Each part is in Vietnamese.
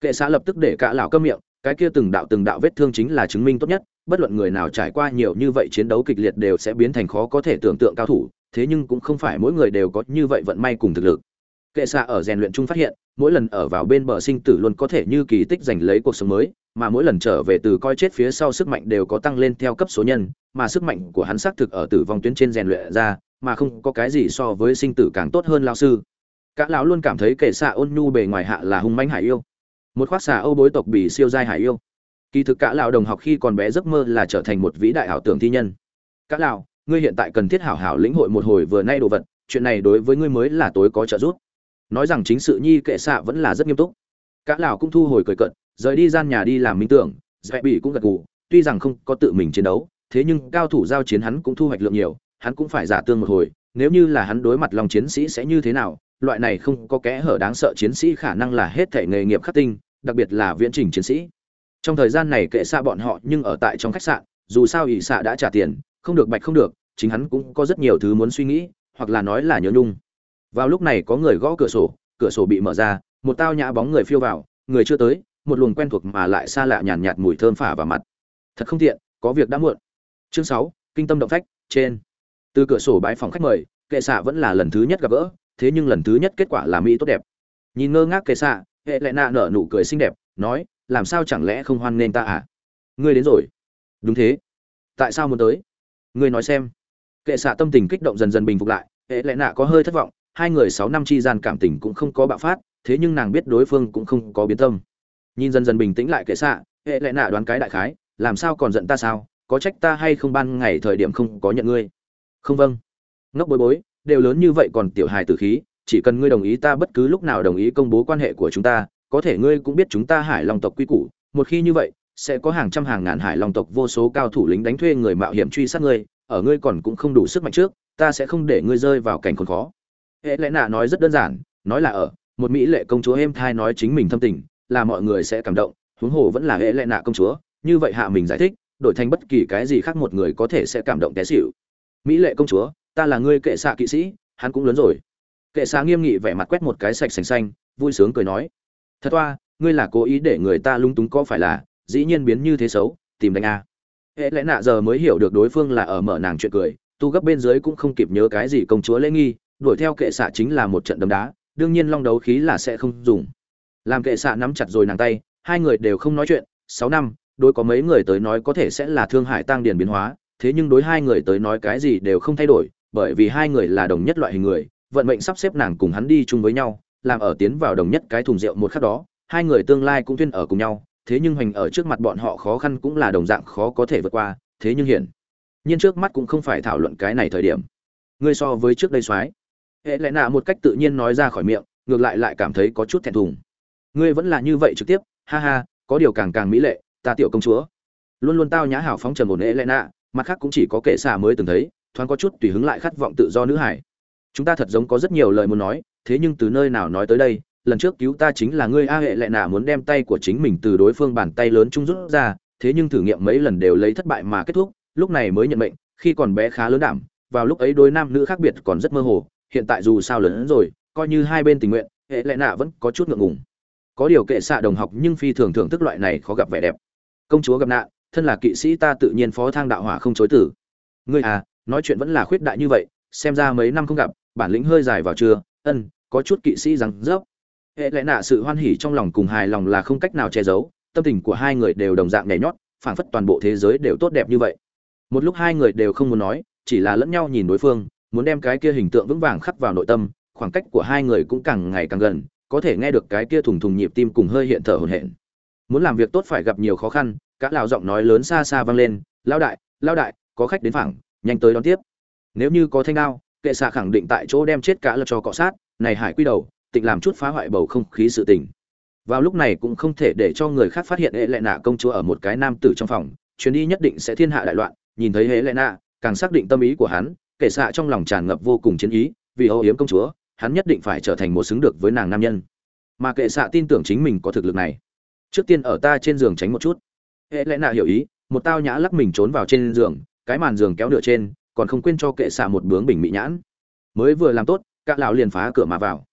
kệ xã lập tức để cả lão câm miệng, cái kia từng đạo từng đạo vết thương chính là chứng minh tốt nhất, bất luận người nào trải qua nhiều như vậy chiến đấu kịch liệt đều sẽ biến thành khó có thể tưởng tượng cao thủ, thế nhưng cũng không phải mỗi người đều có như vậy vận may cùng thực lực. Kệ xạ ở rèn luyện chung phát hiện, mỗi lần ở vào bên bờ sinh tử luôn có thể như kỳ tích giành lấy cuộc sống mới, mà mỗi lần trở về từ coi chết phía sau sức mạnh đều có tăng lên theo cấp số nhân, mà sức mạnh của hắn xác thực ở tử vong tuyến trên rèn luyện ra, mà không có cái gì so với sinh tử càng tốt hơn lao sư. Cả lão luôn cảm thấy kệ xạ ôn nhu bề ngoài hạ là hung manh hải yêu một khoác xà âu bối tộc bị siêu giai hải yêu. Kỳ thực cả lão đồng học khi còn bé giấc mơ là trở thành một vĩ đại ảo tưởng thi nhân. Cả lão, ngươi hiện tại cần thiết hảo hảo lĩnh hội một hồi vừa nay đồ vật, chuyện này đối với ngươi mới là tối có trợ giúp. Nói rằng chính sự nhi kệ xạ vẫn là rất nghiêm túc. Cả lão cũng thu hồi cười cận rời đi gian nhà đi làm minh tưởng dễ bị cũng gật gù, tuy rằng không có tự mình chiến đấu, thế nhưng cao thủ giao chiến hắn cũng thu hoạch lượng nhiều, hắn cũng phải giả tương một hồi, nếu như là hắn đối mặt lòng chiến sĩ sẽ như thế nào, loại này không có kẽ hở đáng sợ chiến sĩ khả năng là hết thể nghề nghiệp khắc tinh đặc biệt là viễn trình chiến sĩ. Trong thời gian này kệ xa bọn họ nhưng ở tại trong khách sạn dù sao ỷ xạ đã trả tiền không được bạch không được chính hắn cũng có rất nhiều thứ muốn suy nghĩ hoặc là nói là nhớ nhung. Vào lúc này có người gõ cửa sổ cửa sổ bị mở ra một tao nhã bóng người phiêu vào người chưa tới một luồng quen thuộc mà lại xa lạ nhàn nhạt, mùi thơm phả vào mặt. Thật không tiện có việc đã muộn. Chương sáu kinh tâm động phách trên. Từ cửa sổ bãi phòng khách mời kệ xạ vẫn là lần thứ nhất gặp gỡ thế nhưng lần thứ nhất kết quả là mỹ tốt đẹp. Nhìn ngơ ngác kệ xạ hệ lại nạ nở nụ cười xinh đẹp, nói, làm sao chẳng lẽ không hoan nghênh ta à? Ngươi đến rồi. Đúng thế. Tại sao muốn tới? Ngươi nói xem. Kệ xạ tâm tình kích động dần dần bình phục lại, hệ lại nạ có hơi thất vọng, hai người sáu năm chi gian cảm tình cũng không có bạo phát, thế nhưng nàng biết đối phương cũng không có biến tâm. Nhìn dần dần bình tĩnh lại kệ xạ, hệ lại nạ đoán cái đại khái, làm sao còn giận ta sao? Có trách ta hay không ban ngày thời điểm không có nhận ngươi? Không vâng. Ngốc bối bối, đều lớn như vậy còn tiểu hài tử khí chỉ cần ngươi đồng ý ta bất cứ lúc nào đồng ý công bố quan hệ của chúng ta, có thể ngươi cũng biết chúng ta hải long tộc quy củ. Một khi như vậy, sẽ có hàng trăm hàng ngàn hải long tộc vô số cao thủ lính đánh thuê người mạo hiểm truy sát ngươi, ở ngươi còn cũng không đủ sức mạnh trước, ta sẽ không để ngươi rơi vào cảnh khốn khó. Hệ lẽ nạ nói rất đơn giản, nói là ở, một mỹ lệ công chúa êm thai nói chính mình thâm tình, là mọi người sẽ cảm động, huống hồ vẫn là hệ lẽ nạ công chúa, như vậy hạ mình giải thích, đổi thành bất kỳ cái gì khác một người có thể sẽ cảm động té xỉu. Mỹ lệ công chúa, ta là ngươi kệ xạ kỵ sĩ, hắn cũng lớn rồi kệ xạ nghiêm nghị vẻ mặt quét một cái sạch sành xanh, vui sướng cười nói, thật toa ngươi là cố ý để người ta lung túng có phải là, dĩ nhiên biến như thế xấu, tìm đánh a. Hệ lẽ nạ giờ mới hiểu được đối phương là ở mở nàng chuyện cười, tu gấp bên dưới cũng không kịp nhớ cái gì công chúa lễ nghi, đuổi theo kệ xạ chính là một trận đấm đá, đương nhiên long đấu khí là sẽ không dùng. Làm kệ xạ nắm chặt rồi nàng tay, hai người đều không nói chuyện, sáu năm, đối có mấy người tới nói có thể sẽ là thương hại tăng điển biến hóa, thế nhưng đối hai người tới nói cái gì đều không thay đổi, bởi vì hai người là đồng nhất loại hình người vận mệnh sắp xếp nàng cùng hắn đi chung với nhau, làm ở tiến vào đồng nhất cái thùng rượu một khắc đó, hai người tương lai cũng tuyên ở cùng nhau, thế nhưng hoành ở trước mặt bọn họ khó khăn cũng là đồng dạng khó có thể vượt qua, thế nhưng hiển nhiên trước mắt cũng không phải thảo luận cái này thời điểm. Ngươi so với trước đây soái. Hệ lẽ nạ một cách tự nhiên nói ra khỏi miệng, ngược lại lại cảm thấy có chút thẹn thùng. Ngươi vẫn là như vậy trực tiếp, ha ha, có điều càng càng mỹ lệ, ta tiểu công chúa. Luôn luôn tao nhã hảo phóng trần ổn hệ lẽ nạ, mặt khác cũng chỉ có kệ xà mới từng thấy, thoáng có chút tùy hứng lại khát vọng tự do nữ hải chúng ta thật giống có rất nhiều lời muốn nói, thế nhưng từ nơi nào nói tới đây, lần trước cứu ta chính là ngươi a hệ lệ nạ muốn đem tay của chính mình từ đối phương bàn tay lớn trung rút ra, thế nhưng thử nghiệm mấy lần đều lấy thất bại mà kết thúc, lúc này mới nhận mệnh, khi còn bé khá lớn đảm, vào lúc ấy đôi nam nữ khác biệt còn rất mơ hồ, hiện tại dù sao lớn hơn rồi, coi như hai bên tình nguyện, hệ lệ nạ vẫn có chút ngượng ngùng. Có điều kệ xạ đồng học nhưng phi thường thưởng thức loại này khó gặp vẻ đẹp. Công chúa gặp nạn, thân là kỵ sĩ ta tự nhiên phó thang đạo hỏa không chối tử ngươi à nói chuyện vẫn là khuyết đại như vậy, xem ra mấy năm không gặp bản lĩnh hơi dài vào chưa? Ân, có chút kỵ sĩ rằng rớp. Hệ lẽ nạ sự hoan hỉ trong lòng cùng hài lòng là không cách nào che giấu, tâm tình của hai người đều đồng dạng nhảy nhót, phảng phất toàn bộ thế giới đều tốt đẹp như vậy. Một lúc hai người đều không muốn nói, chỉ là lẫn nhau nhìn đối phương, muốn đem cái kia hình tượng vững vàng khắc vào nội tâm, khoảng cách của hai người cũng càng ngày càng gần, có thể nghe được cái kia thùng thùng nhịp tim cùng hơi hiện thở hồn hển. Muốn làm việc tốt phải gặp nhiều khó khăn, cả lão giọng nói lớn xa xa vang lên lao đại lao đại, có khách đến phảng nhanh tới đón tiếp. Nếu như có thanh đao kệ xạ khẳng định tại chỗ đem chết cả lật cho cọ sát, này hải quy đầu, tịnh làm chút phá hoại bầu không khí sự tình. Vào lúc này cũng không thể để cho người khác phát hiện hệ lệ nạ công chúa ở một cái nam tử trong phòng, chuyến đi nhất định sẽ thiên hạ đại loạn, nhìn thấy hệ lệ nạ, càng xác định tâm ý của hắn, kệ xạ trong lòng tràn ngập vô cùng chiến ý, vì âu yếm công chúa, hắn nhất định phải trở thành một xứng được với nàng nam nhân. Mà kệ xạ tin tưởng chính mình có thực lực này. Trước tiên ở ta trên giường tránh một chút. Hệ lẽ nạ hiểu ý, một tao nhã lắc mình trốn vào trên giường, cái màn giường kéo nửa trên còn không quên cho kệ xạ một bướng bình mỹ nhãn. Mới vừa làm tốt, các lão liền phá cửa mà vào.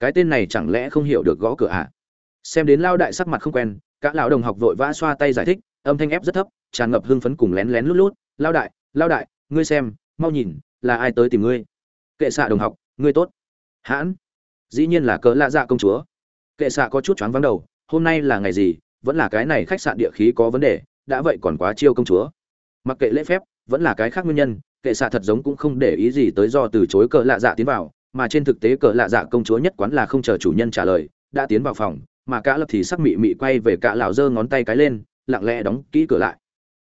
Cái tên này chẳng lẽ không hiểu được gõ cửa à? Xem đến lao đại sắc mặt không quen, các lão đồng học vội vã xoa tay giải thích, âm thanh ép rất thấp, tràn ngập hưng phấn cùng lén lén lút lút. Lao đại lao đại, ngươi xem, mau nhìn, là ai tới tìm ngươi? Kệ xạ đồng học, ngươi tốt. Hãn. Dĩ nhiên là cỡ lạ dạ công chúa. Kệ xạ có chút choáng vắng đầu, hôm nay là ngày gì, vẫn là cái này khách sạn địa khí có vấn đề, đã vậy còn quá chiêu công chúa. Mặc kệ lễ phép, vẫn là cái khác nguyên nhân kệ xạ thật giống cũng không để ý gì tới do từ chối cỡ lạ dạ tiến vào, mà trên thực tế cỡ lạ dạ công chúa nhất quán là không chờ chủ nhân trả lời, đã tiến vào phòng, mà cả lập thì sắc mị mị quay về cả lão giơ ngón tay cái lên, lặng lẽ đóng kỹ cửa lại.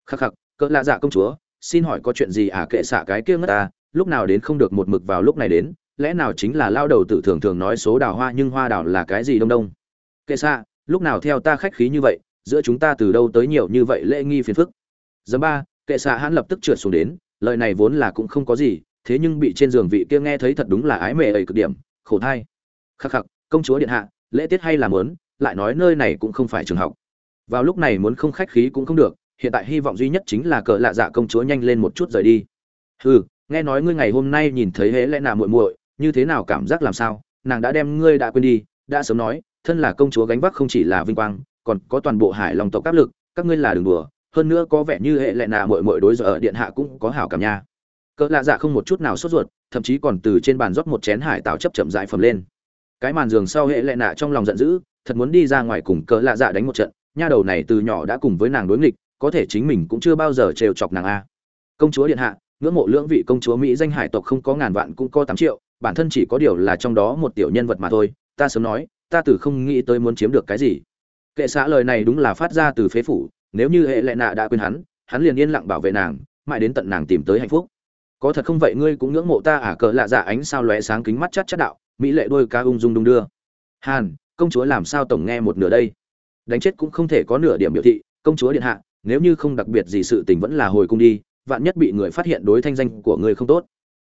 Khắc khắc cỡ lạ dạ công chúa, xin hỏi có chuyện gì à kệ xạ cái kia ngất ta, lúc nào đến không được một mực vào lúc này đến, lẽ nào chính là lao đầu tử thường thường nói số đào hoa nhưng hoa đào là cái gì đông đông? Kệ xạ, lúc nào theo ta khách khí như vậy, giữa chúng ta từ đâu tới nhiều như vậy lễ nghi phiền phức? Giờ ba, kệ xạ hắn lập tức trượt xuống đến lời này vốn là cũng không có gì, thế nhưng bị trên giường vị kia nghe thấy thật đúng là ái mề ấy cực điểm, khổ thai. Khắc khắc, công chúa điện hạ, lễ tiết hay là muốn, lại nói nơi này cũng không phải trường học. Vào lúc này muốn không khách khí cũng không được, hiện tại hy vọng duy nhất chính là cờ lạ dạ công chúa nhanh lên một chút rời đi. Hừ, nghe nói ngươi ngày hôm nay nhìn thấy hễ lẽ nào muội muội, như thế nào cảm giác làm sao? Nàng đã đem ngươi đã quên đi, đã sớm nói, thân là công chúa gánh vác không chỉ là vinh quang, còn có toàn bộ hải lòng tộc áp lực, các ngươi là đường đùa hơn nữa có vẻ như hệ lệ nà muội muội đối giờ ở điện hạ cũng có hảo cảm nha. Cỡ lạ dạ không một chút nào sốt ruột, thậm chí còn từ trên bàn rót một chén hải tạo chấp chậm dại phẩm lên. Cái màn giường sau hệ lệ nạ trong lòng giận dữ, thật muốn đi ra ngoài cùng cỡ lạ dạ đánh một trận, nha đầu này từ nhỏ đã cùng với nàng đối nghịch, có thể chính mình cũng chưa bao giờ trêu chọc nàng a. Công chúa điện hạ, ngưỡng mộ lưỡng vị công chúa mỹ danh hải tộc không có ngàn vạn cũng có tám triệu, bản thân chỉ có điều là trong đó một tiểu nhân vật mà thôi, ta sớm nói, ta từ không nghĩ tới muốn chiếm được cái gì. Kệ xã lời này đúng là phát ra từ phế phủ nếu như hệ lệ nạ đã quên hắn hắn liền yên lặng bảo vệ nàng, mãi đến tận nàng tìm tới hạnh phúc. Có thật không vậy ngươi cũng ngưỡng mộ ta à cờ lạ dạ ánh sao lóe sáng kính mắt chắt chắt đạo, mỹ lệ đôi ca ung dung đung đưa. Hàn, công chúa làm sao tổng nghe một nửa đây? Đánh chết cũng không thể có nửa điểm biểu thị, công chúa điện hạ, nếu như không đặc biệt gì sự tình vẫn là hồi cung đi, vạn nhất bị người phát hiện đối thanh danh của người không tốt.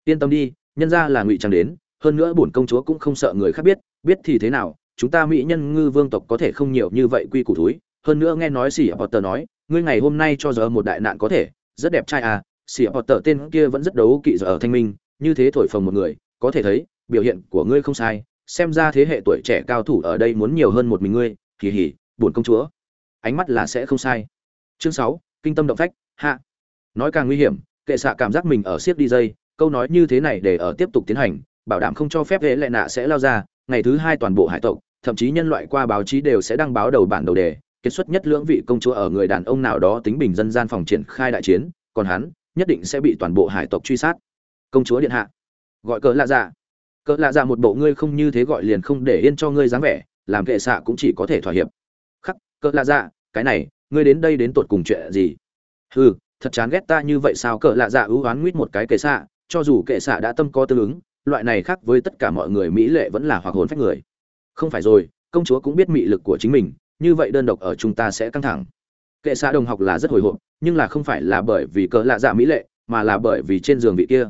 Yên tâm đi, nhân ra là ngụy trang đến, hơn nữa bổn công chúa cũng không sợ người khác biết biết thì thế nào, chúng ta mỹ nhân ngư vương tộc có thể không nhiều như vậy quy củ thúi hơn nữa nghe nói xỉ potter nói, ngươi ngày hôm nay cho giờ một đại nạn có thể. Rất đẹp trai à xỉ potter tên kia vẫn rất đấu kỵ giờ ở thanh minh, như thế thổi phồng một người, có thể thấy, biểu hiện của ngươi không sai. Xem ra thế hệ tuổi trẻ cao thủ ở đây muốn nhiều hơn một mình ngươi. Kỳ hỉ buồn công chúa. Ánh mắt là sẽ không sai. Chương sáu, kinh tâm động phách, hạ. Nói càng nguy hiểm, kệ xạ cảm giác mình ở siết đi dây. Câu nói như thế này để ở tiếp tục tiến hành, bảo đảm không cho phép hệ lệ nạ sẽ lao ra. Ngày thứ hai toàn bộ hải tộc, thậm chí nhân loại qua báo chí đều sẽ đăng báo đầu bản đầu đề kết xuất nhất lưỡng vị công chúa ở người đàn ông nào đó tính bình dân gian phòng triển khai đại chiến, còn hắn nhất định sẽ bị toàn bộ hải tộc truy sát. Công chúa điện hạ, gọi cỡ lạ dạ. Cỡ lạ dạ một bộ ngươi không như thế gọi liền không để yên cho ngươi dáng vẻ, làm kệ xạ cũng chỉ có thể thỏa hiệp. Khắc cỡ lạ dạ cái này, ngươi đến đây đến tột cùng chuyện gì? Hừ, thật chán ghét ta như vậy sao? Cỡ lạ dạ ưu oán nguyết một cái kệ xạ, cho dù kệ xạ đã tâm có tương ứng, loại này khác với tất cả mọi người mỹ lệ vẫn là hoặc hồn phách người. Không phải rồi, công chúa cũng biết mị lực của chính mình như vậy đơn độc ở chúng ta sẽ căng thẳng. Kệ xạ đồng học là rất hồi hộp, nhưng là không phải là bởi vì cỡ lạ dạ mỹ lệ, mà là bởi vì trên giường vị kia.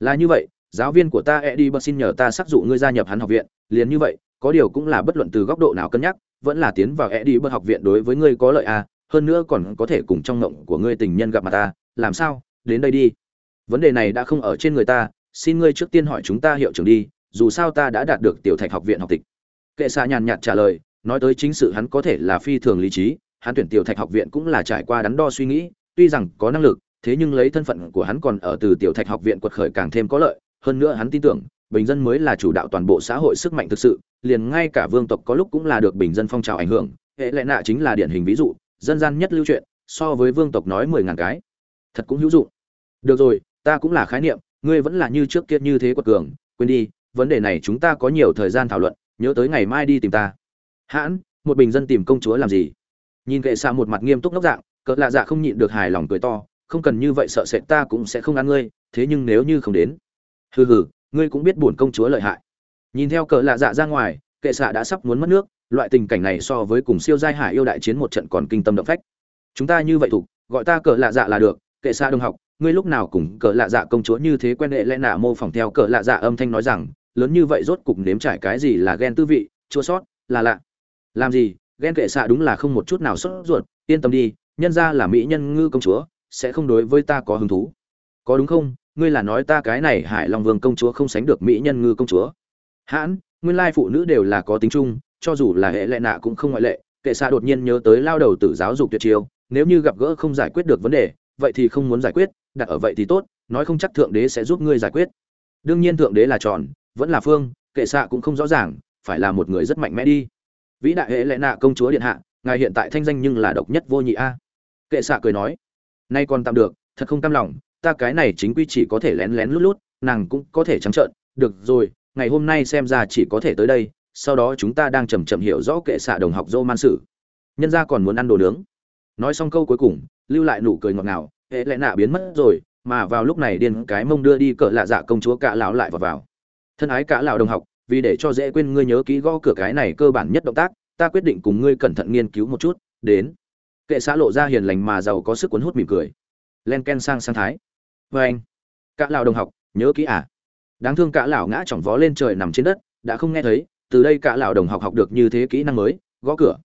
Là như vậy, giáo viên của ta eddie bật xin nhờ ta xác dụ ngươi gia nhập hắn học viện. Liền như vậy, có điều cũng là bất luận từ góc độ nào cân nhắc, vẫn là tiến vào eddie bật học viện đối với ngươi có lợi à hơn nữa còn có thể cùng trong ngộng của ngươi tình nhân gặp mặt ta làm sao, đến đây đi. Vấn đề này đã không ở trên người ta, xin ngươi trước tiên hỏi chúng ta hiệu trưởng đi, dù sao ta đã đạt được tiểu thạch học viện học tịch. Kệ xạ nhàn nhạt trả lời nói tới chính sự hắn có thể là phi thường lý trí, hắn tuyển tiểu thạch học viện cũng là trải qua đắn đo suy nghĩ, tuy rằng có năng lực, thế nhưng lấy thân phận của hắn còn ở từ tiểu thạch học viện quật khởi càng thêm có lợi, hơn nữa hắn tin tưởng, bình dân mới là chủ đạo toàn bộ xã hội sức mạnh thực sự, liền ngay cả vương tộc có lúc cũng là được bình dân phong trào ảnh hưởng, hệ lệ nạ chính là điển hình ví dụ, dân gian nhất lưu truyện so với vương tộc nói mười ngàn cái, thật cũng hữu dụng. Được rồi, ta cũng là khái niệm, ngươi vẫn là như trước kia như thế quật cường, quên đi, vấn đề này chúng ta có nhiều thời gian thảo luận, nhớ tới ngày mai đi tìm ta hãn, một bình dân tìm công chúa làm gì? Nhìn kệ xạ một mặt nghiêm túc ngốc dạng, cỡ lạ dạ không nhịn được hài lòng cười to, không cần như vậy sợ sệt ta cũng sẽ không ăn ngươi, thế nhưng nếu như không đến. Hừ hừ, ngươi cũng biết buồn công chúa lợi hại. Nhìn theo cỡ lạ dạ ra ngoài, kệ xạ đã sắp muốn mất nước, loại tình cảnh này so với cùng siêu giai hải yêu đại chiến một trận còn kinh tâm động phách. Chúng ta như vậy thục gọi ta cỡ lạ dạ là được, kệ xạ đồng học, ngươi lúc nào cùng cỡ lạ dạ công chúa như thế quen hệ lẽ nạ mô phỏng theo cỡ lạ dạ âm thanh nói rằng, lớn như vậy rốt cục nếm trải cái gì là ghen tư vị, chua sót, là lạ làm gì? Ghen kệ xạ đúng là không một chút nào sốt ruột, yên tâm đi, nhân ra là mỹ nhân ngư công chúa, sẽ không đối với ta có hứng thú. Có đúng không? Ngươi là nói ta cái này hải long vương công chúa không sánh được mỹ nhân ngư công chúa. Hãn, nguyên lai phụ nữ đều là có tính chung, cho dù là hệ lệ nạ cũng không ngoại lệ, kệ xạ đột nhiên nhớ tới lao đầu tử giáo dục tuyệt chiêu, nếu như gặp gỡ không giải quyết được vấn đề, vậy thì không muốn giải quyết, đặt ở vậy thì tốt, nói không chắc thượng đế sẽ giúp ngươi giải quyết. Đương nhiên thượng đế là tròn, vẫn là phương, kệ xạ cũng không rõ ràng, phải là một người rất mạnh mẽ đi vĩ đại hệ lệ nạ công chúa điện hạ, ngài hiện tại thanh danh nhưng là độc nhất vô nhị a. Kệ xạ cười nói, nay còn tạm được, thật không cam lòng, ta cái này chính quy chỉ có thể lén lén lút lút, nàng cũng có thể trắng trợn, được rồi, ngày hôm nay xem ra chỉ có thể tới đây, sau đó chúng ta đang chầm chậm hiểu rõ kệ xạ đồng học dô man sử nhân ra còn muốn ăn đồ nướng. Nói xong câu cuối cùng, lưu lại nụ cười ngọt ngào, hệ lệ nạ biến mất rồi, mà vào lúc này điên cái mông đưa đi cỡ lạ dạ công chúa cả lão lại vào vào. Thân ái cả lão đồng học vì để cho dễ quên ngươi nhớ kỹ gõ cửa cái này cơ bản nhất động tác, ta quyết định cùng ngươi cẩn thận nghiên cứu một chút, đến. Kệ xã lộ ra hiền lành mà giàu có sức cuốn hút mỉm cười. Len ken sang sang thái. Vê anh, cả lão đồng học, nhớ kỹ à? Đáng thương cả lão ngã chỏng vó lên trời nằm trên đất, đã không nghe thấy, từ đây cả lão đồng học học được như thế kỹ năng mới, gõ cửa.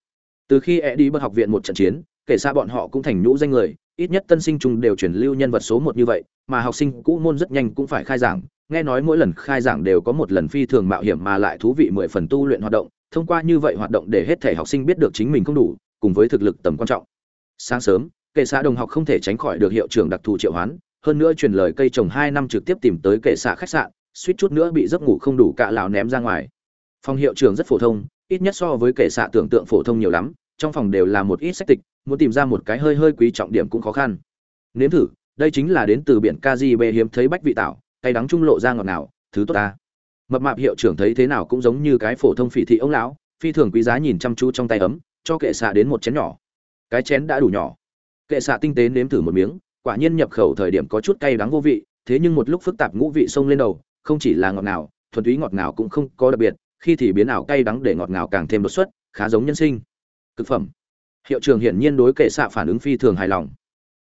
Từ khi e đi bậc học viện một trận chiến kể xa bọn họ cũng thành nhũ danh người ít nhất tân sinh trung đều chuyển lưu nhân vật số một như vậy, mà học sinh cũ môn rất nhanh cũng phải khai giảng. Nghe nói mỗi lần khai giảng đều có một lần phi thường mạo hiểm mà lại thú vị mười phần tu luyện hoạt động, thông qua như vậy hoạt động để hết thể học sinh biết được chính mình không đủ, cùng với thực lực tầm quan trọng. Sáng sớm, kệ xã đồng học không thể tránh khỏi được hiệu trưởng đặc thù triệu hoán, hơn nữa truyền lời cây trồng hai năm trực tiếp tìm tới kệ xã khách sạn, suýt chút nữa bị giấc ngủ không đủ cạ lão ném ra ngoài. Phòng hiệu trưởng rất phổ thông, ít nhất so với kệ xạ tưởng tượng phổ thông nhiều lắm, trong phòng đều là một ít sách tịch muốn tìm ra một cái hơi hơi quý trọng điểm cũng khó khăn. Nếm thử đây chính là đến từ biển Caribe hiếm thấy bách vị tảo, cay đắng trung lộ ra ngọt ngào thứ tốt ta. Mập mạp hiệu trưởng thấy thế nào cũng giống như cái phổ thông phỉ thị ông lão phi thường quý giá nhìn chăm chú trong tay ấm cho kệ xạ đến một chén nhỏ. Cái chén đã đủ nhỏ. Kệ xạ tinh tế nếm thử một miếng quả nhiên nhập khẩu thời điểm có chút cay đắng vô vị thế nhưng một lúc phức tạp ngũ vị xông lên đầu không chỉ là ngọt ngào thuần túy ngọt ngào cũng không có đặc biệt khi thì biến ảo cay đắng để ngọt ngào càng thêm đột xuất khá giống nhân sinh. Cực phẩm hiệu trưởng hiển nhiên đối kệ xạ phản ứng phi thường hài lòng.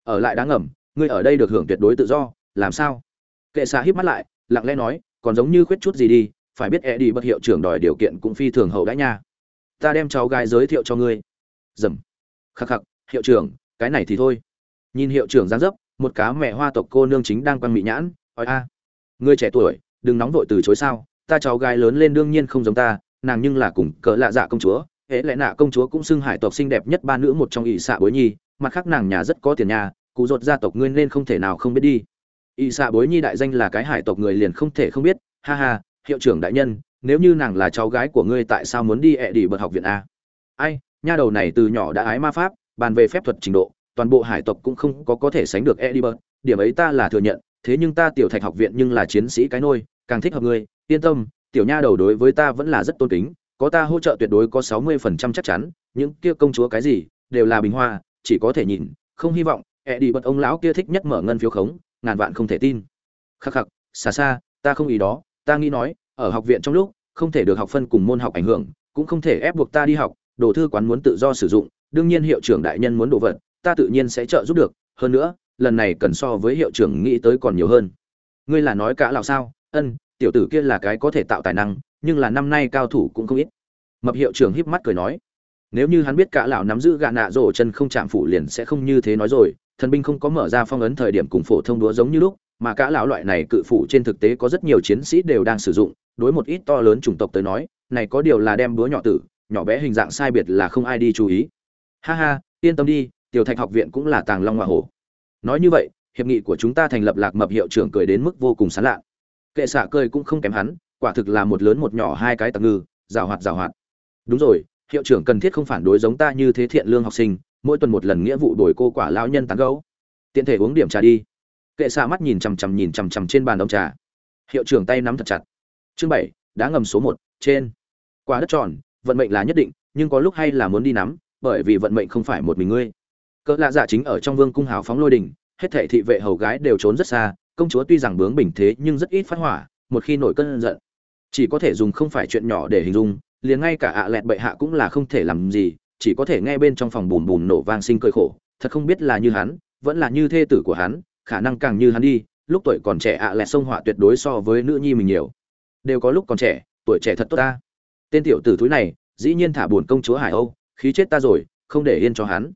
Ở lại đáng ngầm, ngươi ở đây được hưởng tuyệt đối tự do, làm sao? Kệ xạ híp mắt lại, lặng lẽ nói, còn giống như khuyết chút gì đi, phải biết e đi bất hiệu trưởng đòi điều kiện cũng phi thường hậu đãi nha. Ta đem cháu gái giới thiệu cho ngươi. Dầm. Khắc khắc, hiệu trưởng, cái này thì thôi. Nhìn hiệu trưởng giáng dấp, một cá mẹ hoa tộc cô nương chính đang quăng mị nhãn oi a, ngươi trẻ tuổi, đừng nóng vội từ chối sao? Ta cháu gái lớn lên đương nhiên không giống ta, nàng nhưng là cùng cỡ lạ dạ công chúa hễ lẽ nạ công chúa cũng xưng hải tộc xinh đẹp nhất ba nữ một trong ỷ xạ bối nhi, mặt khác nàng nhà rất có tiền nhà, cụ ruột gia tộc ngươi nên không thể nào không biết đi. Ỷ xạ bối nhi đại danh là cái hải tộc người liền không thể không biết, ha ha, hiệu trưởng đại nhân, nếu như nàng là cháu gái của ngươi tại sao muốn đi ẹ đi bậc học viện a? Ai, nha đầu này từ nhỏ đã ái ma pháp, bàn về phép thuật trình độ, toàn bộ hải tộc cũng không có có thể sánh được ẹ đi bậc, điểm ấy ta là thừa nhận, thế nhưng ta tiểu thạch học viện nhưng là chiến sĩ cái nôi, càng thích hợp ngươi, yên tâm, tiểu nha đầu đối với ta vẫn là rất tôn kính có ta hỗ trợ tuyệt đối có sáu mươi phần trăm chắc chắn, những kia công chúa cái gì, đều là bình hoa, chỉ có thể nhìn, không hy vọng, ẹ đi bật ông lão kia thích nhất mở ngân phiếu khống, ngàn vạn không thể tin. Khắc khắc, xa xa, ta không ý đó, ta nghĩ nói, ở học viện trong lúc, không thể được học phân cùng môn học ảnh hưởng, cũng không thể ép buộc ta đi học, đồ thư quán muốn tự do sử dụng, đương nhiên hiệu trưởng đại nhân muốn đồ vật, ta tự nhiên sẽ trợ giúp được, hơn nữa, lần này cần so với hiệu trưởng nghĩ tới còn nhiều hơn. Ngươi là nói cả lão sao? Ân, tiểu tử kia là cái có thể tạo tài năng nhưng là năm nay cao thủ cũng không ít. Mập hiệu trưởng híp mắt cười nói, nếu như hắn biết cả lão nắm giữ gạ nạ rổ chân không chạm phủ liền sẽ không như thế nói rồi, thần binh không có mở ra phong ấn thời điểm cùng phổ thông đúa giống như lúc, mà cả lão loại này cự phủ trên thực tế có rất nhiều chiến sĩ đều đang sử dụng, đối một ít to lớn chủng tộc tới nói, này có điều là đem búa nhỏ tử, nhỏ bé hình dạng sai biệt là không ai đi chú ý. Ha ha, yên tâm đi, tiểu thạch học viện cũng là tàng long hoa hổ. Nói như vậy, hiệp nghị của chúng ta thành lập lạc mập hiệu trưởng cười đến mức vô cùng sán lạ. Kệ xạ cười cũng không kém hắn quả thực là một lớn một nhỏ hai cái tặc ngư, rào hoạt rào hoạt. Đúng rồi, hiệu trưởng cần thiết không phản đối giống ta như thế thiện lương học sinh, mỗi tuần một lần nghĩa vụ đổi cô quả lão nhân tán gấu tiện thể uống điểm trà đi. Kệ xạ mắt nhìn chằm chằm nhìn chằm chằm trên bàn ông trà. Hiệu trưởng tay nắm thật chặt. Chương bảy đã ngầm số một, trên. Quả đất tròn, vận mệnh là nhất định, nhưng có lúc hay là muốn đi nắm, bởi vì vận mệnh không phải một mình ngươi. Cỡ lạ dạ chính ở trong vương cung hào phóng lôi đình hết thể thị vệ hầu gái đều trốn rất xa, công chúa tuy rằng bướng bình thế nhưng rất ít phát hỏa, một khi nổi cơn giận chỉ có thể dùng không phải chuyện nhỏ để hình dung, liền ngay cả ạ lẹt bệ hạ cũng là không thể làm gì, chỉ có thể nghe bên trong phòng bùn bùn nổ vang sinh cơi khổ, thật không biết là như hắn, vẫn là như thê tử của hắn, khả năng càng như hắn đi, lúc tuổi còn trẻ ạ lẹt sông hỏa tuyệt đối so với nữ nhi mình nhiều. Đều có lúc còn trẻ, tuổi trẻ thật tốt ta. Tên tiểu tử thúi này, dĩ nhiên thả buồn công chúa hải âu, khí chết ta rồi, không để yên cho hắn.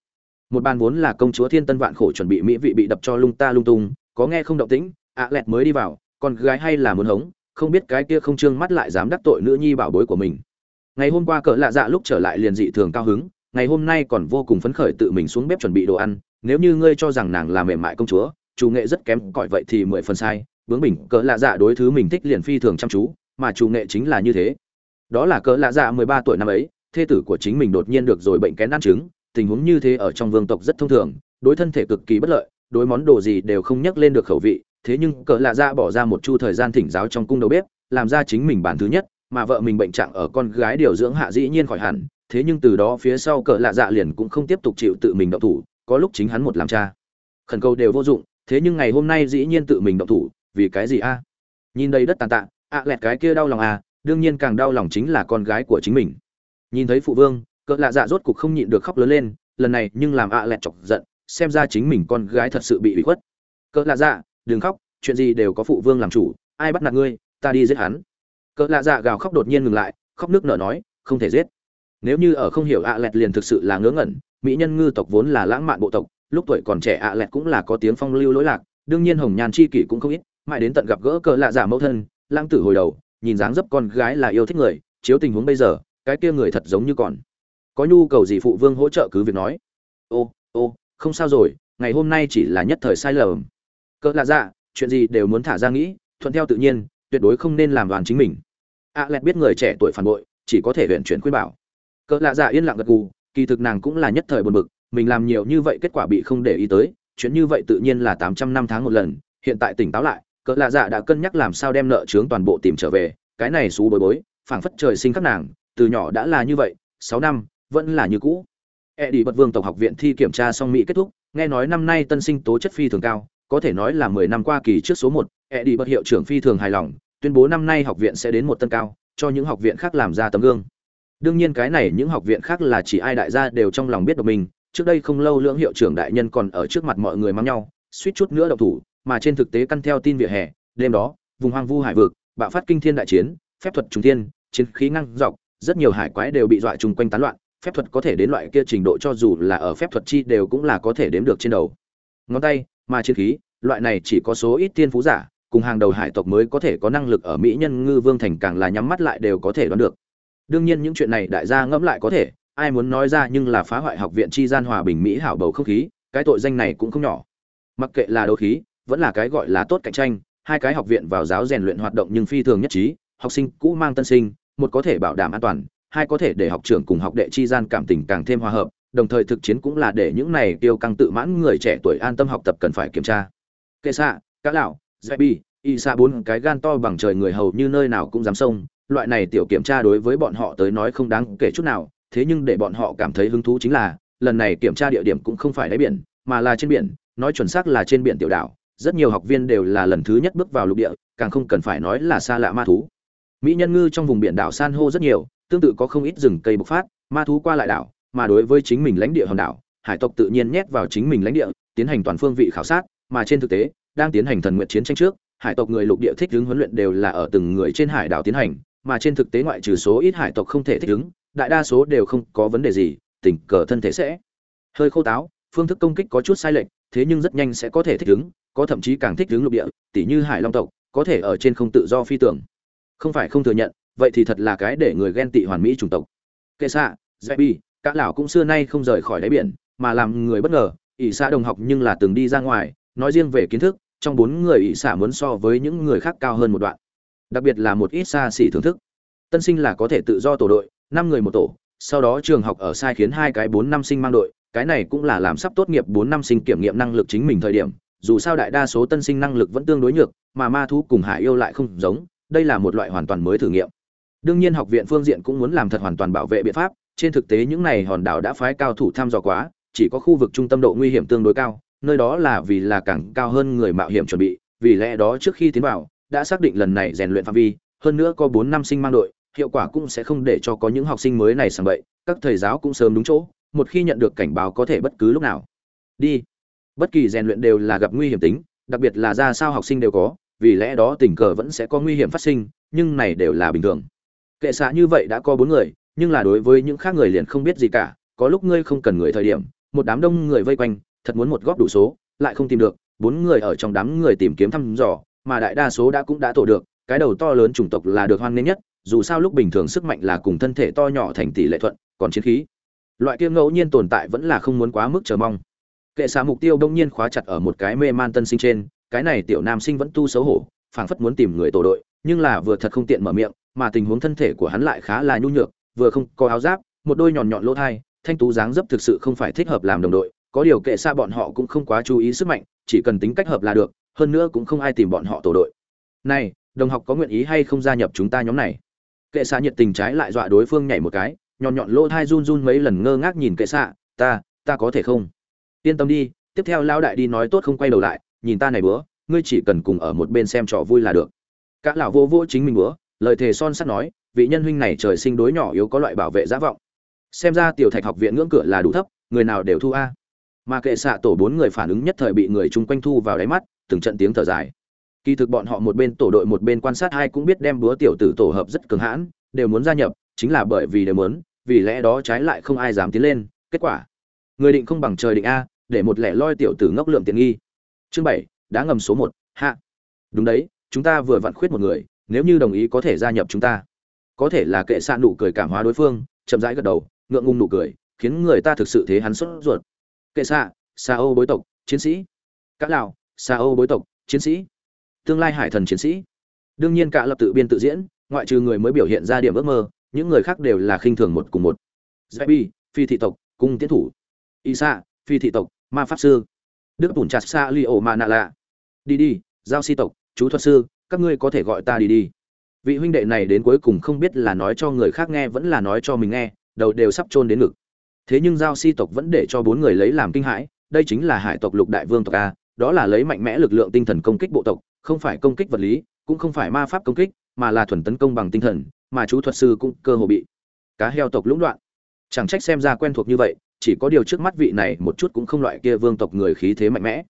Một bàn vốn là công chúa thiên tân vạn khổ chuẩn bị mỹ vị bị đập cho lung ta lung tung, có nghe không động tĩnh, ạ lẹt mới đi vào, con gái hay là muốn hống không biết cái kia không trương mắt lại dám đắc tội nữ nhi bảo bối của mình. Ngày hôm qua cỡ lạ dạ lúc trở lại liền dị thường cao hứng, ngày hôm nay còn vô cùng phấn khởi tự mình xuống bếp chuẩn bị đồ ăn, nếu như ngươi cho rằng nàng là mềm mại công chúa, chủ nghệ rất kém, cỏi vậy thì mười phần sai, bướng bỉnh, cỡ lạ dạ đối thứ mình thích liền phi thường chăm chú, mà chủ nghệ chính là như thế. Đó là cỡ lạ dạ mười ba tuổi năm ấy, thê tử của chính mình đột nhiên được rồi bệnh kén ăn trứng, tình huống như thế ở trong vương tộc rất thông thường, đối thân thể cực kỳ bất lợi, đối món đồ gì đều không nhắc lên được khẩu vị thế nhưng cỡ lạ dạ bỏ ra một chu thời gian thỉnh giáo trong cung đầu bếp, làm ra chính mình bản thứ nhất, mà vợ mình bệnh trạng ở con gái điều dưỡng hạ dĩ nhiên khỏi hẳn, thế nhưng từ đó phía sau cỡ lạ dạ liền cũng không tiếp tục chịu tự mình động thủ, có lúc chính hắn một làm cha. Khẩn cầu đều vô dụng, thế nhưng ngày hôm nay dĩ nhiên tự mình động thủ, vì cái gì a? Nhìn đây đất tàn tạ, ạ lẹt cái kia đau lòng à đương nhiên càng đau lòng chính là con gái của chính mình. Nhìn thấy phụ vương, cỡ lạ dạ rốt cục không nhịn được khóc lớn lên, lần này nhưng làm ạ lẹt chọc giận, xem ra chính mình con gái thật sự bị ủy khuất. Cỡ lạ dạ đừng khóc, chuyện gì đều có phụ vương làm chủ, ai bắt nạt ngươi, ta đi giết hắn. Cỡ lạ dạ gào khóc đột nhiên ngừng lại, khóc nước nở nói, không thể giết. Nếu như ở không hiểu ạ lẹt liền thực sự là ngớ ngẩn, mỹ nhân ngư tộc vốn là lãng mạn bộ tộc, lúc tuổi còn trẻ ạ lẹt cũng là có tiếng phong lưu lỗi lạc, đương nhiên hồng nhàn chi kỷ cũng không ít, mãi đến tận gặp gỡ cỡ lạ dạ mẫu thân, lãng tử hồi đầu, nhìn dáng dấp con gái là yêu thích người, chiếu tình huống bây giờ, cái kia người thật giống như còn có nhu cầu gì phụ vương hỗ trợ cứ việc nói. Ô ô, không sao rồi, ngày hôm nay chỉ là nhất thời sai lầm cỡ lạ dạ chuyện gì đều muốn thả ra nghĩ, thuận theo tự nhiên, tuyệt đối không nên làm đoàn chính mình. A à lẹt biết người trẻ tuổi phản bội, chỉ có thể huyện chuyển khuyên bảo. Cỡ lạ dạ yên lặng gật gù, kỳ thực nàng cũng là nhất thời buồn bực, mình làm nhiều như vậy kết quả bị không để ý tới, chuyện như vậy tự nhiên là tám trăm năm tháng một lần, hiện tại tỉnh táo lại, cỡ lạ dạ đã cân nhắc làm sao đem nợ trướng toàn bộ tìm trở về, cái này xú bối bối, phảng phất trời sinh các nàng, từ nhỏ đã là như vậy, sáu năm, vẫn là như cũ. E đi bật vương tộc học viện thi kiểm tra xong mỹ kết thúc, nghe nói năm nay tân sinh tố chất phi thường cao có thể nói là mười năm qua kỳ trước số một e đi bất hiệu trưởng phi thường hài lòng, tuyên bố năm nay học viện sẽ đến một tân cao, cho những học viện khác làm ra tấm gương. Đương nhiên cái này những học viện khác là chỉ ai đại gia đều trong lòng biết được mình, trước đây không lâu lưỡng hiệu trưởng đại nhân còn ở trước mặt mọi người mắng nhau, suýt chút nữa độc thủ, mà trên thực tế căn theo tin vỉa hè, đêm đó, vùng hoang vu hải vực, bạo phát kinh thiên đại chiến, phép thuật trùng thiên, chiến khí ngang dọc, rất nhiều hải quái đều bị dọa trùng quanh tán loạn, phép thuật có thể đến loại kia trình độ cho dù là ở phép thuật chi đều cũng là có thể đếm được trên đầu. Ngón tay mà chiến khí, loại này chỉ có số ít tiên phú giả, cùng hàng đầu hải tộc mới có thể có năng lực ở mỹ nhân ngư vương thành càng là nhắm mắt lại đều có thể đoán được. Đương nhiên những chuyện này đại gia ngẫm lại có thể, ai muốn nói ra nhưng là phá hoại học viện chi gian hòa bình mỹ hảo bầu không khí, cái tội danh này cũng không nhỏ. Mặc kệ là đấu khí, vẫn là cái gọi là tốt cạnh tranh, hai cái học viện vào giáo rèn luyện hoạt động nhưng phi thường nhất trí, học sinh cũ mang tân sinh, một có thể bảo đảm an toàn, hai có thể để học trưởng cùng học đệ chi gian cảm tình càng thêm hòa hợp đồng thời thực chiến cũng là để những này tiêu căng tự mãn người trẻ tuổi an tâm học tập cần phải kiểm tra. Kệ xạ cá lão dạy bi, y xạ bốn cái gan to bằng trời người hầu như nơi nào cũng dám xông, loại này tiểu kiểm tra đối với bọn họ tới nói không đáng kể chút nào, thế nhưng để bọn họ cảm thấy hứng thú chính là, lần này kiểm tra địa điểm cũng không phải đáy biển, mà là trên biển, nói chuẩn xác là trên biển tiểu đảo, rất nhiều học viên đều là lần thứ nhất bước vào lục địa, càng không cần phải nói là xa lạ ma thú. Mỹ nhân ngư trong vùng biển đảo san hô rất nhiều, tương tự có không ít rừng cây bộc phát, ma thú qua lại đảo mà đối với chính mình lãnh địa hòn đảo, hải tộc tự nhiên nhét vào chính mình lãnh địa, tiến hành toàn phương vị khảo sát, mà trên thực tế, đang tiến hành thần nguyện chiến tranh trước, hải tộc người lục địa thích ứng huấn luyện đều là ở từng người trên hải đảo tiến hành, mà trên thực tế ngoại trừ số ít hải tộc không thể thích ứng, đại đa số đều không có vấn đề gì, tình cờ thân thể sẽ hơi khô táo, phương thức công kích có chút sai lệch, thế nhưng rất nhanh sẽ có thể thích ứng, có thậm chí càng thích ứng lục địa, tỉ như hải long tộc, có thể ở trên không tự do phi tưởng không phải không thừa nhận, vậy thì thật là cái để người ghen tị hoàn mỹ chủng tộc kệ xạ bi cả lão cũng xưa nay không rời khỏi đáy biển, mà làm người bất ngờ, ỷ xã đồng học nhưng là từng đi ra ngoài, nói riêng về kiến thức, trong bốn người ỷ xã muốn so với những người khác cao hơn một đoạn. Đặc biệt là một ít xa xỉ thưởng thức. Tân sinh là có thể tự do tổ đội, năm người một tổ, sau đó trường học ở sai khiến hai cái bốn năm sinh mang đội, cái này cũng là làm sắp tốt nghiệp bốn năm sinh kiểm nghiệm năng lực chính mình thời điểm, dù sao đại đa số tân sinh năng lực vẫn tương đối nhược, mà ma thú cùng hải yêu lại không giống, đây là một loại hoàn toàn mới thử nghiệm. Đương nhiên học viện phương diện cũng muốn làm thật hoàn toàn bảo vệ biện pháp trên thực tế những này hòn đảo đã phái cao thủ thăm dò quá, chỉ có khu vực trung tâm độ nguy hiểm tương đối cao, nơi đó là vì là càng cao hơn người mạo hiểm chuẩn bị, vì lẽ đó trước khi tiến vào, đã xác định lần này rèn luyện phạm vi, hơn nữa có bốn năm sinh mang đội, hiệu quả cũng sẽ không để cho có những học sinh mới này sảng bậy, các thầy giáo cũng sớm đúng chỗ, một khi nhận được cảnh báo có thể bất cứ lúc nào. Đi. Bất kỳ rèn luyện đều là gặp nguy hiểm tính, đặc biệt là ra sao học sinh đều có, vì lẽ đó tình cờ vẫn sẽ có nguy hiểm phát sinh, nhưng này đều là bình thường. Kệ xạ như vậy đã có bốn người nhưng là đối với những khác người liền không biết gì cả, có lúc ngươi không cần người thời điểm, một đám đông người vây quanh, thật muốn một góp đủ số, lại không tìm được, bốn người ở trong đám người tìm kiếm thăm dò, mà đại đa số đã cũng đã tổ được, cái đầu to lớn chủng tộc là được hoan nghênh nhất, dù sao lúc bình thường sức mạnh là cùng thân thể to nhỏ thành tỷ lệ thuận, còn chiến khí. Loại kia ngẫu nhiên tồn tại vẫn là không muốn quá mức chờ mong. Kệ xạ mục tiêu đông nhiên khóa chặt ở một cái mê man tân sinh trên, cái này tiểu nam sinh vẫn tu xấu hổ, phảng phất muốn tìm người tổ đội, nhưng là vừa thật không tiện mở miệng, mà tình huống thân thể của hắn lại khá là nhu nhược vừa không có áo giáp, một đôi nhọn nhọn lỗ thai, thanh tú dáng dấp thực sự không phải thích hợp làm đồng đội, có điều kệ xa bọn họ cũng không quá chú ý sức mạnh, chỉ cần tính cách hợp là được, hơn nữa cũng không ai tìm bọn họ tổ đội. Này, đồng học có nguyện ý hay không gia nhập chúng ta nhóm này? Kệ xa nhiệt tình trái lại dọa đối phương nhảy một cái, nhọn nhọn lỗ thai run run mấy lần ngơ ngác nhìn kệ xạ ta ta có thể không? Yên tâm đi, tiếp theo lão đại đi nói tốt không quay đầu lại, nhìn ta này bữa, ngươi chỉ cần cùng ở một bên xem trò vui là được. Các lão vô vô chính mình bữa, lời thề son sắt nói vị nhân huynh này trời sinh đối nhỏ yếu có loại bảo vệ giả vọng. Xem ra tiểu thạch học viện ngưỡng cửa là đủ thấp, người nào đều thu a. Mà kệ xạ tổ bốn người phản ứng nhất thời bị người chung quanh thu vào đáy mắt, từng trận tiếng thở dài. Kỳ thực bọn họ một bên tổ đội một bên quan sát hai cũng biết đem búa tiểu tử tổ hợp rất cường hãn, đều muốn gia nhập, chính là bởi vì đều muốn, vì lẽ đó trái lại không ai dám tiến lên, kết quả. Người định không bằng trời định a, để một lẻ loi tiểu tử ngốc lượm tiện nghi. Chương bảy đã ngầm số một, hạ. Đúng đấy, chúng ta vừa vặn khuyết một người, nếu như đồng ý có thể gia nhập chúng ta có thể là kệ xạ nụ cười cảm hóa đối phương chậm rãi gật đầu ngượng ngùng nụ cười khiến người ta thực sự thế hắn sốt ruột. Kệ xạ xa âu bối tộc chiến sĩ. Cả lào xa âu bối tộc chiến sĩ. Tương lai hải thần chiến sĩ. Đương nhiên cả lập tự biên tự diễn ngoại trừ người mới biểu hiện ra điểm ước mơ những người khác đều là khinh thường một cùng một. Zebi, phi thị tộc cung tiến thủ. Isa phi thị tộc ma pháp sư. Đức bùn chặt xa li ổ ma nạ lạ. Đi đi giao si tộc chú thuật sư các ngươi có thể gọi ta đi đi vị huynh đệ này đến cuối cùng không biết là nói cho người khác nghe vẫn là nói cho mình nghe, đầu đều sắp chôn đến ngực. Thế nhưng giao si tộc vẫn để cho bốn người lấy làm kinh hãi, đây chính là hải tộc lục đại vương tộc a, đó là lấy mạnh mẽ lực lượng tinh thần công kích bộ tộc, không phải công kích vật lý, cũng không phải ma pháp công kích, mà là thuần tấn công bằng tinh thần, mà chú thuật sư cũng cơ hồ bị cá heo tộc lũng đoạn. Chẳng trách xem ra quen thuộc như vậy, chỉ có điều trước mắt vị này một chút cũng không loại kia vương tộc người khí thế mạnh mẽ.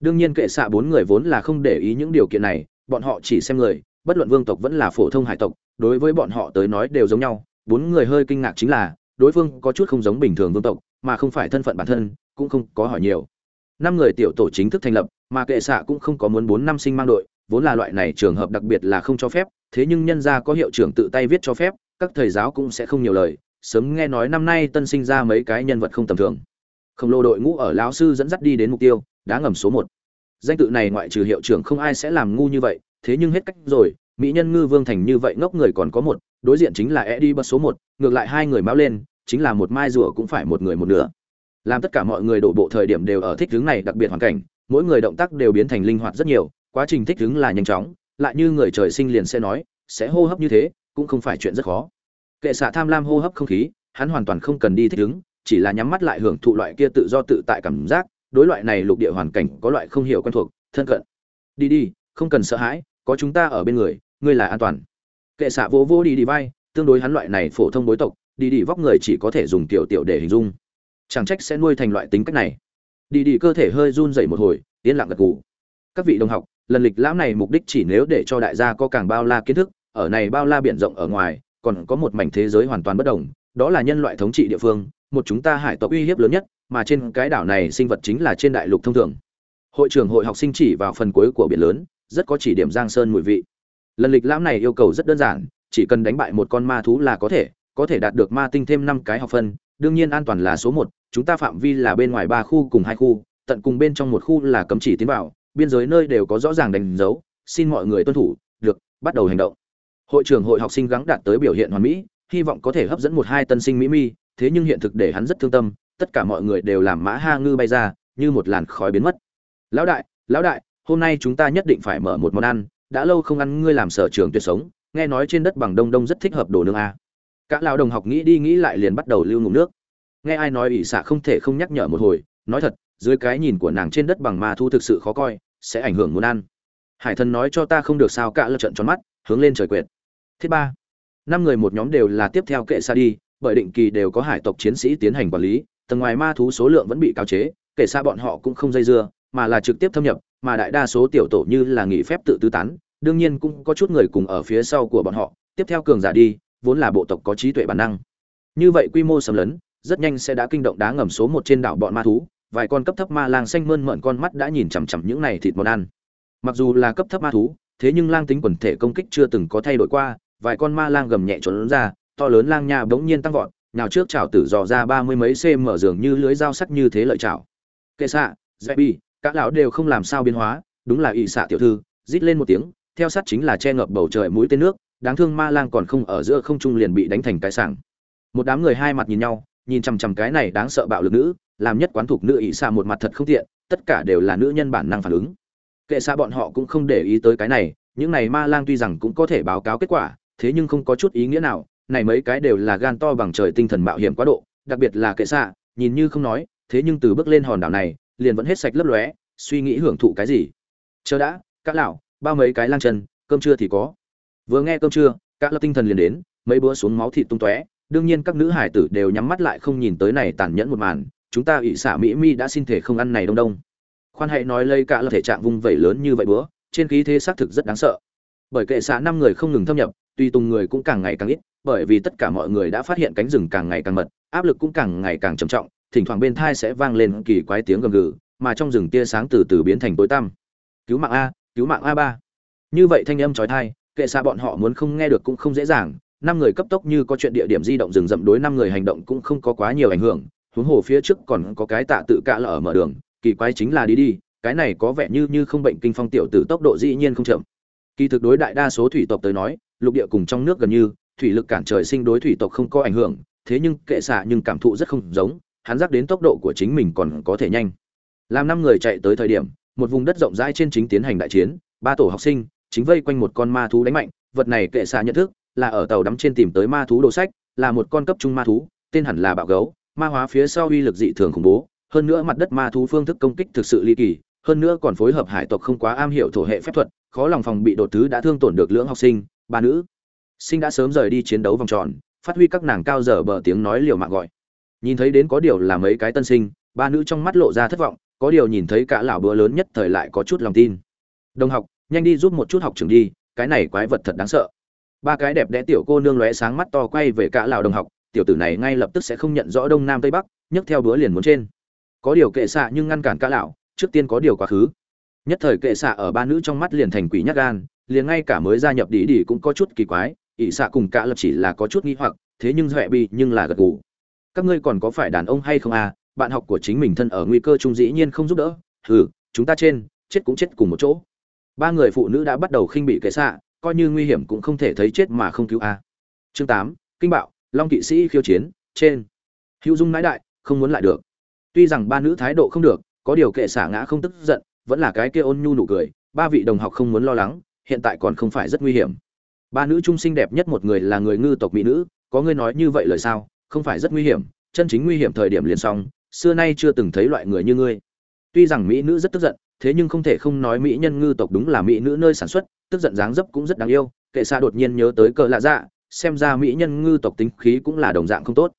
Đương nhiên kệ xạ bốn người vốn là không để ý những điều kiện này, bọn họ chỉ xem người bất luận vương tộc vẫn là phổ thông hải tộc, đối với bọn họ tới nói đều giống nhau. Bốn người hơi kinh ngạc chính là, đối phương có chút không giống bình thường vương tộc, mà không phải thân phận bản thân, cũng không có hỏi nhiều. Năm người tiểu tổ chính thức thành lập, mà kệ xạ cũng không có muốn bốn năm sinh mang đội, vốn là loại này trường hợp đặc biệt là không cho phép, thế nhưng nhân gia có hiệu trưởng tự tay viết cho phép, các thầy giáo cũng sẽ không nhiều lời. Sớm nghe nói năm nay tân sinh ra mấy cái nhân vật không tầm thường. Khổng lồ đội ngũ ở lão sư dẫn dắt đi đến mục tiêu đã ngầm số một. Danh tự này ngoại trừ hiệu trưởng không ai sẽ làm ngu như vậy thế nhưng hết cách rồi, mỹ nhân ngư vương thành như vậy ngốc người còn có một, đối diện chính là eddie bật số một, ngược lại hai người máu lên, chính là một mai rùa cũng phải một người một nửa. Làm tất cả mọi người đổ bộ thời điểm đều ở thích hướng này đặc biệt hoàn cảnh, mỗi người động tác đều biến thành linh hoạt rất nhiều, quá trình thích hướng là nhanh chóng, lại như người trời sinh liền sẽ nói, sẽ hô hấp như thế, cũng không phải chuyện rất khó. Kệ xạ tham lam hô hấp không khí, hắn hoàn toàn không cần đi thích ứng chỉ là nhắm mắt lại hưởng thụ loại kia tự do tự tại cảm giác, đối loại này lục địa hoàn cảnh có loại không hiểu quen thuộc, thân cận. Đi đi, không cần sợ hãi có chúng ta ở bên người, ngươi là an toàn. Kệ xạ vô vô đi đi vai, tương đối hắn loại này phổ thông bối tộc, đi đi vóc người chỉ có thể dùng tiểu tiểu để hình dung. Chẳng trách sẽ nuôi thành loại tính cách này. Đi đi cơ thể hơi run dậy một hồi, yên lặng gật gù. Các vị đồng học, lần lịch lãm này mục đích chỉ nếu để cho đại gia có càng bao la kiến thức, ở này bao la biển rộng ở ngoài, còn có một mảnh thế giới hoàn toàn bất đồng, đó là nhân loại thống trị địa phương, một chúng ta hải tộc uy hiếp lớn nhất, mà trên cái đảo này sinh vật chính là trên đại lục thông thường. Hội trưởng hội học sinh chỉ vào phần cuối của biển lớn rất có chỉ điểm giang sơn mùi vị. Lần lịch lãm này yêu cầu rất đơn giản, chỉ cần đánh bại một con ma thú là có thể có thể đạt được ma tinh thêm năm cái học phân, đương nhiên an toàn là số một, chúng ta phạm vi là bên ngoài ba khu cùng hai khu, tận cùng bên trong một khu là cấm chỉ tiến vào, biên giới nơi đều có rõ ràng đánh dấu, xin mọi người tuân thủ, được, bắt đầu hành động. Hội trưởng hội học sinh gắng đạt tới biểu hiện hoàn mỹ, hy vọng có thể hấp dẫn một hai tân sinh mỹ mi, thế nhưng hiện thực để hắn rất thương tâm, tất cả mọi người đều làm mã ha ngư bay ra, như một làn khói biến mất. Lão đại lão đại hôm nay chúng ta nhất định phải mở một món ăn, đã lâu không ăn, ngươi làm sở trường tuyệt sống, nghe nói trên đất bằng đông đông rất thích hợp đồ nương a. Cả lão đồng học nghĩ đi nghĩ lại liền bắt đầu lưu ngụm nước. Nghe ai nói ỷ xạ không thể không nhắc nhở một hồi, nói thật, dưới cái nhìn của nàng trên đất bằng ma thu thực sự khó coi, sẽ ảnh hưởng muốn ăn. Hải thần nói cho ta không được sao cả lơ trận tròn mắt, hướng lên trời quyệt Thứ ba, năm người một nhóm đều là tiếp theo kệ xa đi, bởi định kỳ đều có hải tộc chiến sĩ tiến hành quản lý, tầng ngoài ma thú số lượng vẫn bị cáo chế kể xa bọn họ cũng không dây dưa, mà là trực tiếp thâm nhập mà đại đa số tiểu tổ như là nghỉ phép tự tư tán, đương nhiên cũng có chút người cùng ở phía sau của bọn họ. Tiếp theo cường giả đi, vốn là bộ tộc có trí tuệ bản năng. Như vậy quy mô sầm lấn, rất nhanh sẽ đã kinh động đá ngầm số một trên đảo bọn ma thú. Vài con cấp thấp ma lang xanh mơn mởn con mắt đã nhìn chằm chằm những này thịt món ăn. Mặc dù là cấp thấp ma thú, thế nhưng lang tính quần thể công kích chưa từng có thay đổi qua. Vài con ma lang gầm nhẹ trốn ra, to lớn lang nha bỗng nhiên tăng vọt nào trước chảo tử dò ra ba mươi mấy cm dường như lưới dao sắc như thế lợi chảo. Kệ xạ dạy bi các lão đều không làm sao biến hóa, đúng là ỵ xạ tiểu thư, rít lên một tiếng, theo sát chính là che ngập bầu trời mũi tên nước, đáng thương ma lang còn không ở giữa không trung liền bị đánh thành cái sảng. Một đám người hai mặt nhìn nhau, nhìn chằm chằm cái này đáng sợ bạo lực nữ, làm nhất quán thuộc nữ ỵ xạ một mặt thật không tiện, tất cả đều là nữ nhân bản năng phản ứng. Kệ xa bọn họ cũng không để ý tới cái này, những này ma lang tuy rằng cũng có thể báo cáo kết quả, thế nhưng không có chút ý nghĩa nào, này mấy cái đều là gan to bằng trời tinh thần mạo hiểm quá độ, đặc biệt là kệ xạ, nhìn như không nói, thế nhưng từ bước lên hòn đảo này liền vẫn hết sạch lấp lóe, suy nghĩ hưởng thụ cái gì. Chờ đã, các lão, bao mấy cái lang chân cơm trưa thì có. Vừa nghe cơm trưa, các lão tinh thần liền đến, mấy bữa xuống máu thịt tung tóe. Đương nhiên các nữ hải tử đều nhắm mắt lại không nhìn tới này tàn nhẫn một màn, chúng ta ỷ xả mỹ mi đã xin thể không ăn này đông đông. Khoan hãy nói lây cả là thể trạng vung vẩy lớn như vậy bữa, trên khí thế xác thực rất đáng sợ. Bởi kệ xã năm người không ngừng thâm nhập, tuy tùng người cũng càng ngày càng ít, bởi vì tất cả mọi người đã phát hiện cánh rừng càng ngày càng mật, áp lực cũng càng ngày càng trầm trọng thỉnh thoảng bên thai sẽ vang lên kỳ quái tiếng gầm gừ mà trong rừng tia sáng từ từ biến thành tối tăm. Cứu mạng a cứu mạng a ba. Như vậy thanh âm chói tai, kệ xa bọn họ muốn không nghe được cũng không dễ dàng. Năm người cấp tốc như có chuyện địa điểm di động rừng rậm đối năm người hành động cũng không có quá nhiều ảnh hưởng. Huống hồ phía trước còn có cái tạ tự cạ là ở mở đường kỳ quái chính là đi đi cái này có vẻ như như không bệnh kinh phong tiểu tử tốc độ dĩ nhiên không chậm. Kỳ thực đối đại đa số thủy tộc tới nói lục địa cùng trong nước gần như thủy lực cản trời sinh đối thủy tộc không có ảnh hưởng thế nhưng kệ xạ nhưng cảm thụ rất không giống hắn giác đến tốc độ của chính mình còn có thể nhanh. Làm năm người chạy tới thời điểm, một vùng đất rộng rãi trên chính tiến hành đại chiến, ba tổ học sinh, chính vây quanh một con ma thú đánh mạnh, vật này kệ xa nhận thức, là ở tàu đắm trên tìm tới ma thú đồ sách, là một con cấp trung ma thú, tên hẳn là bạo gấu, ma hóa phía sau uy lực dị thường khủng bố, hơn nữa mặt đất ma thú phương thức công kích thực sự ly kỳ, hơn nữa còn phối hợp hải tộc không quá am hiểu thổ hệ phép thuật, khó lòng phòng bị đột thứ đã thương tổn được lưỡng học sinh, ba nữ. Sinh đã sớm rời đi chiến đấu vòng tròn, phát huy các nàng cao giờ bờ tiếng nói liều mạng gọi nhìn thấy đến có điều là mấy cái tân sinh, ba nữ trong mắt lộ ra thất vọng, có điều nhìn thấy cả lão bữa lớn nhất thời lại có chút lòng tin. Đồng học, nhanh đi giúp một chút học trường đi, cái này quái vật thật đáng sợ. Ba cái đẹp đẽ tiểu cô nương lóe sáng mắt to quay về cả lão đồng học, tiểu tử này ngay lập tức sẽ không nhận rõ đông nam tây bắc, nhấc theo bữa liền muốn trên. Có điều kệ xạ nhưng ngăn cản cả lão, trước tiên có điều quá khứ. Nhất thời kệ xạ ở ba nữ trong mắt liền thành quỷ nhát gan, liền ngay cả mới gia nhập đi đi cũng có chút kỳ quái, ỷ xạ cùng cả lập chỉ là có chút nghi hoặc, thế nhưng huệ bị nhưng là gật gù các ngươi còn có phải đàn ông hay không à? Bạn học của chính mình thân ở nguy cơ trung dĩ nhiên không giúp đỡ. Hừ, chúng ta trên, chết cũng chết cùng một chỗ. Ba người phụ nữ đã bắt đầu khinh bị kệ xạ, coi như nguy hiểm cũng không thể thấy chết mà không cứu a. À. chương tám, kinh bạo, long kỵ sĩ khiêu chiến, trên. Hữu dung nãi đại, không muốn lại được. Tuy rằng ba nữ thái độ không được, có điều kệ xả ngã không tức giận, vẫn là cái kia ôn nhu nụ cười, ba vị đồng học không muốn lo lắng, hiện tại còn không phải rất nguy hiểm. Ba nữ trung sinh đẹp nhất một người là người ngư tộc mỹ nữ, có ngươi nói như vậy lời sao? Không phải rất nguy hiểm, chân chính nguy hiểm thời điểm liền xong, xưa nay chưa từng thấy loại người như ngươi. Tuy rằng mỹ nữ rất tức giận, thế nhưng không thể không nói mỹ nhân ngư tộc đúng là mỹ nữ nơi sản xuất, tức giận dáng dấp cũng rất đáng yêu, kệ xa đột nhiên nhớ tới cờ lạ dạ xem ra mỹ nhân ngư tộc tính khí cũng là đồng dạng không tốt.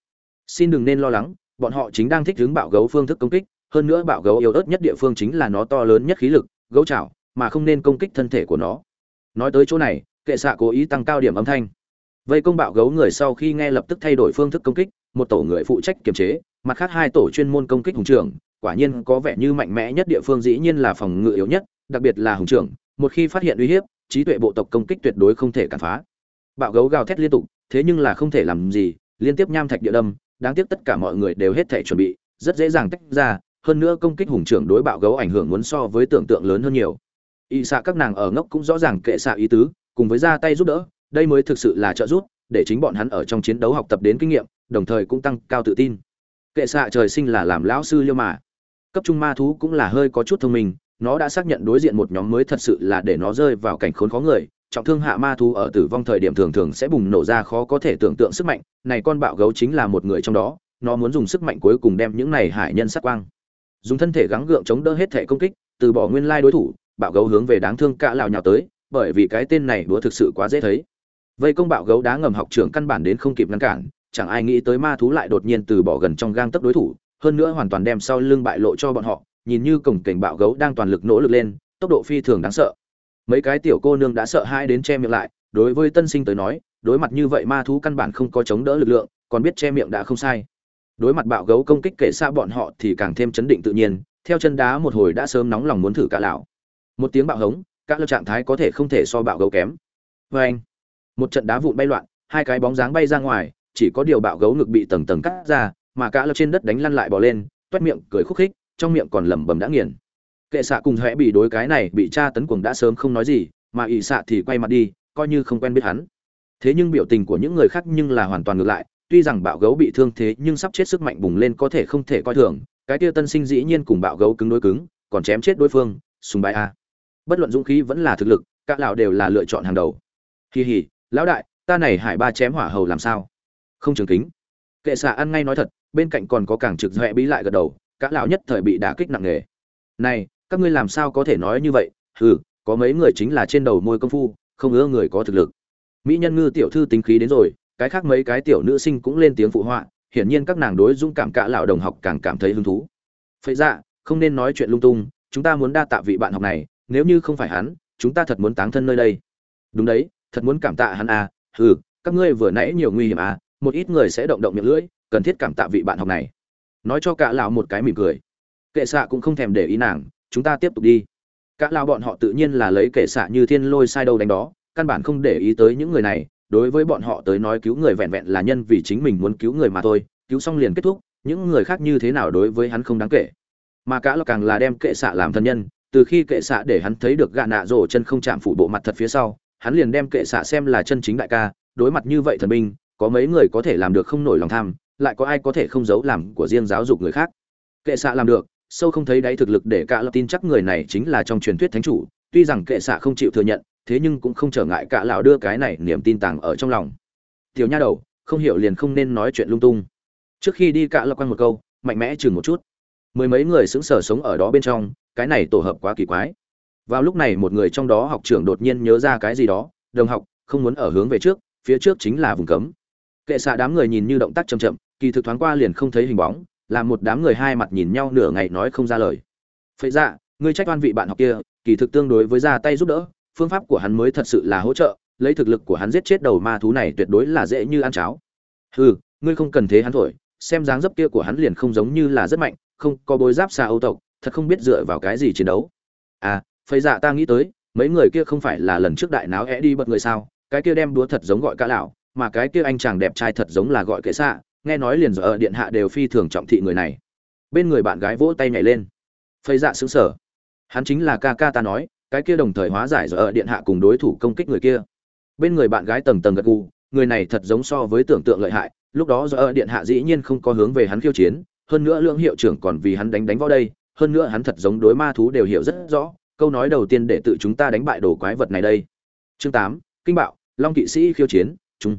Xin đừng nên lo lắng, bọn họ chính đang thích hướng bạo gấu phương thức công kích, hơn nữa bạo gấu yếu ớt nhất địa phương chính là nó to lớn nhất khí lực, gấu chảo mà không nên công kích thân thể của nó. Nói tới chỗ này, kệ xạ cố ý tăng cao điểm âm thanh vây công bạo gấu người sau khi nghe lập tức thay đổi phương thức công kích, một tổ người phụ trách kiềm chế, mặt khác hai tổ chuyên môn công kích hùng trưởng, quả nhiên có vẻ như mạnh mẽ nhất địa phương dĩ nhiên là phòng ngự yếu nhất, đặc biệt là hùng trưởng, một khi phát hiện uy hiếp, trí tuệ bộ tộc công kích tuyệt đối không thể cản phá. Bạo gấu gào thét liên tục, thế nhưng là không thể làm gì, liên tiếp nham thạch địa đâm, đáng tiếc tất cả mọi người đều hết thể chuẩn bị, rất dễ dàng tách ra, hơn nữa công kích hùng trưởng đối bạo gấu ảnh hưởng muốn so với tưởng tượng lớn hơn nhiều. Y xạ các nàng ở ngốc cũng rõ ràng kệ xạ ý tứ, cùng với ra tay giúp đỡ đây mới thực sự là trợ giúp, để chính bọn hắn ở trong chiến đấu học tập đến kinh nghiệm, đồng thời cũng tăng cao tự tin. Kệ xạ trời sinh là làm lão sư liêu mà. Cấp trung ma thú cũng là hơi có chút thông minh, nó đã xác nhận đối diện một nhóm mới thật sự là để nó rơi vào cảnh khốn khó người, trọng thương hạ ma thú ở tử vong thời điểm thường thường sẽ bùng nổ ra khó có thể tưởng tượng sức mạnh, này con bạo gấu chính là một người trong đó, nó muốn dùng sức mạnh cuối cùng đem những này hải nhân sát quang. Dùng thân thể gắng gượng chống đỡ hết thể công kích, từ bỏ nguyên lai đối thủ, bạo gấu hướng về đáng thương cả lão nhào tới, bởi vì cái tên này đúa thực sự quá dễ thấy vây công bạo gấu đá ngầm học trưởng căn bản đến không kịp ngăn cản, chẳng ai nghĩ tới ma thú lại đột nhiên từ bỏ gần trong gang tấc đối thủ, hơn nữa hoàn toàn đem sau lưng bại lộ cho bọn họ, nhìn như cổng cảnh bạo gấu đang toàn lực nỗ lực lên, tốc độ phi thường đáng sợ. Mấy cái tiểu cô nương đã sợ hai đến che miệng lại, đối với tân sinh tới nói, đối mặt như vậy ma thú căn bản không có chống đỡ lực lượng, còn biết che miệng đã không sai. Đối mặt bạo gấu công kích kể xa bọn họ thì càng thêm chấn định tự nhiên, theo chân đá một hồi đã sớm nóng lòng muốn thử cả lão. Một tiếng bạo hống các lớp trạng thái có thể không thể so bạo gấu kém. Vê anh một trận đá vụn bay loạn, hai cái bóng dáng bay ra ngoài, chỉ có điều bạo gấu ngực bị tầng tầng cắt ra, mà cả lật trên đất đánh lăn lại bò lên, toét miệng cười khúc khích, trong miệng còn lẩm bẩm đã nghiền. Kệ xạ cùng hễ bị đối cái này bị cha tấn cuồng đã sớm không nói gì, mà ỷ xạ thì quay mặt đi, coi như không quen biết hắn. Thế nhưng biểu tình của những người khác nhưng là hoàn toàn ngược lại, tuy rằng bạo gấu bị thương thế nhưng sắp chết sức mạnh bùng lên có thể không thể coi thường, cái tia tân sinh dĩ nhiên cùng bạo gấu cứng đối cứng, còn chém chết đối phương, sùng bài a. Bất luận dũng khí vẫn là thực lực các lão đều là lựa chọn hàng đầu. Kỳ hỉ lão đại, ta này hải ba chém hỏa hầu làm sao? Không trường kính. Kệ xạ ăn ngay nói thật, bên cạnh còn có càng trực doẹ bí lại gật đầu, cả lão nhất thời bị đả kích nặng nề. Này, các ngươi làm sao có thể nói như vậy? Hừ, có mấy người chính là trên đầu môi công phu, không ưa người có thực lực. Mỹ nhân ngư tiểu thư tính khí đến rồi, cái khác mấy cái tiểu nữ sinh cũng lên tiếng phụ họa, hiển nhiên các nàng đối dũng cảm cả lão đồng học càng cảm thấy hứng thú. Phải ra dạ, không nên nói chuyện lung tung, chúng ta muốn đa tạ vị bạn học này, nếu như không phải hắn, chúng ta thật muốn táng thân nơi đây. Đúng đấy thật muốn cảm tạ hắn à hừ, các ngươi vừa nãy nhiều nguy hiểm à một ít người sẽ động động miệng lưỡi, cần thiết cảm tạ vị bạn học này. Nói cho cả lão một cái mỉm cười. Kệ xạ cũng không thèm để ý nàng, chúng ta tiếp tục đi. Cả lão bọn họ tự nhiên là lấy kệ xạ như thiên lôi sai đâu đánh đó, căn bản không để ý tới những người này, đối với bọn họ tới nói cứu người vẹn vẹn là nhân vì chính mình muốn cứu người mà thôi, cứu xong liền kết thúc, những người khác như thế nào đối với hắn không đáng kể. Mà cả lão càng là đem kệ xạ làm thân nhân, từ khi kệ xạ để hắn thấy được gạ nạ rổ chân không chạm phủ bộ mặt thật phía sau hắn liền đem kệ xạ xem là chân chính đại ca, đối mặt như vậy thần binh, có mấy người có thể làm được không nổi lòng tham, lại có ai có thể không giấu làm của riêng giáo dục người khác. Kệ xạ làm được, sâu không thấy đáy thực lực để cả lập tin chắc người này chính là trong truyền thuyết thánh chủ, tuy rằng kệ xạ không chịu thừa nhận, thế nhưng cũng không trở ngại cả lão đưa cái này niềm tin tàng ở trong lòng. Tiểu nha đầu, không hiểu liền không nên nói chuyện lung tung. Trước khi đi cả lập quăng một câu, mạnh mẽ chừng một chút. Mười mấy người sững sờ sống ở đó bên trong, cái này tổ hợp quá kỳ quái vào lúc này một người trong đó học trưởng đột nhiên nhớ ra cái gì đó, đồng học, không muốn ở hướng về trước, phía trước chính là vùng cấm. Kệ xạ đám người nhìn như động tác chậm chậm, kỳ thực thoáng qua liền không thấy hình bóng, làm một đám người hai mặt nhìn nhau nửa ngày nói không ra lời. Phệ dạ ngươi trách oan vị bạn học kia, kỳ thực tương đối với ra tay giúp đỡ, phương pháp của hắn mới thật sự là hỗ trợ, lấy thực lực của hắn giết chết đầu ma thú này tuyệt đối là dễ như ăn cháo. Hừ, ngươi không cần thế hắn thổi, xem dáng dấp kia của hắn liền không giống như là rất mạnh, không có bối giáp xa âu tộc, thật không biết dựa vào cái gì chiến đấu. À phây dạ ta nghĩ tới, mấy người kia không phải là lần trước đại náo é đi bật người sao, cái kia đem đúa thật giống gọi cả lão, mà cái kia anh chàng đẹp trai thật giống là gọi kệ xạ, nghe nói liền giờ ở điện hạ đều phi thường trọng thị người này. Bên người bạn gái vỗ tay nhảy lên. Phây dạ xứng sở hắn chính là ca ca ta nói, cái kia đồng thời hóa giải giờ ở điện hạ cùng đối thủ công kích người kia. Bên người bạn gái tầng tầng gật gù, người này thật giống so với tưởng tượng lợi hại, lúc đó giờ ở điện hạ dĩ nhiên không có hướng về hắn khiêu chiến, hơn nữa lưỡng hiệu trưởng còn vì hắn đánh đánh vào đây, hơn nữa hắn thật giống đối ma thú đều hiểu rất rõ câu nói đầu tiên để tự chúng ta đánh bại đồ quái vật này đây. Chương tám, kinh bạo, long kỵ sĩ khiêu chiến chung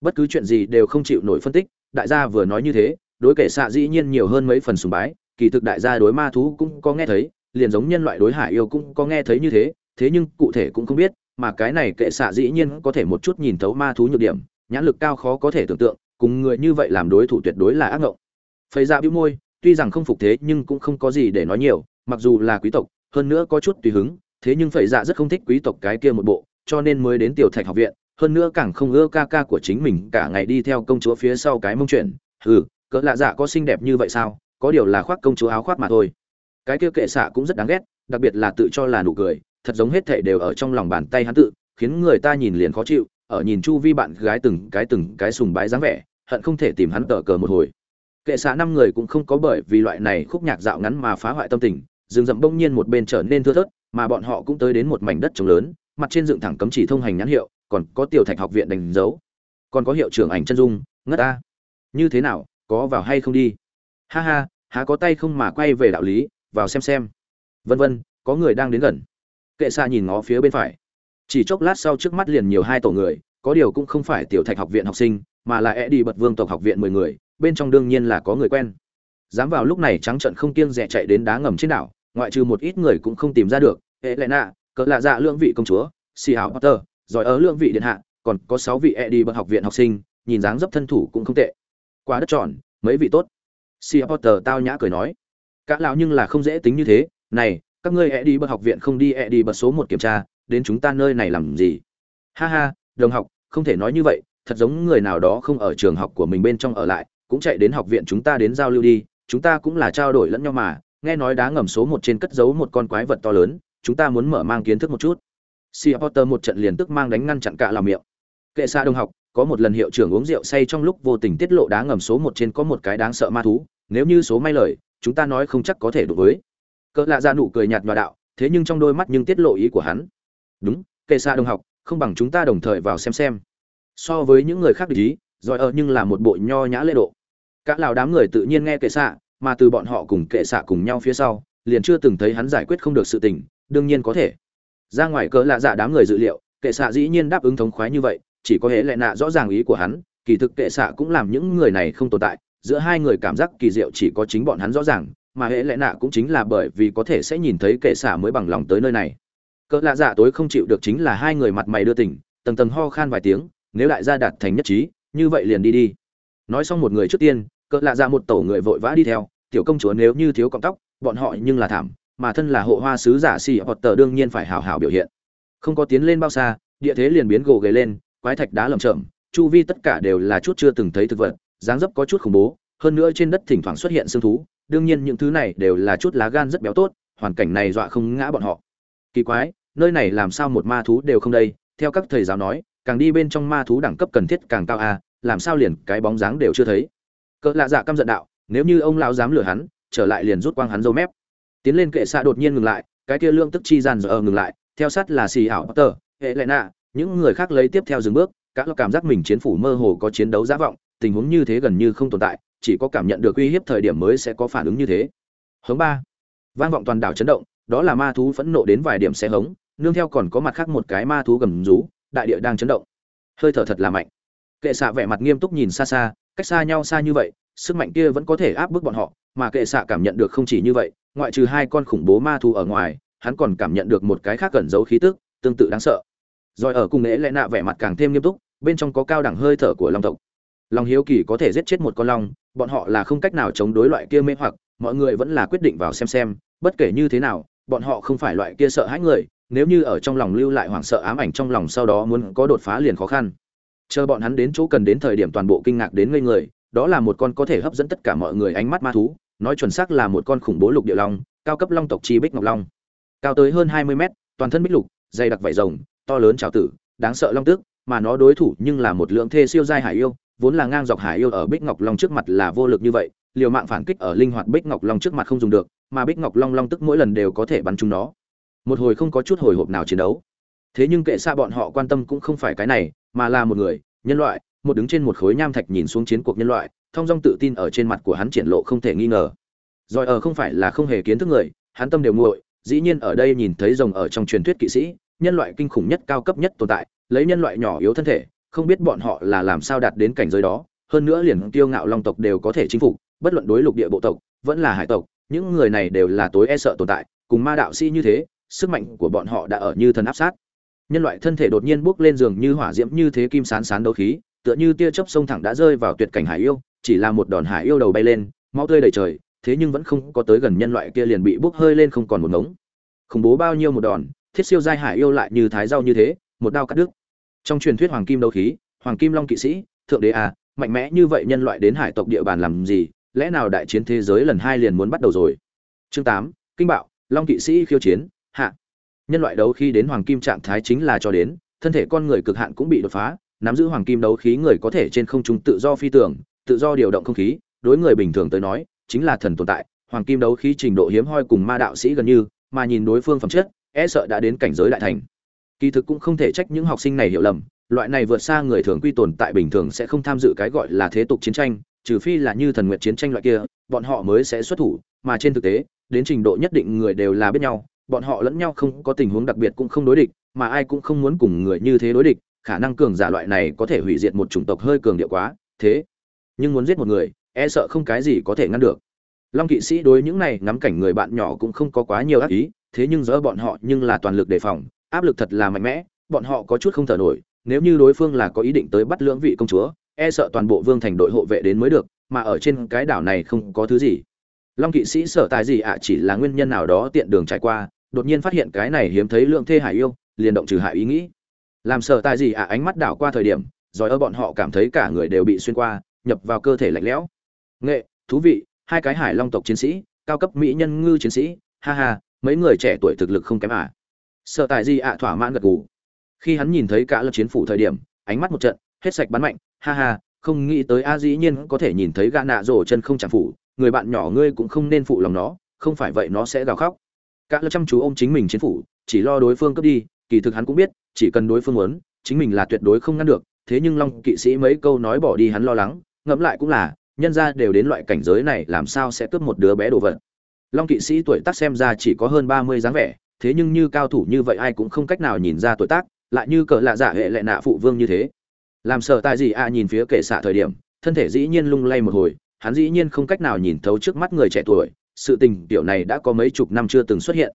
bất cứ chuyện gì đều không chịu nổi phân tích, đại gia vừa nói như thế, đối kẻ xạ dĩ nhiên nhiều hơn mấy phần sùng bái, kỳ thực đại gia đối ma thú cũng có nghe thấy, liền giống nhân loại đối hải yêu cũng có nghe thấy như thế thế nhưng cụ thể cũng không biết, mà cái này kệ xạ dĩ nhiên có thể một chút nhìn thấu ma thú nhược điểm, nhãn lực cao khó có thể tưởng tượng, cùng người như vậy làm đối thủ tuyệt đối là ác ngộng. Phây ra dạ bĩu môi, tuy rằng không phục thế nhưng cũng không có gì để nói nhiều, mặc dù là quý tộc hơn nữa có chút tùy hứng, thế nhưng phẩy dạ rất không thích quý tộc cái kia một bộ, cho nên mới đến tiểu thạch học viện, hơn nữa càng không ưa ca ca của chính mình, cả ngày đi theo công chúa phía sau cái mông chuyện. Ừ cỡ lạ dạ có xinh đẹp như vậy sao? Có điều là khoác công chúa áo khoác mà thôi. Cái kia kệ xạ cũng rất đáng ghét, đặc biệt là tự cho là nụ cười, thật giống hết thảy đều ở trong lòng bàn tay hắn tự, khiến người ta nhìn liền khó chịu, ở nhìn chu vi bạn gái từng cái từng cái sùng bái dáng vẻ, hận không thể tìm hắn tờ cờ một hồi. Kệ xạ năm người cũng không có bởi vì loại này khúc nhạc dạo ngắn mà phá hoại tâm tình rừng rậm bỗng nhiên một bên trở nên thưa thớt mà bọn họ cũng tới đến một mảnh đất trống lớn mặt trên dựng thẳng cấm chỉ thông hành nhãn hiệu còn có tiểu thạch học viện đánh dấu còn có hiệu trưởng ảnh chân dung ngất a, như thế nào có vào hay không đi? Ha ha há có tay không mà quay về đạo lý vào xem xem. Vân vân có người đang đến gần. Kệ xa nhìn ngó phía bên phải. Chỉ chốc lát sau trước mắt liền nhiều hai tổ người có điều cũng không phải tiểu thạch học viện học sinh mà là ẻ đi bật vương tộc học viện mười người bên trong đương nhiên là có người quen. Dám vào lúc này trắng trận không kiêng dè chạy đến đá ngầm trên đảo ngoại trừ một ít người cũng không tìm ra được. Hệ lệ nạ, cỡ lạ dạ lưỡng vị công chúa, xì hảo potter, giỏi ở lưỡng vị điện hạ, còn có sáu vị e đi bậc học viện học sinh, nhìn dáng dấp thân thủ cũng không tệ. Quá đất tròn, mấy vị tốt. Xì hảo potter tao nhã cười nói. Cả lão nhưng là không dễ tính như thế. Này, các ngươi e đi bậc học viện không đi e đi bậc số một kiểm tra, đến chúng ta nơi này làm gì? Ha ha, đồng học, không thể nói như vậy. Thật giống người nào đó không ở trường học của mình bên trong ở lại, cũng chạy đến học viện chúng ta đến giao lưu đi. Chúng ta cũng là trao đổi lẫn nhau mà nghe nói đá ngầm số một trên cất giấu một con quái vật to lớn, chúng ta muốn mở mang kiến thức một chút. Si potter một trận liền tức mang đánh ngăn chặn cả làm miệng. Kệ xa đồng học, có một lần hiệu trưởng uống rượu say trong lúc vô tình tiết lộ đá ngầm số một trên có một cái đáng sợ ma thú, nếu như số may lời, chúng ta nói không chắc có thể đụng với. Cỡ lạ ra nụ cười nhạt nhòa đạo, thế nhưng trong đôi mắt nhưng tiết lộ ý của hắn. Đúng, kệ xa đồng học, không bằng chúng ta đồng thời vào xem xem. So với những người khác ý giỏi ở nhưng là một bộ nho nhã lễ độ. Cả lào đám người tự nhiên nghe kệ xạ mà từ bọn họ cùng kệ xạ cùng nhau phía sau, liền chưa từng thấy hắn giải quyết không được sự tình, đương nhiên có thể. Ra ngoài cỡ lạ dạ đám người dự liệu, kệ xạ dĩ nhiên đáp ứng thống khoái như vậy, chỉ có hễ lệ nạ rõ ràng ý của hắn, kỳ thực kệ xạ cũng làm những người này không tồn tại, giữa hai người cảm giác kỳ diệu chỉ có chính bọn hắn rõ ràng, mà hễ lệ nạ cũng chính là bởi vì có thể sẽ nhìn thấy kệ xạ mới bằng lòng tới nơi này. Cỡ lạ dạ tối không chịu được chính là hai người mặt mày đưa tỉnh tầng tầng ho khan vài tiếng, nếu đại gia đạt thành nhất trí, như vậy liền đi đi. Nói xong một người trước tiên cỡ lạ ra một tổ người vội vã đi theo tiểu công chúa nếu như thiếu cọng tóc bọn họ nhưng là thảm mà thân là hộ hoa sứ giả xì hoặc tờ đương nhiên phải hào hào biểu hiện. Không có tiến lên bao xa địa thế liền biến gồ ghề lên quái thạch đá lầm chậm chu vi tất cả đều là chút chưa từng thấy thực vật dáng dấp có chút khủng bố hơn nữa trên đất thỉnh thoảng xuất hiện sương thú đương nhiên những thứ này đều là chút lá gan rất béo tốt hoàn cảnh này dọa không ngã bọn họ. Kỳ quái nơi này làm sao một ma thú đều không đây? Theo các thầy giáo nói càng đi bên trong ma thú đẳng cấp cần thiết càng cao à, làm sao liền cái bóng dáng đều chưa thấy? Cỡ lạ dạ căm giận đạo, nếu như ông lão dám lừa hắn, trở lại liền rút quang hắn dâu mép. Tiến lên kệ xạ đột nhiên ngừng lại, cái kia lương tức chi dàn giờ ngừng lại, theo sát là xì ảo tờ hệ lệ nạ, những người khác lấy tiếp theo dừng bước các cảm giác mình chiến phủ mơ hồ có chiến đấu giả vọng, tình huống như thế gần như không tồn tại, chỉ có cảm nhận được uy hiếp thời điểm mới sẽ có phản ứng như thế. Hướng ba, vang vọng toàn đảo chấn động, đó là ma thú phẫn nộ đến vài điểm xe hống, nương theo còn có mặt khác một cái ma thú gầm rú, đại địa đang chấn động. Hơi thở thật là mạnh. Kệ xạ vẻ mặt nghiêm túc nhìn xa xa cách xa nhau xa như vậy, sức mạnh kia vẫn có thể áp bức bọn họ, mà kệ xạ cảm nhận được không chỉ như vậy, ngoại trừ hai con khủng bố ma thú ở ngoài, hắn còn cảm nhận được một cái khác cẩn giấu khí tức, tương tự đáng sợ. Rồi ở cùng lễ lẽ nạ vẻ mặt càng thêm nghiêm túc, bên trong có cao đẳng hơi thở của long tộc. Long hiếu kỳ có thể giết chết một con long, bọn họ là không cách nào chống đối loại kia mê hoặc, mọi người vẫn là quyết định vào xem xem, bất kể như thế nào, bọn họ không phải loại kia sợ hãi người, nếu như ở trong lòng lưu lại hoảng sợ ám ảnh trong lòng sau đó muốn có đột phá liền khó khăn chờ bọn hắn đến chỗ cần đến thời điểm toàn bộ kinh ngạc đến ngây người, đó là một con có thể hấp dẫn tất cả mọi người ánh mắt ma thú, nói chuẩn xác là một con khủng bố lục địa long, cao cấp long tộc chi bích ngọc long. Cao tới hơn hai mươi mét, toàn thân bích lục, dày đặc vảy rồng, to lớn trào tử, đáng sợ long tước, mà nó đối thủ nhưng là một lượng thê siêu giai hải yêu, vốn là ngang dọc hải yêu ở bích ngọc long trước mặt là vô lực như vậy, liều mạng phản kích ở linh hoạt bích ngọc long trước mặt không dùng được, mà bích ngọc long long tức mỗi lần đều có thể bắn chúng nó. Một hồi không có chút hồi hộp nào chiến đấu. Thế nhưng kệ xa bọn họ quan tâm cũng không phải cái này mà là một người, nhân loại, một đứng trên một khối nham thạch nhìn xuống chiến cuộc nhân loại, thong dong tự tin ở trên mặt của hắn triển lộ không thể nghi ngờ. Rồi ở không phải là không hề kiến thức người, hắn tâm đều nguội, dĩ nhiên ở đây nhìn thấy rồng ở trong truyền thuyết kỵ sĩ, nhân loại kinh khủng nhất, cao cấp nhất tồn tại, lấy nhân loại nhỏ yếu thân thể, không biết bọn họ là làm sao đạt đến cảnh giới đó, hơn nữa liền tiêu ngạo long tộc đều có thể chinh phục, bất luận đối lục địa bộ tộc, vẫn là hải tộc, những người này đều là tối e sợ tồn tại, cùng ma đạo sĩ như thế, sức mạnh của bọn họ đã ở như thần áp sát nhân loại thân thể đột nhiên bốc lên giường như hỏa diễm như thế kim sán sán đấu khí, tựa như tia chớp sông thẳng đã rơi vào tuyệt cảnh hải yêu, chỉ là một đòn hải yêu đầu bay lên, máu tươi đầy trời, thế nhưng vẫn không có tới gần nhân loại kia liền bị bốc hơi lên không còn một ngống. Khủng bố bao nhiêu một đòn, thiết siêu giai hải yêu lại như thái rau như thế, một đao cắt đứt. Trong truyền thuyết hoàng kim đấu khí, hoàng kim long kỵ sĩ, thượng đế à mạnh mẽ như vậy nhân loại đến hải tộc địa bàn làm gì, lẽ nào đại chiến thế giới lần hai liền muốn bắt đầu rồi? Chương tám, kinh bạo, long kỵ sĩ khiêu chiến, hạ nhân loại đấu khi đến hoàng kim trạng thái chính là cho đến, thân thể con người cực hạn cũng bị đột phá, nắm giữ hoàng kim đấu khí người có thể trên không trung tự do phi tưởng tự do điều động không khí, đối người bình thường tới nói, chính là thần tồn tại. Hoàng kim đấu khí trình độ hiếm hoi cùng ma đạo sĩ gần như, mà nhìn đối phương phẩm chất e sợ đã đến cảnh giới đại thành. Kỳ thực cũng không thể trách những học sinh này hiểu lầm, loại này vượt xa người thường quy tồn tại bình thường sẽ không tham dự cái gọi là thế tục chiến tranh, trừ phi là như thần nguyện chiến tranh loại kia, bọn họ mới sẽ xuất thủ, mà trên thực tế, đến trình độ nhất định người đều là biết nhau bọn họ lẫn nhau không có tình huống đặc biệt cũng không đối địch, mà ai cũng không muốn cùng người như thế đối địch, khả năng cường giả loại này có thể hủy diệt một chủng tộc hơi cường địa quá, thế. Nhưng muốn giết một người e sợ không cái gì có thể ngăn được. Long kỵ sĩ đối những này ngắm cảnh người bạn nhỏ cũng không có quá nhiều ác ý, thế nhưng giữa bọn họ nhưng là toàn lực đề phòng, áp lực thật là mạnh mẽ, bọn họ có chút không thở nổi, nếu như đối phương là có ý định tới bắt lưỡng vị công chúa e sợ toàn bộ vương thành đội hộ vệ đến mới được, mà ở trên cái đảo này không có thứ gì. Long kỵ sĩ sở tài gì ạ, chỉ là nguyên nhân nào đó tiện đường trải qua đột nhiên phát hiện cái này hiếm thấy lượng thê hải yêu, liền động trừ hại ý nghĩ. Làm sợ tài gì ạ, ánh mắt đảo qua thời điểm rồi ở bọn họ cảm thấy cả người đều bị xuyên qua, nhập vào cơ thể lạnh lẽo. Nghệ, thú vị, hai cái hải long tộc chiến sĩ, cao cấp mỹ nhân ngư chiến sĩ, ha ha, mấy người trẻ tuổi thực lực không kém à sợ tài gì ạ, thỏa mãn gật gù. Khi hắn nhìn thấy cả lập chiến phủ thời điểm, ánh mắt một trận, hết sạch bắn mạnh, ha ha, không nghĩ tới a dĩ nhiên có thể nhìn thấy gã nạ rổ chân không chẳng phủ, người bạn nhỏ ngươi cũng không nên phụ lòng nó, không phải vậy nó sẽ gào khóc cả lơ chăm chú ôm chính mình chiến phủ, chỉ lo đối phương cướp đi, kỳ thực hắn cũng biết, chỉ cần đối phương muốn, chính mình là tuyệt đối không ngăn được, thế nhưng long kỵ sĩ mấy câu nói bỏ đi hắn lo lắng, ngẫm lại cũng là, nhân ra đều đến loại cảnh giới này làm sao sẽ cướp một đứa bé đồ vật. Long kỵ sĩ tuổi tác xem ra chỉ có hơn ba mươi dáng vẻ, thế nhưng như cao thủ như vậy ai cũng không cách nào nhìn ra tuổi tác, lại như cỡ lạ giả hệ lệ nạ phụ vương như thế. Làm sợ tại gì a nhìn phía kệ xạ thời điểm, thân thể dĩ nhiên lung lay một hồi, hắn dĩ nhiên không cách nào nhìn thấu trước mắt người trẻ tuổi sự tình tiểu này đã có mấy chục năm chưa từng xuất hiện.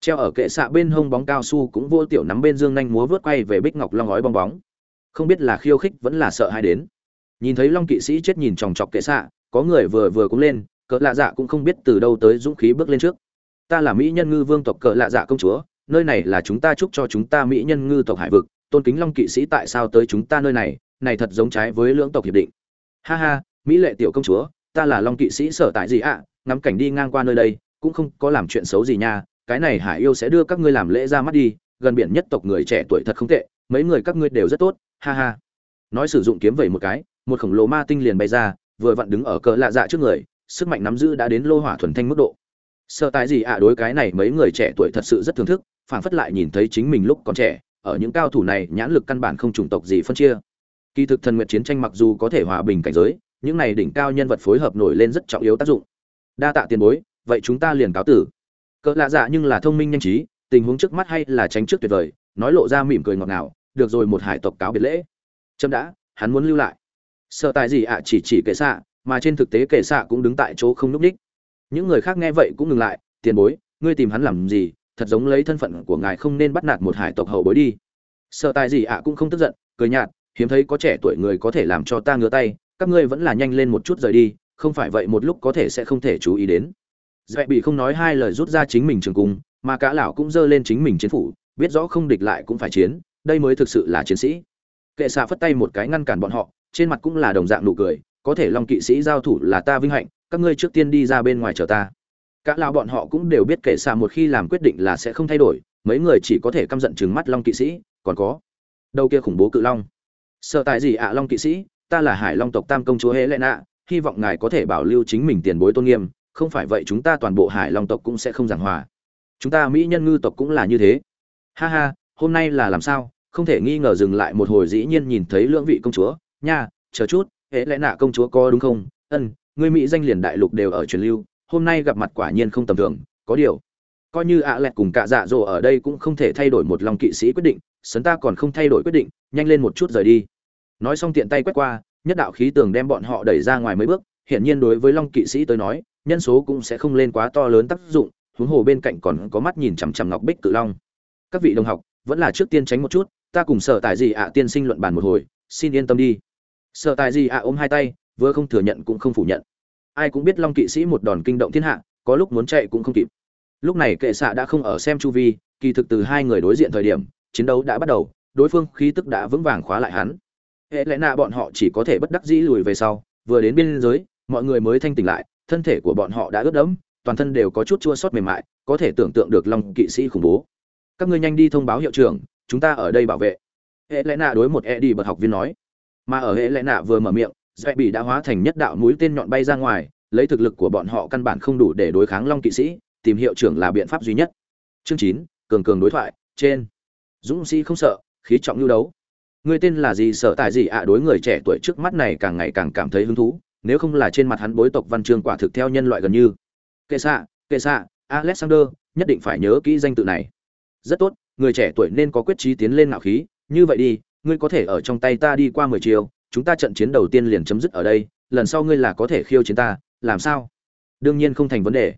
Treo ở kệ xạ bên hông bóng cao su cũng vô tiểu nắm bên dương nhanh múa vớt quay về bích ngọc long ói bong bóng. Không biết là khiêu khích vẫn là sợ hai đến. Nhìn thấy long kỵ sĩ chết nhìn chòng chọc kệ xạ, có người vừa vừa cũng lên, cỡ lạ dạ cũng không biết từ đâu tới dũng khí bước lên trước. Ta là mỹ nhân ngư vương tộc cỡ lạ dạ công chúa, nơi này là chúng ta chúc cho chúng ta mỹ nhân ngư tộc hải vực, tôn kính long kỵ sĩ tại sao tới chúng ta nơi này này thật giống trái với lưỡng tộc hiệp định. Ha ha, mỹ lệ tiểu công chúa, ta là long kỵ sĩ sở tại gì ạ? Ngắm cảnh đi ngang qua nơi đây, cũng không có làm chuyện xấu gì nha, cái này hải yêu sẽ đưa các ngươi làm lễ ra mắt đi, gần biển nhất tộc người trẻ tuổi thật không tệ, mấy người các ngươi đều rất tốt, ha ha. Nói sử dụng kiếm vẩy một cái, một khổng lồ ma tinh liền bay ra, vừa vặn đứng ở cỡ lạ dạ trước người, sức mạnh nắm giữ đã đến lô hỏa thuần thanh mức độ. Sợ tại gì ạ, đối cái này mấy người trẻ tuổi thật sự rất thưởng thức, phảng phất lại nhìn thấy chính mình lúc còn trẻ, ở những cao thủ này, nhãn lực căn bản không chủng tộc gì phân chia. Kỳ thực thần nguyệt chiến tranh mặc dù có thể hòa bình cảnh giới, những này đỉnh cao nhân vật phối hợp nổi lên rất trọng yếu tác dụng đa tạ tiền bối, vậy chúng ta liền cáo tử. Cỡ lạ dạ nhưng là thông minh nhanh trí, tình huống trước mắt hay là tránh trước tuyệt vời, nói lộ ra mỉm cười ngọt ngào, được rồi một hải tộc cáo biệt lễ. Trâm đã, hắn muốn lưu lại. Sợ tại gì ạ, chỉ chỉ kệ xạ, mà trên thực tế kệ xạ cũng đứng tại chỗ không núp ních. Những người khác nghe vậy cũng ngừng lại, tiền bối, ngươi tìm hắn làm gì? Thật giống lấy thân phận của ngài không nên bắt nạt một hải tộc hậu bối đi. Sợ tại gì ạ cũng không tức giận, cười nhạt, hiếm thấy có trẻ tuổi người có thể làm cho ta ngứa tay, các ngươi vẫn là nhanh lên một chút rời đi không phải vậy một lúc có thể sẽ không thể chú ý đến. Dẹp bị không nói hai lời rút ra chính mình trường cung, mà cả lão cũng giơ lên chính mình chiến phủ, biết rõ không địch lại cũng phải chiến, đây mới thực sự là chiến sĩ. Kệ xạ phất tay một cái ngăn cản bọn họ, trên mặt cũng là đồng dạng nụ cười, có thể long kỵ sĩ giao thủ là ta vinh hạnh, các ngươi trước tiên đi ra bên ngoài chờ ta. Cả lão bọn họ cũng đều biết kệ xạ một khi làm quyết định là sẽ không thay đổi, mấy người chỉ có thể căm giận trừng mắt long kỵ sĩ, còn có đâu kia khủng bố cự long. Sợ tại gì ạ, long kỵ sĩ? Ta là hải long tộc tam công chúa hễ lệ nạ hy vọng ngài có thể bảo lưu chính mình tiền bối tôn nghiêm, không phải vậy chúng ta toàn bộ hải long tộc cũng sẽ không giảng hòa. Chúng ta mỹ nhân ngư tộc cũng là như thế. Ha ha, hôm nay là làm sao? Không thể nghi ngờ dừng lại một hồi dĩ nhiên nhìn thấy lưỡng vị công chúa. Nha, chờ chút hễ lẽ nạ công chúa có đúng không? Ân, người mỹ danh liền đại lục đều ở truyền lưu, hôm nay gặp mặt quả nhiên không tầm thường, có điều. Coi như ạ lẹt cùng cả dạ dỗ ở đây cũng không thể thay đổi một lòng kỵ sĩ quyết định, sấn ta còn không thay đổi quyết định, nhanh lên một chút rời đi. Nói xong tiện tay quét qua nhất đạo khí tường đem bọn họ đẩy ra ngoài mấy bước, hiển nhiên đối với long kỵ sĩ tới nói, nhân số cũng sẽ không lên quá to lớn tác dụng, huống hồ bên cạnh còn có mắt nhìn chằm chằm ngọc bích cự long. Các vị đồng học, vẫn là trước tiên tránh một chút, ta cùng sợ tại gì ạ tiên sinh luận bàn một hồi, xin yên tâm đi. Sợ tại gì ạ ôm hai tay, vừa không thừa nhận cũng không phủ nhận. Ai cũng biết long kỵ sĩ một đòn kinh động thiên hạ, có lúc muốn chạy cũng không kịp. Lúc này kệ xạ đã không ở xem chu vi, kỳ thực từ hai người đối diện thời điểm, chiến đấu đã bắt đầu, đối phương khí tức đã vững vàng khóa lại hắn hệ lẽ nạ bọn họ chỉ có thể bất đắc dĩ lùi về sau, vừa đến biên giới, mọi người mới thanh tỉnh lại, thân thể của bọn họ đã ướt đẫm, toàn thân đều có chút chua sót mềm mại, có thể tưởng tượng được long kỵ sĩ khủng bố. Các ngươi nhanh đi thông báo hiệu trưởng, chúng ta ở đây bảo vệ. Hệ lẽ nạ đối một e đi bậc học viên nói. Mà ở hệ lẽ nạ vừa mở miệng dạy bị đã hóa thành nhất đạo mũi tên nhọn bay ra ngoài, lấy thực lực của bọn họ căn bản không đủ để đối kháng long kỵ sĩ, tìm hiệu trưởng là biện pháp duy nhất. Chương chín, cường cường đối thoại, trên. Dũng sĩ không sợ, khí trọng lưu đấu người tên là gì? Sợ tại gì ạ? Đối người trẻ tuổi trước mắt này càng ngày càng cảm thấy hứng thú, nếu không là trên mặt hắn bối tộc văn chương quả thực theo nhân loại gần như. Kệ xạ kệ xạ, alexander, nhất định phải nhớ kỹ danh tự này. Rất tốt, người trẻ tuổi nên có quyết trí tiến lên ngạo khí. Như vậy đi, ngươi có thể ở trong tay ta đi qua mười chiều, chúng ta trận chiến đầu tiên liền chấm dứt ở đây, lần sau ngươi là có thể khiêu chiến ta, làm sao? Đương nhiên không thành vấn đề.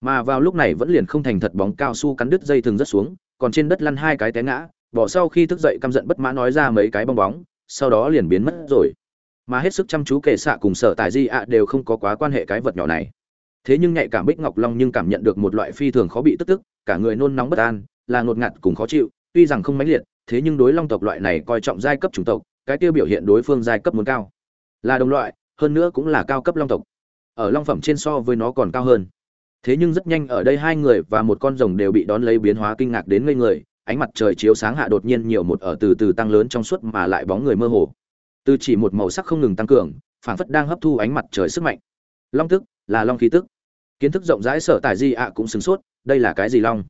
Mà vào lúc này vẫn liền không thành thật bóng cao su cắn đứt dây thừng rất xuống, còn trên đất lăn hai cái té ngã bỏ sau khi thức dậy căm giận bất mã nói ra mấy cái bong bóng, sau đó liền biến mất rồi. Mà hết sức chăm chú kệ xạ cùng sở tài di ạ đều không có quá quan hệ cái vật nhỏ này. Thế nhưng nhạy cảm bích ngọc long nhưng cảm nhận được một loại phi thường khó bị tức tức, cả người nôn nóng bất an, là ngột ngạt cùng khó chịu, tuy rằng không mãnh liệt, thế nhưng đối long tộc loại này coi trọng giai cấp chủng tộc, cái tiêu biểu hiện đối phương giai cấp muốn cao. Là đồng loại, hơn nữa cũng là cao cấp long tộc. Ở long phẩm trên so với nó còn cao hơn. Thế nhưng rất nhanh ở đây hai người và một con rồng đều bị đón lấy biến hóa kinh ngạc đến ngây người ánh mặt trời chiếu sáng hạ đột nhiên nhiều một ở từ từ tăng lớn trong suốt mà lại bóng người mơ hồ. Từ chỉ một màu sắc không ngừng tăng cường phảng phất đang hấp thu ánh mặt trời sức mạnh. Long tức, là long khí tức. Kiến thức rộng rãi sở tài di ạ cũng sửng sốt, đây là cái gì long?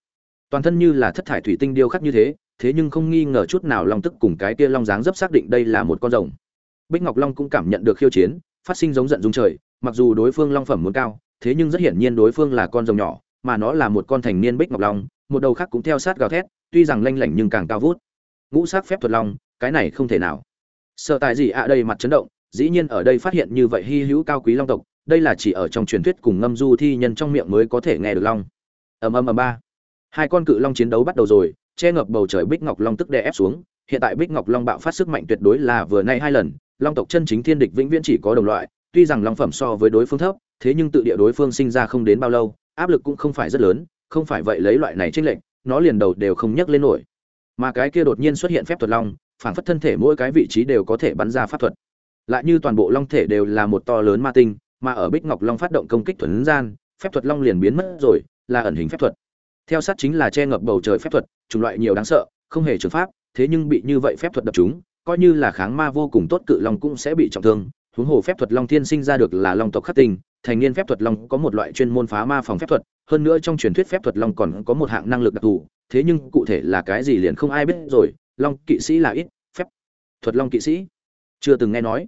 Toàn thân như là thất thải thủy tinh điêu khắc như thế thế nhưng không nghi ngờ chút nào long tức cùng cái kia long dáng dấp xác định đây là một con rồng. Bích ngọc long cũng cảm nhận được khiêu chiến, phát sinh giống giận dung trời, mặc dù đối phương long phẩm muốn cao, thế nhưng rất hiển nhiên đối phương là con rồng nhỏ, mà nó là một con thành niên bích ngọc long, một đầu khác cũng theo sát gào thét tuy rằng lanh lảnh nhưng càng cao vút. Ngũ sắc phép thuật long, cái này không thể nào. Sợ tại gì ạ đây mặt chấn động, dĩ nhiên ở đây phát hiện như vậy hy hữu cao quý long tộc, đây là chỉ ở trong truyền thuyết cùng ngâm du thi nhân trong miệng mới có thể nghe được long. Ầm ầm ầm ba. Hai con cự long chiến đấu bắt đầu rồi, che ngập bầu trời bích ngọc long tức đè ép xuống. Hiện tại bích ngọc long bạo phát sức mạnh tuyệt đối là vừa nay hai lần, long tộc chân chính thiên địch vĩnh viễn chỉ có đồng loại, tuy rằng long phẩm so với đối phương thấp, thế nhưng tự địa đối phương sinh ra không đến bao lâu, áp lực cũng không phải rất lớn, không phải vậy lấy loại này tranh lệnh nó liền đầu đều không nhấc lên nổi. Mà cái kia đột nhiên xuất hiện phép thuật long, phảng phất thân thể mỗi cái vị trí đều có thể bắn ra pháp thuật. Lại như toàn bộ long thể đều là một to lớn ma tinh, mà ở bích ngọc long phát động công kích thuần gian, phép thuật long liền biến mất rồi, là ẩn hình phép thuật. Theo sát chính là che ngập bầu trời phép thuật, chủng loại nhiều đáng sợ, không hề trường pháp, thế nhưng bị như vậy phép thuật đập chúng, coi như là kháng ma vô cùng tốt cự long cũng sẽ bị trọng thương. Huống hồ phép thuật long thiên sinh ra được là long tộc khắc tinh, thành niên phép thuật long có một loại chuyên môn phá ma phòng phép thuật hơn nữa trong truyền thuyết phép thuật long còn có một hạng năng lực đặc thù, thế nhưng cụ thể là cái gì liền không ai biết rồi. Long kỵ sĩ là ít, phép thuật long kỵ sĩ. Chưa từng nghe nói.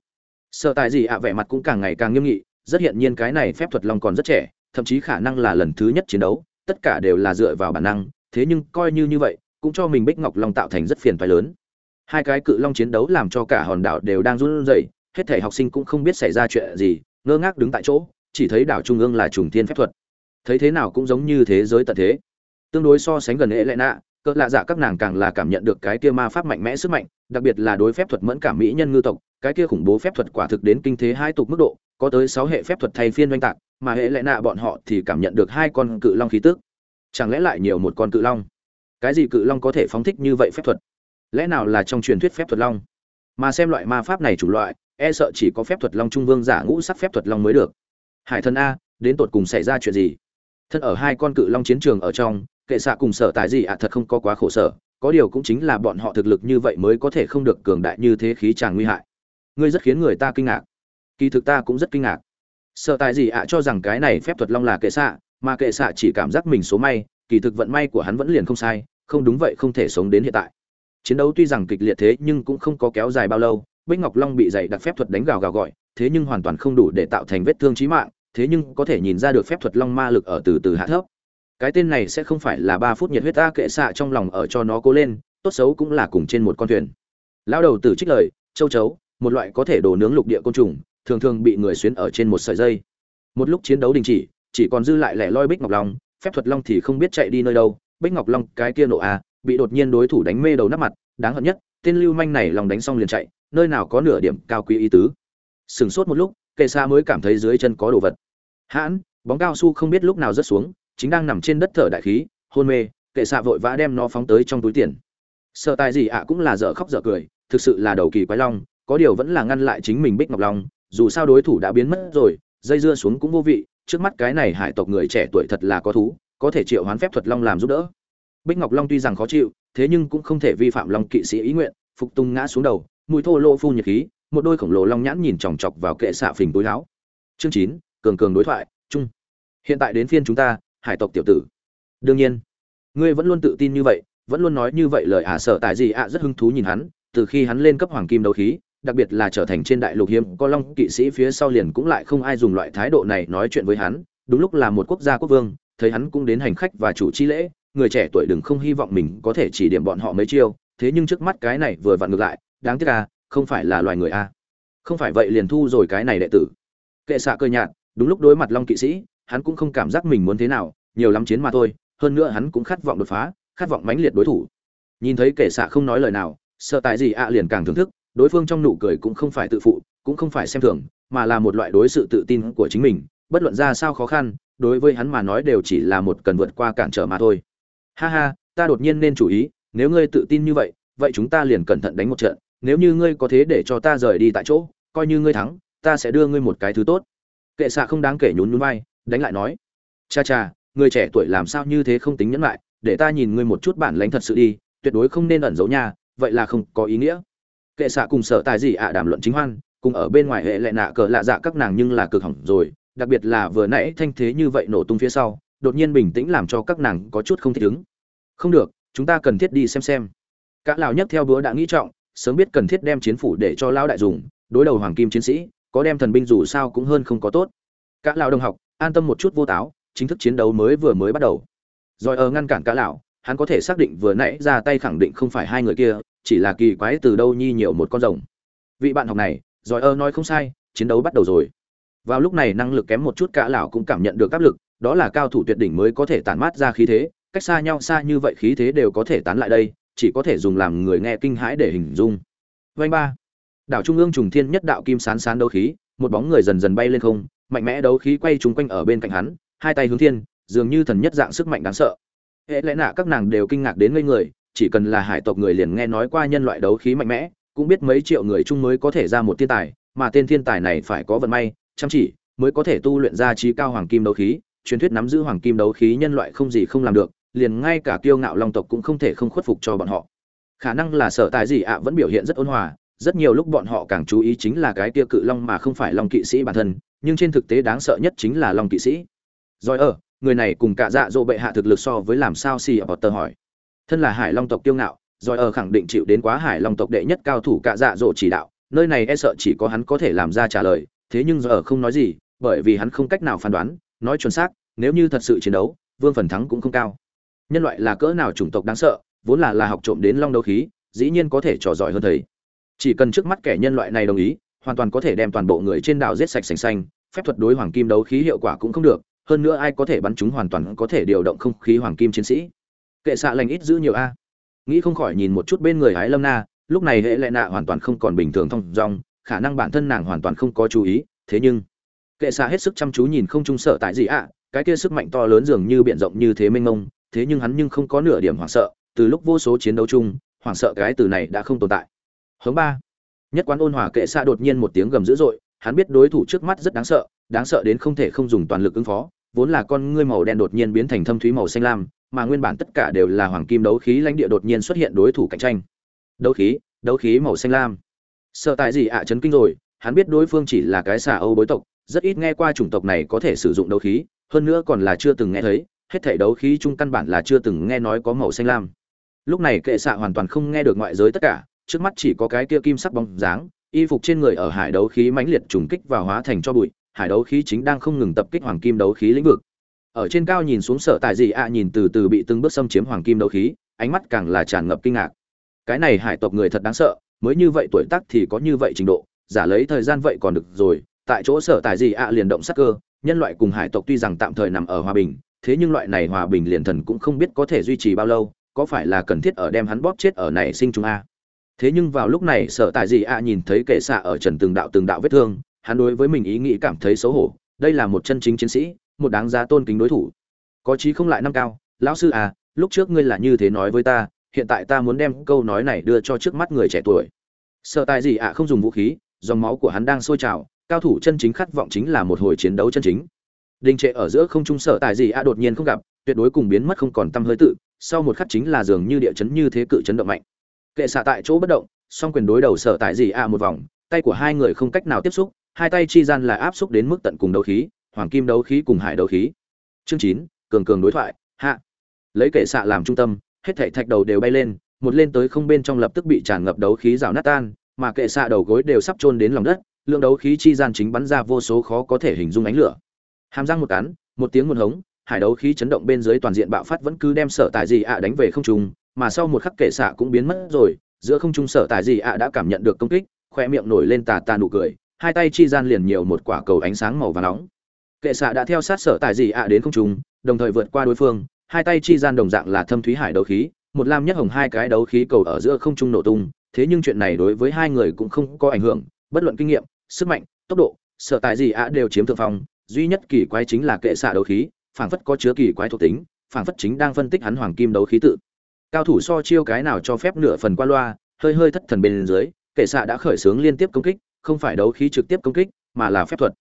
Sợ tài gì ạ, vẻ mặt cũng càng ngày càng nghiêm nghị. Rất hiện nhiên cái này phép thuật long còn rất trẻ, thậm chí khả năng là lần thứ nhất chiến đấu. Tất cả đều là dựa vào bản năng, thế nhưng coi như như vậy, cũng cho mình bích ngọc long tạo thành rất phiền phái lớn. Hai cái cự long chiến đấu làm cho cả hòn đảo đều đang run rẩy, hết thảy học sinh cũng không biết xảy ra chuyện gì, ngơ ngác đứng tại chỗ, chỉ thấy đảo trung ương là trùng thiên phép thuật thấy thế nào cũng giống như thế giới tận thế. Tương đối so sánh gần hệ lệ nạ cỡ lạ dạ các nàng càng là cảm nhận được cái kia ma pháp mạnh mẽ sức mạnh, đặc biệt là đối phép thuật mẫn cảm mỹ nhân ngư tộc, cái kia khủng bố phép thuật quả thực đến kinh thế hai tục mức độ, có tới sáu hệ phép thuật thay phiên oanh tạc, mà hệ lệ nạ bọn họ thì cảm nhận được hai con cự long khí tức. Chẳng lẽ lại nhiều một con cự long? Cái gì cự long có thể phóng thích như vậy phép thuật? Lẽ nào là trong truyền thuyết phép thuật long? Mà xem loại ma pháp này chủ loại e sợ chỉ có phép thuật long trung vương giả ngũ sắc phép thuật long mới được. Hải thần a, đến tột cùng xảy ra chuyện gì? Thân ở hai con cự long chiến trường ở trong, kệ xạ cùng sở tại gì ạ thật không có quá khổ sở, có điều cũng chính là bọn họ thực lực như vậy mới có thể không được cường đại như thế khí chàng nguy hại. Ngươi rất khiến người ta kinh ngạc. Kỳ thực ta cũng rất kinh ngạc. Sợ tại gì ạ cho rằng cái này phép thuật long là kệ xạ, mà kệ xạ chỉ cảm giác mình số may, kỳ thực vận may của hắn vẫn liền không sai, không đúng vậy không thể sống đến hiện tại. Chiến đấu tuy rằng kịch liệt thế nhưng cũng không có kéo dài bao lâu, bích ngọc long bị dày đặc phép thuật đánh gào gào gọi, thế nhưng hoàn toàn không đủ để tạo thành vết thương chí mạng thế nhưng có thể nhìn ra được phép thuật long ma lực ở từ từ hạ thấp. Cái tên này sẽ không phải là ba phút nhiệt huyết ta kệ xạ trong lòng ở cho nó cố lên, tốt xấu cũng là cùng trên một con thuyền. Lão đầu tử trích lời, châu chấu, một loại có thể đổ nướng lục địa côn trùng, thường thường bị người xuyến ở trên một sợi dây. Một lúc chiến đấu đình chỉ chỉ còn dư lại lẻ loi bích ngọc long, phép thuật long thì không biết chạy đi nơi đâu. Bích ngọc long, cái kia nộ à bị đột nhiên đối thủ đánh mê đầu nắp mặt, đáng hận nhất, tên lưu manh này lòng đánh xong liền chạy, nơi nào có nửa điểm cao quý ý tứ. Sừng sốt một lúc, kệ xa mới cảm thấy dưới chân có đồ vật hãn, bóng cao su không biết lúc nào rớt xuống, chính đang nằm trên đất thở đại khí, hôn mê, kệ xạ vội vã đem nó phóng tới trong túi tiền. Sợ tài gì ạ cũng là dở khóc dở cười, thực sự là đầu kỳ quái long, có điều vẫn là ngăn lại chính mình bích ngọc long, dù sao đối thủ đã biến mất rồi, dây dưa xuống cũng vô vị, trước mắt cái này hải tộc người trẻ tuổi thật là có thú, có thể triệu hoán phép thuật long làm giúp đỡ. Bích ngọc long tuy rằng khó chịu, thế nhưng cũng không thể vi phạm long kỵ sĩ ý nguyện, phục tung ngã xuống đầu, mùi thô lô phun nhiệt khí, một đôi khổng lồ long nhãn nhìn chòng chọc vào kệ xạ phình túi áo. Chương chín cường cường đối thoại chung hiện tại đến phiên chúng ta, hải tộc tiểu tử. Đương nhiên. Ngươi vẫn luôn tự tin như vậy, vẫn luôn nói như vậy lời ả à sợ tại gì ạ, rất hứng thú nhìn hắn. Từ khi hắn lên cấp hoàng kim đấu khí, đặc biệt là trở thành trên đại lục hiếm có long kỵ sĩ phía sau liền cũng lại không ai dùng loại thái độ này nói chuyện với hắn. Đúng lúc là một quốc gia quốc vương, thấy hắn cũng đến hành khách và chủ chi lễ, người trẻ tuổi đừng không hy vọng mình có thể chỉ điểm bọn họ mấy chiêu. Thế nhưng trước mắt cái này vừa vặn ngược lại, đáng tiếc à không phải là loài người a à. không phải vậy liền thu rồi cái này đệ tử. Kệ xạ cơ nhạt đúng lúc đối mặt long kỵ sĩ, hắn cũng không cảm giác mình muốn thế nào, nhiều lắm chiến mà thôi, hơn nữa hắn cũng khát vọng đột phá, khát vọng mãnh liệt đối thủ. Nhìn thấy kẻ xạ không nói lời nào, sợ tại gì ạ liền càng thưởng thức, đối phương trong nụ cười cũng không phải tự phụ, cũng không phải xem thường, mà là một loại đối sự tự tin của chính mình, bất luận ra sao khó khăn, đối với hắn mà nói đều chỉ là một cần vượt qua cản trở mà thôi. Ha ha, ta đột nhiên nên chú ý, nếu ngươi tự tin như vậy vậy chúng ta liền cẩn thận đánh một trận, nếu như ngươi có thế để cho ta rời đi tại chỗ, coi như ngươi thắng, ta sẽ đưa ngươi một cái thứ tốt kệ xạ không đáng kể nhún nhún vai, đánh lại nói, cha cha, người trẻ tuổi làm sao như thế không tính nhẫn lại, để ta nhìn ngươi một chút bản lãnh thật sự đi, tuyệt đối không nên ẩn giấu nha, vậy là không có ý nghĩa. Kệ xạ cùng sợ tài gì ạ đàm luận chính hoan, cùng ở bên ngoài hệ lệ nạ cờ lạ dạ các nàng nhưng là cực hỏng rồi, đặc biệt là vừa nãy thanh thế như vậy nổ tung phía sau, đột nhiên bình tĩnh làm cho các nàng có chút không thích ứng. Không được, chúng ta cần thiết đi xem xem. Cả lão nhất theo bữa đã nghĩ trọng, sớm biết cần thiết đem chiến phủ để cho lão đại dùng, đối đầu hoàng kim chiến sĩ có đem thần binh dù sao cũng hơn không có tốt. Cả lão đồng học, an tâm một chút vô táo, chính thức chiến đấu mới vừa mới bắt đầu. Rồi ở ngăn cản cả lão, hắn có thể xác định vừa nãy ra tay khẳng định không phải hai người kia, chỉ là kỳ quái từ đâu nhi nhiều một con rồng. Vị bạn học này, rồi ơ nói không sai, chiến đấu bắt đầu rồi. Vào lúc này năng lực kém một chút cả lão cũng cảm nhận được áp lực, đó là cao thủ tuyệt đỉnh mới có thể tản mát ra khí thế, cách xa nhau xa như vậy khí thế đều có thể tán lại đây, chỉ có thể dùng làm người nghe kinh hãi để hình dung. Vanh ba đảo trung ương trùng thiên nhất đạo kim sán sán đấu khí, một bóng người dần dần bay lên không, mạnh mẽ đấu khí quay trúng quanh ở bên cạnh hắn, hai tay hướng thiên, dường như thần nhất dạng sức mạnh đáng sợ. Hệ lẽ nạ các nàng đều kinh ngạc đến ngây người, chỉ cần là hải tộc người liền nghe nói qua nhân loại đấu khí mạnh mẽ, cũng biết mấy triệu người chung mới có thể ra một thiên tài, mà tên thiên tài này phải có vận may, chăm chỉ, mới có thể tu luyện ra trí cao hoàng kim đấu khí, truyền thuyết nắm giữ hoàng kim đấu khí nhân loại không gì không làm được, liền ngay cả kiêu ngạo long tộc cũng không thể không khuất phục cho bọn họ. Khả năng là sở tài gì ạ vẫn biểu hiện rất ôn hòa rất nhiều lúc bọn họ càng chú ý chính là cái kia cự long mà không phải long kỵ sĩ bản thân, nhưng trên thực tế đáng sợ nhất chính là long kỵ sĩ. Rồi ở, người này cùng cả dạ dỗ bệ hạ thực lực so với làm sao si tờ hỏi. Thân là hải long tộc tiêu ngạo, rồi ở khẳng định chịu đến quá hải long tộc đệ nhất cao thủ cả dạ dỗ chỉ đạo, nơi này e sợ chỉ có hắn có thể làm ra trả lời, thế nhưng rồi ở không nói gì, bởi vì hắn không cách nào phán đoán, nói chuẩn xác, nếu như thật sự chiến đấu, vương phần thắng cũng không cao. Nhân loại là cỡ nào chủng tộc đáng sợ, vốn là là học trộm đến long đấu khí, dĩ nhiên có thể trò giỏi hơn thầy chỉ cần trước mắt kẻ nhân loại này đồng ý, hoàn toàn có thể đem toàn bộ người trên đảo giết sạch sành xanh, phép thuật đối hoàng kim đấu khí hiệu quả cũng không được, hơn nữa ai có thể bắn chúng hoàn toàn có thể điều động không khí hoàng kim chiến sĩ. Kệ xạ lành ít giữ nhiều a. Nghĩ không khỏi nhìn một chút bên người hái lâm na, lúc này hệ lệ nạ hoàn toàn không còn bình thường thông dong, khả năng bản thân nàng hoàn toàn không có chú ý, thế nhưng, kệ xạ hết sức chăm chú nhìn không trung sợ tại gì ạ, cái kia sức mạnh to lớn dường như biển rộng như thế mênh mông, thế nhưng hắn nhưng không có nửa điểm hoảng sợ, từ lúc vô số chiến đấu chung, hoảng sợ cái từ này đã không tồn tại hướng ba. Nhất quán ôn hòa kệ xạ đột nhiên một tiếng gầm dữ dội, hắn biết đối thủ trước mắt rất đáng sợ đáng sợ đến không thể không dùng toàn lực ứng phó, vốn là con ngươi màu đen đột nhiên biến thành thâm thúy màu xanh lam, mà nguyên bản tất cả đều là hoàng kim đấu khí lãnh địa đột nhiên xuất hiện đối thủ cạnh tranh. Đấu khí đấu khí màu xanh lam. Sợ tại gì ạ? À, chấn kinh rồi, hắn biết đối phương chỉ là cái xà âu bối tộc, rất ít nghe qua chủng tộc này có thể sử dụng đấu khí, hơn nữa còn là chưa từng nghe thấy, hết thảy đấu khí chung căn bản là chưa từng nghe nói có màu xanh lam. Lúc này kệ xạ hoàn toàn không nghe được ngoại giới tất cả trước mắt chỉ có cái kia kim sắc bóng dáng, y phục trên người ở hải đấu khí mãnh liệt trùng kích và hóa thành cho bụi, hải đấu khí chính đang không ngừng tập kích hoàng kim đấu khí lĩnh vực. Ở trên cao nhìn xuống sở tại gì ạ nhìn từ từ bị từng bước xâm chiếm hoàng kim đấu khí, ánh mắt càng là tràn ngập kinh ngạc. Cái này hải tộc người thật đáng sợ, mới như vậy tuổi tác thì có như vậy trình độ, giả lấy thời gian vậy còn được rồi, tại chỗ sở tại gì ạ liền động sắc cơ, nhân loại cùng hải tộc tuy rằng tạm thời nằm ở hòa bình, thế nhưng loại này hòa bình liền thần cũng không biết có thể duy trì bao lâu, có phải là cần thiết ở đem hắn bóp chết ở này sinh chúng a? Thế nhưng vào lúc này, sở tại gì ạ nhìn thấy kệ xạ ở trần từng đạo từng đạo vết thương, hắn đối với mình ý nghĩ cảm thấy xấu hổ. Đây là một chân chính chiến sĩ, một đáng giá tôn kính đối thủ. Có chí không lại năm cao. Lão sư à lúc trước ngươi là như thế nói với ta, hiện tại ta muốn đem câu nói này đưa cho trước mắt người trẻ tuổi. Sợ tài gì ạ không dùng vũ khí, dòng máu của hắn đang sôi trào, cao thủ chân chính khát vọng chính là một hồi chiến đấu chân chính. Đình trệ ở giữa không trung sợ tài gì ạ đột nhiên không gặp, tuyệt đối cùng biến mất không còn tâm hơi tự, sau một khắc chính là dường như địa chấn như thế cự chấn động mạnh kệ xạ tại chỗ bất động, song quyền đối đầu sở tại gì ạ một vòng, tay của hai người không cách nào tiếp xúc, hai tay chi gian là áp xúc đến mức tận cùng đấu khí, hoàng kim đấu khí cùng hải đấu khí. Chương chín, cường cường đối thoại, hạ. Lấy kệ xạ làm trung tâm, hết thảy thạch đầu đều bay lên, một lên tới không bên trong lập tức bị tràn ngập đấu khí rào nát tan, mà kệ xạ đầu gối đều sắp chôn đến lòng đất, lượng đấu khí chi gian chính bắn ra vô số khó có thể hình dung ánh lửa. Hàm răng một cắn, một tiếng một hống, hải đấu khí chấn động bên dưới toàn diện bạo phát vẫn cứ đem sở tại gì ạ đánh về không trung mà sau một khắc kệ xạ cũng biến mất rồi, giữa không trung sở tại gì ạ đã cảm nhận được công kích, khoe miệng nổi lên tà tà nụ cười, hai tay chi gian liền nhiều một quả cầu ánh sáng màu vàng nóng. Kệ xạ đã theo sát sở tại gì ạ đến không trung, đồng thời vượt qua đối phương, hai tay chi gian đồng dạng là thâm thúy hải đấu khí, một lam nhất hồng hai cái đấu khí cầu ở giữa không trung nổ tung, thế nhưng chuyện này đối với hai người cũng không có ảnh hưởng, bất luận kinh nghiệm, sức mạnh, tốc độ, sở tại gì ạ đều chiếm thượng phong, duy nhất kỳ quái chính là kệ xạ đấu khí, phảng phất có chứa kỳ quái thuộc tính, phảng phất chính đang phân tích hắn hoàng kim đấu khí tự cao thủ so chiêu cái nào cho phép nửa phần qua loa, hơi hơi thất thần bên dưới, kệ xạ đã khởi xướng liên tiếp công kích, không phải đấu khí trực tiếp công kích, mà là phép thuật.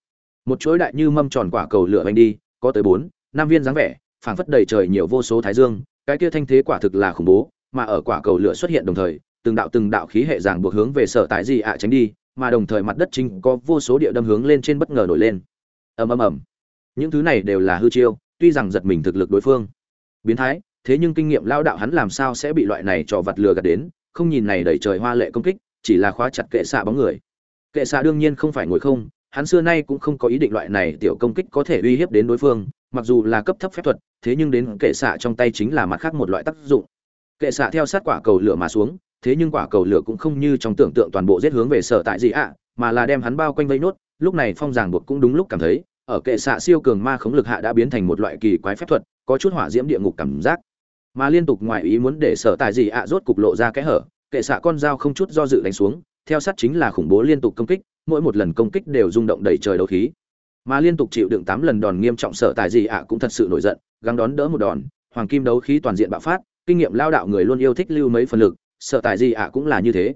Một chuỗi đại như mâm tròn quả cầu lửa bánh đi, có tới bốn, năm viên dáng vẻ, phảng phất đầy trời nhiều vô số thái dương, cái kia thanh thế quả thực là khủng bố, mà ở quả cầu lửa xuất hiện đồng thời, từng đạo từng đạo khí hệ ràng buộc hướng về sở tại gì ạ tránh đi, mà đồng thời mặt đất chính có vô số địa đâm hướng lên trên bất ngờ nổi lên. Ầm ầm ầm. Những thứ này đều là hư chiêu, tuy rằng giật mình thực lực đối phương. Biến thái thế nhưng kinh nghiệm lao đạo hắn làm sao sẽ bị loại này trò vặt lừa gạt đến, không nhìn này đẩy trời hoa lệ công kích, chỉ là khóa chặt kệ xạ bóng người. Kệ xạ đương nhiên không phải ngồi không, hắn xưa nay cũng không có ý định loại này tiểu công kích có thể uy hiếp đến đối phương, mặc dù là cấp thấp phép thuật, thế nhưng đến kệ xạ trong tay chính là mặt khác một loại tác dụng. Kệ xạ theo sát quả cầu lửa mà xuống, thế nhưng quả cầu lửa cũng không như trong tưởng tượng toàn bộ giết hướng về sở tại gì ạ, mà là đem hắn bao quanh vây nốt, lúc này phong giảng buộc cũng đúng lúc cảm thấy, ở kệ xạ siêu cường ma khống lực hạ đã biến thành một loại kỳ quái phép thuật, có chút hỏa diễm địa ngục cảm giác mà liên tục ngoài ý muốn để sở tại gì ạ rốt cục lộ ra kẽ hở, kệ xạ con dao không chút do dự đánh xuống, theo sát chính là khủng bố liên tục công kích, mỗi một lần công kích đều rung động đầy trời đấu khí. Mà liên tục chịu đựng tám lần đòn nghiêm trọng sở tại gì ạ cũng thật sự nổi giận, gắng đón đỡ một đòn, hoàng kim đấu khí toàn diện bạo phát, kinh nghiệm lao đạo người luôn yêu thích lưu mấy phần lực, sở tại gì ạ cũng là như thế.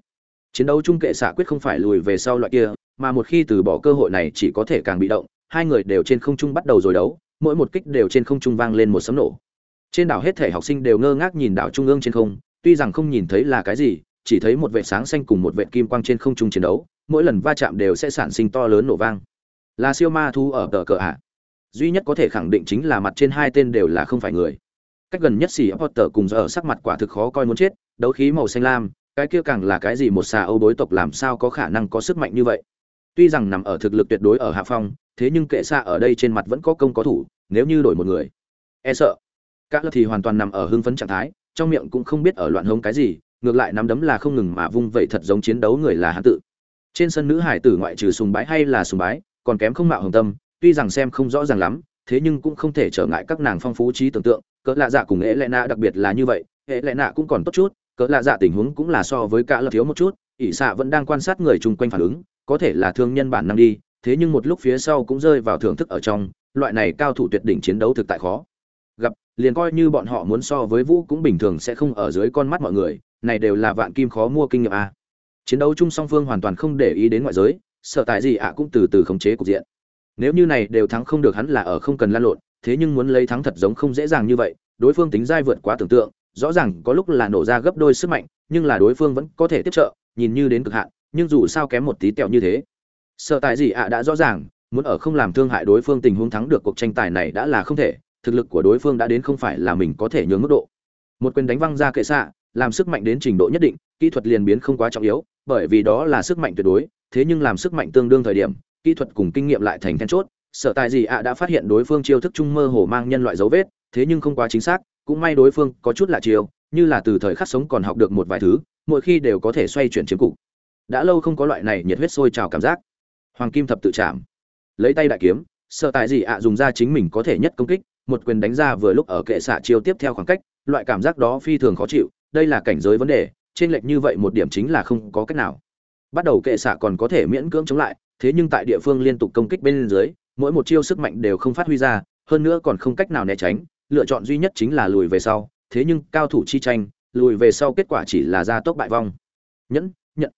Chiến đấu chung kệ xạ quyết không phải lùi về sau loại kia, mà một khi từ bỏ cơ hội này chỉ có thể càng bị động, hai người đều trên không trung bắt đầu rồi đấu, mỗi một kích đều trên không trung vang lên một sấm nổ trên đảo hết thể học sinh đều ngơ ngác nhìn đảo trung ương trên không, tuy rằng không nhìn thấy là cái gì, chỉ thấy một vệt sáng xanh cùng một vệt kim quang trên không trung chiến đấu, mỗi lần va chạm đều sẽ sản sinh to lớn nổ vang. Là siêu ma thu ở tờ cờ ạ. Duy nhất có thể khẳng định chính là mặt trên hai tên đều là không phải người. Cách gần nhất xì potter cùng giờ sắc mặt quả thực khó coi muốn chết, đấu khí màu xanh lam, cái kia càng là cái gì một xà âu bối tộc làm sao có khả năng có sức mạnh như vậy? Tuy rằng nằm ở thực lực tuyệt đối ở hạ phong, thế nhưng kệ xa ở đây trên mặt vẫn có công có thủ, nếu như đổi một người. E sợ. Cả các thì hoàn toàn nằm ở hưng phấn trạng thái, trong miệng cũng không biết ở loạn hống cái gì, ngược lại nắm đấm là không ngừng mà vung vậy thật giống chiến đấu người là hắn tự. Trên sân nữ hải tử ngoại trừ sùng bái hay là sùng bái, còn kém không mạo hồng tâm, tuy rằng xem không rõ ràng lắm, thế nhưng cũng không thể trở ngại các nàng phong phú trí tưởng tượng, cỡ lạ dạ cùng ế lệ nạ đặc biệt là như vậy, ế lệ nạ cũng còn tốt chút, cỡ lạ dạ tình huống cũng là so với cả lập thiếu một chút, ỷ xạ vẫn đang quan sát người chung quanh phản ứng, có thể là thương nhân bản năng đi, thế nhưng một lúc phía sau cũng rơi vào thưởng thức ở trong, loại này cao thủ tuyệt đỉnh chiến đấu thực tại khó. Gặp liền coi như bọn họ muốn so với vũ cũng bình thường sẽ không ở dưới con mắt mọi người, này đều là vạn kim khó mua kinh nghiệm a. Chiến đấu chung song phương hoàn toàn không để ý đến ngoại giới, sợ tại gì ạ cũng từ từ khống chế cục diện. Nếu như này đều thắng không được hắn là ở không cần lan lộn, thế nhưng muốn lấy thắng thật giống không dễ dàng như vậy, đối phương tính dai vượt quá tưởng tượng, rõ ràng có lúc là nổ ra gấp đôi sức mạnh, nhưng là đối phương vẫn có thể tiếp trợ, nhìn như đến cực hạn, nhưng dù sao kém một tí tẹo như thế. Sợ tại gì ạ đã rõ ràng, muốn ở không làm thương hại đối phương tình huống thắng được cuộc tranh tài này đã là không thể thực lực của đối phương đã đến không phải là mình có thể nhường mức độ. Một quyền đánh văng ra kệ xạ, làm sức mạnh đến trình độ nhất định, kỹ thuật liền biến không quá trọng yếu, bởi vì đó là sức mạnh tuyệt đối, thế nhưng làm sức mạnh tương đương thời điểm, kỹ thuật cùng kinh nghiệm lại thành then chốt. Sở tài gì ạ đã phát hiện đối phương chiêu thức trung mơ hồ mang nhân loại dấu vết, thế nhưng không quá chính xác, cũng may đối phương có chút lạ chiêu, như là từ thời khắc sống còn học được một vài thứ, mỗi khi đều có thể xoay chuyển chiếm cục. Đã lâu không có loại này nhiệt huyết sôi trào cảm giác. Hoàng kim thập tự chạm. Lấy tay đại kiếm, sở tài gì ạ dùng ra chính mình có thể nhất công kích một quyền đánh ra vừa lúc ở kệ xạ chiêu tiếp theo khoảng cách, loại cảm giác đó phi thường khó chịu, đây là cảnh giới vấn đề, trên lệch như vậy một điểm chính là không có cách nào. Bắt đầu kệ xạ còn có thể miễn cưỡng chống lại, thế nhưng tại địa phương liên tục công kích bên dưới, mỗi một chiêu sức mạnh đều không phát huy ra, hơn nữa còn không cách nào né tránh, lựa chọn duy nhất chính là lùi về sau, thế nhưng cao thủ chi tranh, lùi về sau kết quả chỉ là gia tốc bại vong. Nhẫn nhận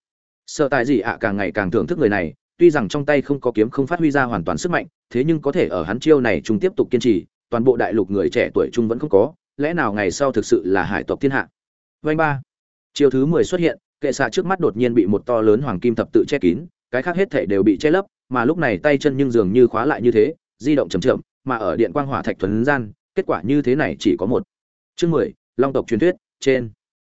sợ tại gì ạ à, càng ngày càng thưởng thức người này, tuy rằng trong tay không có kiếm không phát huy ra hoàn toàn sức mạnh, thế nhưng có thể ở hắn chiêu này chúng tiếp tục kiên trì toàn bộ đại lục người trẻ tuổi trung vẫn không có, lẽ nào ngày sau thực sự là hải tộc thiên hạ? Vanh ba. Chiêu thứ mười xuất hiện, kệ xạ trước mắt đột nhiên bị một to lớn hoàng kim thập tự che kín, cái khác hết thể đều bị che lấp, mà lúc này tay chân nhưng dường như khóa lại như thế, di động chầm chậm, mà ở điện quang hỏa thạch thuần gian, kết quả như thế này chỉ có một. Chương mười, long tộc truyền thuyết, trên.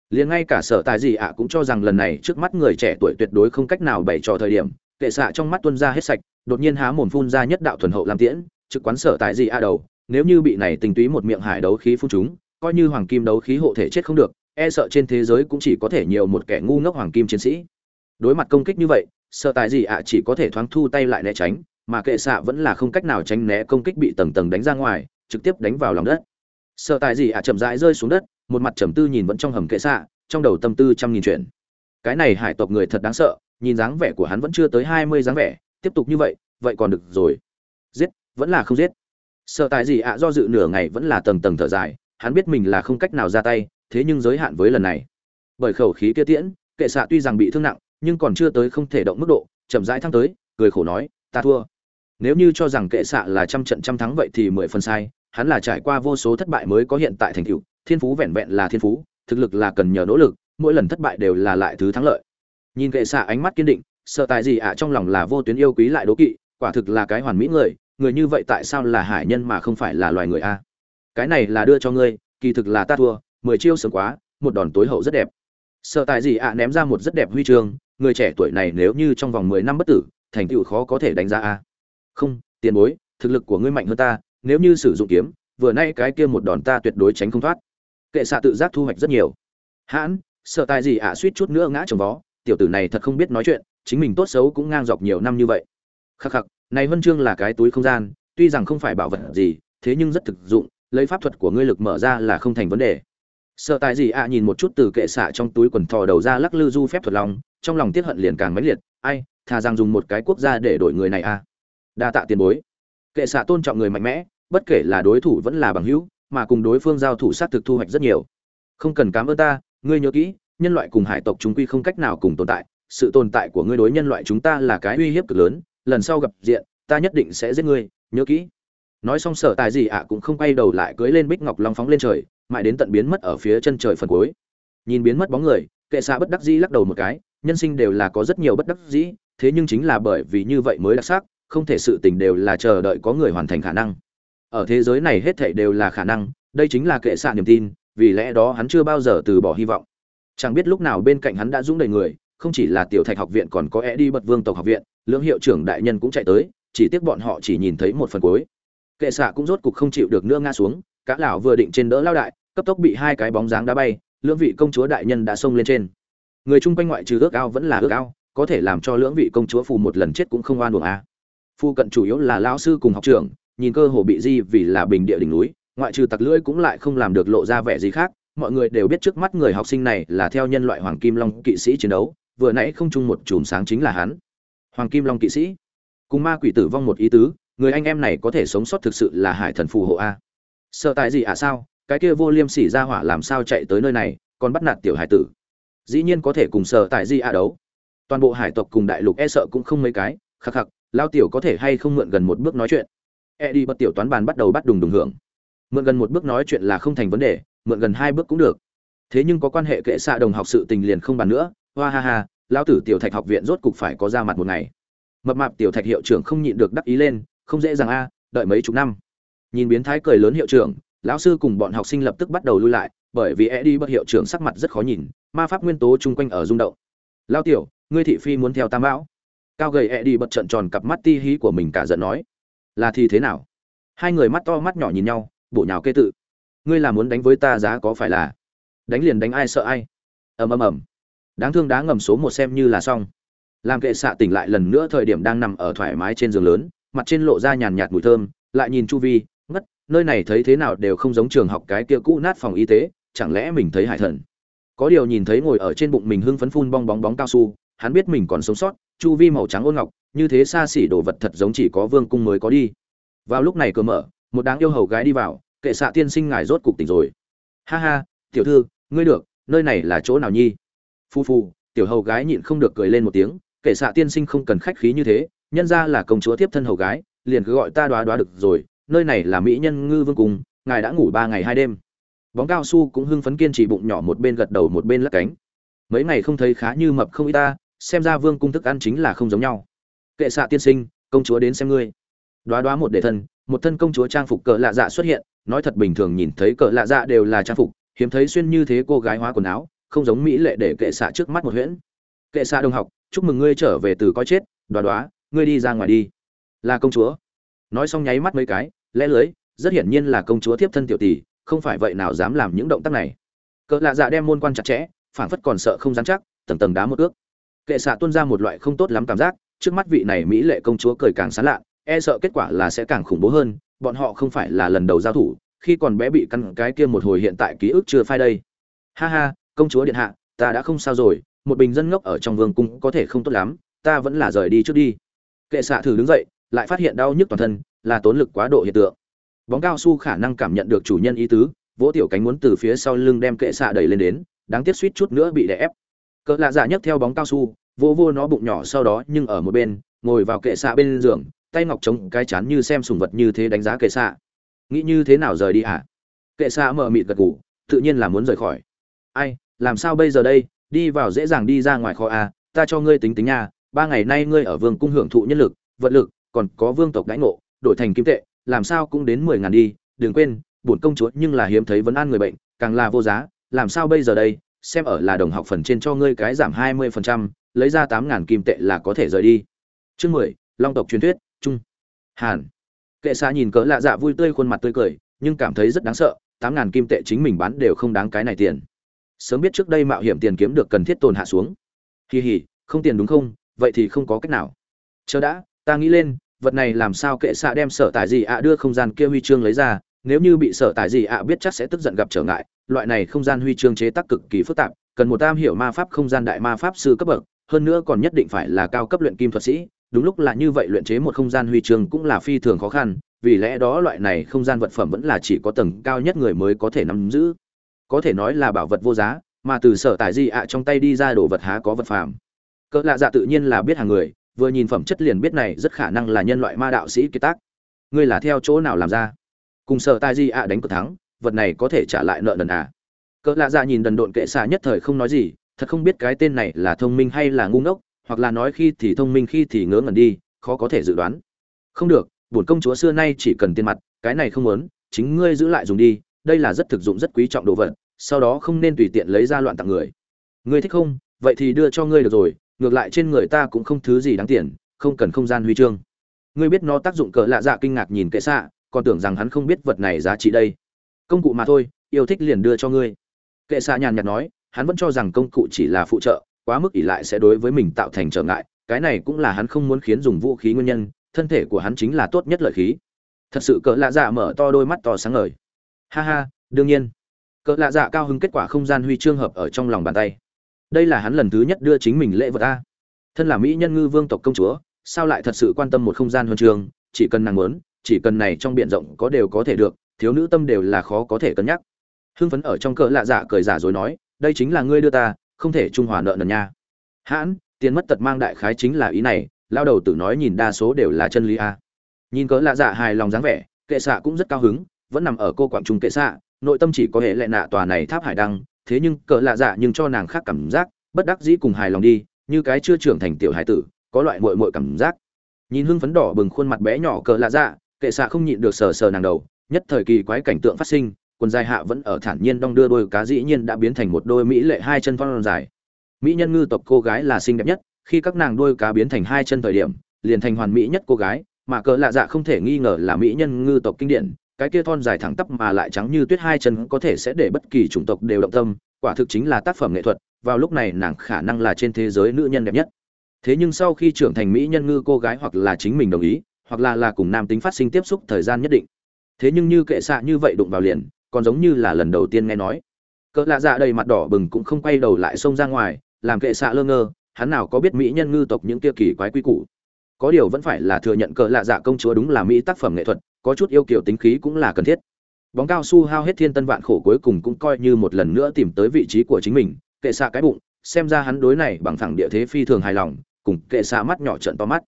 Liền ngay cả sở tài gì ạ cũng cho rằng lần này trước mắt người trẻ tuổi tuyệt đối không cách nào bày trò thời điểm, kệ xạ trong mắt tuân ra hết sạch, đột nhiên há mồm phun ra nhất đạo thuần hậu làm tiễn, trực quán sở tài gì ạ đầu nếu như bị này tình túy một miệng hải đấu khí phun chúng, coi như hoàng kim đấu khí hộ thể chết không được e sợ trên thế giới cũng chỉ có thể nhiều một kẻ ngu ngốc hoàng kim chiến sĩ. Đối mặt công kích như vậy, sợ tại gì ạ à chỉ có thể thoáng thu tay lại né tránh, mà kệ xạ vẫn là không cách nào tránh né công kích bị tầng tầng đánh ra ngoài, trực tiếp đánh vào lòng đất. Sợ tại gì ạ à chậm rãi rơi xuống đất, một mặt trầm tư nhìn vẫn trong hầm kệ xạ, trong đầu tâm tư trăm nghìn chuyện. Cái này hải tộc người thật đáng sợ, nhìn dáng vẻ của hắn vẫn chưa tới hai mươi dáng vẻ, tiếp tục như vậy vậy còn được rồi. Giết, vẫn là không giết sợ tại gì ạ, do dự nửa ngày vẫn là tầng tầng thở dài, hắn biết mình là không cách nào ra tay, thế nhưng giới hạn với lần này. Bởi khẩu khí kia tiễn, kệ xạ tuy rằng bị thương nặng, nhưng còn chưa tới không thể động mức độ, chậm rãi thăng tới, cười khổ nói, ta thua. Nếu như cho rằng kệ xạ là trăm trận trăm thắng vậy thì mười phần sai, hắn là trải qua vô số thất bại mới có hiện tại thành tựu, thiên phú vẹn vẹn là thiên phú, thực lực là cần nhờ nỗ lực, mỗi lần thất bại đều là lại thứ thắng lợi. Nhìn kệ xạ ánh mắt kiên định, sợ tại gì ạ, trong lòng là vô tuyến yêu quý lại đố kỵ, quả thực là cái hoàn mỹ người người như vậy tại sao là hải nhân mà không phải là loài người a? Cái này là đưa cho ngươi, kỳ thực là ta thua, mười chiêu sớm quá, một đòn tối hậu rất đẹp. Sợ tại gì ạ, ném ra một rất đẹp huy chương, người trẻ tuổi này nếu như trong vòng mười năm bất tử, thành tựu khó có thể đánh giá a. Không, tiền bối, thực lực của ngươi mạnh hơn ta, nếu như sử dụng kiếm, vừa nay cái kia một đòn ta tuyệt đối tránh không thoát. Kệ xạ tự giác thu hoạch rất nhiều. Hãn, sợ tài gì ạ, suýt chút nữa ngã trồng vó, tiểu tử này thật không biết nói chuyện, chính mình tốt xấu cũng ngang dọc nhiều năm như vậy. Khắc khắc này vân chương là cái túi không gian, tuy rằng không phải bảo vật gì, thế nhưng rất thực dụng, lấy pháp thuật của ngươi lực mở ra là không thành vấn đề. Sợ tài gì ạ, nhìn một chút từ kệ xạ trong túi quần thò đầu ra lắc lư du phép thuật lòng, trong lòng tiết hận liền càng mãnh liệt, ai, thà rằng dùng một cái quốc gia để đổi người này a à. đa tạ tiền bối. Kệ xạ tôn trọng người mạnh mẽ, bất kể là đối thủ vẫn là bằng hữu, mà cùng đối phương giao thủ sát thực thu hoạch rất nhiều. Không cần cảm ơn ta, ngươi nhớ kỹ, nhân loại cùng hải tộc chúng quy không cách nào cùng tồn tại, sự tồn tại của ngươi đối nhân loại chúng ta là cái uy hiếp cực lớn lần sau gặp diện, ta nhất định sẽ giết ngươi, nhớ kỹ. Nói xong sở tài gì ạ cũng không quay đầu lại cưới lên bích ngọc long phóng lên trời, mãi đến tận biến mất ở phía chân trời phần cuối. Nhìn biến mất bóng người, kệ xạ bất đắc dĩ lắc đầu một cái, nhân sinh đều là có rất nhiều bất đắc dĩ, thế nhưng chính là bởi vì như vậy mới đặc sắc, không thể sự tình đều là chờ đợi có người hoàn thành khả năng. Ở thế giới này hết thảy đều là khả năng, đây chính là kệ xạ niềm tin, vì lẽ đó hắn chưa bao giờ từ bỏ hy vọng. Chẳng biết lúc nào bên cạnh hắn đã dũng đầy người không chỉ là tiểu thạch học viện còn có e đi bật vương tộc học viện, lưỡng hiệu trưởng đại nhân cũng chạy tới, chỉ tiếc bọn họ chỉ nhìn thấy một phần cuối kệ xạ cũng rốt cục không chịu được nữa ngã xuống, cả lão vừa định trên đỡ lao đại, cấp tốc bị hai cái bóng dáng đá bay, lưỡng vị công chúa đại nhân đã xông lên trên người chung quanh ngoại trừ ước ao vẫn là ước ao, có thể làm cho lưỡng vị công chúa phù một lần chết cũng không oan uổng a à. phu cận chủ yếu là lão sư cùng học trưởng, nhìn cơ hồ bị di vì là bình địa đỉnh núi, ngoại trừ tặc lưỡi cũng lại không làm được lộ ra vẻ gì khác, mọi người đều biết trước mắt người học sinh này là theo nhân loại hoàng kim long kỵ sĩ chiến đấu vừa nãy không chung một chùm sáng chính là hắn. Hoàng kim long kỵ sĩ. Cùng ma quỷ tử vong một ý tứ, người anh em này có thể sống sót thực sự là hải thần phù hộ a. Sợ tại gì à sao? Cái kia vô liêm sỉ ra hỏa làm sao chạy tới nơi này, còn bắt nạt tiểu hải tử? Dĩ nhiên có thể cùng sợ tại gì à đấu. Toàn bộ hải tộc cùng đại lục e sợ cũng không mấy cái, khắc khắc, lao tiểu có thể hay không mượn gần một bước nói chuyện? E đi bật tiểu toán bàn bắt đầu bắt đùng đùng hưởng. Mượn gần một bước nói chuyện là không thành vấn đề, mượn gần hai bước cũng được. Thế nhưng có quan hệ kệ xạ đồng học sự tình liền không bàn nữa hoa ha ha, lão tử tiểu thạch học viện rốt cục phải có ra mặt một ngày. Mập mạp tiểu thạch hiệu trưởng không nhịn được đắc ý lên, không dễ dàng a, đợi mấy chục năm. Nhìn biến thái cười lớn hiệu trưởng, lão sư cùng bọn học sinh lập tức bắt đầu lui lại, bởi vì e đi bất hiệu trưởng sắc mặt rất khó nhìn, ma pháp nguyên tố chung quanh ở rung động. Lao tiểu, ngươi thị phi muốn theo tam bão cao gầy e đi bật trận tròn cặp mắt ti hí của mình cả giận nói. Là thì thế nào? Hai người mắt to mắt nhỏ nhìn nhau bộ nhào kê tự. Ngươi là muốn đánh với ta giá có phải là? Đánh liền đánh ai sợ ai? Ầm ầm ầm đáng thương đá ngầm số một xem như là xong. Làm kệ xạ tỉnh lại lần nữa thời điểm đang nằm ở thoải mái trên giường lớn, mặt trên lộ ra nhàn nhạt mùi thơm, lại nhìn chu vi, ngất, nơi này thấy thế nào đều không giống trường học cái kia cũ nát phòng y tế, chẳng lẽ mình thấy hải thần? Có điều nhìn thấy ngồi ở trên bụng mình hưng phấn phun bong bóng bóng cao su, hắn biết mình còn sống sót, chu vi màu trắng ôn ngọc, như thế xa xỉ đồ vật thật giống chỉ có vương cung mới có đi. Vào lúc này cửa mở, một đáng yêu hầu gái đi vào, kệ xạ tiên sinh ngài rốt cục tỉnh rồi. Ha ha, tiểu thư, ngươi được, nơi này là chỗ nào nhi? Phu phu tiểu hầu gái nhịn không được cười lên một tiếng kệ xạ tiên sinh không cần khách khí như thế, nhân ra là công chúa tiếp thân hầu gái, liền cứ gọi ta đoá đoá được rồi, nơi này là mỹ nhân ngư vương cung, ngài đã ngủ ba ngày hai đêm. Bóng cao su cũng hưng phấn kiên trì bụng nhỏ một bên gật đầu một bên lắc cánh. Mấy ngày không thấy khá như mập không ít ta, xem ra vương cung thức ăn chính là không giống nhau. Kệ xạ tiên sinh, công chúa đến xem ngươi. Đoá đoá một đề thân, một thân công chúa trang phục cỡ lạ dạ xuất hiện, nói thật bình thường nhìn thấy cỡ lạ dạ đều là trang phục, hiếm thấy xuyên như thế cô gái hóa quần áo không giống mỹ lệ để kệ xạ trước mắt một huyễn. Kệ xạ đồng học, chúc mừng ngươi trở về từ coi chết, đoá đoá, ngươi đi ra ngoài đi. Là công chúa. Nói xong nháy mắt mấy cái, lẽ lưới, rất hiển nhiên là công chúa tiếp thân tiểu tỷ, không phải vậy nào dám làm những động tác này. Cỡ lạ dạ đem môn quan chặt chẽ, phảng phất còn sợ không dám chắc, tầng tầng đá một ước. Kệ xạ tuôn ra một loại không tốt lắm cảm giác, trước mắt vị này mỹ lệ công chúa cười càng sán lạ e sợ kết quả là sẽ càng khủng bố hơn, bọn họ không phải là lần đầu giao thủ, khi còn bé bị căn cái kia một hồi hiện tại ký ức chưa phai đây. Ha ha công chúa điện hạ, ta đã không sao rồi, một bình dân ngốc ở trong vương cung có thể không tốt lắm, ta vẫn là rời đi trước đi. Kệ xạ thử đứng dậy, lại phát hiện đau nhức toàn thân, là tốn lực quá độ hiện tượng. Bóng cao su khả năng cảm nhận được chủ nhân ý tứ, vỗ tiểu cánh muốn từ phía sau lưng đem kệ xạ đẩy lên đến, đáng tiếc suýt chút nữa bị đè ép. Cỡ lạ dạ nhấc theo bóng cao su vô vô nó bụng nhỏ sau đó nhưng ở một bên, ngồi vào kệ xạ bên giường, tay ngọc chống cái chán như xem sùng vật như thế đánh giá kệ xạ. Nghĩ như thế nào rời đi hả? Kệ xạ mở mịt gật ngủ tự nhiên là muốn rời khỏi. Ai làm sao bây giờ đây? Đi vào dễ dàng đi ra ngoài kho a ta cho ngươi tính tính nha. Ba ngày nay ngươi ở vương cung hưởng thụ nhân lực, vật lực, còn có vương tộc đãi ngộ, đổi thành kim tệ, làm sao cũng đến mười ngàn đi. Đừng quên, bổn công chúa nhưng là hiếm thấy vấn an người bệnh, càng là vô giá. Làm sao bây giờ đây? Xem ở là đồng học phần trên cho ngươi cái giảm hai mươi phần trăm, lấy ra tám ngàn kim tệ là có thể rời đi. Chương mười, long tộc truyền thuyết trung hàn. Kệ xa nhìn cỡ lạ dạ vui tươi khuôn mặt tươi cười, nhưng cảm thấy rất đáng sợ, tám ngàn kim tệ chính mình bán đều không đáng cái này tiền sớm biết trước đây mạo hiểm tiền kiếm được cần thiết tồn hạ xuống. Kỳ hỉ không tiền đúng không? Vậy thì không có cách nào. Chờ đã, ta nghĩ lên, vật này làm sao kệ xạ đem sở tài gì ạ đưa không gian kia huy chương lấy ra, nếu như bị sở tài gì ạ biết chắc sẽ tức giận gặp trở ngại, loại này không gian huy chương chế tác cực kỳ phức tạp, cần một tam hiểu ma pháp không gian đại ma pháp sư cấp bậc, hơn nữa còn nhất định phải là cao cấp luyện kim thuật sĩ, đúng lúc là như vậy luyện chế một không gian huy chương cũng là phi thường khó khăn, vì lẽ đó loại này không gian vật phẩm vẫn là chỉ có tầng cao nhất người mới có thể nắm giữ có thể nói là bảo vật vô giá, mà từ sở tài di ạ trong tay đi ra đồ vật há có vật phàm. Cỡ lạ dạ tự nhiên là biết hàng người, vừa nhìn phẩm chất liền biết này rất khả năng là nhân loại ma đạo sĩ kiệt tác. Ngươi là theo chỗ nào làm ra? Cùng sở tài di ạ đánh cược thắng, vật này có thể trả lại nợ lần à? Cỡ lạ dạ nhìn đần độn kệ xạ nhất thời không nói gì, thật không biết cái tên này là thông minh hay là ngu ngốc, hoặc là nói khi thì thông minh khi thì ngớ ngẩn đi, khó có thể dự đoán. Không được, bổn công chúa xưa nay chỉ cần tiền mặt, cái này không muốn, chính ngươi giữ lại dùng đi đây là rất thực dụng, rất quý trọng đồ vật, sau đó không nên tùy tiện lấy ra loạn tặng người. Ngươi thích không? Vậy thì đưa cho ngươi được rồi, ngược lại trên người ta cũng không thứ gì đáng tiền, không cần không gian huy chương. Ngươi biết nó tác dụng cỡ lạ dạ kinh ngạc nhìn kệ xạ, còn tưởng rằng hắn không biết vật này giá trị đây. Công cụ mà thôi, yêu thích liền đưa cho ngươi. Kệ xạ nhàn nhạt nói, hắn vẫn cho rằng công cụ chỉ là phụ trợ, quá mức ỷ lại sẽ đối với mình tạo thành trở ngại, cái này cũng là hắn không muốn khiến dùng vũ khí nguyên nhân, thân thể của hắn chính là tốt nhất lợi khí. Thật sự cỡ lạ dạ mở to đôi mắt to sáng ngời ha ha, đương nhiên. Cỡ lạ dạ cao hứng kết quả không gian huy chương hợp ở trong lòng bàn tay. Đây là hắn lần thứ nhất đưa chính mình lễ vật a. Thân là mỹ nhân ngư vương tộc công chúa, sao lại thật sự quan tâm một không gian huân trường? Chỉ cần nàng muốn, chỉ cần này trong biển rộng có đều có thể được, thiếu nữ tâm đều là khó có thể cân nhắc. Hưng phấn ở trong cỡ lạ dạ cười giả rồi nói, đây chính là ngươi đưa ta, không thể trung hòa nợ nần nha. Hãn, tiền mất tật mang đại khái chính là ý này, lao đầu tử nói nhìn đa số đều là chân lý a. Nhìn cỡ lạ dạ hài lòng dáng vẻ, kệ xạ cũng rất cao hứng vẫn nằm ở cô quảng trung kệ xạ, nội tâm chỉ có hệ lệ nạ tòa này tháp hải đăng, thế nhưng cỡ lạ dạ nhưng cho nàng khác cảm giác, bất đắc dĩ cùng hài lòng đi, như cái chưa trưởng thành tiểu hải tử, có loại mội mội cảm giác. Nhìn hưng phấn đỏ bừng khuôn mặt bé nhỏ cỡ lạ dạ kệ xạ không nhịn được sờ sờ nàng đầu, nhất thời kỳ quái cảnh tượng phát sinh, quần dài hạ vẫn ở thản nhiên đong đưa đôi cá dĩ nhiên đã biến thành một đôi mỹ lệ hai chân phong dài. Mỹ nhân ngư tộc cô gái là xinh đẹp nhất, khi các nàng đôi cá biến thành hai chân thời điểm, liền thành hoàn mỹ nhất cô gái, mà cỡ lạ dạ không thể nghi ngờ là mỹ nhân ngư tộc kinh điển cái kia thon dài thẳng tắp mà lại trắng như tuyết hai chân có thể sẽ để bất kỳ chủng tộc đều động tâm, quả thực chính là tác phẩm nghệ thuật, vào lúc này nàng khả năng là trên thế giới nữ nhân đẹp nhất. Thế nhưng sau khi trưởng thành mỹ nhân ngư cô gái hoặc là chính mình đồng ý, hoặc là là cùng nam tính phát sinh tiếp xúc thời gian nhất định. Thế nhưng như kệ xạ như vậy đụng vào liền, còn giống như là lần đầu tiên nghe nói. Cỡ lạ dạ đầy mặt đỏ bừng cũng không quay đầu lại xông ra ngoài, làm kệ xạ lơ ngơ, hắn nào có biết mỹ nhân ngư tộc những kia kỳ quái quy củ. Có điều vẫn phải là thừa nhận cỡ lạ dạ công chúa đúng là mỹ tác phẩm nghệ thuật có chút yêu kiểu tính khí cũng là cần thiết. Bóng cao su hao hết thiên tân vạn khổ cuối cùng cũng coi như một lần nữa tìm tới vị trí của chính mình, kệ xạ cái bụng, xem ra hắn đối này bằng thẳng địa thế phi thường hài lòng, cùng kệ xạ mắt nhỏ trận to mắt.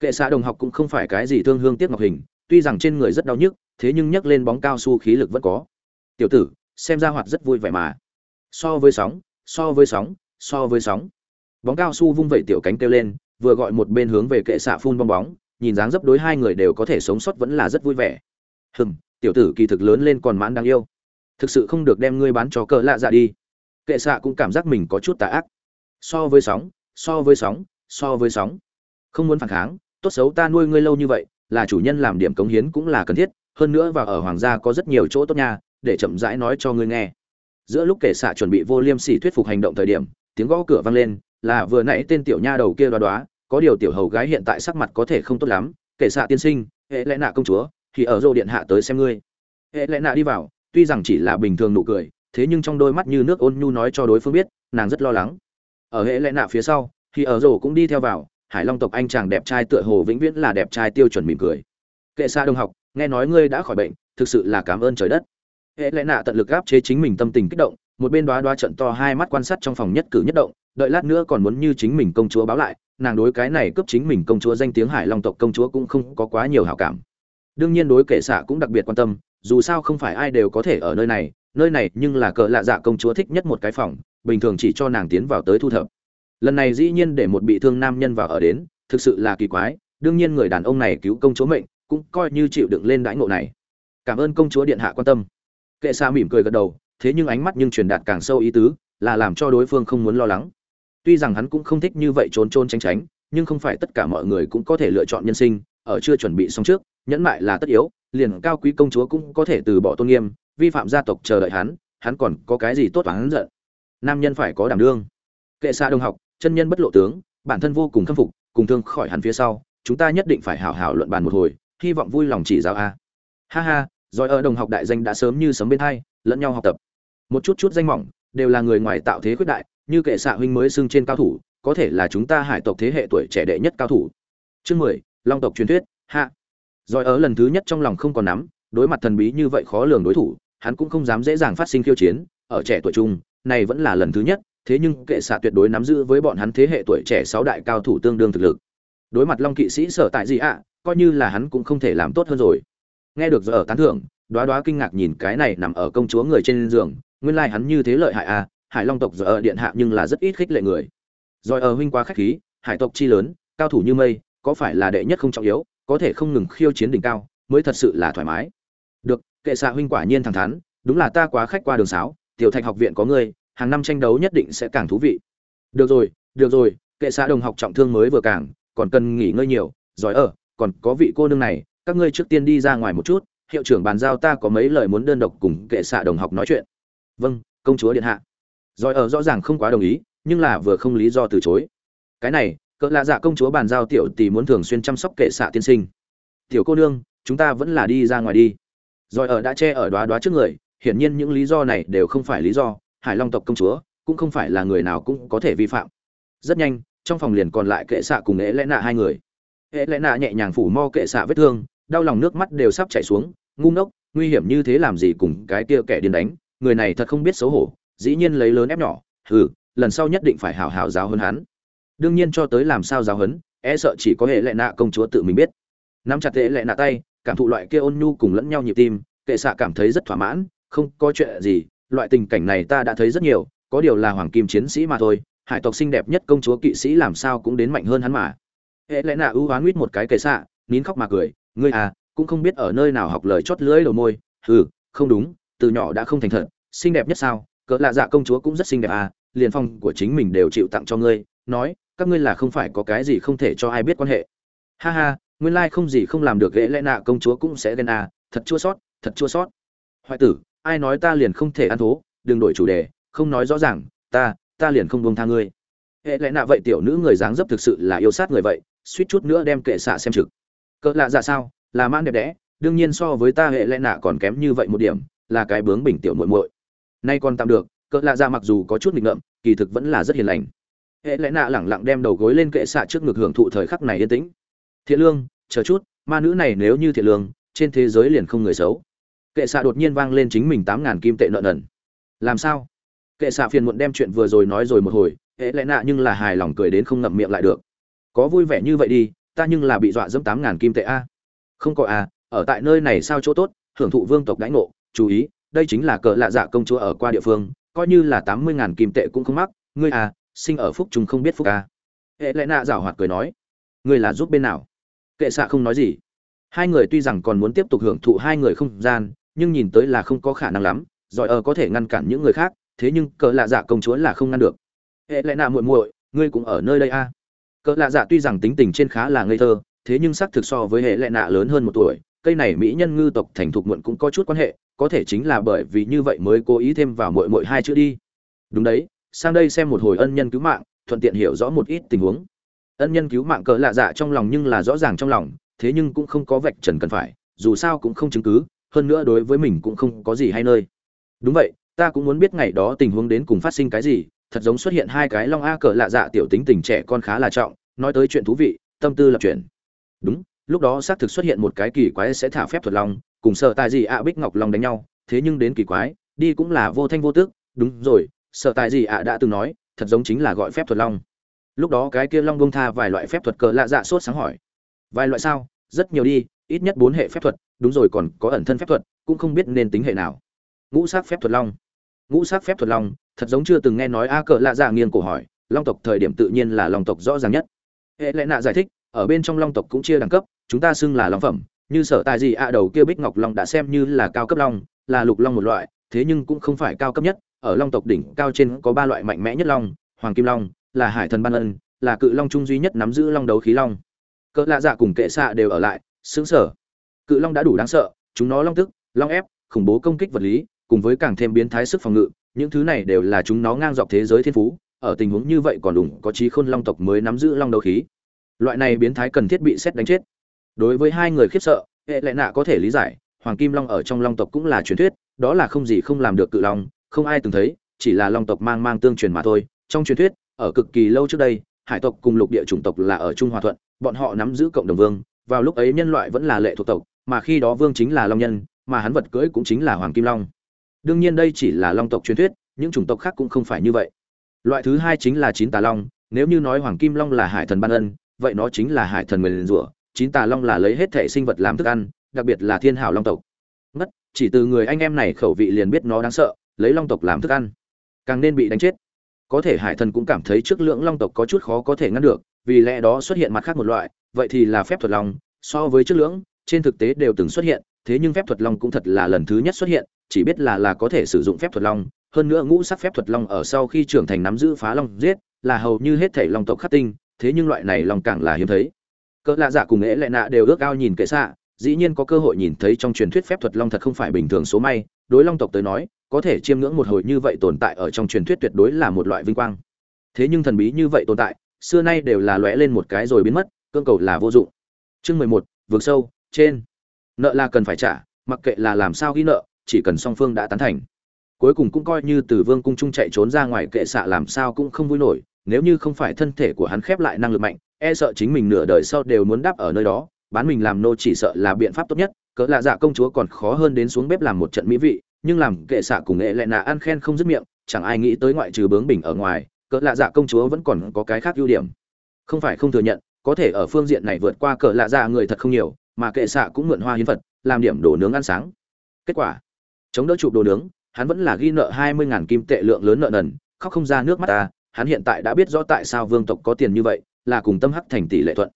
Kệ xạ đồng học cũng không phải cái gì thương hương tiếc ngọc hình, tuy rằng trên người rất đau nhức, thế nhưng nhấc lên bóng cao su khí lực vẫn có. Tiểu tử, xem ra hoạt rất vui vẻ mà. So với sóng, so với sóng, so với sóng. Bóng cao su vung vẩy tiểu cánh kêu lên, vừa gọi một bên hướng về kệ xạ phun bong bóng nhìn dáng dấp đối hai người đều có thể sống sót vẫn là rất vui vẻ. Hừm, tiểu tử kỳ thực lớn lên còn mãn đáng yêu. Thực sự không được đem ngươi bán cho cỡ lạ dạ đi. Kệ xạ cũng cảm giác mình có chút tà ác. So với sóng, so với sóng, so với sóng. Không muốn phản kháng, tốt xấu ta nuôi ngươi lâu như vậy, là chủ nhân làm điểm cống hiến cũng là cần thiết, hơn nữa và ở hoàng gia có rất nhiều chỗ tốt nha, để chậm rãi nói cho ngươi nghe. Giữa lúc kệ xạ chuẩn bị vô liêm sỉ thuyết phục hành động thời điểm, tiếng gõ cửa vang lên, là vừa nãy tên tiểu nha đầu kia đoá đoá có điều tiểu hầu gái hiện tại sắc mặt có thể không tốt lắm kệ xạ tiên sinh, hệ lẽ nạ công chúa, thì ở rô điện hạ tới xem ngươi. Hệ lẽ nạ đi vào, tuy rằng chỉ là bình thường nụ cười, thế nhưng trong đôi mắt như nước ôn nhu nói cho đối phương biết, nàng rất lo lắng. Ở hệ lẽ nạ phía sau, thì ở rô cũng đi theo vào, hải long tộc anh chàng đẹp trai tựa hồ vĩnh viễn là đẹp trai tiêu chuẩn mỉm cười. Kệ xa đông học, nghe nói ngươi đã khỏi bệnh, thực sự là cảm ơn trời đất. Hệ lẽ nạ tận lực gáp chế chính mình tâm tình kích động, một bên đoá đoá trận to hai mắt quan sát trong phòng nhất cử nhất động, đợi lát nữa còn muốn như chính mình công chúa báo lại nàng đối cái này cướp chính mình công chúa danh tiếng hải long tộc công chúa cũng không có quá nhiều hảo cảm. Đương nhiên đối kệ xạ cũng đặc biệt quan tâm, dù sao không phải ai đều có thể ở nơi này nơi này nhưng là cỡ lạ dạ công chúa thích nhất một cái phòng, bình thường chỉ cho nàng tiến vào tới thu thập. Lần này dĩ nhiên để một bị thương nam nhân vào ở đến, thực sự là kỳ quái, đương nhiên người đàn ông này cứu công chúa mệnh, cũng coi như chịu đựng lên đãi ngộ này. Cảm ơn công chúa điện hạ quan tâm. Kệ xa mỉm cười gật đầu, thế nhưng ánh mắt nhưng truyền đạt càng sâu ý tứ, là làm cho đối phương không muốn lo lắng tuy rằng hắn cũng không thích như vậy trốn trốn tránh tránh, nhưng không phải tất cả mọi người cũng có thể lựa chọn nhân sinh, ở chưa chuẩn bị xong trước, nhẫn mại là tất yếu, liền cao quý công chúa cũng có thể từ bỏ tôn nghiêm, vi phạm gia tộc chờ đợi hắn hắn còn có cái gì tốt và hắn giận? Nam nhân phải có đảm đương. Kệ xa đồng học, chân nhân bất lộ tướng, bản thân vô cùng khâm phục, cùng thương khỏi hắn phía sau, chúng ta nhất định phải hảo hảo luận bàn một hồi, hy vọng vui lòng chỉ giáo a. Ha ha, giỏi ở đồng học đại danh đã sớm như sấm bên hai, lẫn nhau học tập. Một chút chút danh mỏng, đều là người ngoài tạo thế khuyết đại như kệ xạ huynh mới xưng trên cao thủ, có thể là chúng ta hải tộc thế hệ tuổi trẻ đệ nhất cao thủ. Chương mười, long tộc truyền thuyết, hạ. Giỏi ở lần thứ nhất trong lòng không còn nắm, đối mặt thần bí như vậy khó lường đối thủ, hắn cũng không dám dễ dàng phát sinh khiêu chiến, ở trẻ tuổi trung này vẫn là lần thứ nhất, thế nhưng kệ xạ tuyệt đối nắm giữ với bọn hắn thế hệ tuổi trẻ sáu đại cao thủ tương đương thực lực. Đối mặt long kỵ sĩ sở tại gì ạ, coi như là hắn cũng không thể làm tốt hơn rồi. Nghe được giờ ở tán thưởng, đoá đoá kinh ngạc nhìn cái này nằm ở công chúa người trên giường, nguyên lai hắn như thế lợi hại à hải long tộc giờ ở điện hạ nhưng là rất ít khích lệ người. Rồi ở huynh quá khách khí, hải tộc chi lớn, cao thủ như mây, có phải là đệ nhất không trọng yếu, có thể không ngừng khiêu chiến đỉnh cao, mới thật sự là thoải mái. Được, kệ xạ huynh quả nhiên thẳng thắn, đúng là ta quá khách qua đường sáo, tiểu thạch học viện có ngươi, hàng năm tranh đấu nhất định sẽ càng thú vị. Được rồi được rồi, kệ xạ đồng học trọng thương mới vừa càng, còn cần nghỉ ngơi nhiều giỏi ở, còn có vị cô nương này, các ngươi trước tiên đi ra ngoài một chút, hiệu trưởng bàn giao ta có mấy lời muốn đơn độc cùng kệ xạ đồng học nói chuyện. Vâng công chúa điện hạ. Rồi ở rõ ràng không quá đồng ý, nhưng là vừa không lý do từ chối. Cái này, cỡ lạ dạ công chúa bàn giao tiểu tỷ muốn thường xuyên chăm sóc kệ xạ tiên sinh. Tiểu cô nương, chúng ta vẫn là đi ra ngoài đi. Rồi ở đã che ở đoá đoá trước người, hiển nhiên những lý do này đều không phải lý do, hải long tộc công chúa cũng không phải là người nào cũng có thể vi phạm. Rất nhanh, trong phòng liền còn lại kệ xạ cùng ế lẽ nạ hai người. Ế lẽ nạ nhẹ nhàng phủ mo kệ xạ vết thương, đau lòng nước mắt đều sắp chảy xuống, ngu ngốc, nguy hiểm như thế làm gì cùng cái kia kẻ điên đánh, người này thật không biết xấu hổ dĩ nhiên lấy lớn ép nhỏ, hừ, lần sau nhất định phải hảo hảo giáo hơn hắn. Đương nhiên cho tới làm sao giáo hấn e sợ chỉ có hệ lệ nạ công chúa tự mình biết. Nắm chặt hệ lệ nạ tay, cảm thụ loại kia ôn nhu cùng lẫn nhau nhịp tim, kệ xạ cảm thấy rất thỏa mãn, không có chuyện gì, loại tình cảnh này ta đã thấy rất nhiều, có điều là hoàng kim chiến sĩ mà thôi, hải tộc xinh đẹp nhất công chúa kỵ sĩ làm sao cũng đến mạnh hơn hắn mà. Hệ lẽ nạ ưu oán nguyết một cái kệ xạ, nín khóc mà cười, ngươi à cũng không biết ở nơi nào học lời chót lưỡi đầu môi ừ không đúng, từ nhỏ đã không thành thật, xinh đẹp nhất sao cỡ lạ dạ công chúa cũng rất xinh đẹp à liền phong của chính mình đều chịu tặng cho ngươi, nói, các ngươi là không phải có cái gì không thể cho ai biết quan hệ. Ha ha, nguyên lai không gì không làm được ghệ lẽ nạ công chúa cũng sẽ ghen à thật chua sót, thật chua sót. Hoại tử, ai nói ta liền không thể ăn thố, đừng đổi chủ đề, không nói rõ ràng, ta ta liền không buông tha ngươi. Hệ lẽ nạ vậy tiểu nữ người dáng dấp thực sự là yêu sát người vậy, suýt chút nữa đem kệ xạ xem trực. Cỡ lạ dạ sao, là man đẹp đẽ, đương nhiên so với ta hệ lẽ nạ còn kém như vậy một điểm, là cái bướng bình tiểu muội muội nay còn tạm được, cỡ lạ ra mặc dù có chút nghịch ngợm, kỳ thực vẫn là rất hiền lành. Hệ lẽ nạ lẳng lặng đem đầu gối lên kệ xạ trước ngực hưởng thụ thời khắc này yên tĩnh. Thiện lương, chờ chút, ma nữ này nếu như thiện lương, trên thế giới liền không người xấu. Kệ xạ đột nhiên vang lên chính mình tám ngàn kim tệ nợ nần. Làm sao? Kệ xạ phiền muộn đem chuyện vừa rồi nói rồi một hồi, hệ lẽ nạ nhưng là hài lòng cười đến không ngậm miệng lại được. Có vui vẻ như vậy đi, ta nhưng là bị dọa dẫm tám ngàn kim tệ a. Không có a, ở tại nơi này sao chỗ tốt, hưởng thụ vương tộc đãi ngộ, chú ý đây chính là cờ lạ dạ công chúa ở qua địa phương, coi như là tám mươi ngàn kim tệ cũng không mắc. Ngươi à sinh ở phúc chúng không biết phúc à? hệ lẽ nạ giảo hoạt cười nói. Ngươi là giúp bên nào? Kệ xạ không nói gì. Hai người tuy rằng còn muốn tiếp tục hưởng thụ hai người không gian, nhưng nhìn tới là không có khả năng lắm. Giỏi ở có thể ngăn cản những người khác, thế nhưng cờ lạ dạ công chúa là không ngăn được. Hệ lẽ nạ muội muội, ngươi cũng ở nơi đây à? Cờ lạ dạ tuy rằng tính tình trên khá là ngây thơ, thế nhưng xác thực so với hệ lẽ nạ lớn hơn một tuổi. Cây này mỹ nhân ngư tộc thành thục muộn cũng có chút quan hệ có thể chính là bởi vì như vậy mới cố ý thêm vào muội muội hai chữ đi. Đúng đấy, sang đây xem một hồi ân nhân cứu mạng, thuận tiện hiểu rõ một ít tình huống. Ân nhân cứu mạng cỡ lạ dạ trong lòng nhưng là rõ ràng trong lòng, thế nhưng cũng không có vạch trần cần phải, dù sao cũng không chứng cứ, hơn nữa đối với mình cũng không có gì hay nơi. Đúng vậy, ta cũng muốn biết ngày đó tình huống đến cùng phát sinh cái gì, thật giống xuất hiện hai cái long a cờ lạ dạ tiểu tính tình trẻ con khá là trọng, nói tới chuyện thú vị, tâm tư lập chuyện. Đúng, lúc đó xác thực xuất hiện một cái kỳ quái sẽ thả phép thuật long cùng sợ tại gì ạ bích ngọc long đánh nhau, thế nhưng đến kỳ quái, đi cũng là vô thanh vô tước đúng rồi sợ tại gì ạ đã từng nói, thật giống chính là gọi phép thuật long. Lúc đó cái kia long bông tha vài loại phép thuật cờ lạ dạ sốt sáng hỏi. Vài loại sao? Rất nhiều đi, ít nhất bốn hệ phép thuật, đúng rồi còn có ẩn thân phép thuật, cũng không biết nên tính hệ nào. Ngũ sắc phép thuật long. Ngũ sắc phép thuật long, thật giống chưa từng nghe nói a cờ lạ dạ nghiêng cổ hỏi, long tộc thời điểm tự nhiên là long tộc rõ ràng nhất. Hệ lẽ nạ giải thích, ở bên trong long tộc cũng chia đẳng cấp, chúng ta xưng là long phẩm như sở tài gì ạ, đầu kia bích ngọc long đã xem như là cao cấp long, là lục long một loại, thế nhưng cũng không phải cao cấp nhất. Ở long tộc đỉnh cao trên có ba loại mạnh mẽ nhất long, hoàng kim long, là hải thần ban ân, là cự long trung duy nhất nắm giữ long đấu khí long. Cỡ lạ dạ cùng kệ xạ đều ở lại xứng sở cự long đã đủ đáng sợ, chúng nó long tức, long ép, khủng bố công kích vật lý, cùng với càng thêm biến thái sức phòng ngự, những thứ này đều là chúng nó ngang dọc thế giới thiên phú, ở tình huống như vậy còn đủ có trí khôn long tộc mới nắm giữ long đấu khí. Loại này biến thái cần thiết bị xét đánh chết đối với hai người khiếp sợ, hệ lệ nạ có thể lý giải, hoàng kim long ở trong long tộc cũng là truyền thuyết, đó là không gì không làm được cự long, không ai từng thấy, chỉ là long tộc mang mang tương truyền mà thôi. Trong truyền thuyết, ở cực kỳ lâu trước đây, hải tộc cùng lục địa chủng tộc là ở trung hòa thuận, bọn họ nắm giữ cộng đồng vương, vào lúc ấy nhân loại vẫn là lệ thuộc tộc, mà khi đó vương chính là long nhân, mà hắn vật cưỡi cũng chính là hoàng kim long. Đương nhiên đây chỉ là long tộc truyền thuyết, những chủng tộc khác cũng không phải như vậy. Loại thứ hai chính là chín tà long, nếu như nói hoàng kim long là hải thần ban ân, vậy nó chính là hải thần nguyền rủa chín tà long là lấy hết thể sinh vật làm thức ăn, đặc biệt là thiên hảo long tộc. Ngất, chỉ từ người anh em này khẩu vị liền biết nó đáng sợ, lấy long tộc làm thức ăn. Càng nên bị đánh chết. Có thể hải thần cũng cảm thấy trước lượng long tộc có chút khó có thể ngăn được, vì lẽ đó xuất hiện mặt khác một loại, vậy thì là phép thuật long. So với trước lưỡng, trên thực tế đều từng xuất hiện, thế nhưng phép thuật long cũng thật là lần thứ nhất xuất hiện, chỉ biết là là có thể sử dụng phép thuật long. Hơn nữa ngũ sắc phép thuật long ở sau khi trưởng thành nắm giữ phá long giết, là hầu như hết thể long tộc khắc tinh, thế nhưng loại này long càng là hiếm thấy cỡ lạ dạ cùng ế lệ nạ đều ước ao nhìn kệ xạ, dĩ nhiên có cơ hội nhìn thấy trong truyền thuyết phép thuật long thật không phải bình thường số may, đối long tộc tới nói, có thể chiêm ngưỡng một hồi như vậy tồn tại ở trong truyền thuyết tuyệt đối là một loại vinh quang. Thế nhưng thần bí như vậy tồn tại, xưa nay đều là lóe lên một cái rồi biến mất cương cầu là vô dụng. Chương mười một, vượt sâu, trên. Nợ là cần phải trả, mặc kệ là làm sao ghi nợ, chỉ cần song phương đã tán thành. Cuối cùng cũng coi như từ vương cung trung chạy trốn ra ngoài kệ xạ làm sao cũng không vui nổi, nếu như không phải thân thể của hắn khép lại năng lực mạnh e sợ chính mình nửa đời sau đều muốn đáp ở nơi đó, bán mình làm nô chỉ sợ là biện pháp tốt nhất, cỡ lạ dạ công chúa còn khó hơn đến xuống bếp làm một trận mỹ vị, nhưng làm kệ xạ cùng nghệ lại nạ ăn khen không dứt miệng, chẳng ai nghĩ tới ngoại trừ bướng bình ở ngoài, cỡ lạ dạ công chúa vẫn còn có cái khác ưu điểm. Không phải không thừa nhận, có thể ở phương diện này vượt qua cỡ lạ dạ người thật không nhiều, mà kệ xạ cũng mượn hoa hiến vật, làm điểm đồ nướng ăn sáng. Kết quả, chống đỡ chụp đồ nướng, hắn vẫn là ghi nợ hai mươi ngàn kim tệ lượng lớn nợ nần, khóc không ra nước mắt ta, hắn hiện tại đã biết rõ tại sao vương tộc có tiền như vậy là cùng tâm hắc thành tỷ lệ thuận.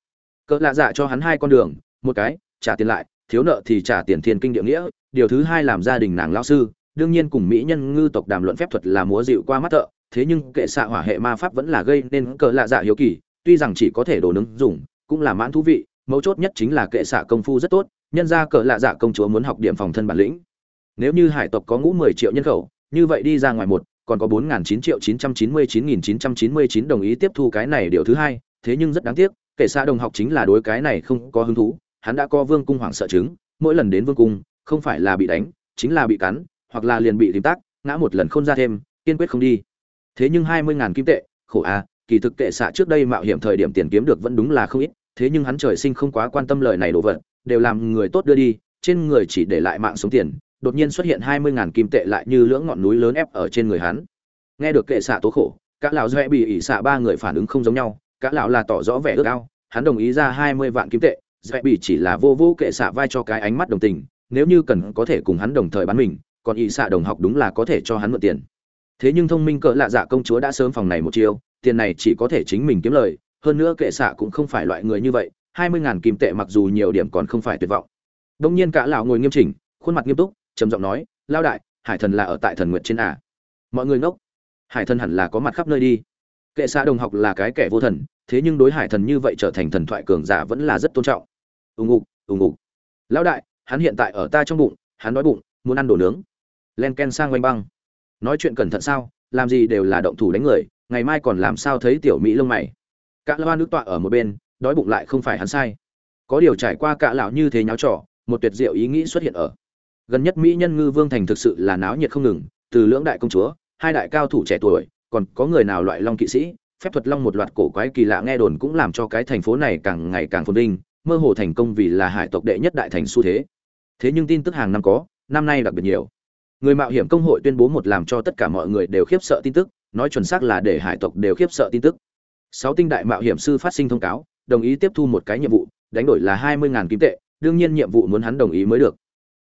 Cỡ lạ dạ cho hắn hai con đường, một cái, trả tiền lại, thiếu nợ thì trả tiền thiên kinh địa nghĩa, điều thứ hai làm gia đình nàng lao sư, đương nhiên cùng mỹ nhân ngư tộc đàm luận phép thuật là múa dịu qua mắt thợ, thế nhưng kệ xạ hỏa hệ ma pháp vẫn là gây nên cỡ lạ dạ hiếu kỳ, tuy rằng chỉ có thể đồ nướng dùng, cũng là mãn thú vị, mấu chốt nhất chính là kệ xạ công phu rất tốt, nhân ra cỡ lạ dạ công chúa muốn học điểm phòng thân bản lĩnh. Nếu như hải tộc có ngũ mười triệu nhân khẩu, như vậy đi ra ngoài một, còn có bốn nghìn chín triệu chín trăm chín mươi chín nghìn chín trăm chín mươi chín đồng ý tiếp thu cái này điều thứ hai thế nhưng rất đáng tiếc kệ xạ đồng học chính là đối cái này không có hứng thú, hắn đã có vương cung hoảng sợ chứng, mỗi lần đến vương cung, không phải là bị đánh, chính là bị cắn, hoặc là liền bị tìm tác ngã một lần không ra thêm, kiên quyết không đi. Thế nhưng hai mươi ngàn kim tệ, khổ à kỳ thực kệ xạ trước đây mạo hiểm thời điểm tiền kiếm được vẫn đúng là không ít, thế nhưng hắn trời sinh không quá quan tâm lời này đồ vật, đều làm người tốt đưa đi, trên người chỉ để lại mạng sống tiền, đột nhiên xuất hiện hai mươi ngàn kim tệ lại như lưỡng ngọn núi lớn ép ở trên người hắn. Nghe được kệ xạ tố khổ, cả lão doẹ bị ỉ xạ ba người phản ứng không giống nhau cả lão là tỏ rõ vẻ ước ao, hắn đồng ý ra hai mươi vạn kim tệ dễ bị chỉ là vô vô kệ xạ vai cho cái ánh mắt đồng tình, nếu như cần có thể cùng hắn đồng thời bán mình, còn y xạ đồng học đúng là có thể cho hắn mượn tiền. Thế nhưng thông minh cỡ lạ dạ công chúa đã sớm phòng này một chiêu, tiền này chỉ có thể chính mình kiếm lời, hơn nữa kệ xạ cũng không phải loại người như vậy, hai mươi ngàn kim tệ mặc dù nhiều điểm còn không phải tuyệt vọng. Đông nhiên cả lão ngồi nghiêm chỉnh, khuôn mặt nghiêm túc, trầm giọng nói lao đại, hải thần là ở tại thần nguyện trên à. mọi người ngốc. Hải thần hẳn là có mặt khắp nơi đi kệ xạ đồng học là cái kẻ vô thần, thế nhưng đối hải thần như vậy trở thành thần thoại cường giả vẫn là rất tôn trọng. Ù ngục ù ngục. Lão đại, hắn hiện tại ở ta trong bụng, hắn đói bụng, muốn ăn đồ nướng. Len ken sang oanh băng. Nói chuyện cẩn thận sao, làm gì đều là động thủ đánh người, ngày mai còn làm sao thấy tiểu mỹ lông mày. Cả la nước tọa ở một bên, đói bụng lại không phải hắn sai. Có điều trải qua cả lão như thế nháo trò, một tuyệt diệu ý nghĩ xuất hiện ở. Gần nhất mỹ nhân ngư vương thành thực sự là náo nhiệt không ngừng, từ lưỡng đại công chúa, hai đại cao thủ trẻ tuổi còn có người nào loại long kỵ sĩ, phép thuật long một loạt cổ quái kỳ lạ nghe đồn cũng làm cho cái thành phố này càng ngày càng phồn vinh, mơ hồ thành công vì là hải tộc đệ nhất đại thành xu thế. Thế nhưng tin tức hàng năm có, năm nay đặc biệt nhiều. Người mạo hiểm công hội tuyên bố một làm cho tất cả mọi người đều khiếp sợ tin tức, nói chuẩn xác là để hải tộc đều khiếp sợ tin tức. Sáu tinh đại mạo hiểm sư phát sinh thông cáo, đồng ý tiếp thu một cái nhiệm vụ, đánh đổi là hai mươi kim tệ, đương nhiên nhiệm vụ muốn hắn đồng ý mới được.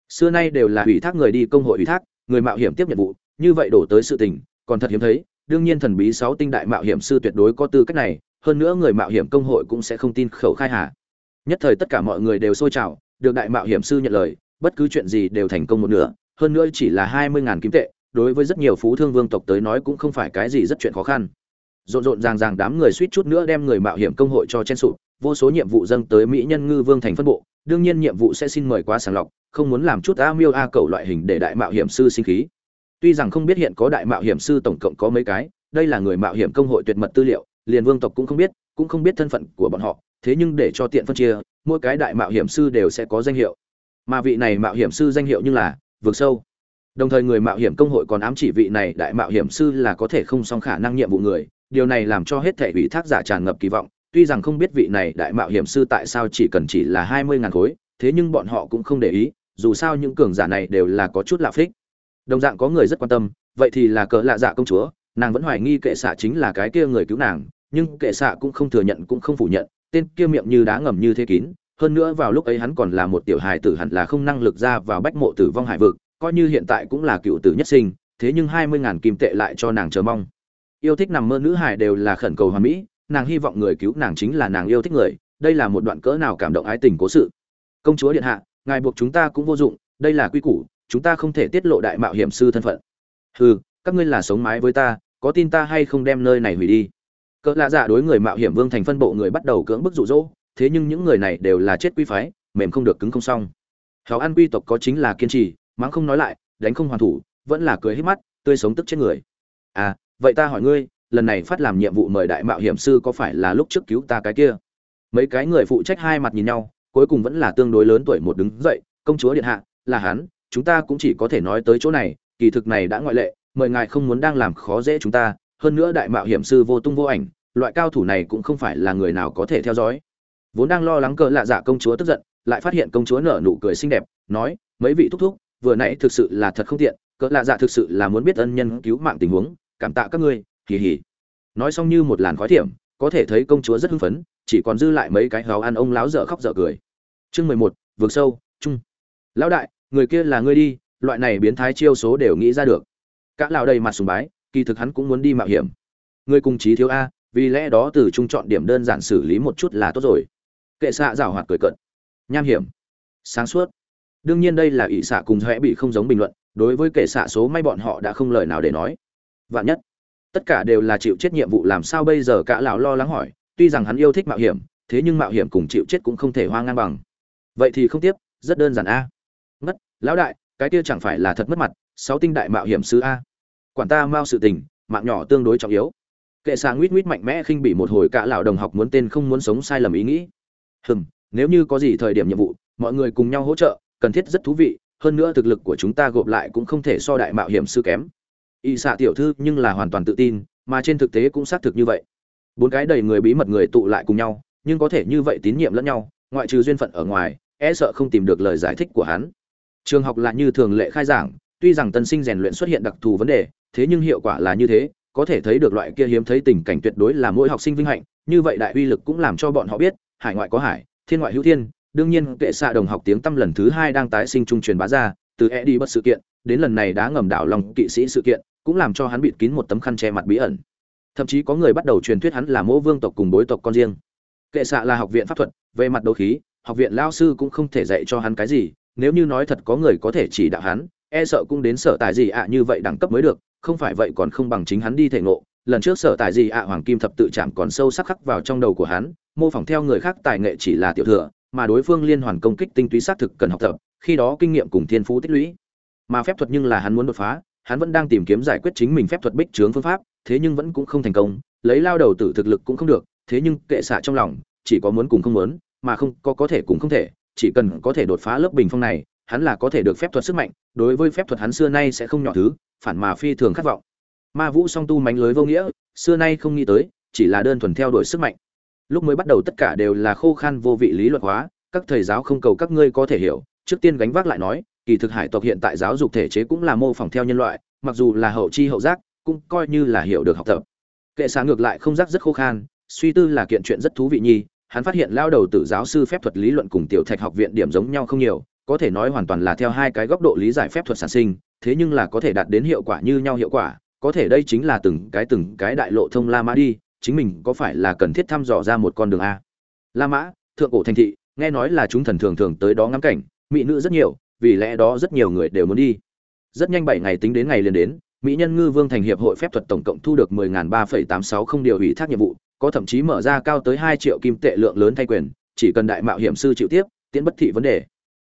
Xưa nay đều là ủy thác người đi công hội ủy thác, người mạo hiểm tiếp nhiệm vụ, như vậy đổ tới sự tình, còn thật hiếm thấy đương nhiên thần bí sáu tinh đại mạo hiểm sư tuyệt đối có tư cách này, hơn nữa người mạo hiểm công hội cũng sẽ không tin khẩu khai hà. Nhất thời tất cả mọi người đều sôi trào, được đại mạo hiểm sư nhận lời, bất cứ chuyện gì đều thành công một nửa, hơn nữa chỉ là hai mươi ngàn kim tệ, đối với rất nhiều phú thương vương tộc tới nói cũng không phải cái gì rất chuyện khó khăn. Rộn rộn ràng ràng đám người suýt chút nữa đem người mạo hiểm công hội cho chen sụp, vô số nhiệm vụ dâng tới mỹ nhân ngư vương thành phân bộ, đương nhiên nhiệm vụ sẽ xin mời quá sàng lọc, không muốn làm chút a miêu a cầu loại hình để đại mạo hiểm sư sinh khí tuy rằng không biết hiện có đại mạo hiểm sư tổng cộng có mấy cái, đây là người mạo hiểm công hội tuyệt mật tư liệu, liền vương tộc cũng không biết, cũng không biết thân phận của bọn họ, thế nhưng để cho tiện phân chia, mỗi cái đại mạo hiểm sư đều sẽ có danh hiệu. Mà vị này mạo hiểm sư danh hiệu như là vượt sâu. Đồng thời người mạo hiểm công hội còn ám chỉ vị này đại mạo hiểm sư là có thể không song khả năng nhiệm vụ người, điều này làm cho hết thể ủy thác giả tràn ngập kỳ vọng. Tuy rằng không biết vị này đại mạo hiểm sư tại sao chỉ cần chỉ là hai mươi ngàn khối, thế nhưng bọn họ cũng không để ý, dù sao những cường giả này đều là có chút lạ phích đồng dạng có người rất quan tâm, vậy thì là cỡ lạ dạ công chúa, nàng vẫn hoài nghi kệ xạ chính là cái kia người cứu nàng, nhưng kệ xạ cũng không thừa nhận cũng không phủ nhận, tên kia miệng như đá ngầm như thế kín, hơn nữa vào lúc ấy hắn còn là một tiểu hài tử hẳn là không năng lực ra vào bách mộ tử vong hải vực, coi như hiện tại cũng là cựu tử nhất sinh, thế nhưng hai mươi ngàn kim tệ lại cho nàng chờ mong. Yêu thích nằm mơ nữ hải đều là khẩn cầu hoàn mỹ, nàng hy vọng người cứu nàng chính là nàng yêu thích người, đây là một đoạn cỡ nào cảm động ái tình cố sự. Công chúa điện hạ, ngài buộc chúng ta cũng vô dụng, đây là quy củ chúng ta không thể tiết lộ đại mạo hiểm sư thân phận. Hừ, các ngươi là sống mái với ta, có tin ta hay không đem nơi này hủy đi? Cỡ lạ dạ đối người mạo hiểm vương thành phân bộ người bắt đầu cưỡng bức rụ rỗ thế nhưng những người này đều là chết quy phái, mềm không được cứng không xong. Cháu ăn quy tộc có chính là kiên trì, mắng không nói lại, đánh không hoàn thủ, vẫn là cười hết mắt, tươi sống tức chết người. À vậy ta hỏi ngươi, lần này phát làm nhiệm vụ mời đại mạo hiểm sư có phải là lúc trước cứu ta cái kia? Mấy cái người phụ trách hai mặt nhìn nhau, cuối cùng vẫn là tương đối lớn tuổi một đứng dậy, công chúa điện hạ, là hắn chúng ta cũng chỉ có thể nói tới chỗ này, kỳ thực này đã ngoại lệ, mời ngài không muốn đang làm khó dễ chúng ta, hơn nữa đại mạo hiểm sư vô tung vô ảnh, loại cao thủ này cũng không phải là người nào có thể theo dõi. Vốn đang lo lắng cỡ lạ dạ công chúa tức giận, lại phát hiện công chúa nở nụ cười xinh đẹp, nói, mấy vị thúc thúc, vừa nãy thực sự là thật không tiện cỡ lạ dạ thực sự là muốn biết ân nhân cứu mạng tình huống, cảm tạ các ngươi, hì hì. Nói xong như một làn khói thiểm, có thể thấy công chúa rất hưng phấn, chỉ còn dư lại mấy cái háo ăn ông láo dở khóc dở cười. Chương mười một vượt sâu, chung. Lão đại người kia là ngươi đi, loại này biến thái chiêu số đều nghĩ ra được. Cả lão đầy mặt sùng bái, kỳ thực hắn cũng muốn đi mạo hiểm. Ngươi cùng chí thiếu a, vì lẽ đó từ trung chọn điểm đơn giản xử lý một chút là tốt rồi. Kệ xạ rào hoạt cười cận nham hiểm. Sáng suốt. Đương nhiên đây là ỷ xạ cùng rẽ bị không giống bình luận, đối với kệ xạ số may bọn họ đã không lời nào để nói. Vạn nhất. Tất cả đều là chịu chết nhiệm vụ làm sao bây giờ cả lão lo lắng hỏi, tuy rằng hắn yêu thích mạo hiểm, thế nhưng mạo hiểm cùng chịu chết cũng không thể hoa ngang bằng. Vậy thì không tiếp, rất đơn giản a lão đại, cái kia chẳng phải là thật mất mặt, sáu tinh đại mạo hiểm sứ a. Quản ta mau sự tình, mạng nhỏ tương đối trọng yếu. Kệ xạ nguyết nguyết mạnh mẽ khinh bị một hồi cả lão đồng học muốn tên không muốn sống sai lầm ý nghĩ. Hừm, nếu như có gì thời điểm nhiệm vụ, mọi người cùng nhau hỗ trợ, cần thiết rất thú vị, hơn nữa thực lực của chúng ta gộp lại cũng không thể so đại mạo hiểm sư kém. Y xạ tiểu thư nhưng là hoàn toàn tự tin, mà trên thực tế cũng xác thực như vậy. Bốn cái đầy người bí mật người tụ lại cùng nhau, nhưng có thể như vậy tín nhiệm lẫn nhau, ngoại trừ duyên phận ở ngoài e sợ không tìm được lời giải thích của hắn trường học là như thường lệ khai giảng, tuy rằng tân sinh rèn luyện xuất hiện đặc thù vấn đề, thế nhưng hiệu quả là như thế, có thể thấy được loại kia hiếm thấy tình cảnh tuyệt đối là mỗi học sinh vinh hạnh, như vậy đại uy lực cũng làm cho bọn họ biết, hải ngoại có hải, thiên ngoại hữu thiên, đương nhiên kệ xạ đồng học tiếng tăm lần thứ hai đang tái sinh trung truyền bá ra, từ e đi bất sự kiện, đến lần này đã ngầm đảo lòng kỵ sĩ sự kiện, cũng làm cho hắn bịt kín một tấm khăn che mặt bí ẩn. Thậm chí có người bắt đầu truyền thuyết hắn là mẫu vương tộc cùng bối tộc con riêng. Kệ xạ là học viện pháp thuật, về mặt đấu khí, học viện lao sư cũng không thể dạy cho hắn cái gì nếu như nói thật có người có thể chỉ đạo hắn e sợ cũng đến sở tài gì ạ như vậy đẳng cấp mới được, không phải vậy còn không bằng chính hắn đi thể ngộ. Lần trước sở tài gì ạ hoàng kim thập tự chạm còn sâu sắc khắc vào trong đầu của hắn, mô phỏng theo người khác tài nghệ chỉ là tiểu thừa, mà đối phương liên hoàn công kích tinh túy xác thực cần học tập, khi đó kinh nghiệm cùng thiên phú tích lũy. Mà phép thuật nhưng là hắn muốn đột phá, hắn vẫn đang tìm kiếm giải quyết chính mình phép thuật bích trướng phương pháp, thế nhưng vẫn cũng không thành công, lấy lao đầu tử thực lực cũng không được, thế nhưng kệ xạ trong lòng, chỉ có muốn cùng không muốn, mà không có có thể cùng không thể chỉ cần có thể đột phá lớp bình phong này, hắn là có thể được phép thuật sức mạnh, đối với phép thuật hắn xưa nay sẽ không nhỏ thứ, phản mà phi thường khát vọng. Ma vũ song tu mánh lưới vô nghĩa, xưa nay không nghĩ tới, chỉ là đơn thuần theo đuổi sức mạnh. Lúc mới bắt đầu tất cả đều là khô khan vô vị lý luận hóa, các thầy giáo không cầu các ngươi có thể hiểu, trước tiên gánh vác lại nói, kỳ thực hải tộc hiện tại giáo dục thể chế cũng là mô phỏng theo nhân loại, mặc dù là hậu chi hậu giác, cũng coi như là hiểu được học tập. Kệ xá ngược lại không giác rất khô khan, suy tư là kiện chuyện rất thú vị nhi hắn phát hiện lao đầu tử giáo sư phép thuật lý luận cùng tiểu thạch học viện điểm giống nhau không nhiều có thể nói hoàn toàn là theo hai cái góc độ lý giải phép thuật sản sinh thế nhưng là có thể đạt đến hiệu quả như nhau hiệu quả có thể đây chính là từng cái từng cái đại lộ thông la mã đi chính mình có phải là cần thiết thăm dò ra một con đường a? La mã thượng cổ thành thị nghe nói là chúng thần thường thường tới đó ngắm cảnh mỹ nữ rất nhiều vì lẽ đó rất nhiều người đều muốn đi. Rất nhanh bảy ngày tính đến ngày liền đến mỹ nhân ngư vương thành hiệp hội phép thuật tổng cộng thu được 10.3,860 điều ủy thác nhiệm vụ có thậm chí mở ra cao tới 2 triệu kim tệ lượng lớn thay quyền, chỉ cần đại mạo hiểm sư chịu tiếp, tiễn bất thị vấn đề.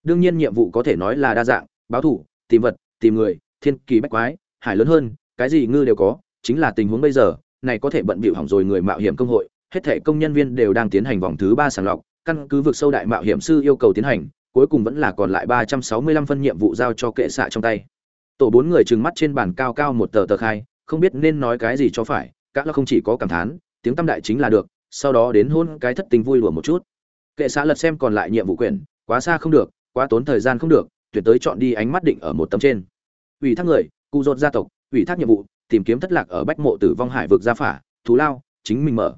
Đương nhiên nhiệm vụ có thể nói là đa dạng, báo thủ, tìm vật, tìm người, thiên kỳ bách quái, hải lớn hơn, cái gì ngư đều có, chính là tình huống bây giờ, này có thể bận bịu hỏng rồi người mạo hiểm công hội, hết thảy công nhân viên đều đang tiến hành vòng thứ ba sàng lọc, căn cứ vực sâu đại mạo hiểm sư yêu cầu tiến hành, cuối cùng vẫn là còn lại ba trăm sáu mươi lăm phân nhiệm vụ giao cho kệ xạ trong tay. Tổ bốn người trừng mắt trên bàn cao cao một tờ tờ khai, không biết nên nói cái gì cho phải các là không chỉ có cảm thán tiếng tâm đại chính là được sau đó đến hôn cái thất tình vui lùa một chút. Kệ xã lật xem còn lại nhiệm vụ quyển quá xa không được quá tốn thời gian không được tuyệt tới chọn đi ánh mắt định ở một tấm trên. Ủy thác người cụ dột gia tộc ủy thác nhiệm vụ tìm kiếm thất lạc ở bách mộ tử vong hải vực gia phả thú lao chính mình mở.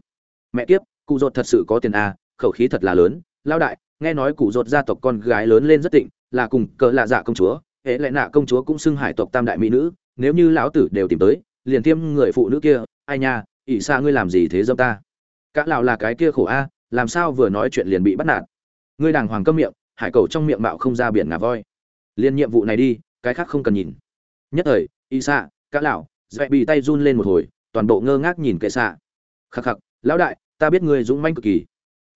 Mẹ kiếp cụ dột thật sự có tiền a à, khẩu khí thật là lớn lao đại nghe nói cụ dột gia tộc con gái lớn lên rất tịnh là cùng cỡ lạ dạ công chúa hễ lại nạ công chúa cũng xưng hải tộc tam đại mỹ nữ nếu như lão tử đều tìm tới liền tiêm người phụ nữ kia ai nha ỷ xa ngươi làm gì thế dâm ta? Cả lão là cái kia khổ a, làm sao vừa nói chuyện liền bị bắt nạt? Ngươi đàng hoàng câm miệng, hải cầu trong miệng mạo không ra biển ngà voi. Liên nhiệm vụ này đi, cái khác không cần nhìn. Nhất thời, ỷ xa cả lão dạy bị tay run lên một hồi, toàn bộ ngơ ngác nhìn kệ xạ khắc khắc, lão đại, ta biết ngươi dũng manh cực kỳ.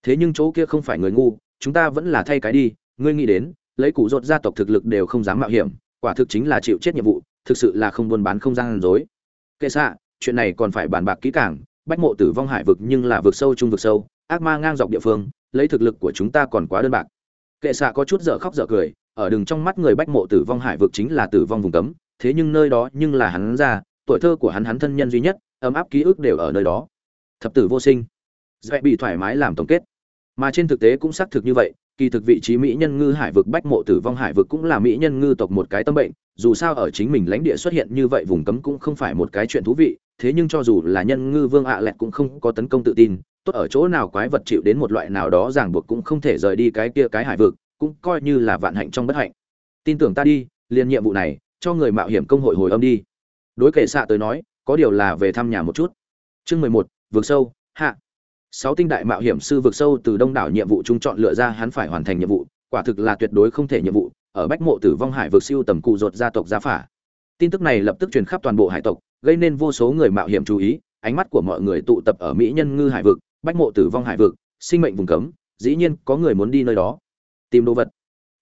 Thế nhưng chỗ kia không phải người ngu, chúng ta vẫn là thay cái đi, ngươi nghĩ đến, lấy cụ rột gia tộc thực lực đều không dám mạo hiểm, quả thực chính là chịu chết nhiệm vụ, thực sự là không buôn bán không gian dối kệ xạ chuyện này còn phải bàn bạc kỹ càng, bách mộ tử vong hải vực nhưng là vực sâu chung vực sâu, ác ma ngang dọc địa phương, lấy thực lực của chúng ta còn quá đơn bạc. Kệ xạ có chút dở khóc dở cười, ở đường trong mắt người bách mộ tử vong hải vực chính là tử vong vùng cấm, thế nhưng nơi đó nhưng là hắn ra, tuổi thơ của hắn hắn thân nhân duy nhất, ấm áp ký ức đều ở nơi đó. Thập tử vô sinh. Dễ bị thoải mái làm tổng kết. Mà trên thực tế cũng xác thực như vậy, kỳ thực vị trí mỹ nhân ngư hải vực bách mộ tử vong hải vực cũng là mỹ nhân ngư tộc một cái tâm bệnh, dù sao ở chính mình lãnh địa xuất hiện như vậy vùng cấm cũng không phải một cái chuyện thú vị thế nhưng cho dù là nhân ngư vương ạ à lẹt cũng không có tấn công tự tin, tốt ở chỗ nào quái vật chịu đến một loại nào đó ràng buộc cũng không thể rời đi cái kia cái hải vực, cũng coi như là vạn hạnh trong bất hạnh. Tin tưởng ta đi, liền nhiệm vụ này, cho người mạo hiểm công hội hồi âm đi. Đối kệ xạ tới nói, có điều là về thăm nhà một chút. Chương mười một vượt sâu, hạ. Sáu tinh đại mạo hiểm sư vượt sâu từ đông đảo nhiệm vụ chung chọn lựa ra hắn phải hoàn thành nhiệm vụ, quả thực là tuyệt đối không thể nhiệm vụ, ở bách mộ tử vong hải vượt siêu tầm cụ ruột gia tộc gia phả tin tức này lập tức truyền khắp toàn bộ hải tộc, gây nên vô số người mạo hiểm chú ý, ánh mắt của mọi người tụ tập ở mỹ nhân ngư hải vực, bách mộ tử vong hải vực, sinh mệnh vùng cấm, dĩ nhiên có người muốn đi nơi đó. Tìm đồ vật.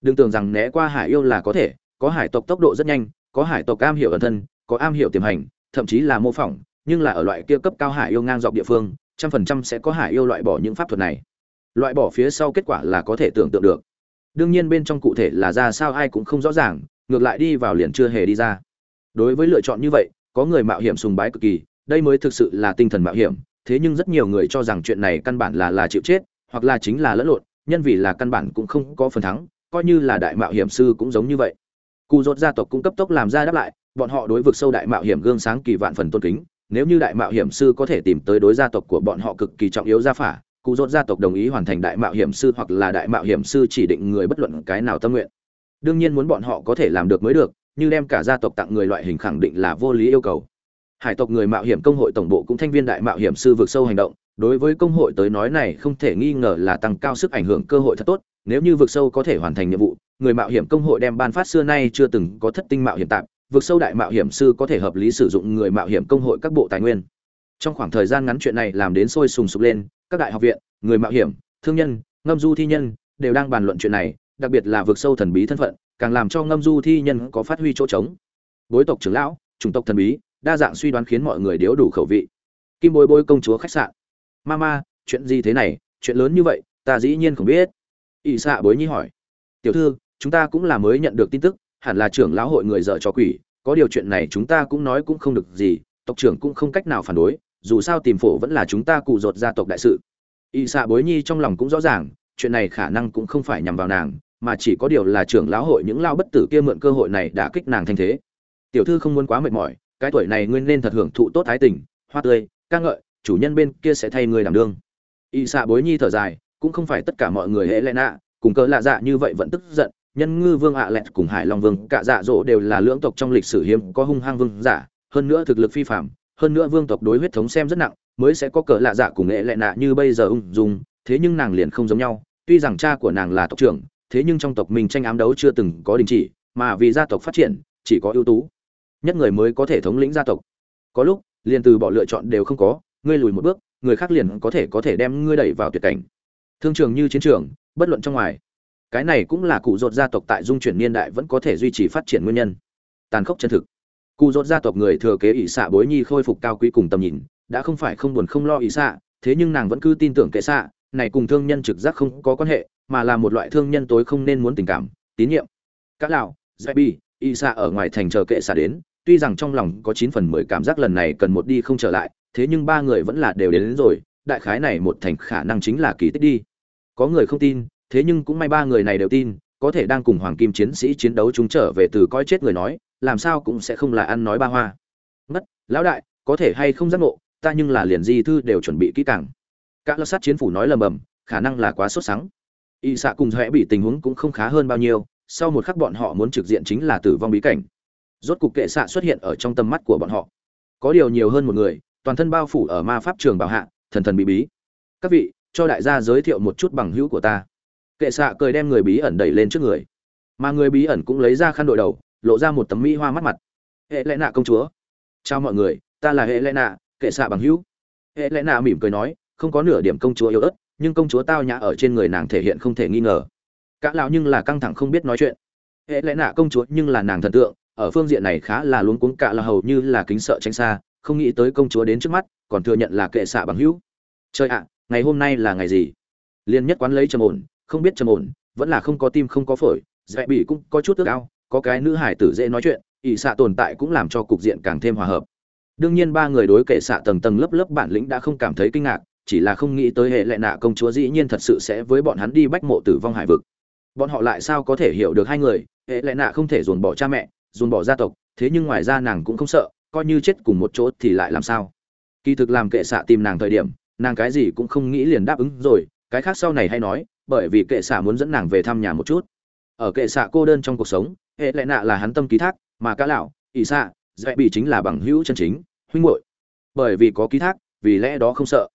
Đừng tưởng rằng né qua hải yêu là có thể, có hải tộc tốc độ rất nhanh, có hải tộc am hiểu ẩn thân, có am hiểu tiềm hành, thậm chí là mô phỏng, nhưng là ở loại kia cấp cao hải yêu ngang dọc địa phương, trăm phần trăm sẽ có hải yêu loại bỏ những pháp thuật này. Loại bỏ phía sau kết quả là có thể tưởng tượng được. Đương nhiên bên trong cụ thể là ra sao ai cũng không rõ ràng, ngược lại đi vào liền chưa hề đi ra đối với lựa chọn như vậy, có người mạo hiểm sùng bái cực kỳ, đây mới thực sự là tinh thần mạo hiểm. Thế nhưng rất nhiều người cho rằng chuyện này căn bản là là chịu chết, hoặc là chính là lẫn lộn, nhân vì là căn bản cũng không có phần thắng, coi như là đại mạo hiểm sư cũng giống như vậy. Cụ rốt gia tộc cũng cấp tốc làm ra đáp lại, bọn họ đối vực sâu đại mạo hiểm gương sáng kỳ vạn phần tôn kính, nếu như đại mạo hiểm sư có thể tìm tới đối gia tộc của bọn họ cực kỳ trọng yếu gia phả cụ rốt gia tộc đồng ý hoàn thành đại mạo hiểm sư hoặc là đại mạo hiểm sư chỉ định người bất luận cái nào tâm nguyện. Đương nhiên muốn bọn họ có thể làm được mới được như đem cả gia tộc tặng người loại hình khẳng định là vô lý yêu cầu. Hải tộc người mạo hiểm công hội tổng bộ cũng thanh viên đại mạo hiểm sư vượt sâu hành động, đối với công hội tới nói này không thể nghi ngờ là tăng cao sức ảnh hưởng cơ hội thật tốt, nếu như vượt sâu có thể hoàn thành nhiệm vụ, người mạo hiểm công hội đem ban phát xưa nay chưa từng có thất tinh mạo hiểm tạm vượt sâu đại mạo hiểm sư có thể hợp lý sử dụng người mạo hiểm công hội các bộ tài nguyên. Trong khoảng thời gian ngắn chuyện này làm đến sôi sùng sục lên, các đại học viện, người mạo hiểm, thương nhân, ngâm du thi nhân đều đang bàn luận chuyện này, đặc biệt là vượt sâu thần bí thân phận càng làm cho ngâm du thi nhân có phát huy chỗ trống. Bối tộc trưởng lão, chủng tộc thần bí, đa dạng suy đoán khiến mọi người điếu đủ khẩu vị. Kim bối bối công chúa khách sạn. Mama, chuyện gì thế này? Chuyện lớn như vậy, ta dĩ nhiên không biết. Ỵ xạ bối nhi hỏi. Tiểu thư, chúng ta cũng là mới nhận được tin tức, hẳn là trưởng lão hội người dợ cho quỷ. Có điều chuyện này chúng ta cũng nói cũng không được gì, tộc trưởng cũng không cách nào phản đối, dù sao tìm phổ vẫn là chúng ta cụ rột gia tộc đại sự. Ỵ xạ bối nhi trong lòng cũng rõ ràng, chuyện này khả năng cũng không phải nhằm vào nàng mà chỉ có điều là trưởng lão hội những lao bất tử kia mượn cơ hội này đã kích nàng thanh thế. Tiểu thư không muốn quá mệt mỏi, cái tuổi này nguyên nên thật hưởng thụ tốt thái tình, hoa tươi, ca ngợi, chủ nhân bên kia sẽ thay người đảm đương. Y xạ bối nhi thở dài, cũng không phải tất cả mọi người hễ lẽ nạ, cùng cỡ lạ dạ như vậy vẫn tức giận, nhân ngư vương ạ à lẹt cùng hải long vương, cả dạ dỗ đều là lưỡng tộc trong lịch sử hiếm có hung hăng vương giả, hơn nữa thực lực phi phạm hơn nữa vương tộc đối huyết thống xem rất nặng, mới sẽ có cỡ lạ dạ cùng nghệ lệ nạ như bây giờ ung dung, thế nhưng nàng liền không giống nhau, tuy rằng cha của nàng là tộc trưởng thế nhưng trong tộc mình tranh ám đấu chưa từng có đình chỉ, mà vì gia tộc phát triển, chỉ có ưu tú. Nhất người mới có thể thống lĩnh gia tộc. Có lúc, liền từ bỏ lựa chọn đều không có, ngươi lùi một bước, người khác liền có thể có thể đem ngươi đẩy vào tuyệt cảnh. Thương trường như chiến trường, bất luận trong ngoài. Cái này cũng là cụ rột gia tộc tại dung chuyển niên đại vẫn có thể duy trì phát triển nguyên nhân. Tàn khốc chân thực. Cụ rột gia tộc người thừa kế ỷ xạ bối nhi khôi phục cao quý cùng tầm nhìn, đã không phải không buồn không lo ỷ xạ, thế nhưng nàng vẫn cứ tin tưởng kệ xạ, này cùng thương nhân trực giác không có quan hệ mà là một loại thương nhân tối không nên muốn tình cảm tín nhiệm. Các lão dạy bi y xa ở ngoài thành chờ kệ xả đến tuy rằng trong lòng có chín phần mười cảm giác lần này cần một đi không trở lại thế nhưng ba người vẫn là đều đến, đến rồi đại khái này một thành khả năng chính là kỳ tích đi. Có người không tin thế nhưng cũng may ba người này đều tin có thể đang cùng hoàng kim chiến sĩ chiến đấu chúng trở về từ coi chết người nói làm sao cũng sẽ không là ăn nói ba hoa. Mất lão đại có thể hay không giác ngộ ta nhưng là liền di thư đều chuẩn bị kỹ càng. Các lớp sát chiến phủ nói lầm bầm khả năng là quá sốt sắng y xạ cùng rẽ bị tình huống cũng không khá hơn bao nhiêu, sau một khắc bọn họ muốn trực diện chính là tử vong bí cảnh. Rốt cục kệ xạ xuất hiện ở trong tầm mắt của bọn họ. Có điều nhiều hơn một người, toàn thân bao phủ ở ma pháp trường bảo hạ, thần thần bí bí. Các vị, cho đại gia giới thiệu một chút bằng hữu của ta. Kệ xạ cười đem người bí ẩn đẩy lên trước người. Mà người bí ẩn cũng lấy ra khăn đội đầu, lộ ra một tấm mỹ hoa mắt mặt. Hệ lẽ nạ công chúa. Chào mọi người, ta là hệ lẽ nạ, kệ xạ bằng hữu. Hệ lẽ nạ mỉm cười nói, không có nửa điểm công chúa yếu ớt nhưng công chúa tao nhã ở trên người nàng thể hiện không thể nghi ngờ. Cả lão nhưng là căng thẳng không biết nói chuyện. Hệ lẽ nạ công chúa nhưng là nàng thần tượng, ở phương diện này khá là luống cuống, cả là hầu như là kính sợ tránh xa, không nghĩ tới công chúa đến trước mắt, còn thừa nhận là kệ xạ bằng hữu. Trời ạ, ngày hôm nay là ngày gì? Liên nhất quán lấy trầm ổn, không biết trầm ổn, vẫn là không có tim không có phổi dạy bị cũng có chút ước ao, có cái nữ hải tử dễ nói chuyện, ỷ xạ tồn tại cũng làm cho cục diện càng thêm hòa hợp. Đương nhiên ba người đối kệ xạ tầng tầng lớp lớp bản lĩnh đã không cảm thấy kinh ngạc chỉ là không nghĩ tới hệ lệ nạ công chúa dĩ nhiên thật sự sẽ với bọn hắn đi bách mộ tử vong hải vực. Bọn họ lại sao có thể hiểu được hai người? Hệ lệ nạ không thể dồn bỏ cha mẹ, dồn bỏ gia tộc, thế nhưng ngoài ra nàng cũng không sợ, coi như chết cùng một chỗ thì lại làm sao? Kỳ thực làm kệ xạ tìm nàng thời điểm, nàng cái gì cũng không nghĩ liền đáp ứng rồi, cái khác sau này hay nói, bởi vì kệ xạ muốn dẫn nàng về thăm nhà một chút. Ở kệ xạ cô đơn trong cuộc sống, hệ lệ nạ là hắn tâm ký thác, mà cá lão, ỷ xạ dạy bị chính là bằng hữu chân chính, huynh muội. Bởi vì có ký thác, vì lẽ đó không sợ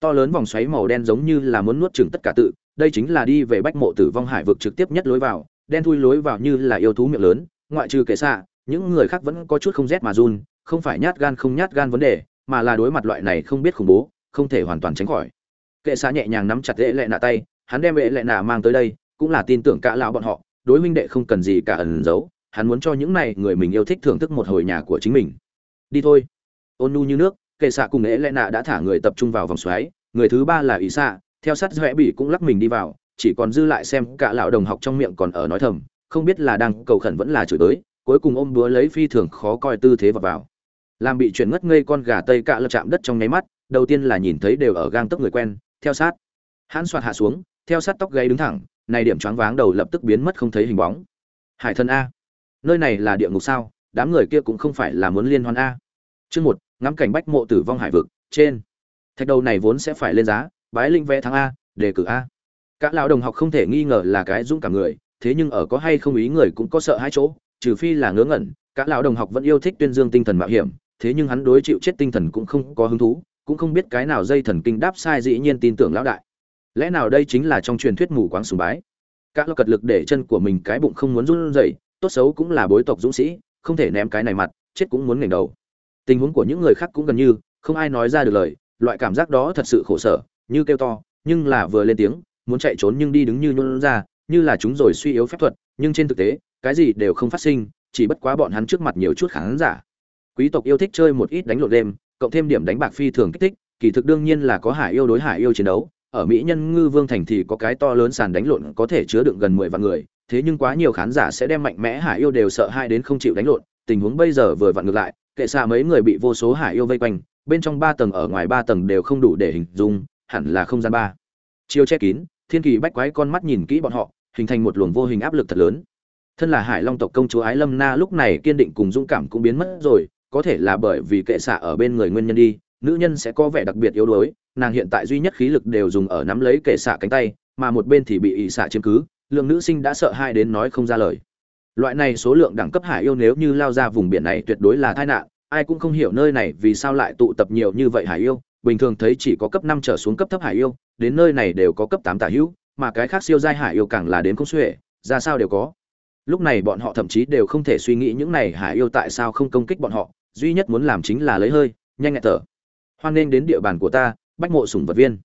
to lớn vòng xoáy màu đen giống như là muốn nuốt chửng tất cả tự, đây chính là đi về bách mộ tử vong hải vực trực tiếp nhất lối vào, đen thui lối vào như là yêu thú miệng lớn, ngoại trừ kệ xạ, những người khác vẫn có chút không rét mà run, không phải nhát gan không nhát gan vấn đề, mà là đối mặt loại này không biết khủng bố, không thể hoàn toàn tránh khỏi. Kệ xạ nhẹ nhàng nắm chặt lệ lệ nạ tay, hắn đem lệ lệ nạ mang tới đây, cũng là tin tưởng cả lão bọn họ, đối huynh đệ không cần gì cả ẩn giấu, hắn muốn cho những này người mình yêu thích thưởng thức một hồi nhà của chính mình. Đi thôi. Ôn nu như nước kệ xạ cùng lệ lẽ nạ đã thả người tập trung vào vòng xoáy, người thứ ba là ý xạ, theo sát rẽ bị cũng lắc mình đi vào, chỉ còn dư lại xem cả lão đồng học trong miệng còn ở nói thầm, không biết là đang cầu khẩn vẫn là chửi tới cuối cùng ôm búa lấy phi thường khó coi tư thế vào vào. Làm bị chuyển ngất ngây con gà tây cạ lập chạm đất trong nháy mắt, đầu tiên là nhìn thấy đều ở gang tấc người quen, theo sát. Hắn soạt hạ xuống, theo sát tóc gáy đứng thẳng, này điểm choáng váng đầu lập tức biến mất không thấy hình bóng. Hải thần a. Nơi này là địa ngục sao? Đám người kia cũng không phải là muốn liên hoan a. Chương một ngắm cảnh bách mộ tử vong hải vực, trên. Thạch đầu này vốn sẽ phải lên giá, bái linh vẽ thắng a, đề cử a. Cả lão đồng học không thể nghi ngờ là cái dũng cảm người, thế nhưng ở có hay không ý người cũng có sợ hai chỗ, trừ phi là ngớ ngẩn, cả lão đồng học vẫn yêu thích tuyên dương tinh thần mạo hiểm, thế nhưng hắn đối chịu chết tinh thần cũng không có hứng thú, cũng không biết cái nào dây thần kinh đáp sai dĩ nhiên tin tưởng lão đại. Lẽ nào đây chính là trong truyền thuyết mù quáng sùng bái? Các lão cật lực để chân của mình cái bụng không muốn run rẩy, tốt xấu cũng là bối tộc dũng sĩ, không thể ném cái này mặt, chết cũng muốn ngẩng đầu tình huống của những người khác cũng gần như, không ai nói ra được lời, loại cảm giác đó thật sự khổ sở, như kêu to, nhưng là vừa lên tiếng, muốn chạy trốn nhưng đi đứng như nhuôn ra, như là chúng rồi suy yếu phép thuật, nhưng trên thực tế, cái gì đều không phát sinh, chỉ bất quá bọn hắn trước mặt nhiều chút khán giả. Quý tộc yêu thích chơi một ít đánh lộn đêm cộng thêm điểm đánh bạc phi thường kích thích, kỳ thực đương nhiên là có hải yêu đối hải yêu chiến đấu, ở mỹ nhân ngư vương thành thì có cái to lớn sàn đánh lộn có thể chứa đựng gần mười vạn người, thế nhưng quá nhiều khán giả sẽ đem mạnh mẽ hải yêu đều sợ hai đến không chịu đánh lộn tình huống bây giờ vừa vặn ngược lại, kệ xạ mấy người bị vô số hải yêu vây quanh, bên trong ba tầng ở ngoài ba tầng đều không đủ để hình dung, hẳn là không gian ba. Chiêu che kín, thiên kỳ bách quái con mắt nhìn kỹ bọn họ, hình thành một luồng vô hình áp lực thật lớn. Thân là hải long tộc công chúa ái lâm na lúc này kiên định cùng dũng cảm cũng biến mất rồi, có thể là bởi vì kệ xạ ở bên người nguyên nhân đi, nữ nhân sẽ có vẻ đặc biệt yếu đuối, nàng hiện tại duy nhất khí lực đều dùng ở nắm lấy kệ xạ cánh tay, mà một bên thì bị ỵ xạ chiếm cứ, lượng nữ sinh đã sợ hai đến nói không ra lời loại này số lượng đẳng cấp hải yêu nếu như lao ra vùng biển này tuyệt đối là tai nạn, ai cũng không hiểu nơi này vì sao lại tụ tập nhiều như vậy hải yêu. Bình thường thấy chỉ có cấp năm trở xuống cấp thấp hải yêu, đến nơi này đều có cấp tám tả hữu, mà cái khác siêu giai hải yêu càng là đến không xuể, ra sao đều có. Lúc này bọn họ thậm chí đều không thể suy nghĩ những này hải yêu tại sao không công kích bọn họ, duy nhất muốn làm chính là lấy hơi, nhanh nhẹn thở. Hoan nghênh đến địa bàn của ta, bách mộ sủng vật viên.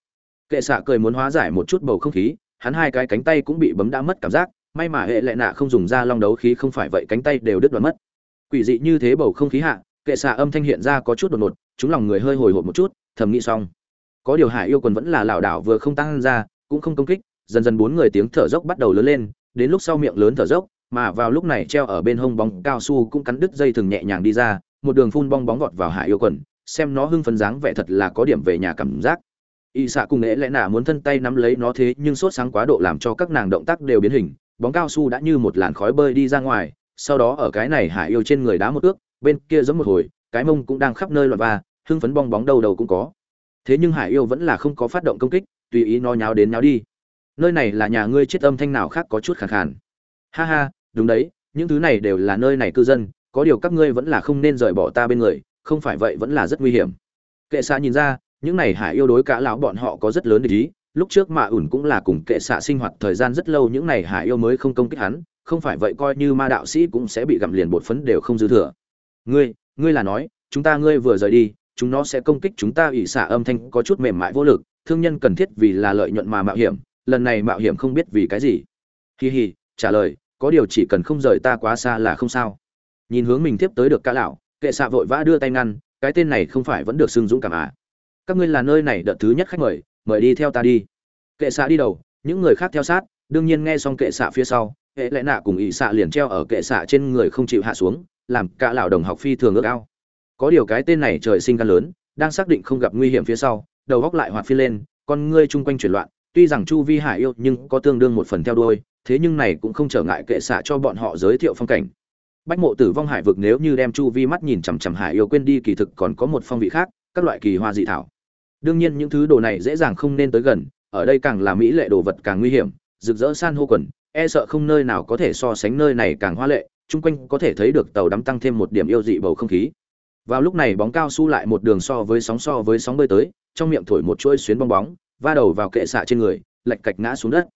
Kệ xạ cười muốn hóa giải một chút bầu không khí, hắn hai cái cánh tay cũng bị bấm đã mất cảm giác may mà hệ lệ nạ không dùng ra long đấu khí không phải vậy cánh tay đều đứt đoạn mất. Quỷ dị như thế bầu không khí hạ, kệ xạ âm thanh hiện ra có chút đột ngột, chúng lòng người hơi hồi hộp một chút, thầm nghĩ xong. Có điều hải yêu quần vẫn là lảo đảo vừa không tăng ra, cũng không công kích, dần dần bốn người tiếng thở dốc bắt đầu lớn lên, đến lúc sau miệng lớn thở dốc, mà vào lúc này treo ở bên hông bóng cao su cũng cắn đứt dây thừng nhẹ nhàng đi ra, một đường phun bong bóng vọt vào hải yêu quần, xem nó hưng phấn dáng vẻ thật là có điểm về nhà cảm giác. Y xạ cùng nghệ lẽ nạ muốn thân tay nắm lấy nó thế nhưng sốt sáng quá độ làm cho các nàng động tác đều biến hình bóng cao su đã như một làn khói bơi đi ra ngoài, sau đó ở cái này hải yêu trên người đá một ước, bên kia giống một hồi, cái mông cũng đang khắp nơi loạn va, hưng phấn bong bóng đầu đầu cũng có. Thế nhưng hải yêu vẫn là không có phát động công kích, tùy ý nó nháo đến nháo đi. Nơi này là nhà ngươi chết âm thanh nào khác có chút khẳng khàn. Ha ha, đúng đấy, những thứ này đều là nơi này cư dân, có điều các ngươi vẫn là không nên rời bỏ ta bên người, không phải vậy vẫn là rất nguy hiểm. Kệ xa nhìn ra, những này hải yêu đối cả lão bọn họ có rất lớn để ý lúc trước mà ủn cũng là cùng kệ xạ sinh hoạt thời gian rất lâu, những này hải yêu mới không công kích hắn, không phải vậy coi như ma đạo sĩ cũng sẽ bị gặm liền bột phấn đều không dư thừa. Ngươi ngươi là nói, chúng ta ngươi vừa rời đi, chúng nó sẽ công kích chúng ta, ỷ xạ âm thanh có chút mềm mại vô lực, thương nhân cần thiết vì là lợi nhuận mà mạo hiểm, lần này mạo hiểm không biết vì cái gì. Hi hi, trả lời, có điều chỉ cần không rời ta quá xa là không sao. Nhìn hướng mình tiếp tới được ca lão, kệ xạ vội vã đưa tay ngăn, cái tên này không phải vẫn được xưng dũng cảm à? Các ngươi là nơi này đợt thứ nhất khách mời mời đi theo ta đi. Kệ xạ đi đầu, những người khác theo sát, đương nhiên nghe xong kệ xạ phía sau, hệ lẽ nạ cùng ỵ xạ liền treo ở kệ xạ trên người không chịu hạ xuống, làm cả lão đồng học phi thường ước ao. Có điều cái tên này trời sinh gan lớn, đang xác định không gặp nguy hiểm phía sau, đầu góc lại hoạt phi lên, con ngươi chung quanh chuyển loạn, tuy rằng chu vi hải yêu nhưng có tương đương một phần theo đuôi, thế nhưng này cũng không trở ngại kệ xạ cho bọn họ giới thiệu phong cảnh. Bách mộ tử vong hải vực nếu như đem chu vi mắt nhìn chằm chằm hải yêu quên đi kỳ thực còn có một phong vị khác, các loại kỳ hoa dị thảo đương nhiên những thứ đồ này dễ dàng không nên tới gần, ở đây càng là mỹ lệ đồ vật càng nguy hiểm, rực rỡ san hô quần e sợ không nơi nào có thể so sánh nơi này càng hoa lệ, chung quanh có thể thấy được tàu đắm tăng thêm một điểm yêu dị bầu không khí. Vào lúc này bóng cao su lại một đường so với sóng so với sóng bơi tới, trong miệng thổi một chuỗi xuyến bong bóng, va đầu vào kệ xạ trên người lạch cạch ngã xuống đất.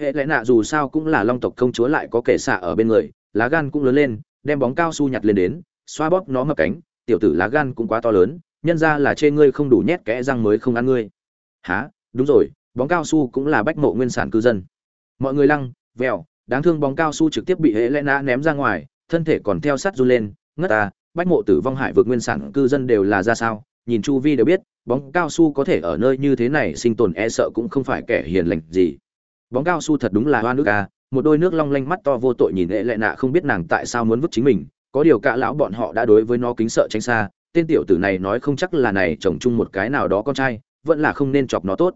Hệ lẽ nạ dù sao cũng là long tộc công chúa lại có kệ xạ ở bên người, lá gan cũng lớn lên, đem bóng cao su nhặt lên đến, xoa bóp nó ngập cánh, tiểu tử lá gan cũng quá to lớn nhân ra là chê ngươi không đủ nhét kẽ răng mới không ăn ngươi. Há đúng rồi, bóng cao su cũng là bách mộ nguyên sản cư dân. Mọi người lăng vèo đáng thương bóng cao su trực tiếp bị hệ lẽ nã ném ra ngoài, thân thể còn theo sát run lên. Ngất ta, bách mộ tử vong hải vượt nguyên sản cư dân đều là ra sao? Nhìn chu vi đều biết, bóng cao su có thể ở nơi như thế này sinh tồn e sợ cũng không phải kẻ hiền lành gì. Bóng cao su thật đúng là hoa nước ca một đôi nước long lanh mắt to vô tội nhìn lệ lệ nạ không biết nàng tại sao muốn vứt chính mình. Có điều cả lão bọn họ đã đối với nó kính sợ tránh xa tên tiểu tử này nói không chắc là này chồng chung một cái nào đó con trai, vẫn là không nên chọc nó tốt.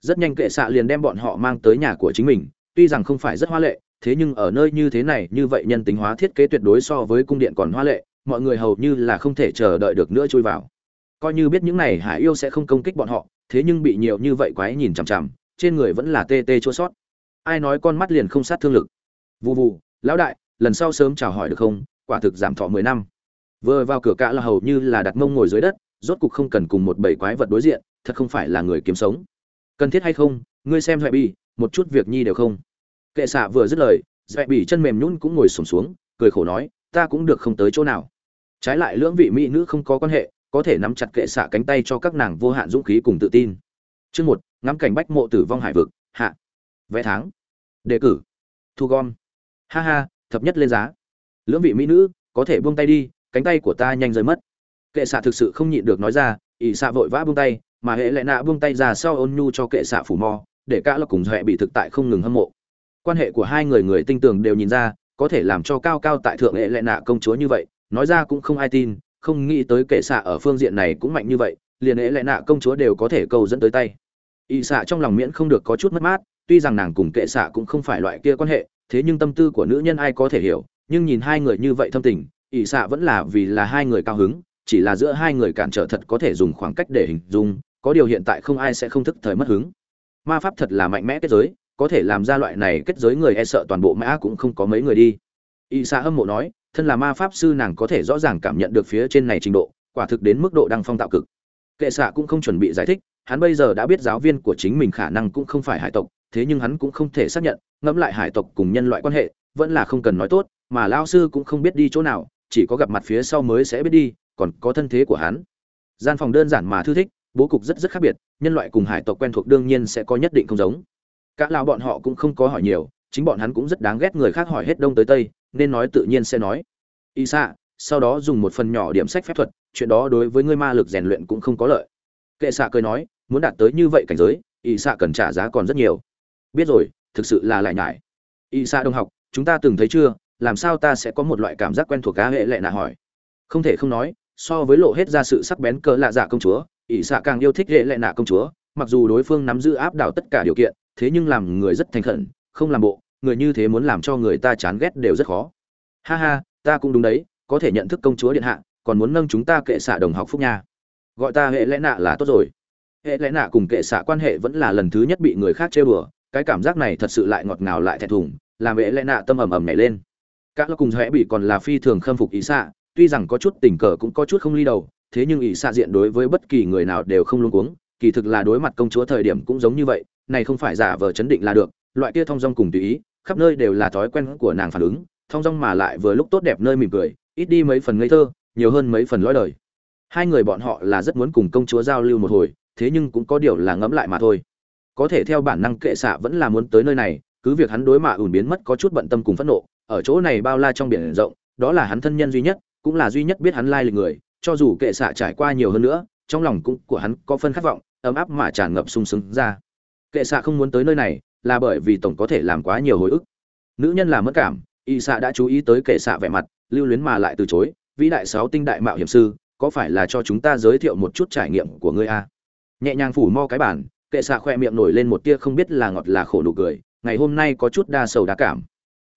Rất nhanh kệ xạ liền đem bọn họ mang tới nhà của chính mình, tuy rằng không phải rất hoa lệ, thế nhưng ở nơi như thế này, như vậy nhân tính hóa thiết kế tuyệt đối so với cung điện còn hoa lệ, mọi người hầu như là không thể chờ đợi được nữa chui vào. Coi như biết những này hải yêu sẽ không công kích bọn họ, thế nhưng bị nhiều như vậy quái nhìn chằm chằm, trên người vẫn là tê tê chua sót. Ai nói con mắt liền không sát thương lực. Vụ vụ lão đại, lần sau sớm chào hỏi được không? Quả thực giảm thọ mười năm vừa vào cửa cả là hầu như là đặt mông ngồi dưới đất, rốt cục không cần cùng một bầy quái vật đối diện, thật không phải là người kiếm sống. Cần thiết hay không, ngươi xem dạy bi một chút việc nhi đều không. Kệ xạ vừa dứt lời dạy bi chân mềm nhún cũng ngồi sùng xuống, cười khổ nói, ta cũng được không tới chỗ nào. Trái lại lưỡng vị mỹ nữ không có quan hệ, có thể nắm chặt kệ xạ cánh tay cho các nàng vô hạn dũng khí cùng tự tin. Chương một, ngắm cảnh bách mộ tử vong hải vực, hạ. Vẽ tháng. Đề cử. Thu gom. Ha ha, thập nhất lên giá. Lưỡng vị mỹ nữ, có thể buông tay đi cánh tay của ta nhanh rơi mất. Kệ xạ thực sự không nhịn được nói ra, ỷ xạ vội vã buông tay, mà hệ lại nạ buông tay ra sau ôn nhu cho kệ xạ phủ mò, để cả lộc cùng huệ bị thực tại không ngừng hâm mộ. Quan hệ của hai người người tinh tường đều nhìn ra, có thể làm cho cao cao tại thượng hệ lại nạ công chúa như vậy, nói ra cũng không ai tin, không nghĩ tới kệ xạ ở phương diện này cũng mạnh như vậy, liền hệ lại nạ công chúa đều có thể câu dẫn tới tay. Ỷ xạ trong lòng miễn không được có chút mất mát, tuy rằng nàng cùng kệ xạ cũng không phải loại kia quan hệ, thế nhưng tâm tư của nữ nhân ai có thể hiểu, nhưng nhìn hai người như vậy thâm tình ỷ xạ vẫn là vì là hai người cao hứng, chỉ là giữa hai người cản trở thật có thể dùng khoảng cách để hình dung, có điều hiện tại không ai sẽ không thức thời mất hứng. Ma pháp thật là mạnh mẽ kết giới, có thể làm ra loại này kết giới người e sợ toàn bộ mã cũng không có mấy người đi. Ỷ xạ hâm mộ nói, thân là ma pháp sư nàng có thể rõ ràng cảm nhận được phía trên này trình độ, quả thực đến mức độ đăng phong tạo cực. Kệ xạ cũng không chuẩn bị giải thích, hắn bây giờ đã biết giáo viên của chính mình khả năng cũng không phải hải tộc, thế nhưng hắn cũng không thể xác nhận, ngẫm lại hải tộc cùng nhân loại quan hệ, vẫn là không cần nói tốt, mà lao sư cũng không biết đi chỗ nào chỉ có gặp mặt phía sau mới sẽ biết đi, còn có thân thế của hắn. Gian phòng đơn giản mà thư thích, bố cục rất rất khác biệt, nhân loại cùng hải tộc quen thuộc đương nhiên sẽ có nhất định không giống. Các lao bọn họ cũng không có hỏi nhiều, chính bọn hắn cũng rất đáng ghét người khác hỏi hết đông tới tây, nên nói tự nhiên sẽ nói. Y xạ sau đó dùng một phần nhỏ điểm sách phép thuật, chuyện đó đối với ngươi ma lực rèn luyện cũng không có lợi. Kệ xạ cười nói, muốn đạt tới như vậy cảnh giới y xạ cần trả giá còn rất nhiều. Biết rồi, thực sự là lại nhải. Y xạ đông học, chúng ta từng thấy chưa làm sao ta sẽ có một loại cảm giác quen thuộc cá hệ lệ nạ hỏi. Không thể không nói, so với lộ hết ra sự sắc bén cỡ lạ dạ công chúa, ỷ xạ càng yêu thích hệ lệ nạ công chúa, mặc dù đối phương nắm giữ áp đảo tất cả điều kiện, thế nhưng làm người rất thành khẩn, không làm bộ, người như thế muốn làm cho người ta chán ghét đều rất khó. Ha ha, ta cũng đúng đấy, có thể nhận thức công chúa điện hạ, còn muốn nâng chúng ta kệ xạ đồng học phúc nha. Gọi ta hệ lẽ nạ là tốt rồi. Hệ lẽ nạ cùng kệ xạ quan hệ vẫn là lần thứ nhất bị người khác trêu đùa, cái cảm giác này thật sự lại ngọt ngào lại thẹn thùng, làm hệ lẽ nạ tâm ầm ầm nhảy lên. Cả lo cùng hệ bị còn là phi thường khâm phục ý xạ, tuy rằng có chút tình cờ cũng có chút không ly đầu, thế nhưng ý xạ diện đối với bất kỳ người nào đều không luôn cuống, kỳ thực là đối mặt công chúa thời điểm cũng giống như vậy, này không phải giả vờ chấn định là được, loại kia thông dong cùng tùy ý, khắp nơi đều là thói quen của nàng phản ứng thông dong mà lại vừa lúc tốt đẹp nơi mỉm cười, ít đi mấy phần ngây thơ, nhiều hơn mấy phần lõi đời. Hai người bọn họ là rất muốn cùng công chúa giao lưu một hồi, thế nhưng cũng có điều là ngẫm lại mà thôi. Có thể theo bản năng kệ xạ vẫn là muốn tới nơi này, cứ việc hắn đối mạ ủn biến mất có chút bận tâm cùng phẫn nộ ở chỗ này bao la trong biển rộng, đó là hắn thân nhân duy nhất, cũng là duy nhất biết hắn lai lịch người, cho dù kệ xạ trải qua nhiều hơn nữa, trong lòng cũng của hắn có phân khát vọng, ấm áp mà tràn ngập sung sướng ra. Kệ xạ không muốn tới nơi này, là bởi vì tổng có thể làm quá nhiều hồi ức. Nữ nhân là mất cảm, y xạ đã chú ý tới kệ xạ vẻ mặt, lưu luyến mà lại từ chối, vĩ đại sáu tinh đại mạo hiểm sư, có phải là cho chúng ta giới thiệu một chút trải nghiệm của ngươi a? Nhẹ nhàng phủ mo cái bản kệ xạ khoe miệng nổi lên một tia không biết là ngọt là khổ nụ cười, ngày hôm nay có chút đa sầu đa cảm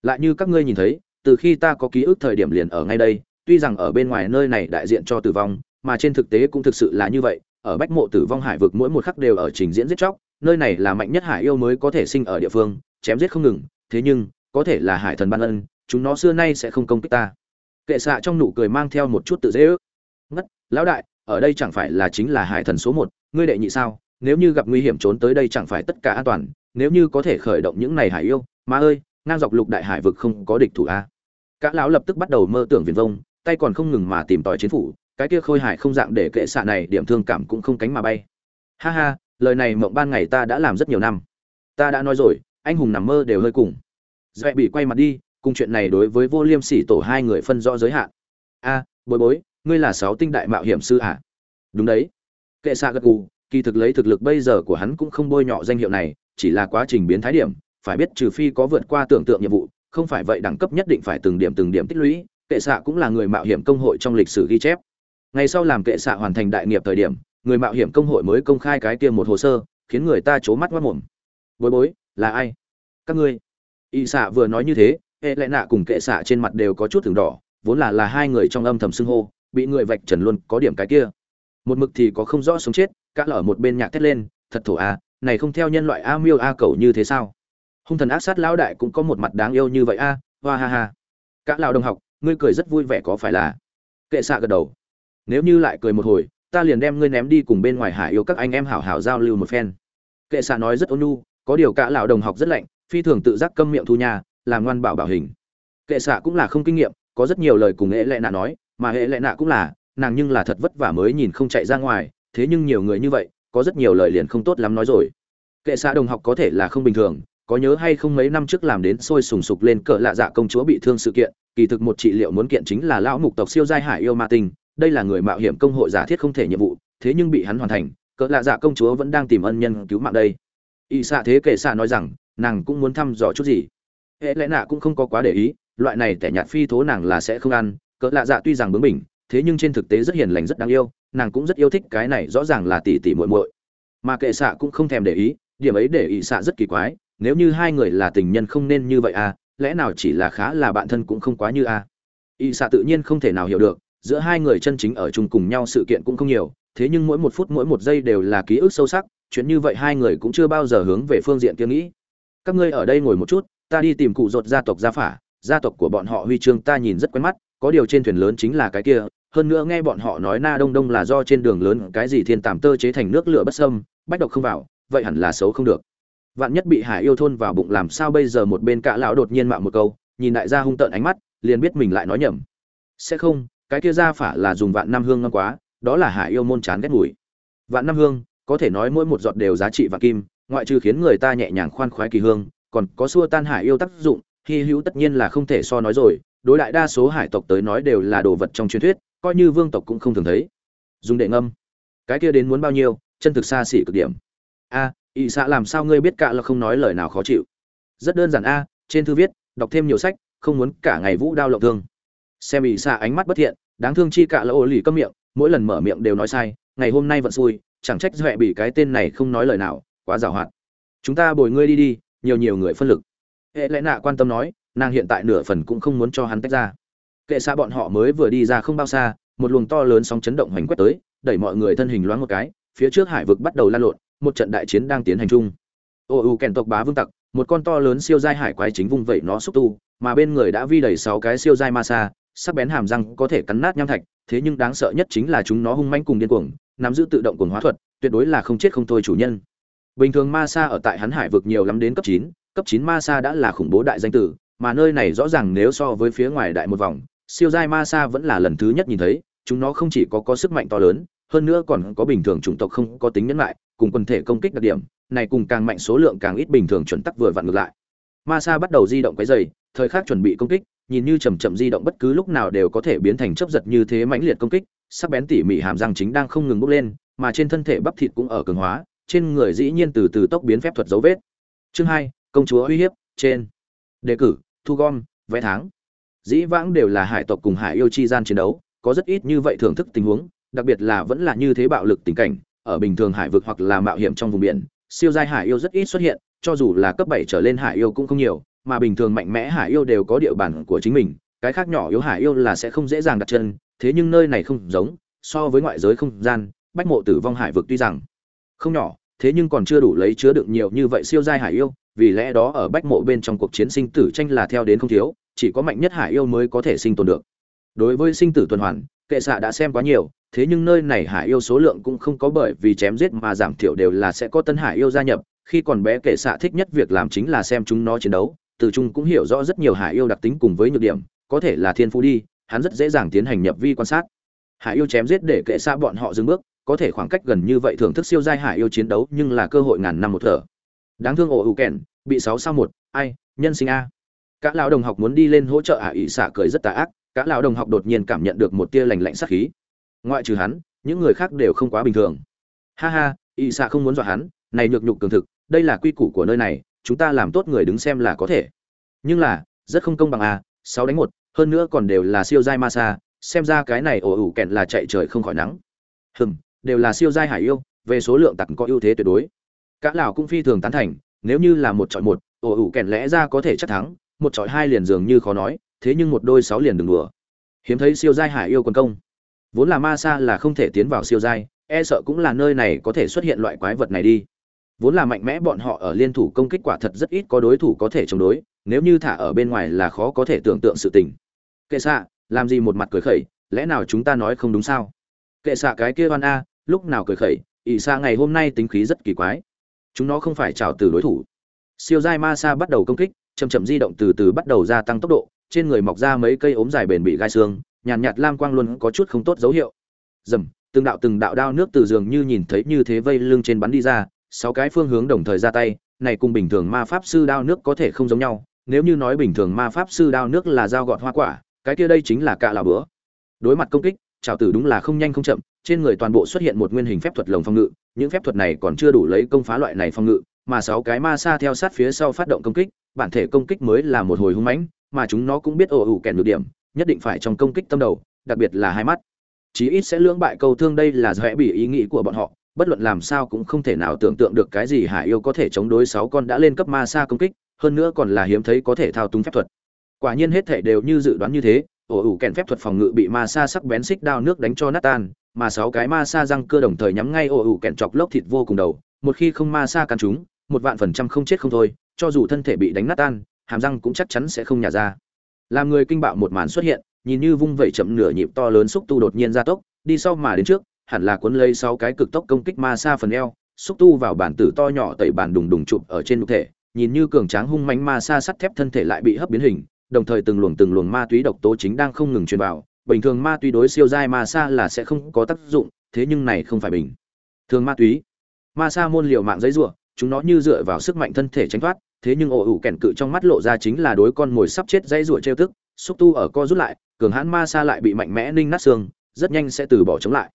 lại như các ngươi nhìn thấy, từ khi ta có ký ức thời điểm liền ở ngay đây, tuy rằng ở bên ngoài nơi này đại diện cho tử vong, mà trên thực tế cũng thực sự là như vậy. Ở bách mộ tử vong hải vực mỗi một khắc đều ở trình diễn giết chóc, nơi này là mạnh nhất hải yêu mới có thể sinh ở địa phương, chém giết không ngừng, thế nhưng, có thể là hải thần ban ân, chúng nó xưa nay sẽ không công kích ta. Kệ xạ trong nụ cười mang theo một chút tự dễ ước. Ngất, lão đại, ở đây chẳng phải là chính là hải thần số một, ngươi đệ nhị sao? Nếu như gặp nguy hiểm trốn tới đây chẳng phải tất cả an toàn, nếu như có thể khởi động những này hải yêu mà ơi ngang dọc lục đại hải vực không có địch thủ a. Các lão lập tức bắt đầu mơ tưởng viền vông, tay còn không ngừng mà tìm tòi chiến phủ, cái kia khôi hải không dạng để kệ xạ này điểm thương cảm cũng không cánh mà bay. Ha ha, lời này mộng ban ngày ta đã làm rất nhiều năm. Ta đã nói rồi, anh hùng nằm mơ đều hơi cùng. Dạy bị quay mặt đi, cùng chuyện này đối với vô liêm sỉ tổ hai người phân rõ giới hạn. A, bối bối, ngươi là sáu tinh đại mạo hiểm sư à? đúng đấy. Kệ xạ gật gù, kỳ thực lấy thực lực bây giờ của hắn cũng không bôi nhọ danh hiệu này, chỉ là quá trình biến thái điểm phải biết trừ phi có vượt qua tưởng tượng nhiệm vụ, không phải vậy đẳng cấp nhất định phải từng điểm từng điểm tích lũy, kệ xạ cũng là người mạo hiểm công hội trong lịch sử ghi chép. Ngày sau làm kệ xạ hoàn thành đại nghiệp thời điểm, người mạo hiểm công hội mới công khai cái kia một hồ sơ, khiến người ta c mắt mất mồm. Bối bối, là ai? Các ngươi. Y xạ vừa nói như thế, hệ lẽ nạ cùng kệ xạ trên mặt đều có chút thường đỏ, vốn là là hai người trong âm thầm xưng hô, bị người vạch trần luôn có điểm cái kia. Một mực thì có không rõ sống chết, cả lở một bên nhạc thét lên, thật thổ a này không theo nhân loại a miêu a cầu như thế sao? Hung thần ác sát lão đại cũng có một mặt đáng yêu như vậy a, hoa ha ha. Cả lão đồng học, ngươi cười rất vui vẻ có phải là? Kệ xạ gật đầu. Nếu như lại cười một hồi, ta liền đem ngươi ném đi cùng bên ngoài hải yêu các anh em hảo hảo giao lưu một phen. Kệ xạ nói rất ôn nhu, có điều cả lão đồng học rất lạnh, phi thường tự giác câm miệng thu nhà làm ngoan bảo bảo hình. Kệ xạ cũng là không kinh nghiệm, có rất nhiều lời cùng hệ lệ nạ nói, mà hệ lệ nạ cũng là, nàng nhưng là thật vất vả mới nhìn không chạy ra ngoài, thế nhưng nhiều người như vậy, có rất nhiều lời liền không tốt lắm nói rồi. Kệ xạ đồng học có thể là không bình thường có nhớ hay không mấy năm trước làm đến sôi sùng sục lên cỡ lạ dạ công chúa bị thương sự kiện, kỳ thực một trị liệu muốn kiện chính là lão mục tộc siêu giai hải yêu ma tinh, đây là người mạo hiểm công hội giả thiết không thể nhiệm vụ, thế nhưng bị hắn hoàn thành, cỡ lạ dạ công chúa vẫn đang tìm ân nhân cứu mạng đây. Y xạ thế kệ xạ nói rằng, nàng cũng muốn thăm dò chút gì. Hệ lẽ nạ cũng không có quá để ý, loại này tẻ nhạt phi thố nàng là sẽ không ăn, cỡ lạ dạ tuy rằng bướng bỉnh, thế nhưng trên thực tế rất hiền lành rất đáng yêu, nàng cũng rất yêu thích cái này rõ ràng là tỷ tỷ muội muội. Mà kệ xạ cũng không thèm để ý, điểm ấy để ỵ xạ rất kỳ quái nếu như hai người là tình nhân không nên như vậy à lẽ nào chỉ là khá là bạn thân cũng không quá như à? Y xạ tự nhiên không thể nào hiểu được, giữa hai người chân chính ở chung cùng nhau sự kiện cũng không nhiều, thế nhưng mỗi một phút mỗi một giây đều là ký ức sâu sắc, chuyện như vậy hai người cũng chưa bao giờ hướng về phương diện kia nghĩ. Các ngươi ở đây ngồi một chút, ta đi tìm cụ rột gia tộc gia phả, gia tộc của bọn họ huy chương ta nhìn rất quen mắt, có điều trên thuyền lớn chính là cái kia, hơn nữa nghe bọn họ nói na đông đông là do trên đường lớn cái gì thiên tàm tơ chế thành nước lửa bất sâm bách độc không vào, vậy hẳn là xấu không được vạn nhất bị hải yêu thôn vào bụng làm sao bây giờ một bên cạ lão đột nhiên mạo một câu nhìn đại gia hung tợn ánh mắt liền biết mình lại nói nhầm. Sẽ không cái kia ra phả là dùng vạn năm hương ngâm quá đó là hải yêu môn chán ghét mùi. Vạn năm hương có thể nói mỗi một giọt đều giá trị vạn kim ngoại trừ khiến người ta nhẹ nhàng khoan khoái kỳ hương còn có xua tan hải yêu tác dụng hy hữu tất nhiên là không thể so nói rồi đối đại đa số hải tộc tới nói đều là đồ vật trong truyền thuyết coi như vương tộc cũng không thường thấy. Dùng để ngâm. Cái kia đến muốn bao nhiêu chân thực xa xỉ cực điểm. A à, ỵ xạ làm sao ngươi biết cả là không nói lời nào khó chịu? Rất đơn giản a, trên thư viết, đọc thêm nhiều sách, không muốn cả ngày vũ đao lộng thương. Xem ỵ xạ ánh mắt bất thiện, đáng thương chi cả là ô lì câm miệng, mỗi lần mở miệng đều nói sai, ngày hôm nay vẫn xui, chẳng trách duệ bị cái tên này không nói lời nào, quá giàu hoạt. Chúng ta bồi ngươi đi đi, nhiều nhiều người phân lực. Hệ lẽ nạ quan tâm nói, nàng hiện tại nửa phần cũng không muốn cho hắn tách ra. Kệ xa bọn họ mới vừa đi ra không bao xa, một luồng to lớn sóng chấn động hoành quét tới, đẩy mọi người thân hình loáng một cái, phía trước hải vực bắt đầu lan lộn một trận đại chiến đang tiến hành chung. Ô u kèn tộc bá vương tặc, một con to lớn siêu giai hải quái chính vung vẩy nó xúc tu, mà bên người đã vi đầy sáu cái siêu giai ma sa, sắc bén hàm răng có thể cắn nát nham thạch, thế nhưng đáng sợ nhất chính là chúng nó hung manh cùng điên cuồng, nắm giữ tự động cuồng hóa thuật, tuyệt đối là không chết không thôi chủ nhân. Bình thường ma sa ở tại hắn hải vực nhiều lắm đến cấp chín cấp chín ma sa đã là khủng bố đại danh tử, mà nơi này rõ ràng nếu so với phía ngoài đại một vòng, siêu giai ma sa vẫn là lần thứ nhất nhìn thấy, chúng nó không chỉ có có sức mạnh to lớn hơn nữa còn có bình thường chủng tộc không có tính nhẫn lại, cùng quần thể công kích đặc điểm, này cùng càng mạnh số lượng càng ít bình thường chuẩn tắc vừa vặn ngược lại. Ma sa bắt đầu di động cái dày thời khắc chuẩn bị công kích, nhìn như chầm chậm di động bất cứ lúc nào đều có thể biến thành chấp giật như thế mãnh liệt công kích, sắc bén tỉ mỉ hàm răng chính đang không ngừng bốc lên, mà trên thân thể bắp thịt cũng ở cường hóa, trên người dĩ nhiên từ từ tốc biến phép thuật dấu vết. Chương hai, công chúa uy hiếp, trên. Đề cử, thu gom, vẽ tháng. Dĩ vãng đều là hải tộc cùng hải yêu chi gian chiến đấu, có rất ít như vậy thưởng thức tình huống đặc biệt là vẫn là như thế bạo lực tình cảnh, ở bình thường hải vực hoặc là mạo hiểm trong vùng biển, siêu giai hải yêu rất ít xuất hiện, cho dù là cấp bảy trở lên hải yêu cũng không nhiều, mà bình thường mạnh mẽ hải yêu đều có địa bàn của chính mình, cái khác nhỏ yếu hải yêu là sẽ không dễ dàng đặt chân, thế nhưng nơi này không giống, so với ngoại giới không gian, bách mộ tử vong hải vực tuy rằng không nhỏ, thế nhưng còn chưa đủ lấy chứa đựng nhiều như vậy siêu giai hải yêu, vì lẽ đó ở bách mộ bên trong cuộc chiến sinh tử tranh là theo đến không thiếu, chỉ có mạnh nhất hải yêu mới có thể sinh tồn được đối với sinh tử tuần hoàn, kệ xạ đã xem quá nhiều, thế nhưng nơi này hải yêu số lượng cũng không có bởi vì chém giết mà giảm thiểu đều là sẽ có tân hải yêu gia nhập. Khi còn bé kệ xạ thích nhất việc làm chính là xem chúng nó chiến đấu, từ chung cũng hiểu rõ rất nhiều hải yêu đặc tính cùng với nhược điểm, có thể là thiên phú đi, hắn rất dễ dàng tiến hành nhập vi quan sát. Hải yêu chém giết để kệ xạ bọn họ dừng bước, có thể khoảng cách gần như vậy thưởng thức siêu giai hải yêu chiến đấu nhưng là cơ hội ngàn năm một thở. Đáng thương ổ hữu kèn, bị sáu sao một, ai, nhân sinh a. Các lão đồng học muốn đi lên hỗ trợ ả ỉ xạ cười rất tà ác. Cả lão đồng học đột nhiên cảm nhận được một tia lành lạnh sát khí. Ngoại trừ hắn, những người khác đều không quá bình thường. Ha ha, y xạ không muốn dọa hắn, này nhược nhục cường thực, đây là quy củ của nơi này, chúng ta làm tốt người đứng xem là có thể. Nhưng là, rất không công bằng a sáu đánh một, hơn nữa còn đều là siêu giai ma sa xem ra cái này ổ ủ kẹn là chạy trời không khỏi nắng. Hừm, đều là siêu giai hải yêu, về số lượng tặc có ưu thế tuyệt đối. Cả lão cũng phi thường tán thành, nếu như là một chọi một, ổ ủ kẹn lẽ ra có thể chắc thắng, một chọi hai liền dường như khó nói thế nhưng một đôi sáu liền đừng đùa. Hiếm thấy siêu giai hải yêu quần công. Vốn là ma sa là không thể tiến vào siêu giai e sợ cũng là nơi này có thể xuất hiện loại quái vật này đi. Vốn là mạnh mẽ bọn họ ở liên thủ công kích quả thật rất ít có đối thủ có thể chống đối, nếu như thả ở bên ngoài là khó có thể tưởng tượng sự tình. Kệ xạ, làm gì một mặt cười khẩy, lẽ nào chúng ta nói không đúng sao? Kệ xạ cái kia oan a, lúc nào cười khẩy, ỷ xa ngày hôm nay tính khí rất kỳ quái. Chúng nó không phải trào từ đối thủ. Siêu giai ma sa bắt đầu công kích, chậm chậm di động từ từ bắt đầu gia tăng tốc độ trên người mọc ra mấy cây ốm dài bền bị gai xương nhàn nhạt, nhạt lam quang luôn có chút không tốt dấu hiệu. Dầm từng đạo từng đạo đao nước từ giường như nhìn thấy như thế vây lưng trên bắn đi ra sáu cái phương hướng đồng thời ra tay này cùng bình thường ma pháp sư đao nước có thể không giống nhau nếu như nói bình thường ma pháp sư đao nước là dao gọt hoa quả cái kia đây chính là cạ là bữa. Đối mặt công kích trào tử đúng là không nhanh không chậm trên người toàn bộ xuất hiện một nguyên hình phép thuật lồng phong ngự những phép thuật này còn chưa đủ lấy công phá loại này phong ngự mà sáu cái ma sa theo sát phía sau phát động công kích bản thể công kích mới là một hồi hung mãnh mà chúng nó cũng biết ổ ủ kèn nhược điểm, nhất định phải trong công kích tâm đầu, đặc biệt là hai mắt. Chí ít sẽ lưỡng bại câu thương đây là dễ bị ý nghĩ của bọn họ, bất luận làm sao cũng không thể nào tưởng tượng được cái gì hải yêu có thể chống đối sáu con đã lên cấp ma sa công kích, hơn nữa còn là hiếm thấy có thể thao túng phép thuật. Quả nhiên hết thể đều như dự đoán như thế, ổ ủ kèn phép thuật phòng ngự bị ma sa sắc bén xích đao nước đánh cho nát tan, mà sáu cái ma sa răng cưa đồng thời nhắm ngay ổ ủ kèn chọc lốc thịt vô cùng đầu, một khi không ma sa cắn chúng, một vạn phần trăm không chết không thôi, cho dù thân thể bị đánh nát tan hàm răng cũng chắc chắn sẽ không nhả ra. Làm người kinh bạo một màn xuất hiện, nhìn như vung vẩy chậm nửa nhịp to lớn xúc tu đột nhiên ra tốc, đi sau mà đến trước, hẳn là cuốn lấy sau cái cực tốc công kích ma xa phần eo, xúc tu vào bản tử to nhỏ tẩy bản đùng đùng chụp ở trên nhục thể, nhìn như cường tráng hung mãnh ma xa sắt thép thân thể lại bị hấp biến hình, đồng thời từng luồng từng luồng ma túy độc tố chính đang không ngừng truyền vào, bình thường ma túy đối siêu giai ma xa là sẽ không có tác dụng, thế nhưng này không phải bình thường ma túy. Ma sa môn liều mạng giấy rủa, chúng nó như dựa vào sức mạnh thân thể tránh thoát thế nhưng ổ ủ kèn cự trong mắt lộ ra chính là đối con mồi sắp chết dây ruột trêu tức, xúc tu ở co rút lại, cường hãn ma sa lại bị mạnh mẽ ninh nát xương, rất nhanh sẽ từ bỏ chống lại.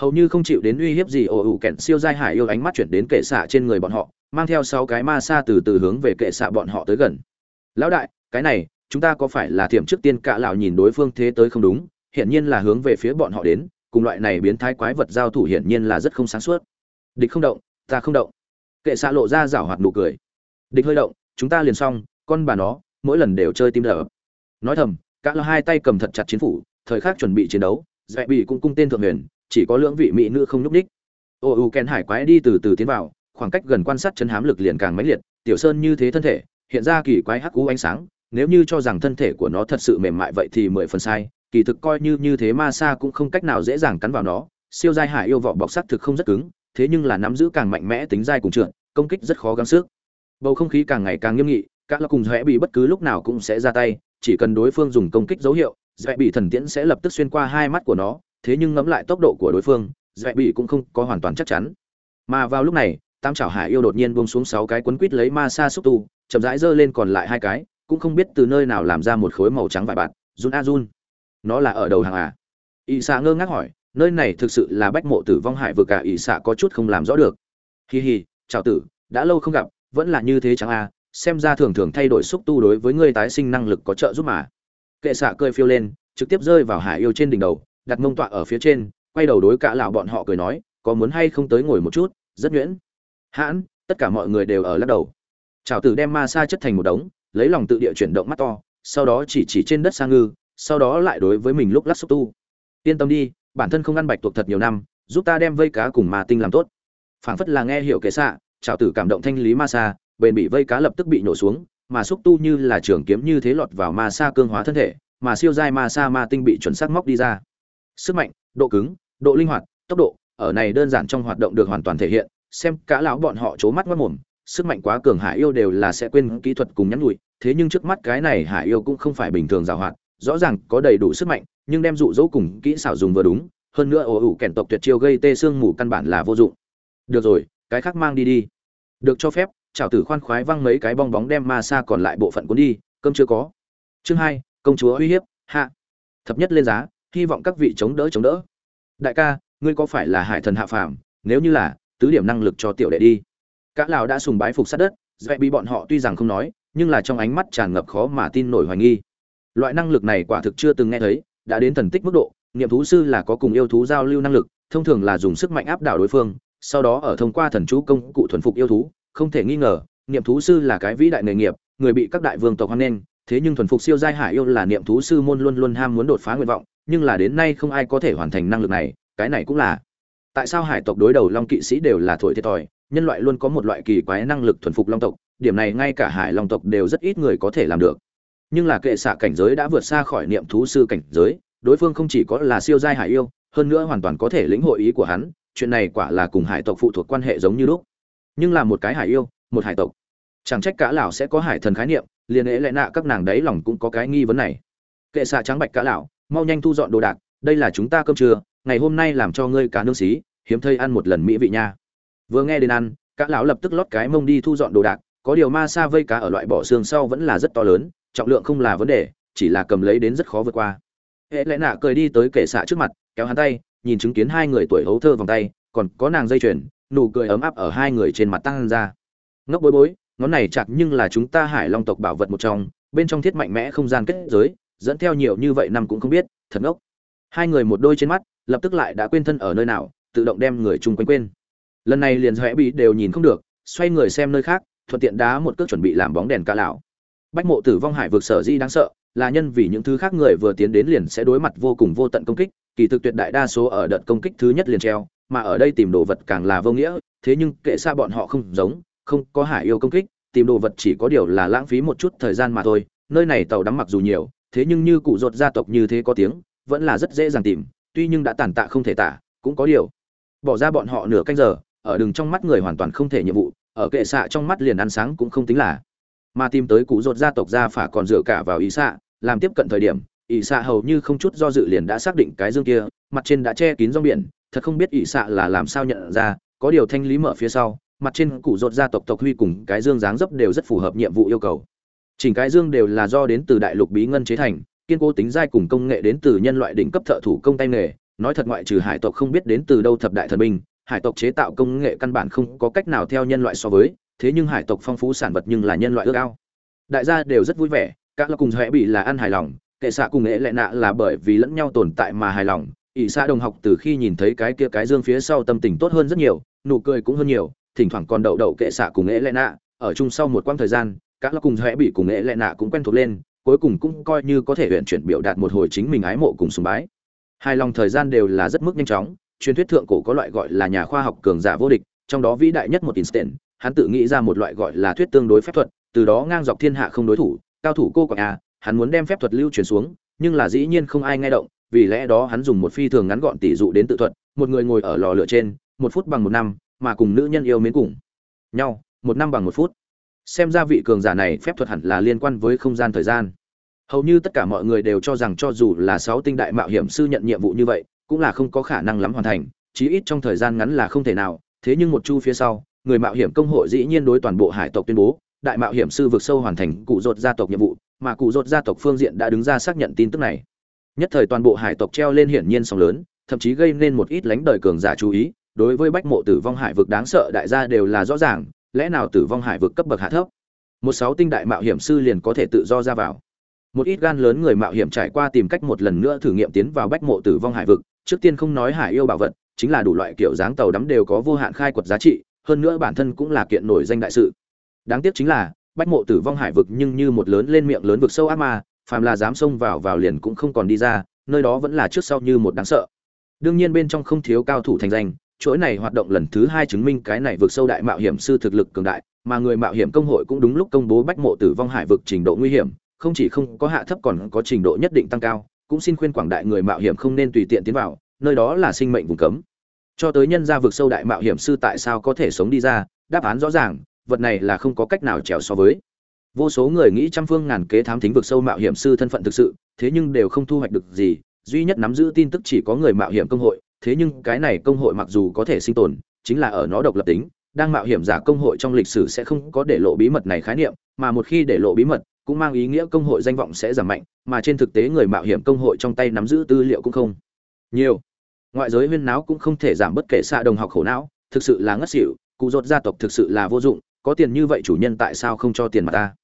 Hầu như không chịu đến uy hiếp gì, ổ ủ kèn siêu giai hải yêu ánh mắt chuyển đến kệ xạ trên người bọn họ, mang theo sáu cái ma sa từ từ hướng về kệ xạ bọn họ tới gần. Lão đại, cái này, chúng ta có phải là thiểm trước tiên cả lão nhìn đối phương thế tới không đúng, hiển nhiên là hướng về phía bọn họ đến, cùng loại này biến thái quái vật giao thủ hiển nhiên là rất không sáng suốt. Địch không động, ta không động. Kệ xạ lộ ra rảo hoạt nụ cười địch hơi động, chúng ta liền xong, con bà nó, mỗi lần đều chơi tim đập. Nói thầm, cả là hai tay cầm thật chặt chiến phủ, thời khắc chuẩn bị chiến đấu dạy bị cũng cung tên thượng huyền, chỉ có lưỡng vị mỹ nữ không nhúc đích ô u ken hải quái đi từ từ tiến vào, khoảng cách gần quan sát chân hám lực liền càng mãnh liệt, tiểu sơn như thế thân thể, hiện ra kỳ quái hắc cú ánh sáng, nếu như cho rằng thân thể của nó thật sự mềm mại vậy thì mười phần sai, kỳ thực coi như như thế ma sa cũng không cách nào dễ dàng cắn vào nó, siêu giai hải yêu vỏ bọc sắt thực không rất cứng, thế nhưng là nắm giữ càng mạnh mẽ tính dai cùng trượt, công kích rất khó gắng sức bầu không khí càng ngày càng nghiêm nghị các là cùng rẽ bị bất cứ lúc nào cũng sẽ ra tay, chỉ cần đối phương dùng công kích dấu hiệu rẽ bị thần tiễn sẽ lập tức xuyên qua hai mắt của nó, thế nhưng ngẫm lại tốc độ của đối phương rẽ bị cũng không có hoàn toàn chắc chắn. Mà vào lúc này, tam chảo hải yêu đột nhiên buông xuống sáu cái quấn quít lấy ma sa xúc tu, chậm rãi giơ lên còn lại hai cái, cũng không biết từ nơi nào làm ra một khối màu trắng vải bạt, run a run. Nó là ở đầu hàng à? Y xạ ngơ ngác hỏi, nơi này thực sự là bách mộ tử vong hải vừa cả à? y xạ có chút không làm rõ được. Hi hi, chào tử, đã lâu không gặp vẫn là như thế chẳng à xem ra thường thường thay đổi xúc tu đối với ngươi tái sinh năng lực có trợ giúp mà. Kệ xạ cười phiêu lên, trực tiếp rơi vào hải yêu trên đỉnh đầu, đặt mông tọa ở phía trên, quay đầu đối cả lão bọn họ cười nói, có muốn hay không tới ngồi một chút, rất nhuyễn. Hãn, tất cả mọi người đều ở lắc đầu. Chào tử đem ma sa chất thành một đống, lấy lòng tự địa chuyển động mắt to, sau đó chỉ chỉ trên đất sa ngư, sau đó lại đối với mình lúc lắc xúc tu. Yên tâm đi, bản thân không ăn bạch tuộc thật nhiều năm, giúp ta đem vây cá cùng ma tinh làm tốt. Phảng phất là nghe hiểu kệ xạ trào tử cảm động thanh lý ma sa, bền bị vây cá lập tức bị nổ xuống, mà xúc tu như là trường kiếm như thế lọt vào ma sa cương hóa thân thể, mà siêu dai ma sa ma tinh bị chuẩn xác móc đi ra. Sức mạnh, độ cứng, độ linh hoạt, tốc độ, ở này đơn giản trong hoạt động được hoàn toàn thể hiện, xem cả lão bọn họ c mắt mất mồm, sức mạnh quá cường hải yêu đều là sẽ quên kỹ thuật cùng nhắn nhụi thế nhưng trước mắt cái này hải yêu cũng không phải bình thường giàu hoạt, rõ ràng có đầy đủ sức mạnh, nhưng đem dụ dỗ cùng kỹ xảo dùng vừa đúng, hơn nữa ồ ủ kèn tộc tuyệt chiêu gây tê xương mù căn bản là vô dụng. Được rồi cái khác mang đi đi. Được cho phép chào tử khoan khoái văng mấy cái bong bóng đem ma xa còn lại bộ phận cuốn đi, cơm chưa có. Chương hai, công chúa uy hiếp, hạ. Thập nhất lên giá, hy vọng các vị chống đỡ chống đỡ. Đại ca, ngươi có phải là hải thần hạ phàm? Nếu như là, tứ điểm năng lực cho tiểu đệ đi. Các lão đã sùng bái phục sát đất dễ bị bọn họ tuy rằng không nói, nhưng là trong ánh mắt tràn ngập khó mà tin nổi hoài nghi. Loại năng lực này quả thực chưa từng nghe thấy, đã đến thần tích mức độ, niệm thú sư là có cùng yêu thú giao lưu năng lực, thông thường là dùng sức mạnh áp đảo đối phương sau đó ở thông qua thần chú công cụ thuần phục yêu thú, không thể nghi ngờ, niệm thú sư là cái vĩ đại nghề nghiệp, người bị các đại vương tộc hoan nghênh, thế nhưng thuần phục siêu giai hải yêu là niệm thú sư môn luôn luôn ham muốn đột phá nguyện vọng, nhưng là đến nay không ai có thể hoàn thành năng lực này, cái này cũng là. Tại sao hải tộc đối đầu long kỵ sĩ đều là thổi thiệt thòi, nhân loại luôn có một loại kỳ quái năng lực thuần phục long tộc, điểm này ngay cả hải long tộc đều rất ít người có thể làm được. Nhưng là kệ xạ cảnh giới đã vượt xa khỏi niệm thú sư cảnh giới, đối phương không chỉ có là siêu giai hải yêu, hơn nữa hoàn toàn có thể lĩnh hội ý của hắn chuyện này quả là cùng hải tộc phụ thuộc quan hệ giống như lúc. Nhưng là một cái hải yêu, một hải tộc. Chẳng trách cả lão sẽ có hải thần khái niệm, liền ế lẽ nạ các nàng đấy lòng cũng có cái nghi vấn này. Kệ xạ trắng bạch cả lão, mau nhanh thu dọn đồ đạc, đây là chúng ta cơm trưa, ngày hôm nay làm cho ngươi cá nương xí, hiếm thây ăn một lần mỹ vị nha. Vừa nghe đến ăn, cả lão lập tức lót cái mông đi thu dọn đồ đạc, có điều ma sa vây cá ở loại bỏ xương sau vẫn là rất to lớn, trọng lượng không là vấn đề, chỉ là cầm lấy đến rất khó vượt qua. Hệ lẽ nạ cười đi tới kệ xạ trước mặt, kéo hắn tay nhìn chứng kiến hai người tuổi hấu thơ vòng tay, còn có nàng dây chuyền, nụ cười ấm áp ở hai người trên mặt tăng ra. Ngốc bối bối, ngón này chặt nhưng là chúng ta hải long tộc bảo vật một trong, bên trong thiết mạnh mẽ không gian kết giới, dẫn theo nhiều như vậy năm cũng không biết, thật ngốc. Hai người một đôi trên mắt, lập tức lại đã quên thân ở nơi nào, tự động đem người chung quanh quên. Lần này liền rẽ bị đều nhìn không được, xoay người xem nơi khác, thuận tiện đá một cước chuẩn bị làm bóng đèn ca lão. Bách mộ tử vong hải vực sở di đáng sợ, là nhân vì những thứ khác người vừa tiến đến liền sẽ đối mặt vô cùng vô tận công kích kỳ thực tuyệt đại đa số ở đợt công kích thứ nhất liền treo, mà ở đây tìm đồ vật càng là vô nghĩa, thế nhưng kệ xa bọn họ không giống, không có hải yêu công kích, tìm đồ vật chỉ có điều là lãng phí một chút thời gian mà thôi, nơi này tàu đắm mặc dù nhiều, thế nhưng như cụ ruột gia tộc như thế có tiếng, vẫn là rất dễ dàng tìm, tuy nhưng đã tàn tạ không thể tả, cũng có điều. Bỏ ra bọn họ nửa canh giờ, ở đường trong mắt người hoàn toàn không thể nhiệm vụ, ở kệ xạ trong mắt liền ăn sáng cũng không tính là. Mà tìm tới cụ ruột gia tộc gia phả còn dựa cả vào ý xạ, làm tiếp cận thời điểm ỷ xạ hầu như không chút do dự liền đã xác định cái dương kia, mặt trên đã che kín rong biển, thật không biết ỷ xạ là làm sao nhận ra, có điều thanh lý mở phía sau, mặt trên cụ rột gia tộc tộc huy cùng cái dương dáng dấp đều rất phù hợp nhiệm vụ yêu cầu. Chỉnh cái dương đều là do đến từ đại lục bí ngân chế thành, kiên cố tính dai cùng công nghệ đến từ nhân loại đỉnh cấp thợ thủ công tay nghề, nói thật ngoại trừ hải tộc không biết đến từ đâu thập đại thần binh, hải tộc chế tạo công nghệ căn bản không có cách nào theo nhân loại so với, thế nhưng hải tộc phong phú sản vật nhưng là nhân loại ước ao. Đại gia đều rất vui vẻ, các là cùng huệ bị là ăn hài lòng kệ xạ cùng nghệ lệ nạ là bởi vì lẫn nhau tồn tại mà hài lòng. Ỷ xạ đồng học từ khi nhìn thấy cái kia cái dương phía sau tâm tình tốt hơn rất nhiều, nụ cười cũng hơn nhiều, thỉnh thoảng còn đậu đậu kệ xạ cùng nghệ lệ nạ. Ở chung sau một quãng thời gian các lớp cùng hễ bị cùng nghệ lệ nạ cũng quen thuộc lên, cuối cùng cũng coi như có thể huyện chuyển biểu đạt một hồi chính mình ái mộ cùng sùng bái. Hai lòng thời gian đều là rất mức nhanh chóng, truyền thuyết thượng cổ có loại gọi là nhà khoa học cường giả vô địch, trong đó vĩ đại nhất một instant hắn tự nghĩ ra một loại gọi là thuyết tương đối phép thuật, từ đó ngang dọc thiên hạ không đối thủ, cao thủ cô quạng a hắn muốn đem phép thuật lưu truyền xuống, nhưng là dĩ nhiên không ai nghe động, vì lẽ đó hắn dùng một phi thường ngắn gọn tỷ dụ đến tự thuật, một người ngồi ở lò lửa trên, một phút bằng một năm, mà cùng nữ nhân yêu mến cùng nhau, một năm bằng một phút. Xem ra vị cường giả này phép thuật hẳn là liên quan với không gian thời gian. Hầu như tất cả mọi người đều cho rằng cho dù là sáu tinh đại mạo hiểm sư nhận nhiệm vụ như vậy, cũng là không có khả năng lắm hoàn thành, chí ít trong thời gian ngắn là không thể nào. Thế nhưng một chu phía sau, người mạo hiểm công hội dĩ nhiên đối toàn bộ hải tộc tuyên bố, đại mạo hiểm sư vượt sâu hoàn thành cụ rột gia tộc nhiệm vụ mà cụ rột gia tộc phương diện đã đứng ra xác nhận tin tức này. Nhất thời toàn bộ hải tộc treo lên hiển nhiên sóng lớn, thậm chí gây nên một ít lánh đời cường giả chú ý, đối với bách mộ tử vong hải vực đáng sợ đại gia đều là rõ ràng, lẽ nào tử vong hải vực cấp bậc hạ thấp? Một sáu tinh đại mạo hiểm sư liền có thể tự do ra vào. Một ít gan lớn người mạo hiểm trải qua tìm cách một lần nữa thử nghiệm tiến vào bách mộ tử vong hải vực, trước tiên không nói hải yêu bảo vật, chính là đủ loại kiểu dáng tàu đắm đều có vô hạn khai quật giá trị, hơn nữa bản thân cũng là kiện nổi danh đại sự. Đáng tiếc chính là bách mộ tử vong hải vực nhưng như một lớn lên miệng lớn vực sâu ác ma, phàm là dám xông vào vào liền cũng không còn đi ra, nơi đó vẫn là trước sau như một đáng sợ. Đương nhiên bên trong không thiếu cao thủ thành danh, chuỗi này hoạt động lần thứ hai chứng minh cái này vượt sâu đại mạo hiểm sư thực lực cường đại, mà người mạo hiểm công hội cũng đúng lúc công bố bách mộ tử vong hải vực trình độ nguy hiểm, không chỉ không có hạ thấp còn có trình độ nhất định tăng cao, cũng xin khuyên quảng đại người mạo hiểm không nên tùy tiện tiến vào, nơi đó là sinh mệnh vùng cấm. Cho tới nhân ra vực sâu đại mạo hiểm sư tại sao có thể sống đi ra, đáp án rõ ràng vật này là không có cách nào trèo so với. Vô số người nghĩ trăm phương ngàn kế thám thính vực sâu mạo hiểm sư thân phận thực sự, thế nhưng đều không thu hoạch được gì, duy nhất nắm giữ tin tức chỉ có người mạo hiểm công hội, thế nhưng cái này công hội mặc dù có thể sinh tồn, chính là ở nó độc lập tính, đang mạo hiểm giả công hội trong lịch sử sẽ không có để lộ bí mật này khái niệm, mà một khi để lộ bí mật, cũng mang ý nghĩa công hội danh vọng sẽ giảm mạnh, mà trên thực tế người mạo hiểm công hội trong tay nắm giữ tư liệu cũng không nhiều. Ngoại giới huyên náo cũng không thể giảm bất kể xạ đồng học khổ não, thực sự là ngất xỉu, cụ rốt gia tộc thực sự là vô dụng có tiền như vậy chủ nhân tại sao không cho tiền mà ta?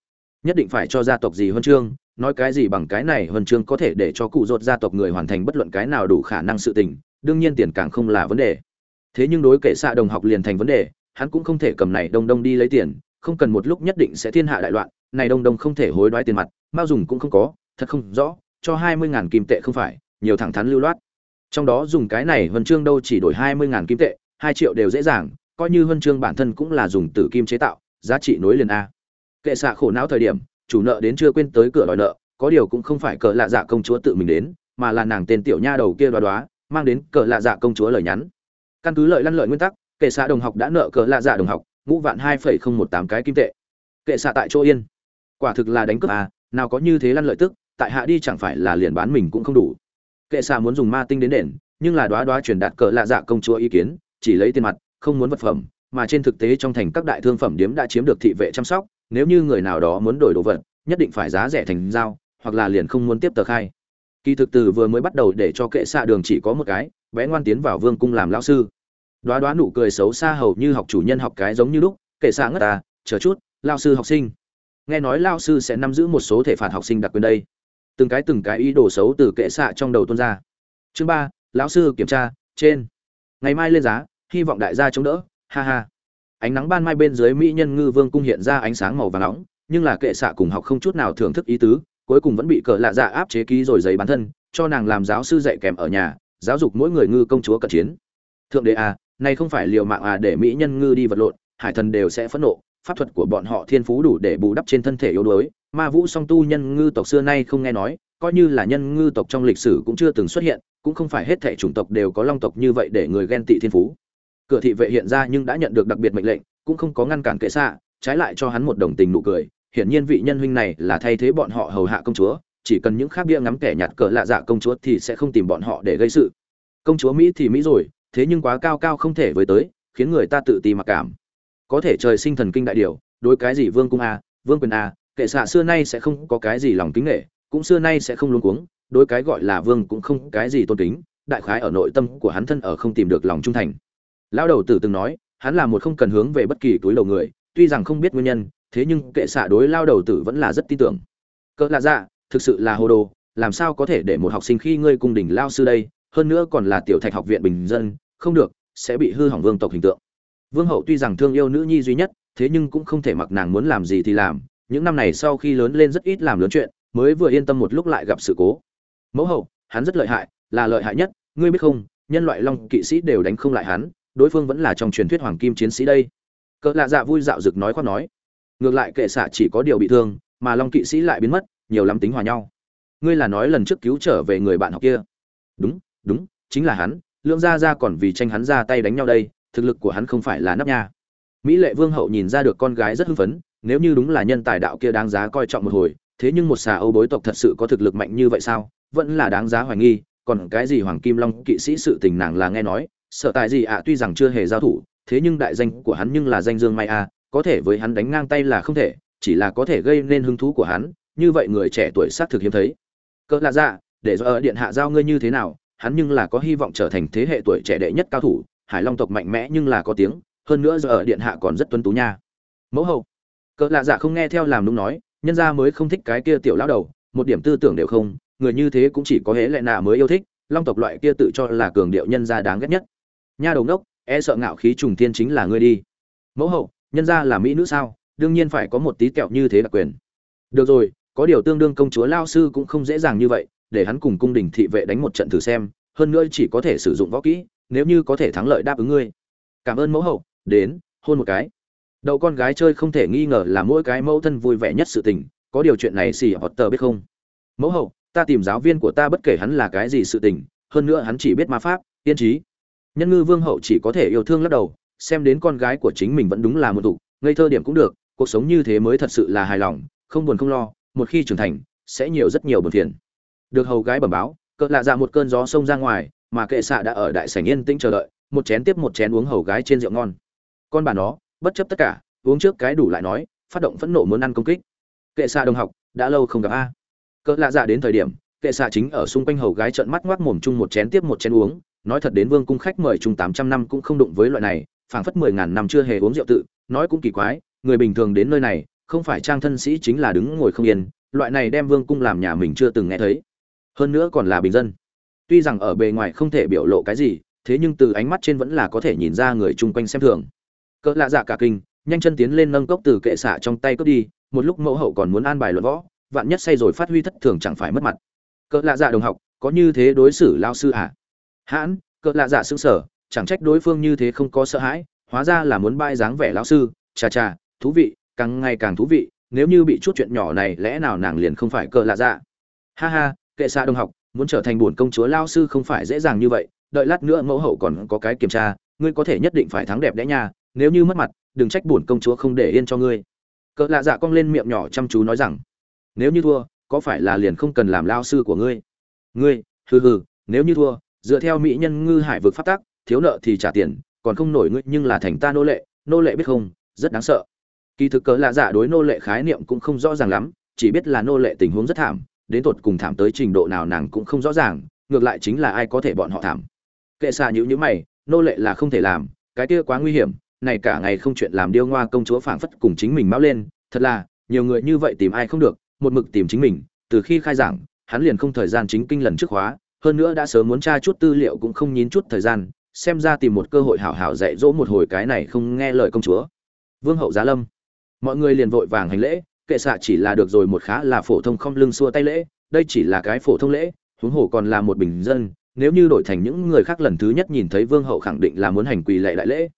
Nhất định phải cho gia tộc gì huân chương, nói cái gì bằng cái này huân chương có thể để cho cụ rột gia tộc người hoàn thành bất luận cái nào đủ khả năng sự tình, đương nhiên tiền càng không là vấn đề. Thế nhưng đối kệ xạ đồng học liền thành vấn đề, hắn cũng không thể cầm này đông đông đi lấy tiền, không cần một lúc nhất định sẽ thiên hạ đại loạn, này đông đông không thể hối đoái tiền mặt, mao dùng cũng không có, thật không rõ, cho hai mươi ngàn kim tệ không phải, nhiều thẳng thắn lưu loát. Trong đó dùng cái này huân chương đâu chỉ đổi hai mươi ngàn kim tệ, hai triệu đều dễ dàng coi như huân chương bản thân cũng là dùng tử kim chế tạo, giá trị nối liền a. Kệ xạ khổ não thời điểm, chủ nợ đến chưa quên tới cửa đòi nợ, có điều cũng không phải cờ lạ dạ công chúa tự mình đến, mà là nàng tên tiểu nha đầu kia đoá đoá, mang đến cờ lạ dạ công chúa lời nhắn. Căn cứ lợi lăn lợi nguyên tắc, kệ xạ đồng học đã nợ cờ lạ dạ đồng học, ngũ vạn hai phẩy không một tám cái kim tệ. Kệ xạ tại chỗ yên. Quả thực là đánh cướp à nào có như thế lăn lợi tức, tại hạ đi chẳng phải là liền bán mình cũng không đủ. Kệ xạ muốn dùng ma tinh đến đền, nhưng là đoá đoá truyền đạt cờ lạ dạ công chúa ý kiến, chỉ lấy tiền mặt không muốn vật phẩm, mà trên thực tế trong thành các đại thương phẩm điếm đã chiếm được thị vệ chăm sóc, nếu như người nào đó muốn đổi đồ vật, nhất định phải giá rẻ thành giao hoặc là liền không muốn tiếp tờ khai. Kỳ thực từ vừa mới bắt đầu để cho kệ xạ đường chỉ có một cái, bé ngoan tiến vào vương cung làm lão sư. Đoá đoá nụ cười xấu xa hầu như học chủ nhân học cái giống như lúc, kệ xạ ngất ta chờ chút, lão sư học sinh. Nghe nói lão sư sẽ nắm giữ một số thể phạt học sinh đặc quyền đây. Từng cái từng cái ý đồ xấu từ kệ xạ trong đầu tuôn ra. Chương ba, lão sư kiểm tra, trên. Ngày mai lên giá hy vọng đại gia chống đỡ, ha ha. Ánh nắng ban mai bên dưới mỹ nhân ngư vương cung hiện ra ánh sáng màu vàng nóng, nhưng là kệ xạ cùng học không chút nào thưởng thức ý tứ, cuối cùng vẫn bị cờ lạ dạ áp chế ký rồi giấy bản thân, cho nàng làm giáo sư dạy kèm ở nhà, giáo dục mỗi người ngư công chúa cận chiến. Thượng đế à này không phải liều mạng à để mỹ nhân ngư đi vật lộn, hải thần đều sẽ phẫn nộ, pháp thuật của bọn họ thiên phú đủ để bù đắp trên thân thể yếu đuối. Ma vũ song tu nhân ngư tộc xưa nay không nghe nói, coi như là nhân ngư tộc trong lịch sử cũng chưa từng xuất hiện, cũng không phải hết thảy chủng tộc đều có long tộc như vậy để người ghen tị thiên phú cửa thị vệ hiện ra nhưng đã nhận được đặc biệt mệnh lệnh, cũng không có ngăn cản kệ xạ, trái lại cho hắn một đồng tình nụ cười. Hiển nhiên vị nhân huynh này là thay thế bọn họ hầu hạ công chúa, chỉ cần những khác bia ngắm kẻ nhạt cờ lạ dạ công chúa thì sẽ không tìm bọn họ để gây sự. Công chúa mỹ thì mỹ rồi, thế nhưng quá cao cao không thể với tới, khiến người ta tự ti mặc cảm. Có thể trời sinh thần kinh đại điều, đối cái gì vương cung a, vương quyền a, kệ xạ xưa nay sẽ không có cái gì lòng kính nghệ cũng xưa nay sẽ không luống cuống, đối cái gọi là vương cũng không cái gì tôn kính, đại khái ở nội tâm của hắn thân ở không tìm được lòng trung thành lão đầu tử từng nói, hắn là một không cần hướng về bất kỳ túi đầu người, tuy rằng không biết nguyên nhân, thế nhưng kệ xạ đối lao đầu tử vẫn là rất tin tưởng. Cỡ lạ dạ thực sự là hồ đồ, làm sao có thể để một học sinh khi ngươi cung đỉnh lao sư đây, hơn nữa còn là tiểu thạch học viện bình dân, không được, sẽ bị hư hỏng vương tộc hình tượng. Vương hậu tuy rằng thương yêu nữ nhi duy nhất, thế nhưng cũng không thể mặc nàng muốn làm gì thì làm, những năm này sau khi lớn lên rất ít làm lớn chuyện, mới vừa yên tâm một lúc lại gặp sự cố. Mẫu hậu, hắn rất lợi hại, là lợi hại nhất, ngươi biết không, nhân loại long kỵ sĩ đều đánh không lại hắn đối phương vẫn là trong truyền thuyết hoàng kim chiến sĩ đây. Cỡ lạ dạ vui dạo rực nói khoác nói. Ngược lại kệ xạ chỉ có điều bị thương, mà long kỵ sĩ lại biến mất, nhiều lắm tính hòa nhau. Ngươi là nói lần trước cứu trở về người bạn học kia. Đúng đúng, chính là hắn, lương gia gia còn vì tranh hắn ra tay đánh nhau đây, thực lực của hắn không phải là nắp nha. Mỹ lệ vương hậu nhìn ra được con gái rất hưng phấn, nếu như đúng là nhân tài đạo kia đáng giá coi trọng một hồi, thế nhưng một xà âu bối tộc thật sự có thực lực mạnh như vậy sao? Vẫn là đáng giá hoài nghi, còn cái gì hoàng kim long kỵ sĩ sự tình nàng là nghe nói sợ tại gì ạ, tuy rằng chưa hề giao thủ, thế nhưng đại danh của hắn nhưng là danh dương may a, có thể với hắn đánh ngang tay là không thể, chỉ là có thể gây nên hứng thú của hắn, như vậy người trẻ tuổi xác thực hiếm thấy. Cỡ lạ dạ để do ở điện hạ giao ngươi như thế nào, hắn nhưng là có hy vọng trở thành thế hệ tuổi trẻ đệ nhất cao thủ, hải long tộc mạnh mẽ nhưng là có tiếng, hơn nữa giờ ở điện hạ còn rất tuân tú nha. Mẫu hậu. Cỡ lạ dạ không nghe theo làm đúng nói, nhân gia mới không thích cái kia tiểu lão đầu, một điểm tư tưởng đều không, người như thế cũng chỉ có hễ lệ nạ mới yêu thích, long tộc loại kia tự cho là cường điệu nhân gia đáng ghét nhất nha đầu ngốc e sợ ngạo khí trùng tiên chính là ngươi đi. Mẫu hậu, nhân gia là mỹ nữ sao? Đương nhiên phải có một tí kẹo như thế đặc quyền. Được rồi, có điều tương đương công chúa lao sư cũng không dễ dàng như vậy, để hắn cùng cung đình thị vệ đánh một trận thử xem, hơn nữa chỉ có thể sử dụng võ kỹ, nếu như có thể thắng lợi đáp ứng ngươi. Cảm ơn mẫu hậu, đến, hôn một cái. Đậu con gái chơi không thể nghi ngờ là mỗi cái mẫu thân vui vẻ nhất sự tình, có điều chuyện này xì hoặc tờ biết không? Mẫu hậu, ta tìm giáo viên của ta bất kể hắn là cái gì sự tình, hơn nữa hắn chỉ biết ma pháp, tiên trí nhân ngư vương hậu chỉ có thể yêu thương lắc đầu, xem đến con gái của chính mình vẫn đúng là một tục ngây thơ điểm cũng được, cuộc sống như thế mới thật sự là hài lòng, không buồn không lo, một khi trưởng thành, sẽ nhiều rất nhiều buồn phiền. Được hầu gái bẩm báo, cỡ lạ ra một cơn gió xông ra ngoài, mà kệ xạ đã ở đại sảnh yên tĩnh chờ đợi, một chén tiếp một chén uống hầu gái trên rượu ngon. Con bà nó, bất chấp tất cả, uống trước cái đủ lại nói, phát động phẫn nộ muốn ăn công kích. Kệ xạ đồng học, đã lâu không gặp a. Cỡ lạ dạ đến thời điểm, kệ xạ chính ở xung quanh hầu gái trợn mắt ngoác mồm chung một chén tiếp một chén uống nói thật đến vương cung khách mời chung tám trăm năm cũng không đụng với loại này, phảng phất mười ngàn năm chưa hề uống rượu tự, nói cũng kỳ quái, người bình thường đến nơi này, không phải trang thân sĩ chính là đứng ngồi không yên, loại này đem vương cung làm nhà mình chưa từng nghe thấy. Hơn nữa còn là bình dân. Tuy rằng ở bề ngoài không thể biểu lộ cái gì, thế nhưng từ ánh mắt trên vẫn là có thể nhìn ra người chung quanh xem thường. Cỡ lạ dạ cả kinh, nhanh chân tiến lên nâng cốc từ kệ xạ trong tay cướp đi, một lúc mẫu hậu còn muốn an bài luận võ, vạn nhất say rồi phát huy thất thường chẳng phải mất mặt. Cỡ lạ dạ đồng học, có như thế đối xử lao sư à? Hãn, cỡ lạ dạ xương sở, chẳng trách đối phương như thế không có sợ hãi, hóa ra là muốn bãi dáng vẻ lão sư. Chà chà, thú vị, càng ngày càng thú vị, nếu như bị chút chuyện nhỏ này, lẽ nào nàng liền không phải cỡ lạ dạ ha ha, kệ xạ đồng học, muốn trở thành bổn công chúa lao sư không phải dễ dàng như vậy, đợi lát nữa mẫu hậu còn có cái kiểm tra, ngươi có thể nhất định phải thắng đẹp đẽ nha, nếu như mất mặt, đừng trách bổn công chúa không để yên cho ngươi. Cỡ lạ dạ cong lên miệng nhỏ chăm chú nói rằng, nếu như thua, có phải là liền không cần làm lao sư của ngươi? Ngươi, hừ hừ, nếu như thua dựa theo mỹ nhân ngư hải vực phát tác thiếu nợ thì trả tiền, còn không nổi ngươi nhưng là thành ta nô lệ nô lệ biết không? Rất đáng sợ. Kỳ thực cớ lạ dạ đối nô lệ khái niệm cũng không rõ ràng lắm, chỉ biết là nô lệ tình huống rất thảm, đến tột cùng thảm tới trình độ nào nàng cũng không rõ ràng, ngược lại chính là ai có thể bọn họ thảm. Kệ xạ nhữ nhữ mày, nô lệ là không thể làm, cái kia quá nguy hiểm, này cả ngày không chuyện làm điêu ngoa công chúa phảng phất cùng chính mình máu lên, thật là, nhiều người như vậy tìm ai không được, một mực tìm chính mình, từ khi khai giảng, hắn liền không thời gian chính kinh lần trước khóa hơn nữa đã sớm muốn tra chút tư liệu cũng không nhín chút thời gian, xem ra tìm một cơ hội hảo hảo dạy dỗ một hồi cái này không nghe lời công chúa. Vương hậu giá lâm. Mọi người liền vội vàng hành lễ, kệ xạ chỉ là được rồi một khá là phổ thông không lưng xua tay lễ, đây chỉ là cái phổ thông lễ, huống hồ còn là một bình dân, nếu như đổi thành những người khác lần thứ nhất nhìn thấy vương hậu khẳng định là muốn hành quỳ lệ đại lễ.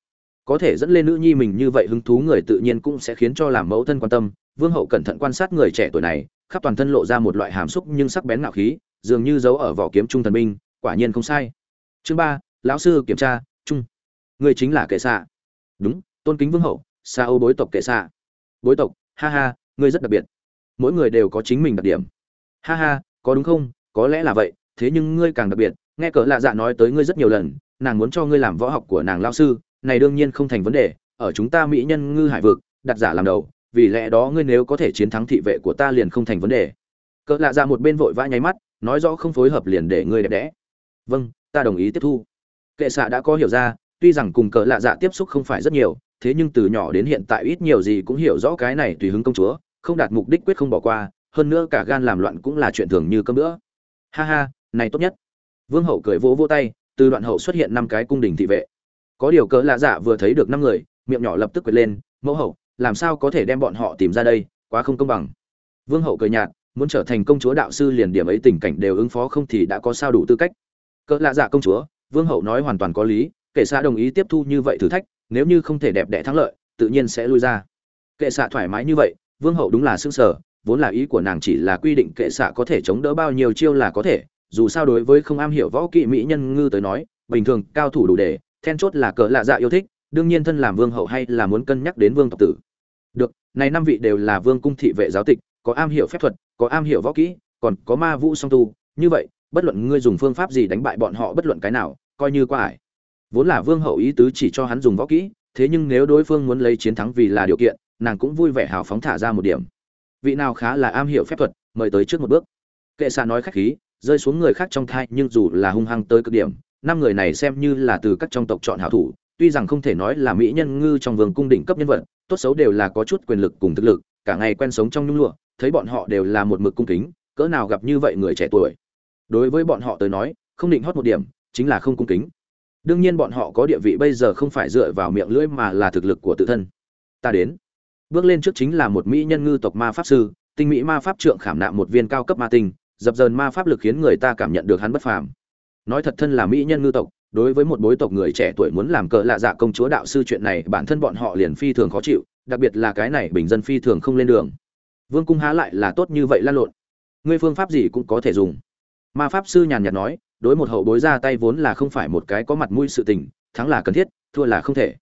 Có thể dẫn lên nữ nhi mình như vậy hứng thú người tự nhiên cũng sẽ khiến cho làm mẫu thân quan tâm, vương hậu cẩn thận quan sát người trẻ tuổi này, khắp toàn thân lộ ra một loại hàm xúc nhưng sắc bén ngạo khí dường như giấu ở vỏ kiếm trung thần binh, quả nhiên không sai. Chương ba, lão sư kiểm tra, trung. Người chính là kệ xạ. Đúng, tôn kính vương hậu xa ô bối tộc kệ xạ. Bối tộc, ha ha ngươi rất đặc biệt. Mỗi người đều có chính mình đặc điểm. Ha ha, có đúng không? Có lẽ là vậy, thế nhưng ngươi càng đặc biệt. Nghe cỡ lạ dạ nói tới ngươi rất nhiều lần, nàng muốn cho ngươi làm võ học của nàng lao sư, này đương nhiên không thành vấn đề. Ở chúng ta mỹ nhân ngư hải vực, đặt giả làm đầu, vì lẽ đó ngươi nếu có thể chiến thắng thị vệ của ta liền không thành vấn đề. Cỡ lạ dạ một bên vội vã nháy mắt nói rõ không phối hợp liền để ngươi đẹp đẽ. Vâng ta đồng ý tiếp thu. Kệ xạ đã có hiểu ra, tuy rằng cùng cỡ lạ dạ tiếp xúc không phải rất nhiều, thế nhưng từ nhỏ đến hiện tại ít nhiều gì cũng hiểu rõ cái này tùy hứng công chúa, không đạt mục đích quyết không bỏ qua, hơn nữa cả gan làm loạn cũng là chuyện thường như cơm nữa ha ha, này tốt nhất. Vương hậu cười vỗ vỗ tay, từ đoạn hậu xuất hiện năm cái cung đình thị vệ. Có điều cỡ lạ dạ vừa thấy được năm người, miệng nhỏ lập tức quệt lên, mẫu hậu, làm sao có thể đem bọn họ tìm ra đây? Quá không công bằng. Vương hậu cười nhạt muốn trở thành công chúa đạo sư liền điểm ấy tình cảnh đều ứng phó không thì đã có sao đủ tư cách. Cỡ lạ dạ công chúa, vương hậu nói hoàn toàn có lý, kệ xạ đồng ý tiếp thu như vậy thử thách, nếu như không thể đẹp đẽ thắng lợi, tự nhiên sẽ lui ra. Kệ xạ thoải mái như vậy, vương hậu đúng là xương sở vốn là ý của nàng chỉ là quy định kệ xạ có thể chống đỡ bao nhiêu chiêu là có thể, dù sao đối với không am hiểu võ kỵ mỹ nhân ngư tới nói, bình thường cao thủ đủ để, then chốt là cỡ lạ dạ yêu thích, đương nhiên thân làm vương hậu hay là muốn cân nhắc đến vương tộc tử. Được, này năm vị đều là vương cung thị vệ giáo tịch, có am hiểu phép thuật có am hiểu võ kỹ, còn có ma vũ song tu, như vậy, bất luận ngươi dùng phương pháp gì đánh bại bọn họ bất luận cái nào, coi như qua ải. Vốn là vương hậu ý tứ chỉ cho hắn dùng võ kỹ, thế nhưng nếu đối phương muốn lấy chiến thắng vì là điều kiện, nàng cũng vui vẻ hào phóng thả ra một điểm. Vị nào khá là am hiểu phép thuật, mời tới trước một bước. Kệ xạ nói khách khí, rơi xuống người khác trong thai, nhưng dù là hung hăng tới cực điểm, năm người này xem như là từ các trong tộc chọn hảo thủ, tuy rằng không thể nói là mỹ nhân ngư trong vương cung đỉnh cấp nhân vật, tốt xấu đều là có chút quyền lực cùng thực lực, cả ngày quen sống trong nhung lụa thấy bọn họ đều là một mực cung kính, cỡ nào gặp như vậy người trẻ tuổi. Đối với bọn họ tới nói, không định hót một điểm, chính là không cung kính. Đương nhiên bọn họ có địa vị bây giờ không phải dựa vào miệng lưỡi mà là thực lực của tự thân. Ta đến. Bước lên trước chính là một mỹ nhân ngư tộc ma pháp sư, tinh mỹ ma pháp trượng khảm nạm một viên cao cấp ma tinh, dập dờn ma pháp lực khiến người ta cảm nhận được hắn bất phàm. Nói thật thân là mỹ nhân ngư tộc, đối với một bối tộc người trẻ tuổi muốn làm cờ lạ dạ công chúa đạo sư chuyện này bản thân bọn họ liền phi thường khó chịu, đặc biệt là cái này bình dân phi thường không lên đường vương cung há lại là tốt như vậy lan lộn. Ngươi phương pháp gì cũng có thể dùng. Ma pháp sư nhàn nhạt nói, đối một hậu bối ra tay vốn là không phải một cái có mặt mũi sự tình, thắng là cần thiết, thua là không thể.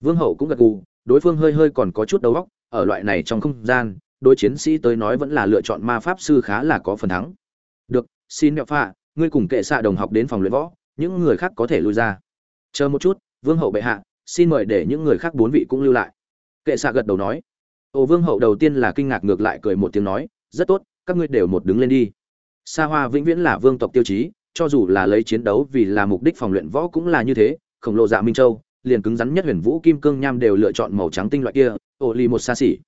Vương hậu cũng gật gù, đối phương hơi hơi còn có chút đầu óc, ở loại này trong không gian, đối chiến sĩ tới nói vẫn là lựa chọn ma pháp sư khá là có phần thắng. Được, xin mẹo phạ ngươi cùng kệ xạ đồng học đến phòng luyện võ, những người khác có thể lui ra. Chờ một chút, vương hậu bệ hạ, xin mời để những người khác bốn vị cũng lưu lại. Kệ xạ gật đầu nói. Ô vương hậu đầu tiên là kinh ngạc ngược lại cười một tiếng nói, rất tốt, các ngươi đều một đứng lên đi. Sa hoa vĩnh viễn là vương tộc tiêu chí, cho dù là lấy chiến đấu vì là mục đích phòng luyện võ cũng là như thế, khổng lồ dạ minh châu, liền cứng rắn nhất huyền vũ kim cương nham đều lựa chọn màu trắng tinh loại kia, ô ly một xa xỉ.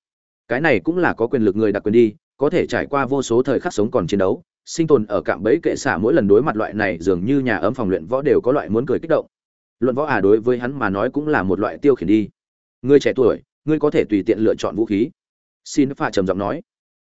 Cái này cũng là có quyền lực người đặc quyền đi, có thể trải qua vô số thời khắc sống còn chiến đấu, sinh tồn ở cạm bẫy kệ xả mỗi lần đối mặt loại này dường như nhà ấm phòng luyện võ đều có loại muốn cười kích động. Luận võ à đối với hắn mà nói cũng là một loại tiêu khiển đi. Người trẻ tuổi ngươi có thể tùy tiện lựa chọn vũ khí. Xin phạ trầm giọng nói.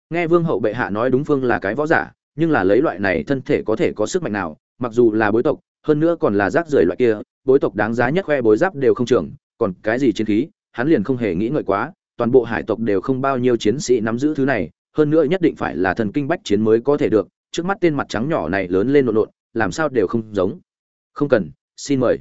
Nghe vương hậu bệ hạ nói đúng phương là cái võ giả, nhưng là lấy loại này thân thể có thể có sức mạnh nào, mặc dù là bối tộc, hơn nữa còn là rác rưởi loại kia, bối tộc đáng giá nhất khoe bối giáp đều không trưởng, còn cái gì chiến khí, hắn liền không hề nghĩ ngợi quá, toàn bộ hải tộc đều không bao nhiêu chiến sĩ nắm giữ thứ này, hơn nữa nhất định phải là thần kinh bách chiến mới có thể được, trước mắt tên mặt trắng nhỏ này lớn lên lộn lộn, làm sao đều không giống. Không cần, xin mời.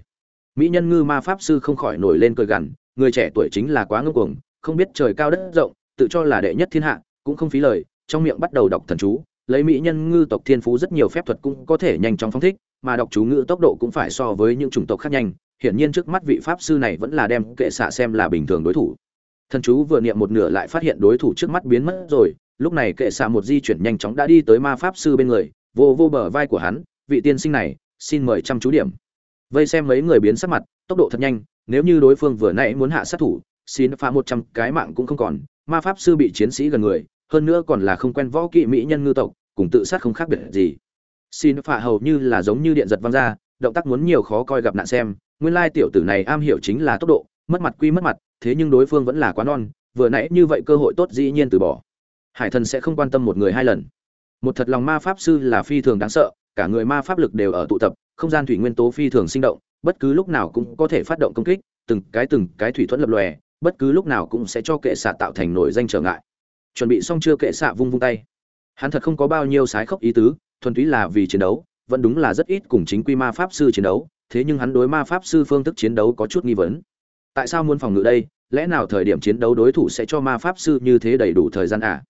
Mỹ nhân ngư ma pháp sư không khỏi nổi lên cười gằn người trẻ tuổi chính là quá ngông cuồng, không biết trời cao đất rộng, tự cho là đệ nhất thiên hạ, cũng không phí lời, trong miệng bắt đầu đọc thần chú, lấy mỹ nhân ngư tộc thiên phú rất nhiều phép thuật cũng có thể nhanh chóng phóng thích, mà đọc chú ngữ tốc độ cũng phải so với những chủng tộc khác nhanh, hiển nhiên trước mắt vị pháp sư này vẫn là đem kệ xạ xem là bình thường đối thủ. Thần chú vừa niệm một nửa lại phát hiện đối thủ trước mắt biến mất rồi, lúc này kệ xạ một di chuyển nhanh chóng đã đi tới ma pháp sư bên người, vô vô bờ vai của hắn, vị tiên sinh này, xin mời chăm chú điểm. Vây xem mấy người biến sắc mặt, tốc độ thật nhanh nếu như đối phương vừa nãy muốn hạ sát thủ, xin pha một trăm cái mạng cũng không còn, ma pháp sư bị chiến sĩ gần người, hơn nữa còn là không quen võ kỵ mỹ nhân ngư tộc, cùng tự sát không khác biệt gì. Xin pha hầu như là giống như điện giật văng ra, động tác muốn nhiều khó coi gặp nạn xem, nguyên lai tiểu tử này am hiểu chính là tốc độ, mất mặt quy mất mặt, thế nhưng đối phương vẫn là quá non, vừa nãy như vậy cơ hội tốt dĩ nhiên từ bỏ. Hải thần sẽ không quan tâm một người hai lần. Một thật lòng ma pháp sư là phi thường đáng sợ cả người ma pháp lực đều ở tụ tập, không gian thủy nguyên tố phi thường sinh động, bất cứ lúc nào cũng có thể phát động công kích, từng cái từng cái thủy thuẫn lập lòe, bất cứ lúc nào cũng sẽ cho kệ xạ tạo thành nổi danh trở ngại. Chuẩn bị xong chưa kệ xạ vung vung tay. Hắn thật không có bao nhiêu sái khốc ý tứ, thuần túy là vì chiến đấu, vẫn đúng là rất ít cùng chính quy ma pháp sư chiến đấu, thế nhưng hắn đối ma pháp sư phương thức chiến đấu có chút nghi vấn. Tại sao muốn phòng ngự đây? Lẽ nào thời điểm chiến đấu đối thủ sẽ cho ma pháp sư như thế đầy đủ thời gian à?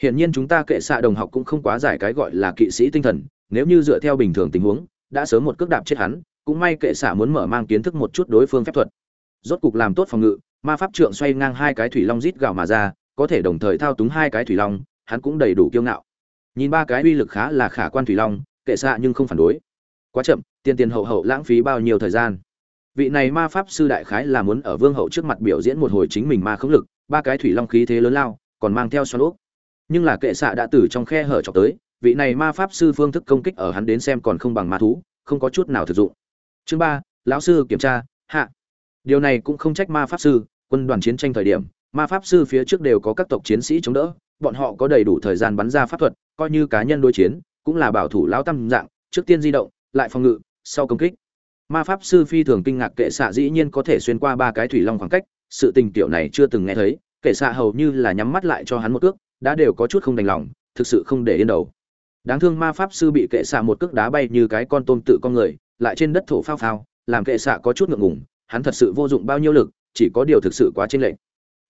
Hiển nhiên chúng ta kệ xạ đồng học cũng không quá giải cái gọi là kỵ sĩ tinh thần nếu như dựa theo bình thường tình huống, đã sớm một cước đạp chết hắn, cũng may kệ xạ muốn mở mang kiến thức một chút đối phương phép thuật. Rốt cục làm tốt phòng ngự, ma pháp trượng xoay ngang hai cái thủy long rít gào mà ra, có thể đồng thời thao túng hai cái thủy long, hắn cũng đầy đủ kiêu ngạo. Nhìn ba cái uy lực khá là khả quan thủy long, kệ xạ nhưng không phản đối. Quá chậm, tiền tiền hậu hậu lãng phí bao nhiêu thời gian. Vị này ma pháp sư đại khái là muốn ở vương hậu trước mặt biểu diễn một hồi chính mình ma khống lực, ba cái thủy long khí thế lớn lao, còn mang theo xoắn ốc. nhưng là kệ xạ đã từ trong khe hở chọc tới vị này ma pháp sư phương thức công kích ở hắn đến xem còn không bằng ma thú, không có chút nào thực dụng. Chương ba, lão sư kiểm tra, hạ. Điều này cũng không trách ma pháp sư, quân đoàn chiến tranh thời điểm, ma pháp sư phía trước đều có các tộc chiến sĩ chống đỡ, bọn họ có đầy đủ thời gian bắn ra pháp thuật, coi như cá nhân đối chiến, cũng là bảo thủ lão tâm dạng, trước tiên di động, lại phòng ngự, sau công kích. Ma pháp sư phi thường kinh ngạc kệ xạ dĩ nhiên có thể xuyên qua ba cái thủy long khoảng cách, sự tình tiểu này chưa từng nghe thấy, kệ xạ hầu như là nhắm mắt lại cho hắn một ước đã đều có chút không đành lòng, thực sự không để yên đầu đáng thương ma pháp sư bị kệ xạ một cước đá bay như cái con tôm tự con người, lại trên đất thổ phao phao, làm kệ xạ có chút ngượng ngùng, hắn thật sự vô dụng bao nhiêu lực, chỉ có điều thực sự quá chênh lệch.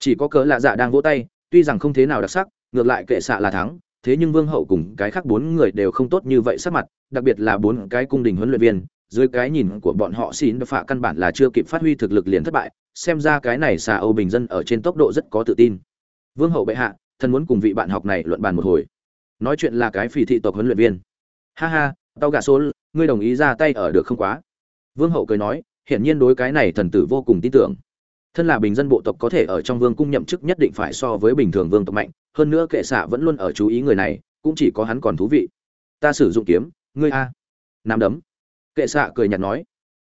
Chỉ có cớ lạ dạ đang vỗ tay, tuy rằng không thế nào đặc sắc, ngược lại kệ xạ là thắng, thế nhưng vương hậu cùng cái khác bốn người đều không tốt như vậy sắc mặt, đặc biệt là bốn cái cung đình huấn luyện viên, dưới cái nhìn của bọn họ xin phạ căn bản là chưa kịp phát huy thực lực liền thất bại, xem ra cái này xà âu bình dân ở trên tốc độ rất có tự tin. Vương hậu bệ hạ thân muốn cùng vị bạn học này luận bàn một hồi nói chuyện là cái phỉ thị tộc huấn luyện viên. Ha ha, tao gà xôn, ngươi đồng ý ra tay ở được không quá? Vương hậu cười nói, hiển nhiên đối cái này thần tử vô cùng tin tưởng. Thân là bình dân bộ tộc có thể ở trong vương cung nhậm chức nhất định phải so với bình thường vương tộc mạnh, hơn nữa kệ xạ vẫn luôn ở chú ý người này, cũng chỉ có hắn còn thú vị. Ta sử dụng kiếm, ngươi a. Nắm đấm. Kệ xạ cười nhạt nói,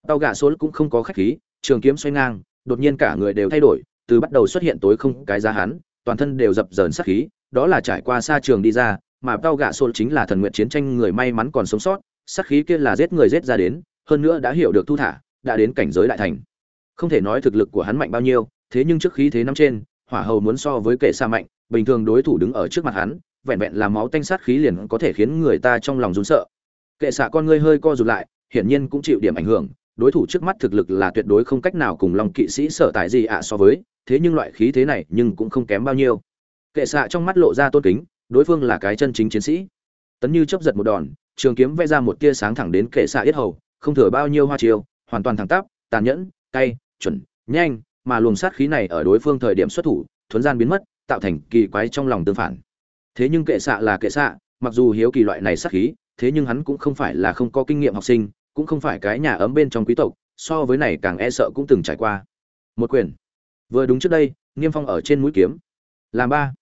tao gà xôn cũng không có khách khí, trường kiếm xoay ngang, đột nhiên cả người đều thay đổi, từ bắt đầu xuất hiện tối không cái giá hắn, toàn thân đều dập dờn sát khí, đó là trải qua xa trường đi ra mà tao gạ xôn chính là thần nguyện chiến tranh người may mắn còn sống sót, sát khí kia là giết người giết ra đến, hơn nữa đã hiểu được thu thả, đã đến cảnh giới đại thành. Không thể nói thực lực của hắn mạnh bao nhiêu, thế nhưng trước khí thế năm trên, hỏa hầu muốn so với kệ xa mạnh, bình thường đối thủ đứng ở trước mặt hắn, vẹn vẹn là máu tanh sát khí liền có thể khiến người ta trong lòng run sợ. Kệ xạ con ngươi hơi co rụt lại, hiển nhiên cũng chịu điểm ảnh hưởng, đối thủ trước mắt thực lực là tuyệt đối không cách nào cùng lòng kỵ sĩ sở tại gì ạ so với, thế nhưng loại khí thế này nhưng cũng không kém bao nhiêu. Kệ xạ trong mắt lộ ra tôn kính đối phương là cái chân chính chiến sĩ. Tấn như chấp giật một đòn, trường kiếm vẽ ra một tia sáng thẳng đến kệ xạ yết hầu, không thừa bao nhiêu hoa chiêu, hoàn toàn thẳng tắp, tàn nhẫn, cay, chuẩn, nhanh, mà luồng sát khí này ở đối phương thời điểm xuất thủ, thuấn gian biến mất, tạo thành kỳ quái trong lòng tương phản. Thế nhưng kệ xạ là kệ xạ, mặc dù hiếu kỳ loại này sát khí, thế nhưng hắn cũng không phải là không có kinh nghiệm học sinh, cũng không phải cái nhà ấm bên trong quý tộc, so với này càng e sợ cũng từng trải qua. Một quyền. Vừa đúng trước đây, niêm phong ở trên mũi kiếm. Làm ba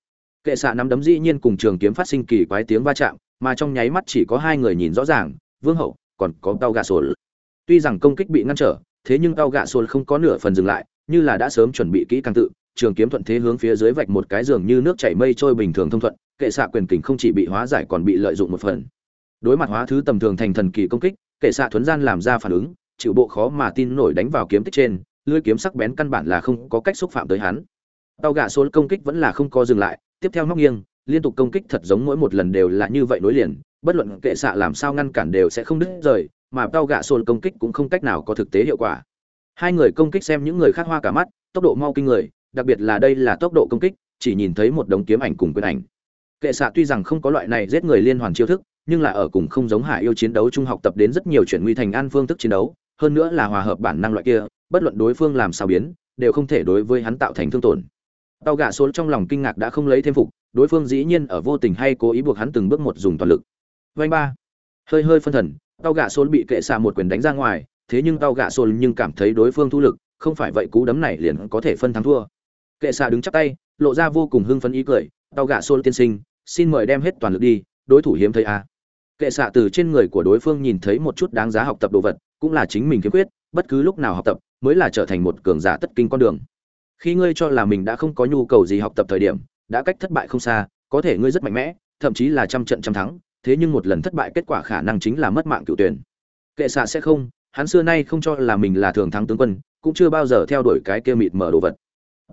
kệ xạ nắm đấm dĩ nhiên cùng trường kiếm phát sinh kỳ quái tiếng va chạm, mà trong nháy mắt chỉ có hai người nhìn rõ ràng, vương hậu, còn có tàu gạ sồn. Tuy rằng công kích bị ngăn trở, thế nhưng tàu gạ sồn không có nửa phần dừng lại, như là đã sớm chuẩn bị kỹ càng tự, trường kiếm thuận thế hướng phía dưới vạch một cái giường như nước chảy mây trôi bình thường thông thuận, kệ xạ quyền kình không chỉ bị hóa giải còn bị lợi dụng một phần. Đối mặt hóa thứ tầm thường thành thần kỳ công kích, kệ xạ thuấn gian làm ra phản ứng, chịu bộ khó mà tin nổi đánh vào kiếm tích trên, lưỡi kiếm sắc bén căn bản là không có cách xúc phạm tới hắn. Tàu gạ số công kích vẫn là không có dừng lại tiếp theo móc nghiêng, liên tục công kích thật giống mỗi một lần đều là như vậy nối liền, bất luận kệ xạ làm sao ngăn cản đều sẽ không đứt rời, mà tao gạ sồn công kích cũng không cách nào có thực tế hiệu quả. Hai người công kích xem những người khác hoa cả mắt, tốc độ mau kinh người, đặc biệt là đây là tốc độ công kích, chỉ nhìn thấy một đống kiếm ảnh cùng quyền ảnh. Kệ xạ tuy rằng không có loại này giết người liên hoàn chiêu thức, nhưng là ở cùng không giống hạ yêu chiến đấu trung học tập đến rất nhiều chuyển nguy thành an phương thức chiến đấu, hơn nữa là hòa hợp bản năng loại kia, bất luận đối phương làm sao biến, đều không thể đối với hắn tạo thành thương tổn tàu gạ số trong lòng kinh ngạc đã không lấy thêm phục, đối phương dĩ nhiên ở vô tình hay cố ý buộc hắn từng bước một dùng toàn lực. Vanh ba. Hơi hơi phân thần tàu gạ số bị kệ xạ một quyền đánh ra ngoài, thế nhưng tàu gạ số nhưng cảm thấy đối phương thu lực, không phải vậy cú đấm này liền có thể phân thắng thua. Kệ xạ đứng chắp tay, lộ ra vô cùng hưng phấn ý cười tàu gạ số tiên sinh, xin mời đem hết toàn lực đi, đối thủ hiếm thấy a à. kệ xạ từ trên người của đối phương nhìn thấy một chút đáng giá học tập đồ vật, cũng là chính mình kiếm quyết bất cứ lúc nào học tập, mới là trở thành một cường giả tất kinh con đường khi ngươi cho là mình đã không có nhu cầu gì học tập thời điểm, đã cách thất bại không xa, có thể ngươi rất mạnh mẽ, thậm chí là trăm trận trăm thắng, thế nhưng một lần thất bại kết quả khả năng chính là mất mạng cựu tuyển. Kệ xạ sẽ không, hắn xưa nay không cho là mình là thường thắng tướng quân, cũng chưa bao giờ theo đuổi cái kia mịt mở đồ vật.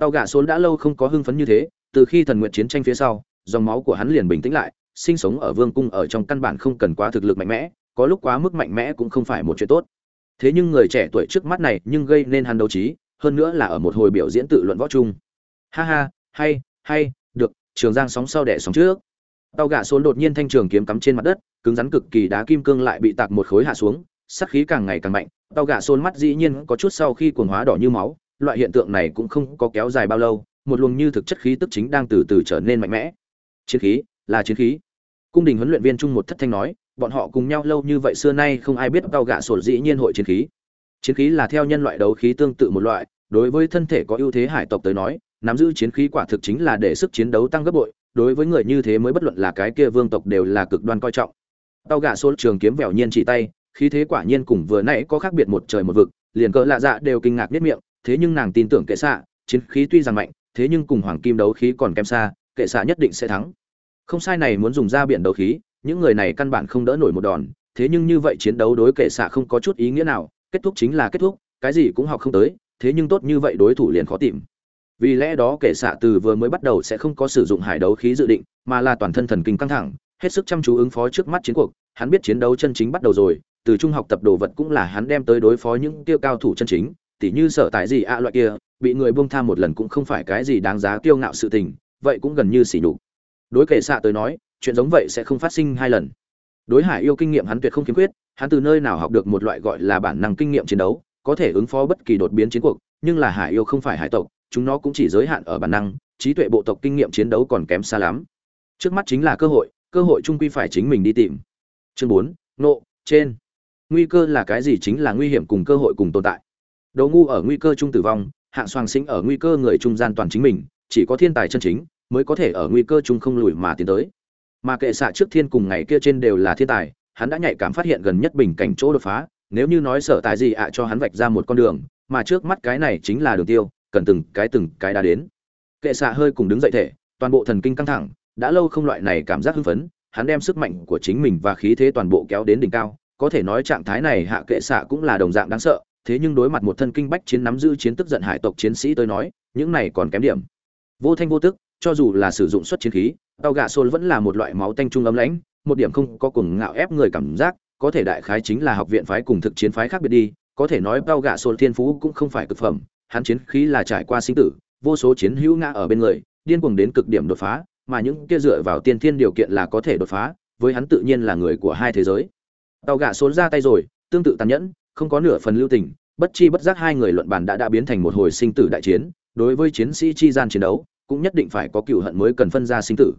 Tàu gạ xôn đã lâu không có hưng phấn như thế, từ khi thần nguyện chiến tranh phía sau, dòng máu của hắn liền bình tĩnh lại, sinh sống ở vương cung ở trong căn bản không cần quá thực lực mạnh mẽ, có lúc quá mức mạnh mẽ cũng không phải một chuyện tốt. Thế nhưng người trẻ tuổi trước mắt này nhưng gây nên hắn đấu trí hơn nữa là ở một hồi biểu diễn tự luận võ chung. Ha ha, hay hay, được, trường giang sóng sau đẻ sóng trước. Tàu gạ xôn đột nhiên thanh trường kiếm cắm trên mặt đất, cứng rắn cực kỳ đá kim cương lại bị tạc một khối hạ xuống sắc khí càng ngày càng mạnh. Tàu gạ xôn mắt dĩ nhiên có chút sau khi cuồng hóa đỏ như máu, loại hiện tượng này cũng không có kéo dài bao lâu, một luồng như thực chất khí tức chính đang từ từ trở nên mạnh mẽ. Chiến khí, là chiến khí. Cung đình huấn luyện viên trung một thất thanh nói, bọn họ cùng nhau lâu như vậy xưa nay không ai biết tàu gạ sổ dĩ nhiên hội chiến khí chiến khí là theo nhân loại đấu khí tương tự một loại, đối với thân thể có ưu thế hải tộc tới nói, nắm giữ chiến khí quả thực chính là để sức chiến đấu tăng gấp bội, đối với người như thế mới bất luận là cái kia vương tộc đều là cực đoan coi trọng. Tàu gạ số trường kiếm vẻo nhiên chỉ tay, khí thế quả nhiên cùng vừa nãy có khác biệt một trời một vực, liền cỡ lạ dạ đều kinh ngạc nhất miệng, thế nhưng nàng tin tưởng kệ xạ, chiến khí tuy rằng mạnh, thế nhưng cùng hoàng kim đấu khí còn kém xa, kệ xạ nhất định sẽ thắng. Không sai này muốn dùng ra biển đấu khí, những người này căn bản không đỡ nổi một đòn, thế nhưng như vậy chiến đấu đối kệ xạ không có chút ý nghĩa nào kết thúc chính là kết thúc, cái gì cũng học không tới, thế nhưng tốt như vậy đối thủ liền khó tìm. Vì lẽ đó kể xạ từ vừa mới bắt đầu sẽ không có sử dụng hải đấu khí dự định, mà là toàn thân thần kinh căng thẳng, hết sức chăm chú ứng phó trước mắt chiến cuộc, hắn biết chiến đấu chân chính bắt đầu rồi, từ trung học tập đồ vật cũng là hắn đem tới đối phó những tiêu cao thủ chân chính, tỉ như sở tại gì ạ loại kia, bị người buông tham một lần cũng không phải cái gì đáng giá kiêu ngạo sự tình, vậy cũng gần như xỉ nhục. Đối kể xạ tới nói, chuyện giống vậy sẽ không phát sinh hai lần. Đối hải yêu kinh nghiệm hắn tuyệt không khiếm khuyết hắn từ nơi nào học được một loại gọi là bản năng kinh nghiệm chiến đấu có thể ứng phó bất kỳ đột biến chiến cuộc nhưng là hải yêu không phải hải tộc chúng nó cũng chỉ giới hạn ở bản năng trí tuệ bộ tộc kinh nghiệm chiến đấu còn kém xa lắm. Trước mắt chính là cơ hội cơ hội trung quy phải chính mình đi tìm. Chương bốn nộ trên. Nguy cơ là cái gì chính là nguy hiểm cùng cơ hội cùng tồn tại. Đồ ngu ở nguy cơ trung tử vong, hạng xoàng sinh ở nguy cơ người trung gian toàn chính mình, chỉ có thiên tài chân chính mới có thể ở nguy cơ trung không lùi mà tiến tới. Mà kệ xạ trước thiên cùng ngày kia trên đều là thiên tài, hắn đã nhạy cảm phát hiện gần nhất bình cảnh chỗ đột phá, nếu như nói sở tài gì ạ cho hắn vạch ra một con đường, mà trước mắt cái này chính là đường tiêu, cần từng cái từng cái đã đến. Kệ xạ hơi cùng đứng dậy thể, toàn bộ thần kinh căng thẳng, đã lâu không loại này cảm giác hưng phấn, hắn đem sức mạnh của chính mình và khí thế toàn bộ kéo đến đỉnh cao, có thể nói trạng thái này hạ kệ xạ cũng là đồng dạng đáng sợ, thế nhưng đối mặt một thân kinh bách chiến nắm giữ chiến tức giận hải tộc chiến sĩ tới nói, những này còn kém điểm. Vô thanh vô tức, cho dù là sử dụng xuất chiến khí, tàu gạ xôn vẫn là một loại máu tanh trung ấm lãnh, một điểm không có cuồng ngạo ép người cảm giác, có thể đại khái chính là học viện phái cùng thực chiến phái khác biệt đi, có thể nói bao gạ Sồn thiên phú cũng không phải cực phẩm, hắn chiến khí là trải qua sinh tử, vô số chiến hữu ngã ở bên người, điên cuồng đến cực điểm đột phá, mà những kia dựa vào tiên thiên điều kiện là có thể đột phá, với hắn tự nhiên là người của hai thế giới. bao gạ xôn ra tay rồi, tương tự tàn nhẫn, không có nửa phần lưu tình, bất chi bất giác hai người luận bàn đã đã biến thành một hồi sinh tử đại chiến đối với chiến sĩ chi gian chiến đấu cũng nhất định phải có cừu hận mới cần phân ra sinh tử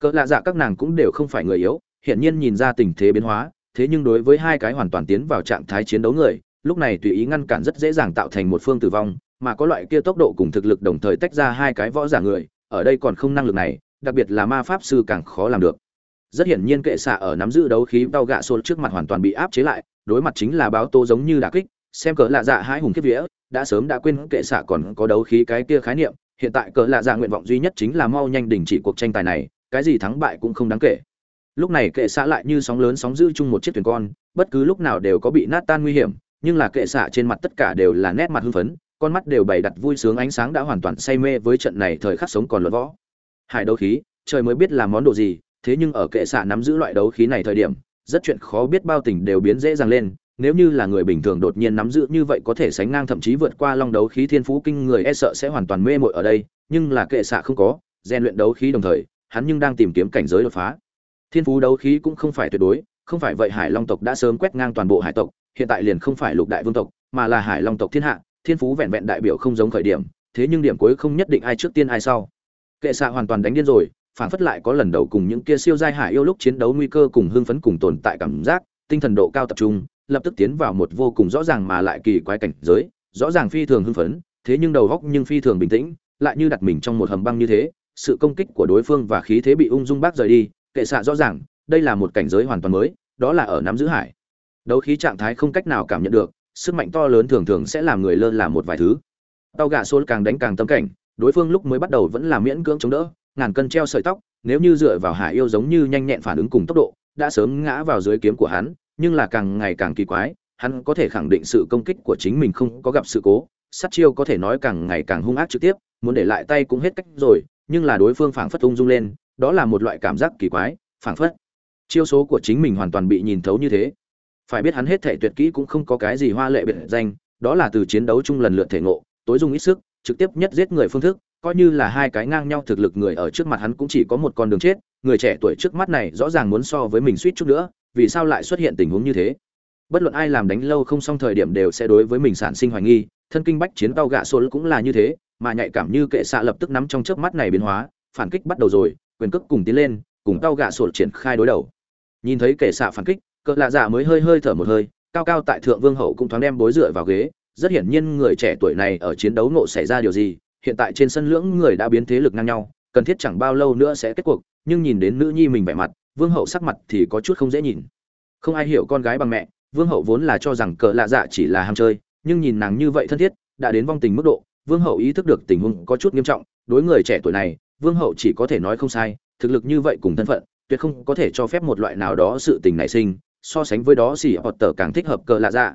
cỡ lạ dạ các nàng cũng đều không phải người yếu hiện nhiên nhìn ra tình thế biến hóa, thế nhưng đối với hai cái hoàn toàn tiến vào trạng thái chiến đấu người, lúc này tùy ý ngăn cản rất dễ dàng tạo thành một phương tử vong, mà có loại kia tốc độ cùng thực lực đồng thời tách ra hai cái võ giả người, ở đây còn không năng lực này, đặc biệt là ma pháp sư càng khó làm được. Rất hiển nhiên kệ xạ ở nắm giữ đấu khí đau gạ xô trước mặt hoàn toàn bị áp chế lại, đối mặt chính là báo tố giống như đà kích, xem cỡ lạ dạ hai hùng kiếp vía, đã sớm đã quên kệ xạ còn có đấu khí cái kia khái niệm, hiện tại cỡ lạ dạ nguyện vọng duy nhất chính là mau nhanh đình chỉ cuộc tranh tài này cái gì thắng bại cũng không đáng kể. Lúc này kệ xạ lại như sóng lớn sóng giữ chung một chiếc thuyền con, bất cứ lúc nào đều có bị nát tan nguy hiểm, nhưng là kệ xạ trên mặt tất cả đều là nét mặt hưng phấn, con mắt đều bày đặt vui sướng ánh sáng đã hoàn toàn say mê với trận này thời khắc sống còn luận võ. Hải đấu khí, trời mới biết là món đồ gì, thế nhưng ở kệ xạ nắm giữ loại đấu khí này thời điểm, rất chuyện khó biết bao tình đều biến dễ dàng lên, nếu như là người bình thường đột nhiên nắm giữ như vậy có thể sánh ngang thậm chí vượt qua long đấu khí thiên phú kinh người e sợ sẽ hoàn toàn mê mội ở đây, nhưng là kệ xạ không có, rèn luyện đấu khí đồng thời hắn nhưng đang tìm kiếm cảnh giới đột phá. Thiên phú đấu khí cũng không phải tuyệt đối không phải vậy hải long tộc đã sớm quét ngang toàn bộ hải tộc hiện tại liền không phải lục đại vương tộc mà là hải long tộc thiên hạ thiên phú vẹn vẹn đại biểu không giống khởi điểm thế nhưng điểm cuối không nhất định ai trước tiên ai sau. Kệ xạ hoàn toàn đánh điên rồi phản phất lại có lần đầu cùng những kia siêu giai hải yêu lúc chiến đấu nguy cơ cùng hưng phấn cùng tồn tại cảm giác tinh thần độ cao tập trung lập tức tiến vào một vô cùng rõ ràng mà lại kỳ quái cảnh giới, rõ ràng phi thường hưng phấn, thế nhưng đầu óc nhưng phi thường bình tĩnh, lại như đặt mình trong một hầm băng như thế, sự công kích của đối phương và khí thế bị ung dung bác rời đi, kệ xạ rõ ràng, đây là một cảnh giới hoàn toàn mới, đó là ở nắm giữ hải. Đấu khí trạng thái không cách nào cảm nhận được, sức mạnh to lớn thường thường sẽ làm người lơ là một vài thứ. Tao gạ xôn càng đánh càng tâm cảnh, đối phương lúc mới bắt đầu vẫn là miễn cưỡng chống đỡ, ngàn cân treo sợi tóc, nếu như dựa vào hải yêu giống như nhanh nhẹn phản ứng cùng tốc độ, đã sớm ngã vào dưới kiếm của hắn, nhưng là càng ngày càng kỳ quái, hắn có thể khẳng định sự công kích của chính mình không có gặp sự cố, sát chiêu có thể nói càng ngày càng hung ác trực tiếp muốn để lại tay cũng hết cách rồi nhưng là đối phương phảng phất ung dung lên, đó là một loại cảm giác kỳ quái, phảng phất chiêu số của chính mình hoàn toàn bị nhìn thấu như thế. Phải biết hắn hết thể tuyệt kỹ cũng không có cái gì hoa lệ biệt danh, đó là từ chiến đấu chung lần lượt thể ngộ, tối dung ít sức, trực tiếp nhất giết người phương thức, coi như là hai cái ngang nhau thực lực người ở trước mặt hắn cũng chỉ có một con đường chết, người trẻ tuổi trước mắt này rõ ràng muốn so với mình suýt chút nữa, vì sao lại xuất hiện tình huống như thế? Bất luận ai làm đánh lâu không xong thời điểm đều sẽ đối với mình sản sinh hoài nghi, thân kinh bách chiến tao gạ xô cũng là như thế mà nhạy cảm như kệ xạ lập tức nắm trong chớp mắt này biến hóa, phản kích bắt đầu rồi, quyền cước cùng tiến lên, cùng tao gạ sổ triển khai đối đầu. Nhìn thấy kệ xạ phản kích, cỡ lạ dạ mới hơi hơi thở một hơi, cao cao tại thượng vương hậu cũng thoáng đem bối dựa vào ghế, rất hiển nhiên người trẻ tuổi này ở chiến đấu ngộ xảy ra điều gì, hiện tại trên sân lưỡng người đã biến thế lực ngang nhau, cần thiết chẳng bao lâu nữa sẽ kết cuộc, nhưng nhìn đến nữ nhi mình vẻ mặt, vương hậu sắc mặt thì có chút không dễ nhìn. Không ai hiểu con gái bằng mẹ, vương hậu vốn là cho rằng cờ lạ dạ chỉ là ham chơi, nhưng nhìn nàng như vậy thân thiết, đã đến vong tình mức độ vương hậu ý thức được tình huống có chút nghiêm trọng, đối người trẻ tuổi này, vương hậu chỉ có thể nói không sai, thực lực như vậy cùng thân phận, tuyệt không có thể cho phép một loại nào đó sự tình nảy sinh, so sánh với đó xỉ hoặc tờ càng thích hợp cờ lạ dạ.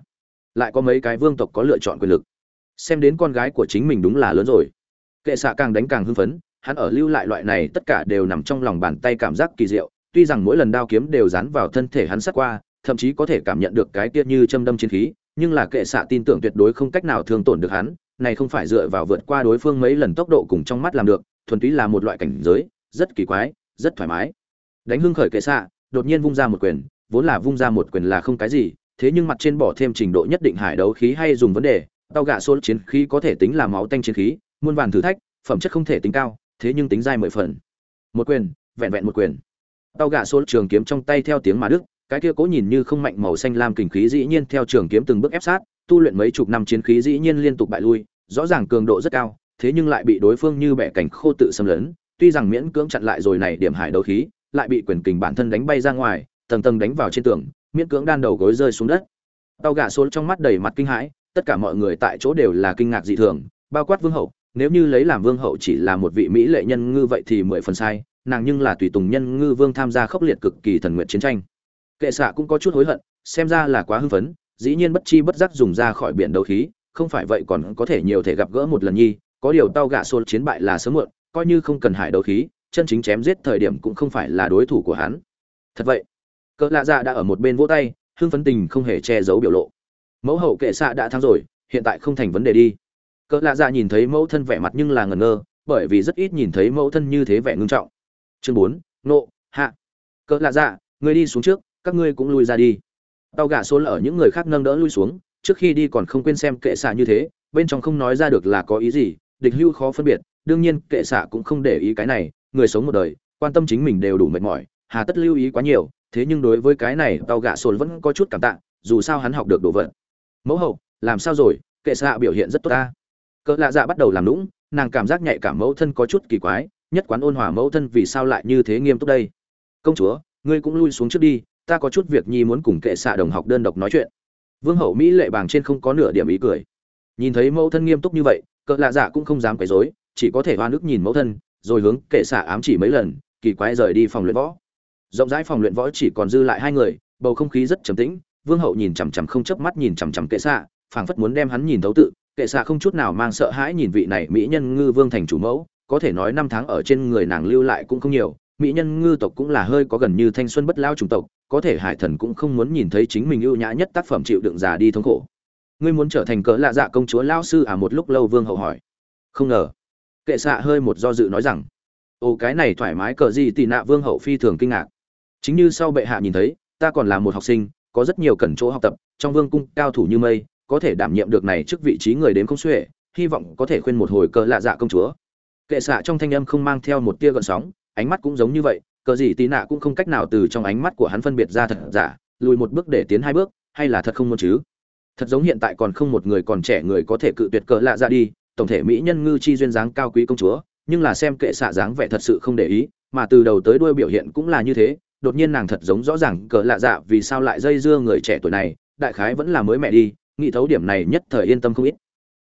Lại có mấy cái vương tộc có lựa chọn quyền lực. Xem đến con gái của chính mình đúng là lớn rồi. Kệ xạ càng đánh càng hưng phấn, hắn ở lưu lại loại này tất cả đều nằm trong lòng bàn tay cảm giác kỳ diệu, tuy rằng mỗi lần đao kiếm đều dán vào thân thể hắn sát qua, thậm chí có thể cảm nhận được cái kia như châm đâm chiến khí, nhưng là kệ xạ tin tưởng tuyệt đối không cách nào thương tổn được hắn này không phải dựa vào vượt qua đối phương mấy lần tốc độ cùng trong mắt làm được, thuần túy là một loại cảnh giới, rất kỳ quái, rất thoải mái. Đánh hưng khởi kệ xạ, đột nhiên vung ra một quyền, vốn là vung ra một quyền là không cái gì, thế nhưng mặt trên bỏ thêm trình độ nhất định hải đấu khí hay dùng vấn đề, tao gạ số chiến khí có thể tính là máu tanh chiến khí, muôn vàn thử thách, phẩm chất không thể tính cao, thế nhưng tính dai mười phần. Một quyền, vẹn vẹn một quyền. Tao gạ số trường kiếm trong tay theo tiếng mà đức cái kia cố nhìn như không mạnh màu xanh lam kình khí dĩ nhiên theo trường kiếm từng bước ép sát tu luyện mấy chục năm chiến khí dĩ nhiên liên tục bại lui, rõ ràng cường độ rất cao, thế nhưng lại bị đối phương như bẻ cảnh khô tự xâm lấn, tuy rằng miễn cưỡng chặn lại rồi này điểm hải đấu khí, lại bị quyền kình bản thân đánh bay ra ngoài, tầng tầng đánh vào trên tường, miễn cưỡng đan đầu gối rơi xuống đất. Tao gã xuống trong mắt đầy mặt kinh hãi, tất cả mọi người tại chỗ đều là kinh ngạc dị thường, bao quát vương hậu, nếu như lấy làm vương hậu chỉ là một vị mỹ lệ nhân ngư vậy thì mười phần sai, nàng nhưng là tùy tùng nhân ngư vương tham gia khốc liệt cực kỳ thần nguyện chiến tranh. Kệ xạ cũng có chút hối hận, xem ra là quá hưng phấn dĩ nhiên bất chi bất giác dùng ra khỏi biển đấu khí, không phải vậy còn có thể nhiều thể gặp gỡ một lần nhi, có điều tao gạ xô chiến bại là sớm muộn, coi như không cần hải đấu khí, chân chính chém giết thời điểm cũng không phải là đối thủ của hắn. Thật vậy, cỡ lạ dạ đã ở một bên vỗ tay, hưng phấn tình không hề che giấu biểu lộ. Mẫu hậu kệ xạ đã thắng rồi, hiện tại không thành vấn đề đi. Cỡ lạ dạ nhìn thấy mẫu thân vẻ mặt nhưng là ngẩn ngơ, bởi vì rất ít nhìn thấy mẫu thân như thế vẻ ngưng trọng. Chương bốn, nộ, hạ. Cỡ lạ dạ ngươi đi xuống trước, các ngươi cũng lui ra đi tao gạ số ở những người khác nâng đỡ lui xuống, trước khi đi còn không quên xem kệ xạ như thế, bên trong không nói ra được là có ý gì, địch hưu khó phân biệt, đương nhiên kệ xạ cũng không để ý cái này, người sống một đời, quan tâm chính mình đều đủ mệt mỏi, hà tất lưu ý quá nhiều, thế nhưng đối với cái này, tao gạ sồn vẫn có chút cảm tạ, dù sao hắn học được đồ vật. Mẫu hậu, làm sao rồi, kệ xạ biểu hiện rất tốt ta. Cỡ lạ dạ bắt đầu làm lũng nàng cảm giác nhạy cảm mẫu thân có chút kỳ quái, nhất quán ôn hòa mẫu thân vì sao lại như thế nghiêm túc đây? Công chúa, ngươi cũng lui xuống trước đi ta có chút việc nhi muốn cùng kệ xạ đồng học đơn độc nói chuyện. Vương hậu mỹ lệ bàng trên không có nửa điểm ý cười. Nhìn thấy mẫu thân nghiêm túc như vậy, cỡ lạ dạ cũng không dám quấy rối, chỉ có thể hoa nước nhìn mẫu thân, rồi hướng kệ xạ ám chỉ mấy lần, kỳ quái rời đi phòng luyện võ. Rộng rãi phòng luyện võ chỉ còn dư lại hai người, bầu không khí rất trầm tĩnh, vương hậu nhìn chằm chằm không chớp mắt nhìn chằm chằm kệ xạ, phảng phất muốn đem hắn nhìn thấu tự, kệ xạ không chút nào mang sợ hãi nhìn vị này mỹ nhân ngư vương thành chủ mẫu, có thể nói năm tháng ở trên người nàng lưu lại cũng không nhiều, mỹ nhân ngư tộc cũng là hơi có gần như thanh xuân bất lao chủng tộc có thể hải thần cũng không muốn nhìn thấy chính mình ưu nhã nhất tác phẩm chịu đựng già đi thống khổ. Ngươi muốn trở thành cỡ lạ dạ công chúa lao sư à? Một lúc lâu vương hậu hỏi. Không ngờ. Kệ xạ hơi một do dự nói rằng. Ồ, cái này thoải mái cờ gì tị nạ vương hậu phi thường kinh ngạc. Chính như sau bệ hạ nhìn thấy, ta còn là một học sinh, có rất nhiều cần chỗ học tập, trong vương cung cao thủ như mây, có thể đảm nhiệm được này trước vị trí người đến không xuể, hy vọng có thể khuyên một hồi cờ lạ dạ công chúa. Kệ xạ trong thanh âm không mang theo một tia gợn sóng, ánh mắt cũng giống như vậy cờ gì tí nạ cũng không cách nào từ trong ánh mắt của hắn phân biệt ra thật giả, lùi một bước để tiến hai bước, hay là thật không muốn chứ? Thật giống hiện tại còn không một người còn trẻ người có thể cự tuyệt cờ lạ ra đi, tổng thể mỹ nhân ngư chi duyên dáng cao quý công chúa, nhưng là xem kệ xạ dáng vẻ thật sự không để ý, mà từ đầu tới đuôi biểu hiện cũng là như thế, đột nhiên nàng thật giống rõ ràng cờ lạ dạ vì sao lại dây dưa người trẻ tuổi này, đại khái vẫn là mới mẹ đi, nghĩ thấu điểm này nhất thời yên tâm không ít.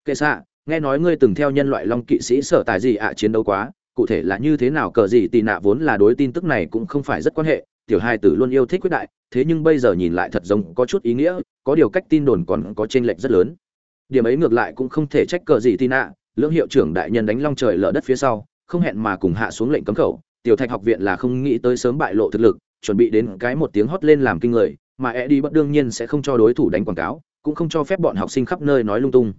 Kệ xạ, nghe nói ngươi từng theo nhân loại long kỵ sĩ sở tài gì ạ chiến đấu quá cụ thể là như thế nào, cờ gì tì nạ vốn là đối tin tức này cũng không phải rất quan hệ, tiểu hai tử luôn yêu thích quyết đại, thế nhưng bây giờ nhìn lại thật giống có chút ý nghĩa, có điều cách tin đồn còn có chênh lệch rất lớn. Điểm ấy ngược lại cũng không thể trách cờ gì tì nạ, lưỡng hiệu trưởng đại nhân đánh long trời lở đất phía sau, không hẹn mà cùng hạ xuống lệnh cấm khẩu, tiểu thạch học viện là không nghĩ tới sớm bại lộ thực lực, chuẩn bị đến cái một tiếng hót lên làm kinh người, mà e đi bất đương nhiên sẽ không cho đối thủ đánh quảng cáo, cũng không cho phép bọn học sinh khắp nơi nói lung tung.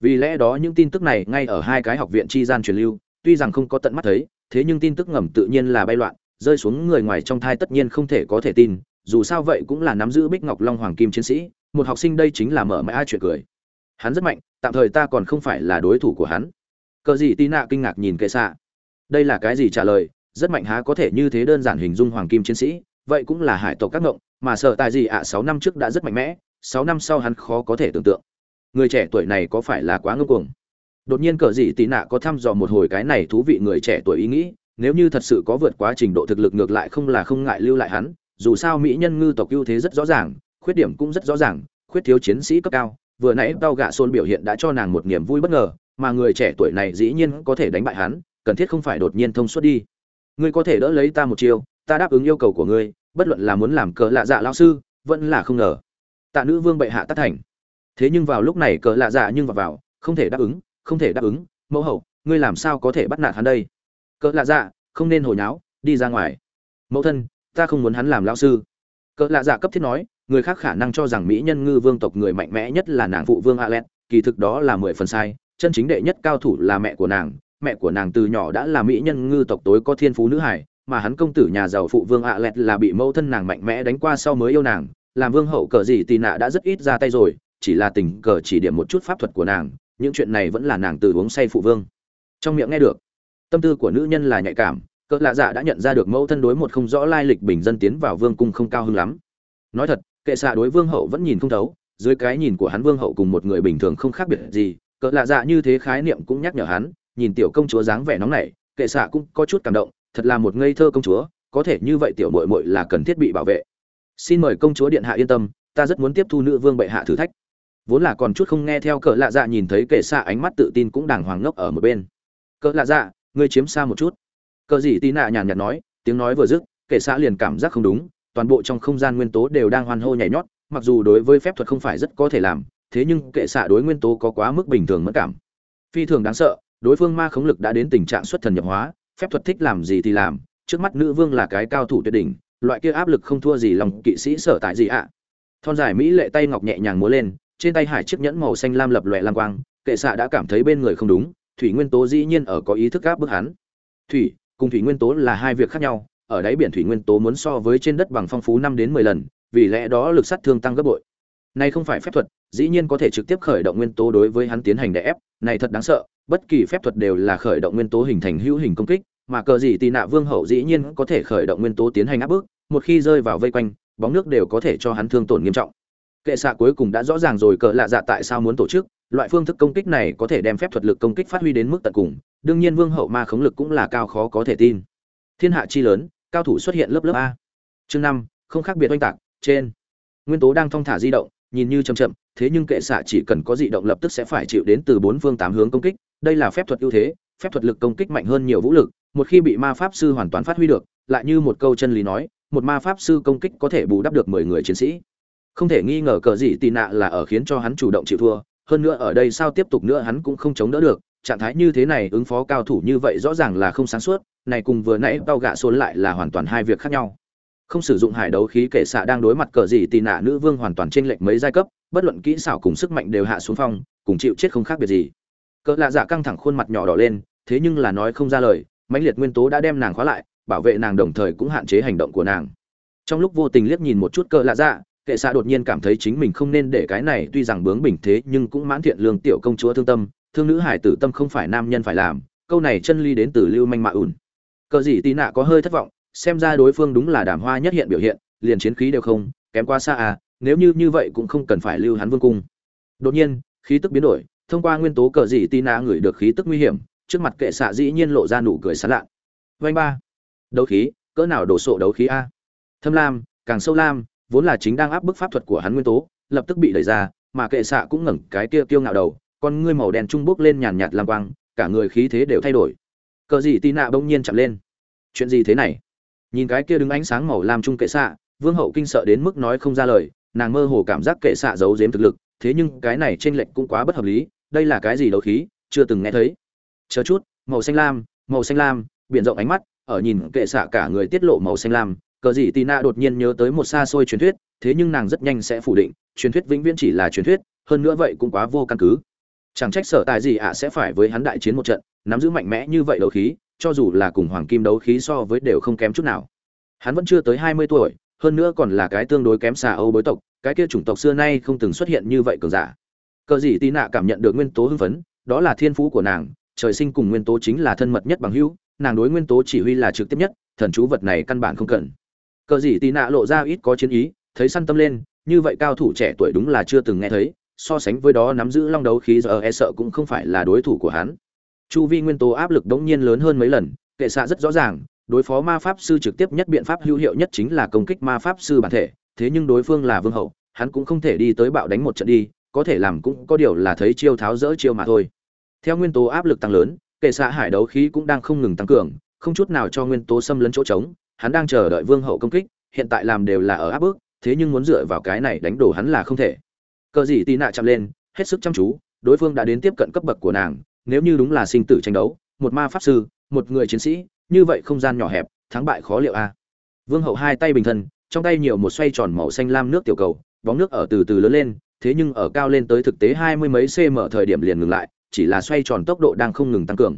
Vì lẽ đó những tin tức này ngay ở hai cái học viện chi gian truyền lưu tuy rằng không có tận mắt thấy, thế nhưng tin tức ngầm tự nhiên là bay loạn, rơi xuống người ngoài trong thai tất nhiên không thể có thể tin, dù sao vậy cũng là nắm giữ bích ngọc long hoàng kim chiến sĩ, một học sinh đây chính là mở mãi ai chuyện cười. Hắn rất mạnh, tạm thời ta còn không phải là đối thủ của hắn. Cờ gì tí nạ kinh ngạc nhìn kệ xạ. Đây là cái gì trả lời, rất mạnh há có thể như thế đơn giản hình dung hoàng kim chiến sĩ, vậy cũng là hải tộc các ngộng, mà sợ tài gì ạ, sáu năm trước đã rất mạnh mẽ, sáu năm sau hắn khó có thể tưởng tượng. Người trẻ tuổi này có phải là quá ngưng cuồng? Đột nhiên cờ gì tị nạ có thăm dò một hồi cái này thú vị người trẻ tuổi ý nghĩ, nếu như thật sự có vượt quá trình độ thực lực ngược lại không là không ngại lưu lại hắn, dù sao mỹ nhân ngư tộc ưu thế rất rõ ràng, khuyết điểm cũng rất rõ ràng, khuyết thiếu chiến sĩ cấp cao, vừa nãy tao gạ xôn biểu hiện đã cho nàng một niềm vui bất ngờ, mà người trẻ tuổi này dĩ nhiên có thể đánh bại hắn, cần thiết không phải đột nhiên thông suốt đi. Ngươi có thể đỡ lấy ta một chiêu, ta đáp ứng yêu cầu của ngươi, bất luận là muốn làm cờ lạ dạ lao sư, vẫn là không ngờ. Tạ nữ vương bệ hạ tất thành. Thế nhưng vào lúc này cờ lạ dạ nhưng vào vào, không thể đáp ứng không thể đáp ứng, mẫu hậu, ngươi làm sao có thể bắt nạt hắn đây? Cỡ lạ dạ không nên hồi nháo, đi ra ngoài. Mẫu thân, ta không muốn hắn làm lao sư. Cỡ lạ dạ cấp thiết nói, người khác khả năng cho rằng mỹ nhân ngư vương tộc người mạnh mẽ nhất là nàng phụ vương a len kỳ thực đó là mười phần sai, chân chính đệ nhất cao thủ là mẹ của nàng, mẹ của nàng từ nhỏ đã là mỹ nhân ngư tộc tối có thiên phú nữ hải mà hắn công tử nhà giàu phụ vương a lẹt là bị mẫu thân nàng mạnh mẽ đánh qua sau mới yêu nàng, làm vương hậu cờ gì tì nạ đã rất ít ra tay rồi, chỉ là tình cờ chỉ điểm một chút pháp thuật của nàng những chuyện này vẫn là nàng từ uống say phụ vương. Trong miệng nghe được, tâm tư của nữ nhân là nhạy cảm, cỡ lạ dạ đã nhận ra được mẫu thân đối một không rõ lai lịch bình dân tiến vào vương cung không cao hơn lắm. Nói thật, kệ xạ đối vương hậu vẫn nhìn không thấu, dưới cái nhìn của hắn vương hậu cùng một người bình thường không khác biệt gì, cỡ lạ dạ như thế khái niệm cũng nhắc nhở hắn, nhìn tiểu công chúa dáng vẻ nóng nảy, kệ xạ cũng có chút cảm động, thật là một ngây thơ công chúa, có thể như vậy tiểu mội mội là cần thiết bị bảo vệ. Xin mời công chúa điện hạ yên tâm, ta rất muốn tiếp thu nữ vương bệ hạ thử thách vốn là còn chút không nghe theo cỡ lạ dạ nhìn thấy kệ xạ ánh mắt tự tin cũng đàng hoàng ngốc ở một bên. Cỡ lạ dạ ngươi chiếm xa một chút. Cỡ gì tí nạ nhàn nhạt nói, tiếng nói vừa dứt, kệ xạ liền cảm giác không đúng, toàn bộ trong không gian nguyên tố đều đang hoan hô nhảy nhót, mặc dù đối với phép thuật không phải rất có thể làm, thế nhưng kệ xạ đối nguyên tố có quá mức bình thường mất cảm. Phi thường đáng sợ, đối phương ma khống lực đã đến tình trạng xuất thần nhập hóa, phép thuật thích làm gì thì làm, trước mắt nữ vương là cái cao thủ tuyệt đỉnh, loại kia áp lực không thua gì lòng kỵ sĩ sở tại gì ạ? Thon dài mỹ lệ tay ngọc nhẹ nhàng múa lên trên tay hải chiếc nhẫn màu xanh lam lập lòe lam quang, kệ xạ đã cảm thấy bên người không đúng, thủy nguyên tố dĩ nhiên ở có ý thức áp bức hắn. Thủy cùng thủy nguyên tố là hai việc khác nhau, ở đáy biển thủy nguyên tố muốn so với trên đất bằng phong phú năm đến mười lần, vì lẽ đó lực sát thương tăng gấp bội. Này không phải phép thuật, dĩ nhiên có thể trực tiếp khởi động nguyên tố đối với hắn tiến hành đè ép, này thật đáng sợ, bất kỳ phép thuật đều là khởi động nguyên tố hình thành hữu hình công kích, mà cờ gì tì nạ vương hậu dĩ nhiên có thể khởi động nguyên tố tiến hành áp bức, một khi rơi vào vây quanh, bóng nước đều có thể cho hắn thương tổn nghiêm trọng kệ xạ cuối cùng đã rõ ràng rồi cờ lạ dạ tại sao muốn tổ chức, loại phương thức công kích này có thể đem phép thuật lực công kích phát huy đến mức tận cùng, đương nhiên vương hậu ma khống lực cũng là cao khó có thể tin. Thiên hạ chi lớn, cao thủ xuất hiện lớp lớp a. Chương năm, không khác biệt oanh tạc, trên. Nguyên tố đang thong thả di động, nhìn như chậm chậm, thế nhưng kệ xạ chỉ cần có di động lập tức sẽ phải chịu đến từ bốn phương tám hướng công kích, đây là phép thuật ưu thế, phép thuật lực công kích mạnh hơn nhiều vũ lực, một khi bị ma pháp sư hoàn toàn phát huy được, lại như một câu chân lý nói, một ma pháp sư công kích có thể bù đắp được mười người chiến sĩ không thể nghi ngờ cờ gì tì nạ là ở khiến cho hắn chủ động chịu thua, hơn nữa ở đây sao tiếp tục nữa hắn cũng không chống đỡ được, trạng thái như thế này ứng phó cao thủ như vậy rõ ràng là không sáng suốt, này cùng vừa nãy tao gạ xôn lại là hoàn toàn hai việc khác nhau. Không sử dụng hải đấu khí kệ xạ đang đối mặt cờ gì tì nạ nữ vương hoàn toàn trên lệnh mấy giai cấp, bất luận kỹ xảo cùng sức mạnh đều hạ xuống phong, cùng chịu chết không khác biệt gì. Cỡ lạ dạ căng thẳng khuôn mặt nhỏ đỏ lên, thế nhưng là nói không ra lời, mãnh liệt nguyên tố đã đem nàng khóa lại, bảo vệ nàng đồng thời cũng hạn chế hành động của nàng. Trong lúc vô tình liếc nhìn một chút cỡ lạ dạ kệ xạ đột nhiên cảm thấy chính mình không nên để cái này, tuy rằng bướng bỉnh thế, nhưng cũng mãn thiện lương tiểu công chúa thương tâm. Thương nữ hải tử tâm không phải nam nhân phải làm. Câu này chân ly đến từ lưu manh mạ ủn cờ gì tì nạ có hơi thất vọng, xem ra đối phương đúng là đàm hoa nhất hiện biểu hiện, liền chiến khí đều không, kém quá xa à nếu như như vậy cũng không cần phải lưu hắn vương cung. Đột nhiên, khí tức biến đổi, thông qua nguyên tố cờ dị tì nạ ngửi được khí tức nguy hiểm, trước mặt kệ xạ dĩ nhiên lộ ra nụ cười sán lạ. Vanh ba. Đấu khí, cỡ nào đổ sộ đấu khí a? Thâm lam, càng sâu lam vốn là chính đang áp bức pháp thuật của hắn nguyên tố, lập tức bị đẩy ra, mà kệ xạ cũng ngẩng cái kia kiêu ngạo đầu, con ngươi màu đen trung bốc lên nhàn nhạt lam quang, cả người khí thế đều thay đổi. Cờ gì tì nạ bỗng nhiên chậm lên. Chuyện gì thế này? Nhìn cái kia đứng ánh sáng màu lam trung kệ xạ, vương hậu kinh sợ đến mức nói không ra lời, nàng mơ hồ cảm giác kệ xạ giấu giếm thực lực, thế nhưng cái này trên lệch cũng quá bất hợp lý, đây là cái gì đấu khí, chưa từng nghe thấy. Chờ chút, màu xanh lam, màu xanh lam, biển rộng ánh mắt, ở nhìn kệ xạ cả người tiết lộ màu xanh lam cờ gì tì nạ đột nhiên nhớ tới một xa xôi truyền thuyết, thế nhưng nàng rất nhanh sẽ phủ định, truyền thuyết vĩnh viễn chỉ là truyền thuyết, hơn nữa vậy cũng quá vô căn cứ. Chẳng trách sở tài gì ạ sẽ phải với hắn đại chiến một trận, nắm giữ mạnh mẽ như vậy đấu khí, cho dù là cùng hoàng kim đấu khí so với đều không kém chút nào. Hắn vẫn chưa tới hai mươi tuổi, hơn nữa còn là cái tương đối kém xà âu bối tộc, cái kia chủng tộc xưa nay không từng xuất hiện như vậy cường giả. Cờ gì tì nạ cảm nhận được nguyên tố hưng phấn, đó là thiên phú của nàng, trời sinh cùng nguyên tố chính là thân mật nhất bằng hữu, nàng đối nguyên tố chỉ huy là trực tiếp nhất, thần chú vật này căn bản không cần cờ gì tì nạ lộ ra ít có chiến ý, thấy săn tâm lên, như vậy cao thủ trẻ tuổi đúng là chưa từng nghe thấy, so sánh với đó nắm giữ long đấu khí giờ e sợ cũng không phải là đối thủ của hắn. Chu vi nguyên tố áp lực đống nhiên lớn hơn mấy lần, kệ xạ rất rõ ràng, đối phó ma pháp sư trực tiếp nhất biện pháp hữu hiệu nhất chính là công kích ma pháp sư bản thể, thế nhưng đối phương là vương hậu, hắn cũng không thể đi tới bạo đánh một trận đi, có thể làm cũng có điều là thấy chiêu tháo rỡ chiêu mà thôi. Theo nguyên tố áp lực tăng lớn, kệ xạ hải đấu khí cũng đang không ngừng tăng cường, không chút nào cho nguyên tố xâm lấn chỗ trống hắn đang chờ đợi vương hậu công kích, hiện tại làm đều là ở áp bức, thế nhưng muốn dựa vào cái này đánh đổ hắn là không thể. Cờ gì tì nạ chạm lên, hết sức chăm chú, đối phương đã đến tiếp cận cấp bậc của nàng, nếu như đúng là sinh tử tranh đấu, một ma pháp sư, một người chiến sĩ, như vậy không gian nhỏ hẹp, thắng bại khó liệu a. Vương hậu hai tay bình thân, trong tay nhiều một xoay tròn màu xanh lam nước tiểu cầu, bóng nước ở từ từ lớn lên, thế nhưng ở cao lên tới thực tế hai mươi mấy cm thời điểm liền ngừng lại, chỉ là xoay tròn tốc độ đang không ngừng tăng cường.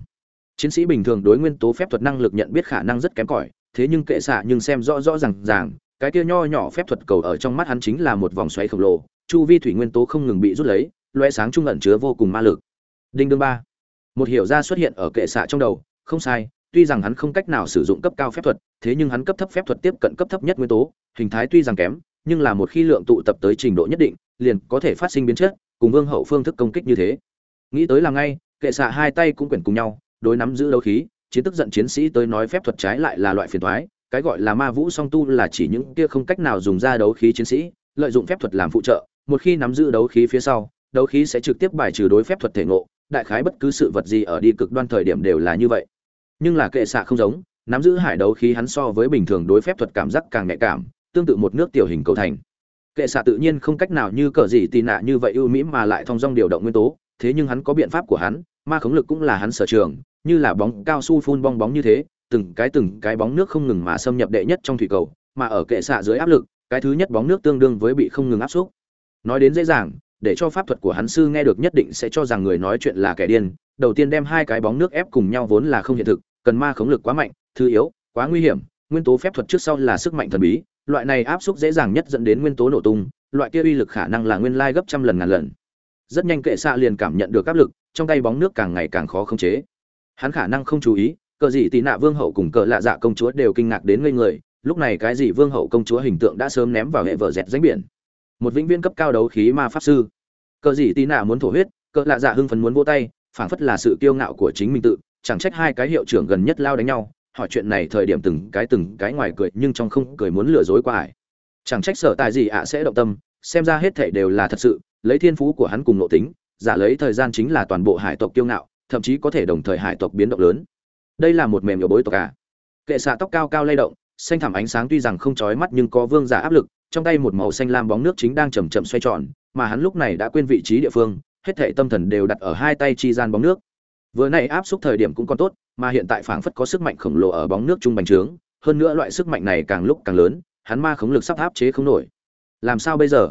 Chiến sĩ bình thường đối nguyên tố phép thuật năng lực nhận biết khả năng rất kém cỏi thế nhưng kệ xạ nhưng xem rõ rõ ràng ràng, cái kia nho nhỏ phép thuật cầu ở trong mắt hắn chính là một vòng xoáy khổng lồ, chu vi thủy nguyên tố không ngừng bị rút lấy, loe sáng trung ẩn chứa vô cùng ma lực. Đinh đương ba. Một hiểu ra xuất hiện ở kệ xạ trong đầu, không sai, tuy rằng hắn không cách nào sử dụng cấp cao phép thuật, thế nhưng hắn cấp thấp phép thuật tiếp cận cấp thấp nhất nguyên tố, hình thái tuy rằng kém, nhưng là một khi lượng tụ tập tới trình độ nhất định, liền có thể phát sinh biến chất, cùng vương hậu phương thức công kích như thế. Nghĩ tới là ngay, kệ xạ hai tay cũng quyển cùng nhau, đối nắm giữ đấu khí chiến tức giận chiến sĩ tới nói phép thuật trái lại là loại phiền toái cái gọi là ma vũ song tu là chỉ những kia không cách nào dùng ra đấu khí chiến sĩ, lợi dụng phép thuật làm phụ trợ, một khi nắm giữ đấu khí phía sau, đấu khí sẽ trực tiếp bài trừ đối phép thuật thể ngộ, đại khái bất cứ sự vật gì ở đi cực đoan thời điểm đều là như vậy. Nhưng là kệ xạ không giống, nắm giữ hải đấu khí hắn so với bình thường đối phép thuật cảm giác càng nhạy cảm, tương tự một nước tiểu hình cầu thành. Kệ xạ tự nhiên không cách nào như cờ gì tì nạ như vậy ưu mỹ mà lại thông dong điều động nguyên tố, thế nhưng hắn có biện pháp của hắn, ma khống lực cũng là hắn sở trường như là bóng cao su phun bong bóng như thế, từng cái từng cái bóng nước không ngừng mà xâm nhập đệ nhất trong thủy cầu, mà ở kệ xạ dưới áp lực, cái thứ nhất bóng nước tương đương với bị không ngừng áp xúc. Nói đến dễ dàng, để cho pháp thuật của hắn sư nghe được nhất định sẽ cho rằng người nói chuyện là kẻ điên, đầu tiên đem hai cái bóng nước ép cùng nhau vốn là không hiện thực, cần ma khống lực quá mạnh, thứ yếu, quá nguy hiểm, nguyên tố phép thuật trước sau là sức mạnh thần bí, loại này áp xúc dễ dàng nhất dẫn đến nguyên tố nổ tung, loại kia uy lực khả năng là nguyên lai gấp trăm lần ngàn lần. Rất nhanh kệ xạ liền cảm nhận được áp lực, trong tay bóng nước càng ngày càng khó khống chế hắn khả năng không chú ý, cờ gì tì nạ vương hậu cùng cờ lạ dạ công chúa đều kinh ngạc đến ngây người, lúc này cái gì vương hậu công chúa hình tượng đã sớm ném vào hệ vợ dẹt ránh biển. Một vĩnh viên cấp cao đấu khí ma pháp sư. Cờ gì tì nạ muốn thổ huyết, cờ lạ dạ hưng phấn muốn vỗ tay, phảng phất là sự kiêu ngạo của chính mình tự, chẳng trách hai cái hiệu trưởng gần nhất lao đánh nhau, hỏi chuyện này thời điểm từng cái từng cái ngoài cười nhưng trong không cười muốn lừa dối qua ải chẳng trách sở tài gì ạ sẽ động tâm, xem ra hết thảy đều là thật sự, lấy thiên phú của hắn cùng nội tính, giả lấy thời gian chính là toàn bộ hải tộc kiêu ngạo thậm chí có thể đồng thời hải tộc biến động lớn. Đây là một mềm yếu bối tộc à? Kệ xạ tóc cao cao lay động, xanh thẳm ánh sáng tuy rằng không chói mắt nhưng có vương giả áp lực, trong tay một màu xanh lam bóng nước chính đang chầm chậm xoay tròn, mà hắn lúc này đã quên vị trí địa phương, hết thảy tâm thần đều đặt ở hai tay chi gian bóng nước. Vừa nãy áp xúc thời điểm cũng còn tốt, mà hiện tại phảng phất có sức mạnh khổng lồ ở bóng nước trung bành trướng, hơn nữa loại sức mạnh này càng lúc càng lớn, hắn ma khống lực sắp áp chế không nổi. Làm sao bây giờ?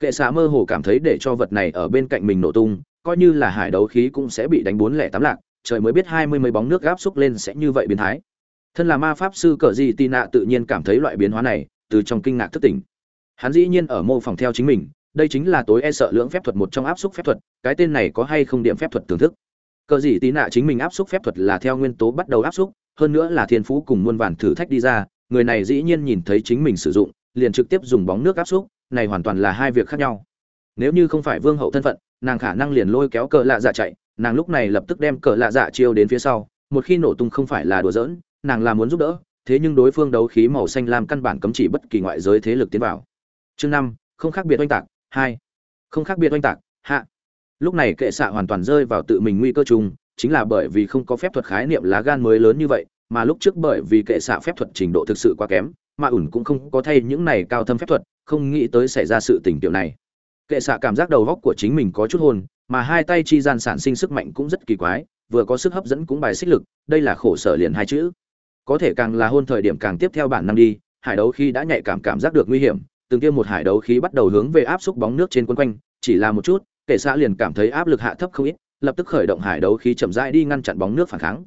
Kệ xạ mơ hồ cảm thấy để cho vật này ở bên cạnh mình nổ tung coi như là hải đấu khí cũng sẽ bị đánh bốn lẻ tám lạc, trời mới biết hai mươi mấy bóng nước gáp xúc lên sẽ như vậy biến thái. Thân là ma pháp sư cờ gì tì nạ tự nhiên cảm thấy loại biến hóa này từ trong kinh ngạc thức tỉnh hắn dĩ nhiên ở mô phỏng theo chính mình, đây chính là tối e sợ lưỡng phép thuật một trong áp xúc phép thuật, cái tên này có hay không điểm phép thuật thưởng thức? Cờ gì tì nạ chính mình áp xúc phép thuật là theo nguyên tố bắt đầu áp xúc, hơn nữa là thiên phú cùng muôn vàn thử thách đi ra, người này dĩ nhiên nhìn thấy chính mình sử dụng, liền trực tiếp dùng bóng nước áp xúc, này hoàn toàn là hai việc khác nhau. Nếu như không phải vương hậu thân phận nàng khả năng liền lôi kéo cờ lạ dạ chạy, nàng lúc này lập tức đem cờ lạ dạ chiêu đến phía sau, một khi nổ tung không phải là đùa giỡn, nàng là muốn giúp đỡ, thế nhưng đối phương đấu khí màu xanh lam căn bản cấm chỉ bất kỳ ngoại giới thế lực tiến vào. Chương năm, không khác biệt oanh tạc, hai. Không khác biệt oanh tạc, hạ. Lúc này kệ xạ hoàn toàn rơi vào tự mình nguy cơ chung, chính là bởi vì không có phép thuật khái niệm lá gan mới lớn như vậy, mà lúc trước bởi vì kệ xạ phép thuật trình độ thực sự quá kém, mà ủn cũng không có thay những này cao thâm phép thuật, không nghĩ tới xảy ra sự tình tiểu này kệ xạ cảm giác đầu góc của chính mình có chút hồn mà hai tay chi gian sản sinh sức mạnh cũng rất kỳ quái, vừa có sức hấp dẫn cũng bài xích lực, đây là khổ sở liền hai chữ. Có thể càng là hôn thời điểm càng tiếp theo bản năng đi, hải đấu khí đã nhạy cảm cảm giác được nguy hiểm, từng kia một hải đấu khí bắt đầu hướng về áp xúc bóng nước trên quân quanh, chỉ là một chút kệ xạ liền cảm thấy áp lực hạ thấp không ít, lập tức khởi động hải đấu khí chậm rãi đi ngăn chặn bóng nước phản kháng.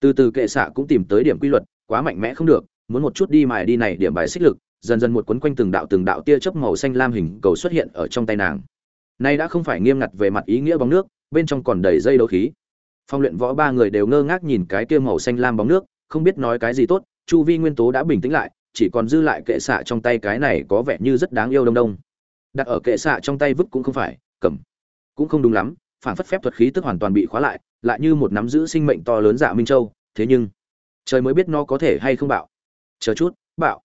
Từ từ kệ xạ cũng tìm tới điểm quy luật, quá mạnh mẽ không được, muốn một chút đi mài đi này điểm bài xích lực dần dần một quấn quanh từng đạo từng đạo tia chớp màu xanh lam hình cầu xuất hiện ở trong tay nàng. Nay đã không phải nghiêm ngặt về mặt ý nghĩa bóng nước, bên trong còn đầy dây đấu khí. Phong luyện võ ba người đều ngơ ngác nhìn cái kia màu xanh lam bóng nước, không biết nói cái gì tốt, chu vi nguyên tố đã bình tĩnh lại, chỉ còn dư lại kệ xạ trong tay cái này có vẻ như rất đáng yêu đông đông. Đặt ở kệ xạ trong tay vứt cũng không phải, cầm. Cũng không đúng lắm, phản phất phép thuật khí tức hoàn toàn bị khóa lại lại như một nắm giữ sinh mệnh to lớn dạ minh châu, thế nhưng, trời mới biết nó có thể hay không bạo. Chờ chút, bạo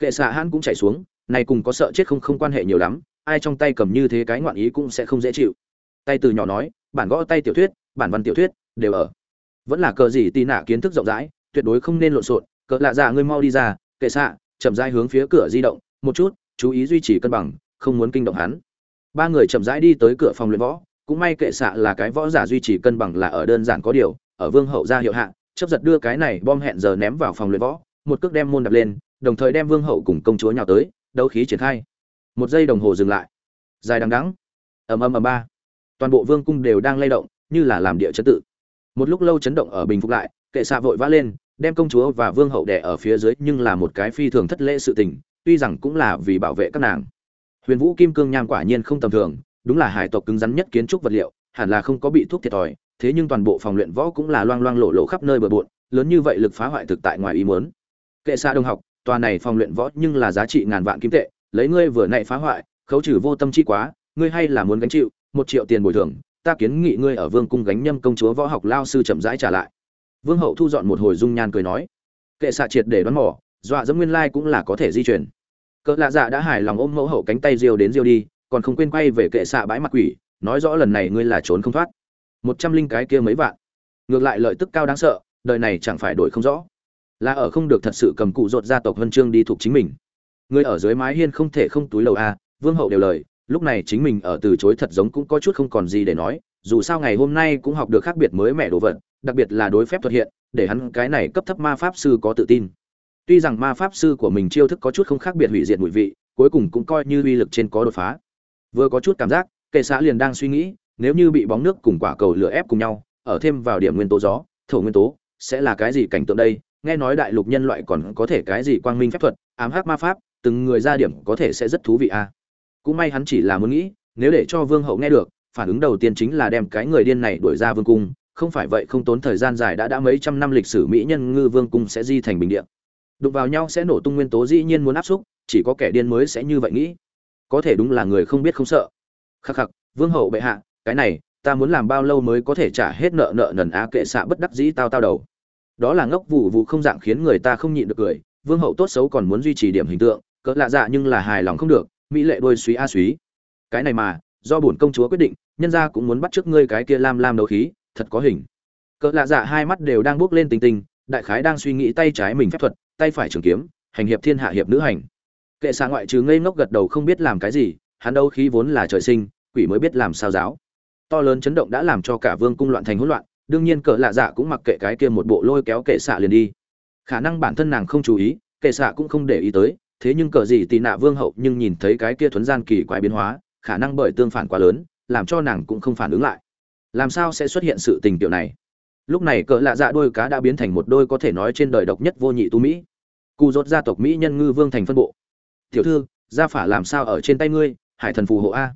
kệ xạ hắn cũng chạy xuống, này cùng có sợ chết không không quan hệ nhiều lắm, ai trong tay cầm như thế cái ngoạn ý cũng sẽ không dễ chịu. Tay từ nhỏ nói, bản gõ tay tiểu thuyết, bản văn tiểu thuyết, đều ở. Vẫn là cờ gì tì nạ kiến thức rộng rãi, tuyệt đối không nên lộn xộn cỡ lạ già ngươi mau đi ra, kệ xạ, chậm rãi hướng phía cửa di động, một chút, chú ý duy trì cân bằng, không muốn kinh động hắn. Ba người chậm rãi đi tới cửa phòng luyện võ, cũng may kệ xạ là cái võ giả duy trì cân bằng là ở đơn giản có điều, ở vương hậu ra hiệu hạ, chấp giật đưa cái này bom hẹn giờ ném vào phòng luyện võ, một cước đem môn đập lên đồng thời đem vương hậu cùng công chúa nhào tới, đấu khí triển khai. Một giây đồng hồ dừng lại. Dài đằng đắng ầm ầm ầm ba. Toàn bộ vương cung đều đang lay động, như là làm địa chấn tự. Một lúc lâu chấn động ở bình phục lại, kệ xạ vội vã lên, đem công chúa và vương hậu đẻ ở phía dưới, nhưng là một cái phi thường thất lễ sự tình, tuy rằng cũng là vì bảo vệ các nàng. Huyền vũ kim cương nham quả nhiên không tầm thường, đúng là hải tộc cứng rắn nhất kiến trúc vật liệu, hẳn là không có bị thuốc thiệt thòi, thế nhưng toàn bộ phòng luyện võ cũng là loang loang lộ lộ khắp nơi bờ bộn, lớn như vậy lực phá hoại thực tại ngoài ý muốn. Kệ xa đông học tòa này phòng luyện võ nhưng là giá trị ngàn vạn kim tệ lấy ngươi vừa nãy phá hoại khấu trừ vô tâm chi quá ngươi hay là muốn gánh chịu một triệu tiền bồi thường ta kiến nghị ngươi ở vương cung gánh nhâm công chúa võ học lao sư chậm rãi trả lại. Vương hậu thu dọn một hồi dung nhan cười nói kệ xạ triệt để đoán mò, dọa dẫm nguyên lai cũng là có thể di chuyển. Cỡ lạ dạ đã hài lòng ôm mẫu hậu cánh tay diều đến diều đi còn không quên quay về kệ xạ bãi mặt quỷ nói rõ lần này ngươi là trốn không thoát. Một trăm linh cái kia mấy vạn. Ngược lại lợi tức cao đáng sợ đời này chẳng phải đổi không rõ là ở không được thật sự cầm cụ rột gia tộc vân chương đi thuộc chính mình. Người ở dưới mái hiên không thể không túi lầu a, vương hậu đều lời, lúc này chính mình ở từ chối thật giống cũng có chút không còn gì để nói, dù sao ngày hôm nay cũng học được khác biệt mới mẻ đồ vật, đặc biệt là đối phép thuật hiện, để hắn cái này cấp thấp ma pháp sư có tự tin. Tuy rằng ma pháp sư của mình chiêu thức có chút không khác biệt hủy diệt mùi vị, cuối cùng cũng coi như uy lực trên có đột phá. Vừa có chút cảm giác, kệ xã liền đang suy nghĩ, nếu như bị bóng nước cùng quả cầu lửa ép cùng nhau, ở thêm vào điểm nguyên tố gió, thổ nguyên tố, sẽ là cái gì cảnh tượng đây? Nghe nói đại lục nhân loại còn có thể cái gì quang minh phép thuật, ám hắc ma pháp, từng người ra điểm có thể sẽ rất thú vị à. cũng may hắn chỉ là muốn nghĩ, nếu để cho vương hậu nghe được, phản ứng đầu tiên chính là đem cái người điên này đuổi ra vương cung, không phải vậy không tốn thời gian dài đã đã mấy trăm năm lịch sử mỹ nhân ngư vương cung sẽ di thành bình địa. Đụng vào nhau sẽ nổ tung nguyên tố dĩ nhiên muốn áp xúc, chỉ có kẻ điên mới sẽ như vậy nghĩ. Có thể đúng là người không biết không sợ. Khắc khắc, vương hậu bệ hạ, cái này, ta muốn làm bao lâu mới có thể trả hết nợ nợ nần á kệ xạ bất đắc dĩ tao tao đầu đó là ngốc vụ vụ không dạng khiến người ta không nhịn được cười. Vương hậu tốt xấu còn muốn duy trì điểm hình tượng, cỡ lạ dạ nhưng là hài lòng không được, mỹ lệ đôi suý a suý. Cái này mà, do bổn công chúa quyết định, nhân gia cũng muốn bắt trước ngươi cái kia lam lam đấu khí, thật có hình. Cỡ lạ dạ hai mắt đều đang bước lên tình tình, đại khái đang suy nghĩ tay trái mình phép thuật, tay phải trường kiếm, hành hiệp thiên hạ hiệp nữ hành. Kệ xạ ngoại trừ ngây ngốc gật đầu không biết làm cái gì, hắn đấu khí vốn là trời sinh, quỷ mới biết làm sao giáo. To lớn chấn động đã làm cho cả vương cung loạn thành hỗn loạn đương nhiên cỡ lạ dạ cũng mặc kệ cái kia một bộ lôi kéo kệ xạ liền đi. Khả năng bản thân nàng không chú ý, kệ xạ cũng không để ý tới, thế nhưng cờ gì tì nạ vương hậu nhưng nhìn thấy cái kia thuấn gian kỳ quái biến hóa, khả năng bởi tương phản quá lớn, làm cho nàng cũng không phản ứng lại. Làm sao sẽ xuất hiện sự tình tiểu này? Lúc này cỡ lạ dạ đôi cá đã biến thành một đôi có thể nói trên đời độc nhất vô nhị tu mỹ. Cụ rốt gia tộc mỹ nhân ngư vương thành phân bộ. Tiểu thư, gia phả làm sao ở trên tay ngươi? Hải thần phù hộ a.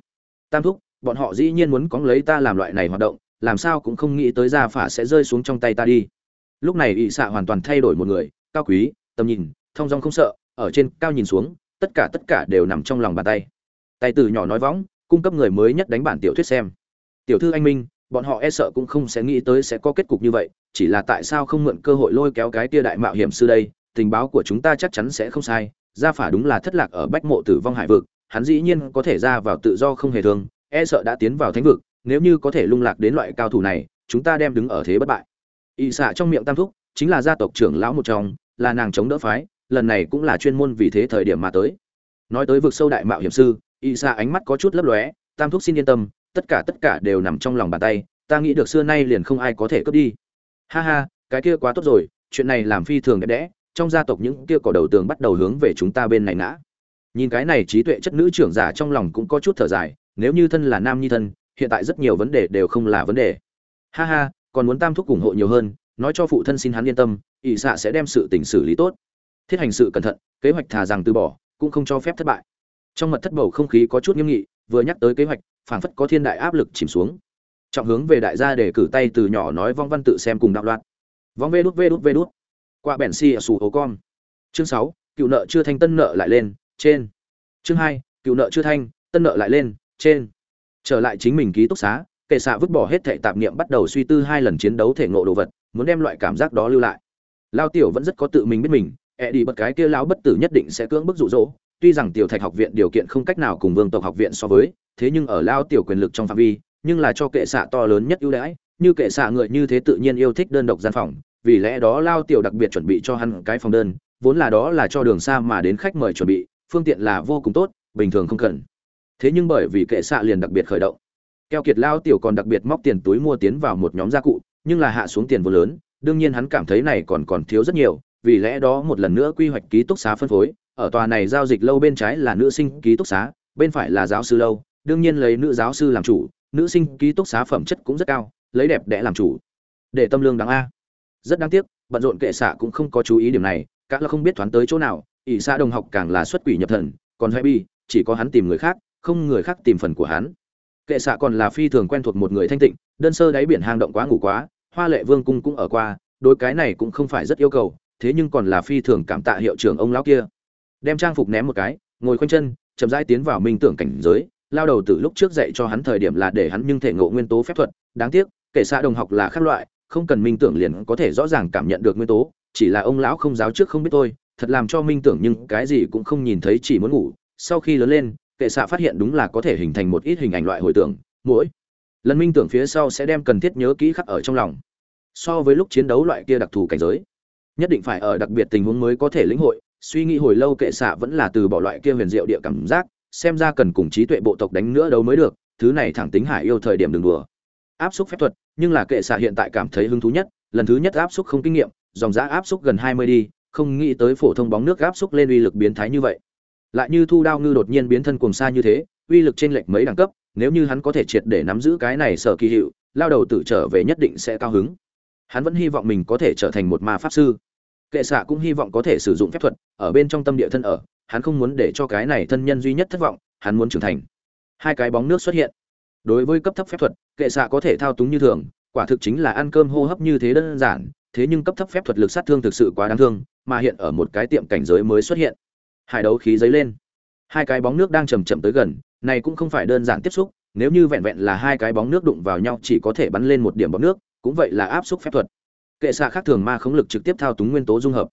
Tam thúc, bọn họ dĩ nhiên muốn cóng lấy ta làm loại này hoạt động làm sao cũng không nghĩ tới gia phả sẽ rơi xuống trong tay ta đi. Lúc này ỵ xạ hoàn toàn thay đổi một người, cao quý, tầm nhìn, thong dong không sợ, ở trên cao nhìn xuống, tất cả tất cả đều nằm trong lòng bàn tay. Tay từ nhỏ nói võng, cung cấp người mới nhất đánh bản tiểu thuyết xem. Tiểu thư anh minh, bọn họ e sợ cũng không sẽ nghĩ tới sẽ có kết cục như vậy, chỉ là tại sao không mượn cơ hội lôi kéo cái tia đại mạo hiểm sư đây, tình báo của chúng ta chắc chắn sẽ không sai, gia phả đúng là thất lạc ở bách mộ tử vong hải vực, hắn dĩ nhiên có thể ra vào tự do không hề thương e sợ đã tiến vào thánh vực nếu như có thể lung lạc đến loại cao thủ này, chúng ta đem đứng ở thế bất bại. Ỵ xạ trong miệng tam thúc, chính là gia tộc trưởng lão một trong, là nàng chống đỡ phái, lần này cũng là chuyên môn vì thế thời điểm mà tới. Nói tới vực sâu đại mạo hiểm sư ỵ xạ ánh mắt có chút lấp lóe, tam thúc xin yên tâm, tất cả tất cả đều nằm trong lòng bàn tay, ta nghĩ được xưa nay liền không ai có thể cướp đi. Ha ha, cái kia quá tốt rồi, chuyện này làm phi thường đẹp đẽ, trong gia tộc những kia cỏ đầu tường bắt đầu hướng về chúng ta bên này ngã. Nhìn cái này trí tuệ chất nữ trưởng giả trong lòng cũng có chút thở dài, nếu như thân là nam nhi thân hiện tại rất nhiều vấn đề đều không là vấn đề. Ha ha, còn muốn tam thúc ủng hộ nhiều hơn, nói cho phụ thân xin hắn yên tâm, ỷ xạ sẽ đem sự tình xử lý tốt. Thiết hành sự cẩn thận, kế hoạch thà rằng từ bỏ, cũng không cho phép thất bại. Trong mật thất bầu không khí có chút nghiêm nghị, vừa nhắc tới kế hoạch, phảng phất có thiên đại áp lực chìm xuống. Trọng hướng về đại gia để cử tay từ nhỏ nói vong văn tự xem cùng đạo loạn. Vong vê đút vê đút vê đút. Qua bèn si ở sù ố con. Chương sáu, cựu nợ chưa thanh tân nợ lại lên, trên. Chương hai, cựu nợ chưa thanh, tân nợ lại lên, trên trở lại chính mình ký túc xá, kệ xạ vứt bỏ hết thệ tạp niệm bắt đầu suy tư hai lần chiến đấu thể ngộ đồ vật, muốn đem loại cảm giác đó lưu lại. Lao tiểu vẫn rất có tự mình biết mình ẹ đi bật cái kia lão bất tử nhất định sẽ cưỡng bức rụ rỗ tuy rằng tiểu thạch học viện điều kiện không cách nào cùng vương tộc học viện so với, thế nhưng ở lao tiểu quyền lực trong phạm vi, nhưng là cho kệ xạ to lớn nhất ưu đãi, như kệ xạ người như thế tự nhiên yêu thích đơn độc gian phòng, vì lẽ đó lao tiểu đặc biệt chuẩn bị cho hắn cái phòng đơn, vốn là đó là cho đường xa mà đến khách mời chuẩn bị, phương tiện là vô cùng tốt, bình thường không cần thế nhưng bởi vì kệ xạ liền đặc biệt khởi động. Keo kiệt lao tiểu còn đặc biệt móc tiền túi mua tiến vào một nhóm gia cụ, nhưng là hạ xuống tiền vô lớn, đương nhiên hắn cảm thấy này còn còn thiếu rất nhiều, vì lẽ đó một lần nữa quy hoạch ký túc xá phân phối, ở tòa này giao dịch lâu bên trái là nữ sinh ký túc xá, bên phải là giáo sư lâu, đương nhiên lấy nữ giáo sư làm chủ, nữ sinh ký túc xá phẩm chất cũng rất cao, lấy đẹp đẽ làm chủ. Để tâm lương đáng a. Rất đáng tiếc, bận rộn kệ xạ cũng không có chú ý điểm này các là không biết thoáng tới chỗ nào, ỷ xã đồng học càng là xuất quỷ nhập thần, còn huệ bi, chỉ có hắn tìm người khác không người khác tìm phần của hắn. Kệ xạ còn là phi thường quen thuộc một người thanh tịnh, đơn sơ đáy biển hang động quá ngủ quá, hoa lệ vương cung cũng ở qua đôi cái này cũng không phải rất yêu cầu, thế nhưng còn là phi thường cảm tạ hiệu trưởng ông lão kia. Đem trang phục ném một cái, ngồi khoanh chân, chậm rãi tiến vào minh tưởng cảnh giới, lao đầu từ lúc trước dạy cho hắn thời điểm là để hắn nhưng thể ngộ nguyên tố phép thuật, đáng tiếc kể xa đồng học là khác loại, không cần minh tưởng liền có thể rõ ràng cảm nhận được nguyên tố, chỉ là ông lão không giáo trước không biết tôi thật làm cho minh tưởng nhưng cái gì cũng không nhìn thấy chỉ muốn ngủ, sau khi lớn lên kệ xạ phát hiện đúng là có thể hình thành một ít hình ảnh loại hồi tưởng, mỗi lần minh tưởng phía sau sẽ đem cần thiết nhớ kỹ khắc ở trong lòng. So với lúc chiến đấu loại kia đặc thù cảnh giới, nhất định phải ở đặc biệt tình huống mới có thể lĩnh hội, suy nghĩ hồi lâu kệ xạ vẫn là từ bỏ loại kia huyền diệu địa cảm giác, xem ra cần cùng trí tuệ bộ tộc đánh nữa đấu mới được, thứ này thẳng tính hải yêu thời điểm đừng đùa. Áp xúc phép thuật, nhưng là kệ xạ hiện tại cảm thấy hứng thú nhất, lần thứ nhất áp xúc không kinh nghiệm, dòng giã áp xúc gần hai mươi đi, không nghĩ tới phổ thông bóng nước áp xúc lên uy lực biến thái như vậy lại như thu đao ngư đột nhiên biến thân cùng xa như thế, uy lực trên lệch mấy đẳng cấp, nếu như hắn có thể triệt để nắm giữ cái này sở kỳ hiệu, lao đầu tự trở về nhất định sẽ cao hứng. Hắn vẫn hy vọng mình có thể trở thành một ma pháp sư. Kệ xạ cũng hy vọng có thể sử dụng phép thuật, ở bên trong tâm địa thân ở, hắn không muốn để cho cái này thân nhân duy nhất thất vọng, hắn muốn trưởng thành. Hai cái bóng nước xuất hiện. Đối với cấp thấp phép thuật, kệ xạ có thể thao túng như thường, quả thực chính là ăn cơm hô hấp như thế đơn giản, thế nhưng cấp thấp phép thuật lực sát thương thực sự quá đáng thương, mà hiện ở một cái tiệm cảnh giới mới xuất hiện hải đấu khí dấy lên. Hai cái bóng nước đang chầm chậm tới gần, này cũng không phải đơn giản tiếp xúc, nếu như vẹn vẹn là hai cái bóng nước đụng vào nhau chỉ có thể bắn lên một điểm bóng nước, cũng vậy là áp xúc phép thuật. Kệ xạ khác thường ma khống lực trực tiếp thao túng nguyên tố dung hợp.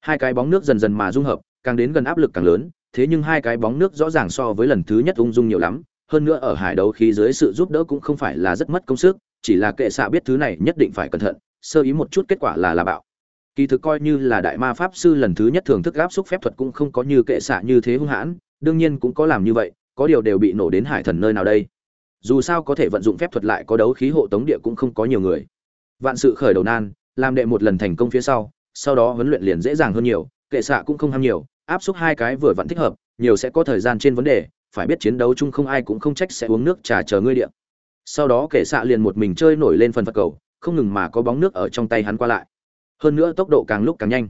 Hai cái bóng nước dần dần mà dung hợp, càng đến gần áp lực càng lớn, thế nhưng hai cái bóng nước rõ ràng so với lần thứ nhất ung dung nhiều lắm, hơn nữa ở hải đấu khí dưới sự giúp đỡ cũng không phải là rất mất công sức, chỉ là kệ xạ biết thứ này nhất định phải cẩn thận, sơ ý một chút kết quả là là bạo kỳ thực coi như là đại ma pháp sư lần thứ nhất thưởng thức áp xúc phép thuật cũng không có như kệ xạ như thế hung hãn, đương nhiên cũng có làm như vậy, có điều đều bị nổ đến hải thần nơi nào đây. Dù sao có thể vận dụng phép thuật lại có đấu khí hộ tống địa cũng không có nhiều người. Vạn sự khởi đầu nan, làm đệ một lần thành công phía sau sau đó huấn luyện liền dễ dàng hơn nhiều, kệ xạ cũng không ham nhiều, áp xúc hai cái vừa vặn thích hợp, nhiều sẽ có thời gian trên vấn đề, phải biết chiến đấu chung không ai cũng không trách sẽ uống nước trà chờ ngươi điện sau đó kệ xạ liền một mình chơi nổi lên phần phật cầu, không ngừng mà có bóng nước ở trong tay hắn qua lại hơn nữa tốc độ càng lúc càng nhanh.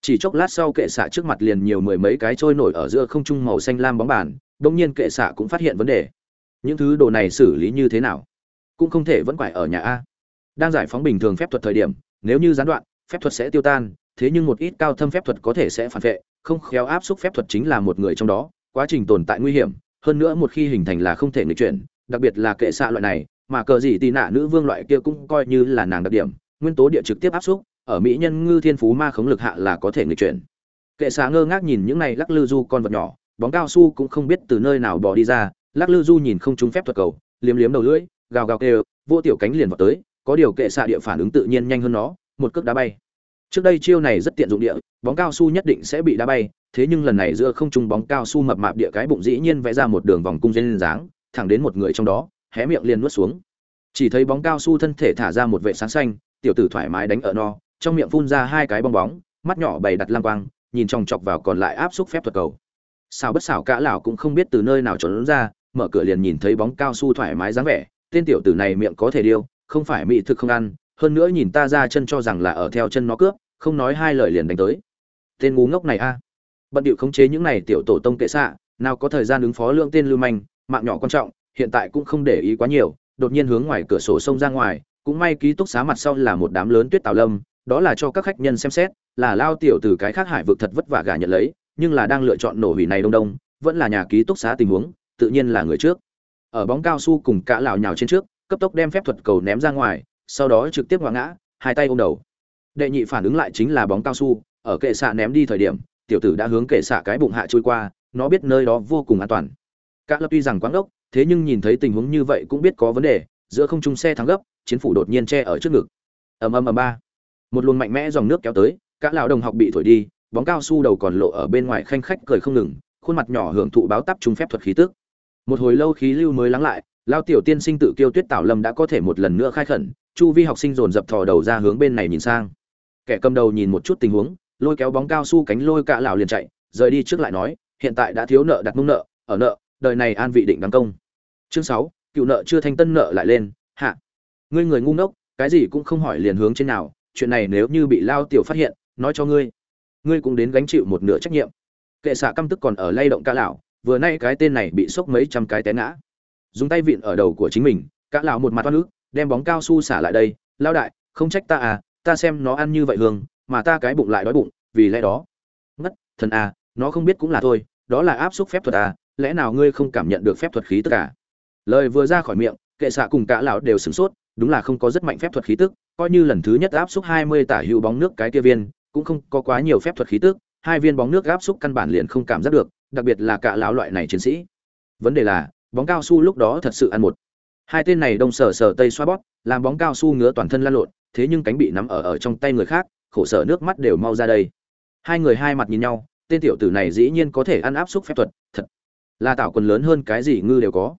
Chỉ chốc lát sau kệ xạ trước mặt liền nhiều mười mấy cái trôi nổi ở giữa không trung màu xanh lam bóng bàn đông nhiên kệ xạ cũng phát hiện vấn đề. Những thứ đồ này xử lý như thế nào? Cũng không thể vẫn quải ở nhà a. Đang giải phóng bình thường phép thuật thời điểm, nếu như gián đoạn, phép thuật sẽ tiêu tan, thế nhưng một ít cao thâm phép thuật có thể sẽ phản vệ, không khéo áp xúc phép thuật chính là một người trong đó, quá trình tồn tại nguy hiểm, hơn nữa một khi hình thành là không thể nghịch chuyển, đặc biệt là kệ xạ loại này, mà cờ gì tì nạ nữ vương loại kia cũng coi như là nàng đặc điểm, nguyên tố địa trực tiếp áp xúc ở mỹ nhân ngư thiên phú ma khống lực hạ là có thể nghịch chuyển. Kệ xạ ngơ ngác nhìn những này lắc lư du con vật nhỏ, bóng cao su cũng không biết từ nơi nào bỏ đi ra, lắc lư du nhìn không trúng phép thuật cầu, liếm liếm đầu lưỡi, gào gào kêu, vô tiểu cánh liền vào tới, có điều kệ xạ địa phản ứng tự nhiên nhanh hơn nó, một cước đá bay. Trước đây chiêu này rất tiện dụng địa, bóng cao su nhất định sẽ bị đá bay, thế nhưng lần này giữa không trung bóng cao su mập mạp địa cái bụng dĩ nhiên vẽ ra một đường vòng cung dây dáng, thẳng đến một người trong đó, hé miệng liền nuốt xuống. Chỉ thấy bóng cao su thân thể thả ra một vệ sáng xanh, tiểu tử thoải mái đánh ở no trong miệng phun ra hai cái bong bóng, mắt nhỏ bày đặt lang quang, nhìn chòng chọc vào còn lại áp xúc phép thuật cầu. Xào bất xảo cả lão cũng không biết từ nơi nào trốn ra, mở cửa liền nhìn thấy bóng cao su thoải mái dáng vẻ, tên tiểu tử này miệng có thể điêu, không phải mỹ thực không ăn, hơn nữa nhìn ta ra chân cho rằng là ở theo chân nó cướp, không nói hai lời liền đánh tới. Tên ngu ngốc này a. Bận điệu khống chế những này tiểu tổ tông kệ xạ, nào có thời gian ứng phó lượng tên lưu manh, mạng nhỏ quan trọng, hiện tại cũng không để ý quá nhiều, đột nhiên hướng ngoài cửa sổ sông ra ngoài, cũng may ký túc xá mặt sau là một đám lớn tuyết tào lâm đó là cho các khách nhân xem xét, là lao tiểu từ cái khác hải vực thật vất vả gà nhận lấy, nhưng là đang lựa chọn nổ hủy này đông đông, vẫn là nhà ký túc xá tình huống, tự nhiên là người trước. Ở bóng cao su cùng cả lào nhào trên trước, cấp tốc đem phép thuật cầu ném ra ngoài, sau đó trực tiếp ngoạ ngã, hai tay ôm đầu. Đệ nhị phản ứng lại chính là bóng cao su, ở kệ xạ ném đi thời điểm, tiểu tử đã hướng kệ xạ cái bụng hạ trôi qua, nó biết nơi đó vô cùng an toàn. Các lập tuy rằng quáng ốc, thế nhưng nhìn thấy tình huống như vậy cũng biết có vấn đề, giữa không trung xe thắng gấp, chiến phủ đột nhiên che ở trước ngực. Ầm ầm ầm ba một luồng mạnh mẽ dòng nước kéo tới, cả lão đồng học bị thổi đi, bóng cao su đầu còn lộ ở bên ngoài khanh khách cười không ngừng, khuôn mặt nhỏ hưởng thụ báo tắp trung phép thuật khí tức. Một hồi lâu khí lưu mới lắng lại lao tiểu tiên sinh tự kiêu tuyết tảo lâm đã có thể một lần nữa khai khẩn, chu vi học sinh dồn dập thò đầu ra hướng bên này nhìn sang. Kẻ cầm đầu nhìn một chút tình huống, lôi kéo bóng cao su cánh lôi cả lão liền chạy, rời đi trước lại nói, hiện tại đã thiếu nợ đặt mông nợ, ở nợ, đời này an vị định đáng công. Chương sáu, cựu nợ chưa thanh tân nợ lại lên, hạ. Ngươi người ngu ngốc, cái gì cũng không hỏi liền hướng trên nào chuyện này nếu như bị lao tiểu phát hiện, nói cho ngươi. Ngươi cũng đến gánh chịu một nửa trách nhiệm. Kệ xạ căm tức còn ở lay động cả lão, vừa nay cái tên này bị sốc mấy trăm cái té ngã. Dùng tay vịn ở đầu của chính mình cả lão một mặt oan ức, đem bóng cao su xả lại đây, lao đại, không trách ta à ta xem nó ăn như vậy hương, mà ta cái bụng lại đói bụng, vì lẽ đó. Ngất, thần à nó không biết cũng là thôi, đó là áp xúc phép thuật à lẽ nào ngươi không cảm nhận được phép thuật khí tức à? Lời vừa ra khỏi miệng, kệ xạ cùng cả lão đều sửng sốt, đúng là không có rất mạnh phép thuật khí tức coi như lần thứ nhất áp xúc hai mươi tả hữu bóng nước cái kia viên, cũng không có quá nhiều phép thuật khí tức, hai viên bóng nước áp xúc căn bản liền không cảm giác được, đặc biệt là cả lão loại này chiến sĩ. Vấn đề là, bóng cao su lúc đó thật sự ăn một. Hai tên này đông sở sở tây xoa bóp, làm bóng cao su ngứa toàn thân lăn lộn, thế nhưng cánh bị nắm ở ở trong tay người khác, khổ sở nước mắt đều mau ra đây. Hai người hai mặt nhìn nhau, tên tiểu tử này dĩ nhiên có thể ăn áp xúc phép thuật, thật là tạo quần lớn hơn cái gì ngư đều có.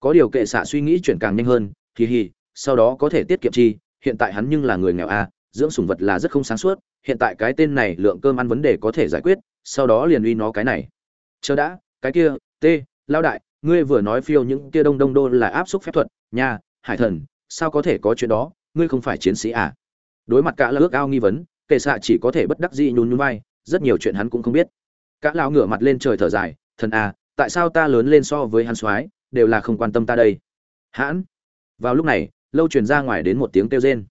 Có điều kệ xạ suy nghĩ chuyển càng nhanh hơn kỳ hì, sau đó có thể tiết kiệm chi hiện tại hắn nhưng là người nghèo à, dưỡng sủng vật là rất không sáng suốt hiện tại cái tên này lượng cơm ăn vấn đề có thể giải quyết sau đó liền uy nó cái này. Chờ đã cái kia t lão đại ngươi vừa nói phiêu những kia đông đông đô là áp xúc phép thuật nha hải thần sao có thể có chuyện đó ngươi không phải chiến sĩ à? Đối mặt cả là ước ao nghi vấn kệ xạ chỉ có thể bất đắc dĩ nhún nhún vai rất nhiều chuyện hắn cũng không biết. Cả lão ngửa mặt lên trời thở dài thần à tại sao ta lớn lên so với hắn soái đều là không quan tâm ta đây? Hãn vào lúc này lâu truyền ra ngoài đến một tiếng kêu rên.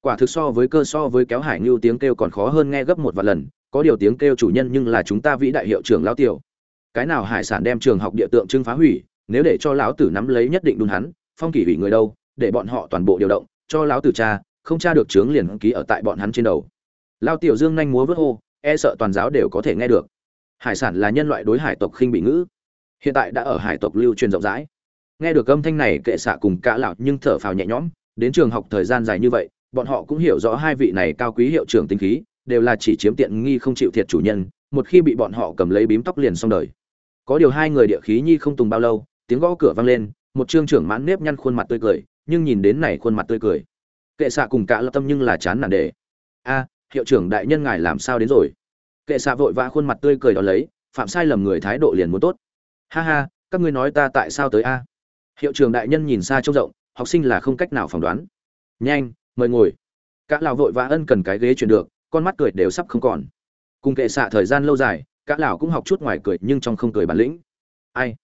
Quả thực so với cơ so với kéo hải ngưu tiếng kêu còn khó hơn nghe gấp một vài lần, có điều tiếng kêu chủ nhân nhưng là chúng ta vĩ đại hiệu trưởng lão tiểu. Cái nào hải sản đem trường học địa tượng trưng phá hủy, nếu để cho lão tử nắm lấy nhất định đun hắn, phong kỷ hủy người đâu, để bọn họ toàn bộ điều động, cho lão tử cha, không cha được chướng liền ký ở tại bọn hắn trên đầu. Lao tiểu dương nhanh múa vớt hô e sợ toàn giáo đều có thể nghe được. Hải sản là nhân loại đối hải tộc khinh bị ngữ. Hiện tại đã ở hải tộc lưu truyền rộng rãi nghe được âm thanh này, kệ xạ cùng cả lão nhưng thở phào nhẹ nhõm. Đến trường học thời gian dài như vậy, bọn họ cũng hiểu rõ hai vị này cao quý hiệu trưởng tinh khí, đều là chỉ chiếm tiện nghi không chịu thiệt chủ nhân, một khi bị bọn họ cầm lấy bím tóc liền xong đời. Có điều hai người địa khí nhi không tùng bao lâu, tiếng gõ cửa vang lên, một trương trưởng mãn nếp nhăn khuôn mặt tươi cười, nhưng nhìn đến này khuôn mặt tươi cười. Kệ xạ cùng cả lập tâm nhưng là chán nản đề. A, hiệu trưởng đại nhân ngài làm sao đến rồi? Kệ xạ vội vã khuôn mặt tươi cười đó lấy, phạm sai lầm người thái độ liền muốn tốt. Ha ha, các ngươi nói ta tại sao tới a? Hiệu trường đại nhân nhìn xa trông rộng, học sinh là không cách nào phỏng đoán. Nhanh, mời ngồi. Cả lão vội vã ân cần cái ghế chuyển được, con mắt cười đều sắp không còn. Cùng kệ xạ thời gian lâu dài, cả lão cũng học chút ngoài cười nhưng trong không cười bản lĩnh. Ai?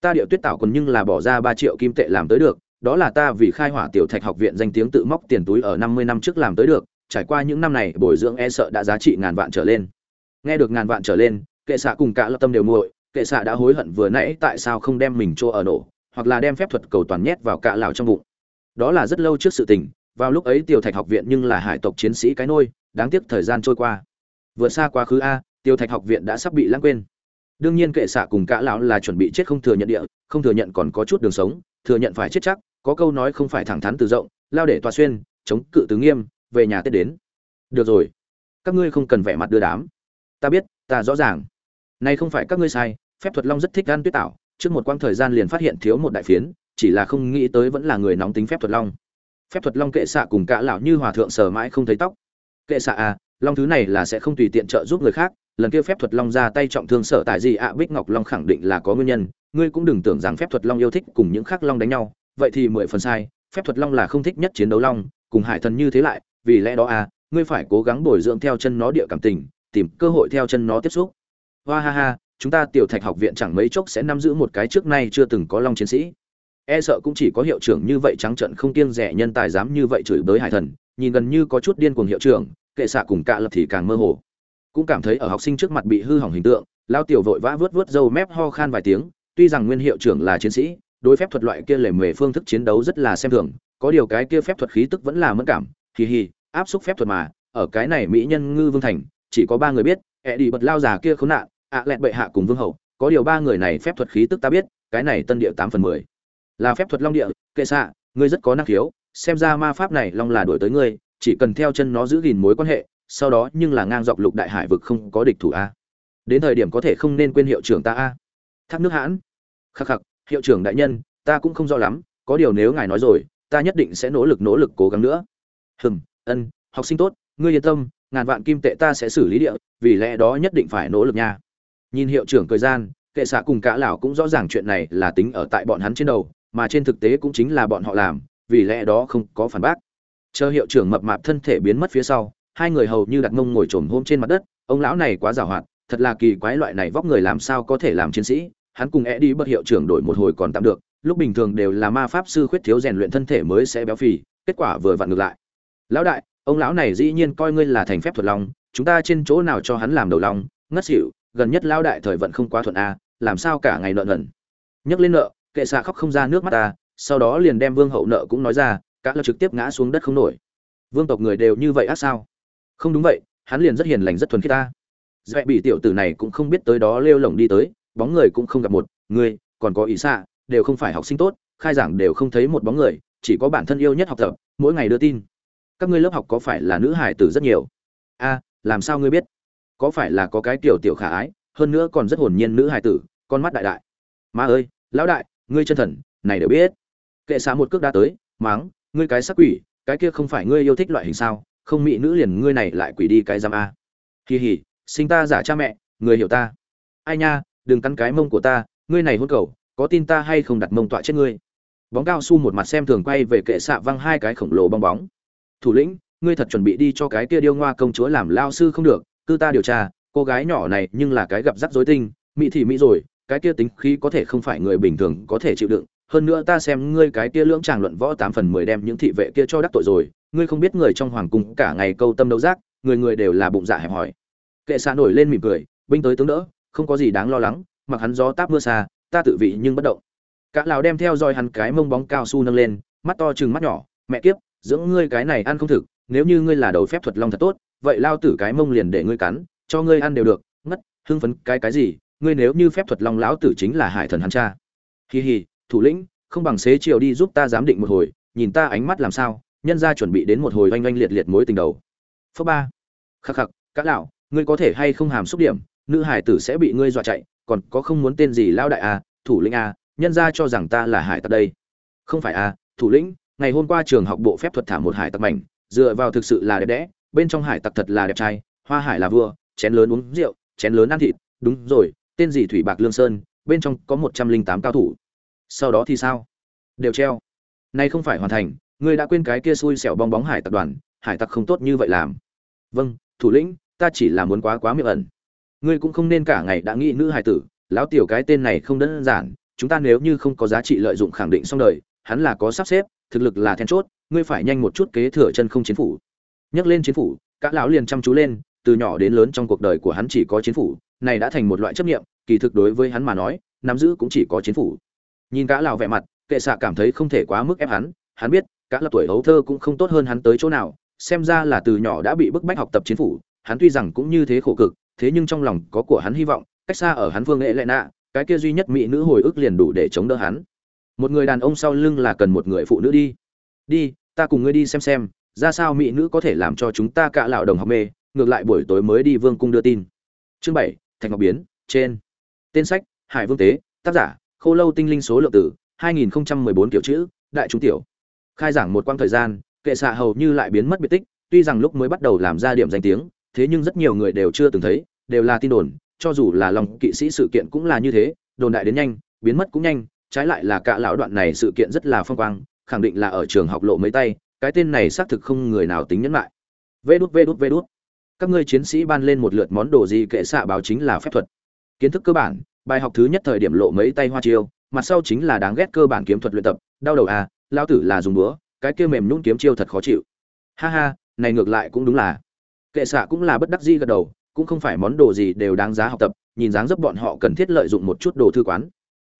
Ta điệu tuyết tảo còn nhưng là bỏ ra ba triệu kim tệ làm tới được, đó là ta vì khai hỏa tiểu thạch học viện danh tiếng tự móc tiền túi ở năm mươi năm trước làm tới được, trải qua những năm này, bồi dưỡng e sợ đã giá trị ngàn vạn trở lên. Nghe được ngàn vạn trở lên, kệ xạ cùng cả lập tâm đều muội, kệ xạ đã hối hận vừa nãy tại sao không đem mình cho ở nổ hoặc là đem phép thuật cầu toàn nhét vào cả lão trong bụng. Đó là rất lâu trước sự tình, vào lúc ấy tiểu thạch học viện nhưng là hải tộc chiến sĩ cái nôi, đáng tiếc thời gian trôi qua. Vượt xa quá khứ a tiểu thạch học viện đã sắp bị lãng quên. Đương nhiên kệ xạ cùng cả lão là chuẩn bị chết không thừa nhận địa, không thừa nhận còn có chút đường sống, thừa nhận phải chết chắc, có câu nói không phải thẳng thắn từ rộng, lao để tòa xuyên, chống cự tứ nghiêm, về nhà tết đến. Được rồi, các ngươi không cần vẻ mặt đưa đám. Ta biết, ta rõ ràng. Nay không phải các ngươi sai, phép thuật long rất thích gan tuyết tảo trước một quãng thời gian liền phát hiện thiếu một đại phiến, chỉ là không nghĩ tới vẫn là người nóng tính phép thuật long. Phép thuật long kệ xạ cùng cả lão như hòa thượng sờ mãi không thấy tóc. Kệ xạ à long thứ này là sẽ không tùy tiện trợ giúp người khác, lần kia phép thuật long ra tay trọng thương sở tại gì ạ, bích ngọc long khẳng định là có nguyên nhân, ngươi cũng đừng tưởng rằng phép thuật long yêu thích cùng những khác long đánh nhau, vậy thì mười phần sai, phép thuật long là không thích nhất chiến đấu long, cùng hải thần như thế lại, vì lẽ đó à ngươi phải cố gắng bồi dưỡng theo chân nó địa cảm tình, tìm cơ hội theo chân nó tiếp xúc. Hoa ha ha chúng ta tiểu thạch học viện chẳng mấy chốc sẽ nắm giữ một cái trước nay chưa từng có long chiến sĩ. E sợ cũng chỉ có hiệu trưởng như vậy trắng trận không kiêng rẻ nhân tài dám như vậy chửi bới hải thần, nhìn gần như có chút điên cuồng hiệu trưởng, kệ xạ cùng cạ lập thì càng mơ hồ. Cũng cảm thấy ở học sinh trước mặt bị hư hỏng hình tượng lao tiểu vội vã vớt vớt râu mép ho khan vài tiếng, tuy rằng nguyên hiệu trưởng là chiến sĩ, đối phép thuật loại kia lề mề phương thức chiến đấu rất là xem thường, có điều cái kia phép thuật khí tức vẫn là mẫn cảm, hì hì, áp xúc phép thuật mà, ở cái này mỹ nhân ngư vương thành, chỉ có ba người biết ẹ đi bật lao già kia khốn nạn ạ lẹt bệ hạ cùng vương hậu, có điều ba người này phép thuật khí tức ta biết, cái này tân địa tám phần mười. Là phép thuật long địa, kệ xạ, ngươi rất có năng khiếu, xem ra ma pháp này long là đổi tới ngươi, chỉ cần theo chân nó giữ gìn mối quan hệ, sau đó nhưng là ngang dọc lục đại hải vực không có địch thủ a. Đến thời điểm có thể không nên quên hiệu trưởng ta a. Thác nước hãn. Khắc khắc, hiệu trưởng đại nhân, ta cũng không rõ lắm, có điều nếu ngài nói rồi, ta nhất định sẽ nỗ lực nỗ lực cố gắng nữa. Hừm, ân, học sinh tốt, ngươi yên tâm, ngàn vạn kim tệ ta sẽ xử lý địa, vì lẽ đó nhất định phải nỗ lực nha nhìn hiệu trưởng cười gian, kệ xạ cùng cả lão cũng rõ ràng chuyện này là tính ở tại bọn hắn trên đầu, mà trên thực tế cũng chính là bọn họ làm, vì lẽ đó không có phản bác. Chờ hiệu trưởng mập mạp thân thể biến mất phía sau, hai người hầu như đặt mông ngồi trồm hôm trên mặt đất, ông lão này quá giàu hoạt, thật là kỳ quái loại này vóc người làm sao có thể làm chiến sĩ, hắn cùng e đi bất hiệu trưởng đổi một hồi còn tạm được, lúc bình thường đều là ma pháp sư khuyết thiếu rèn luyện thân thể mới sẽ béo phì, kết quả vừa vặn ngược lại. Lão đại, ông lão này dĩ nhiên coi ngươi là thành phép thuật long, chúng ta trên chỗ nào cho hắn làm đầu long, ngất xỉu gần nhất lao đại thời vận không quá thuận a, làm sao cả ngày nợ nần. Nhấc lên nợ, kệ xạ khóc không ra nước mắt ta, sau đó liền đem vương hậu nợ cũng nói ra, cả là trực tiếp ngã xuống đất không nổi. Vương tộc người đều như vậy á sao? Không đúng vậy, hắn liền rất hiền lành rất thuần khiết ta. Dạy bị tiểu tử này cũng không biết tới đó lêu lổng đi tới, bóng người cũng không gặp một, người, còn có ý xạ, đều không phải học sinh tốt, khai giảng đều không thấy một bóng người, chỉ có bản thân yêu nhất học tập, mỗi ngày đưa tin. Các ngươi lớp học có phải là nữ hải tử rất nhiều? A, làm sao ngươi biết? Có phải là có cái tiểu tiểu khả ái, hơn nữa còn rất hồn nhiên nữ hài tử, con mắt đại đại. Ma ơi, lão đại, ngươi chân thần, này đều biết. Kệ xạ một cước đã tới, máng, ngươi cái sắc quỷ, cái kia không phải ngươi yêu thích loại hình sao, không mỹ nữ liền ngươi này lại quỷ đi cái giam a. Kỳ hỉ sinh ta giả cha mẹ, người hiểu ta. Ai nha, đừng cắn cái mông của ta, ngươi này hôn cầu, có tin ta hay không đặt mông tọa chết ngươi? Bóng cao su một mặt xem thường quay về kệ xạ văng hai cái khổng lồ bong bóng. Thủ lĩnh, ngươi thật chuẩn bị đi cho cái kia điêu ngoa công chúa làm lao sư không được cứ ta điều tra, cô gái nhỏ này nhưng là cái gặp rắc rối tinh, mỹ thì mỹ rồi, cái kia tính khí có thể không phải người bình thường có thể chịu đựng. Hơn nữa ta xem ngươi cái kia lưỡng tràng luận võ tám phần mười đem những thị vệ kia cho đắc tội rồi, ngươi không biết người trong hoàng cung cả ngày câu tâm đấu giác, người người đều là bụng dạ hẹp hòi. Kệ xạ nổi lên mỉm cười, binh tới tướng đỡ, không có gì đáng lo lắng, mặc hắn gió táp mưa xa, ta tự vị nhưng bất động. Cả lào đem theo dõi hắn cái mông bóng cao su nâng lên, mắt to chừng mắt nhỏ, mẹ kiếp, dưỡng ngươi cái này ăn không thực, nếu như ngươi là đầu phép thuật long thật tốt vậy lao tử cái mông liền để ngươi cắn, cho ngươi ăn đều được, ngất, hưng phấn cái cái gì, ngươi nếu như phép thuật long lão tử chính là hải thần hắn cha. Hì hì thủ lĩnh, không bằng xế chiều đi giúp ta giám định một hồi, nhìn ta ánh mắt làm sao, nhân ra chuẩn bị đến một hồi oanh oanh liệt liệt mối tình đầu. Phớ ba. Khắc khắc, các lão, ngươi có thể hay không hàm xúc điểm, nữ hải tử sẽ bị ngươi dọa chạy, còn có không muốn tên gì lao đại à thủ lĩnh à nhân ra cho rằng ta là hải tặc đây. Không phải à thủ lĩnh, ngày hôm qua trường học bộ phép thuật thả một hải tặc mảnh, dựa vào thực sự là đẹp đẽ bên trong hải tặc thật là đẹp trai, hoa hải là vua, chén lớn uống rượu, chén lớn ăn thịt, đúng rồi, tên gì thủy bạc lương sơn, bên trong có một trăm linh tám cao thủ. Sau đó thì sao? Đều treo. Nay không phải hoàn thành, ngươi đã quên cái kia xui xẻo bong bóng hải tặc đoàn, hải tặc không tốt như vậy làm. Vâng thủ lĩnh, ta chỉ là muốn quá quá miệng ẩn. Ngươi cũng không nên cả ngày đã nghĩ nữ hải tử, lão tiểu cái tên này không đơn giản, chúng ta nếu như không có giá trị lợi dụng khẳng định xong đời, hắn là có sắp xếp, thực lực là then chốt, ngươi phải nhanh một chút kế thừa chân không chiến phủ nhắc lên chiến phủ, cả lão liền chăm chú lên, từ nhỏ đến lớn trong cuộc đời của hắn chỉ có chiến phủ, này đã thành một loại chấp niệm, kỳ thực đối với hắn mà nói, nắm giữ cũng chỉ có chiến phủ. Nhìn cả lão vẻ mặt, kệ xạ cảm thấy không thể quá mức ép hắn hắn biết, cả là tuổi hấu thơ cũng không tốt hơn hắn tới chỗ nào, xem ra là từ nhỏ đã bị bức bách học tập chiến phủ, hắn tuy rằng cũng như thế khổ cực, thế nhưng trong lòng có của hắn hy vọng, cách xa ở hắn vương nghệ lệ nạ, cái kia duy nhất mỹ nữ hồi ức liền đủ để chống đỡ hắn. Một người đàn ông sau lưng là cần một người phụ nữ đi. Đi, ta cùng ngươi đi xem xem ra sao mỹ nữ có thể làm cho chúng ta cả lão đồng học mê, ngược lại buổi tối mới đi vương cung đưa tin. Chương bảy, thạch ngọc biến, trên. Tên sách, hải vương tế, tác giả, khô lâu tinh linh số lượng tử 2014 kiểu chữ, đại chúng tiểu. Khai giảng một quãng thời gian, kệ xạ hầu như lại biến mất biệt tích, tuy rằng lúc mới bắt đầu làm ra điểm danh tiếng, thế nhưng rất nhiều người đều chưa từng thấy, đều là tin đồn, cho dù là lòng kỵ sĩ sự kiện cũng là như thế, đồn đại đến nhanh, biến mất cũng nhanh, trái lại là cả lão đoạn này sự kiện rất là phong quang, khẳng định là ở trường học lộ mấy tay cái tên này xác thực không người nào tính nhẫn lại vê đút vê đút vê đút. Các ngươi chiến sĩ ban lên một lượt món đồ gì kệ xạ báo chính là phép thuật. Kiến thức cơ bản, bài học thứ nhất thời điểm lộ mấy tay hoa chiêu, mặt sau chính là đáng ghét cơ bản kiếm thuật luyện tập, đau đầu à lao tử là dùng búa, cái kia mềm nhún kiếm chiêu thật khó chịu. Ha ha, này ngược lại cũng đúng là. Kệ xạ cũng là bất đắc dĩ gật đầu, cũng không phải món đồ gì đều đáng giá học tập, nhìn dáng dấp bọn họ cần thiết lợi dụng một chút đồ thư quán.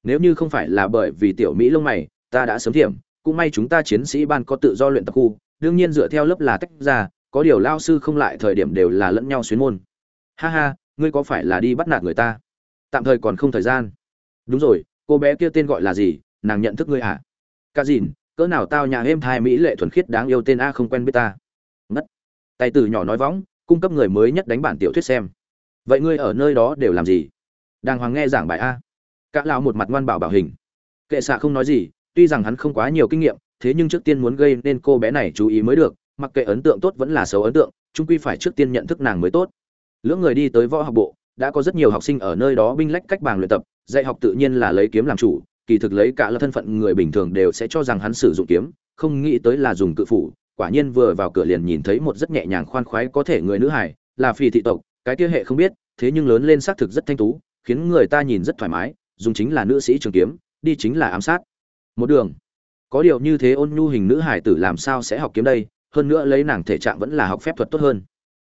Nếu như không phải là bởi vì tiểu mỹ lông mày, ta đã sớm thiểm cũng may chúng ta chiến sĩ ban có tự do luyện tập khu, đương nhiên dựa theo lớp là tách ra, có điều lao sư không lại thời điểm đều là lẫn nhau xuyến môn. Ha ha, ngươi có phải là đi bắt nạt người ta? Tạm thời còn không thời gian. Đúng rồi, cô bé kia tên gọi là gì? Nàng nhận thức ngươi à? Ca dìn, cỡ nào tao nhà êm thai mỹ lệ thuần khiết đáng yêu tên a không quen biết ta. Ngất. Tay từ nhỏ nói võng, cung cấp người mới nhất đánh bản tiểu thuyết xem. Vậy ngươi ở nơi đó đều làm gì? Đàng hoàng nghe giảng bài a. Cả lão một mặt ngoan bảo bảo hình. Kệ xạ không nói gì tuy rằng hắn không quá nhiều kinh nghiệm, thế nhưng trước tiên muốn gây nên cô bé này chú ý mới được, mặc kệ ấn tượng tốt vẫn là xấu ấn tượng trung quy phải trước tiên nhận thức nàng mới tốt. Lưỡng người đi tới võ học bộ, đã có rất nhiều học sinh ở nơi đó binh lách cách bảng luyện tập, dạy học tự nhiên là lấy kiếm làm chủ, kỳ thực lấy cả là thân phận người bình thường đều sẽ cho rằng hắn sử dụng kiếm, không nghĩ tới là dùng cự phủ, quả nhiên vừa vào cửa liền nhìn thấy một rất nhẹ nhàng khoan khoái có thể người nữ hải là phi thị tộc, cái kia hệ không biết, thế nhưng lớn lên xác thực rất thanh tú, khiến người ta nhìn rất thoải mái, dùng chính là nữ sĩ trường kiếm, đi chính là ám sát một đường. Có điều như thế ôn nhu hình nữ hải tử làm sao sẽ học kiếm đây? Hơn nữa lấy nàng thể trạng vẫn là học phép thuật tốt hơn.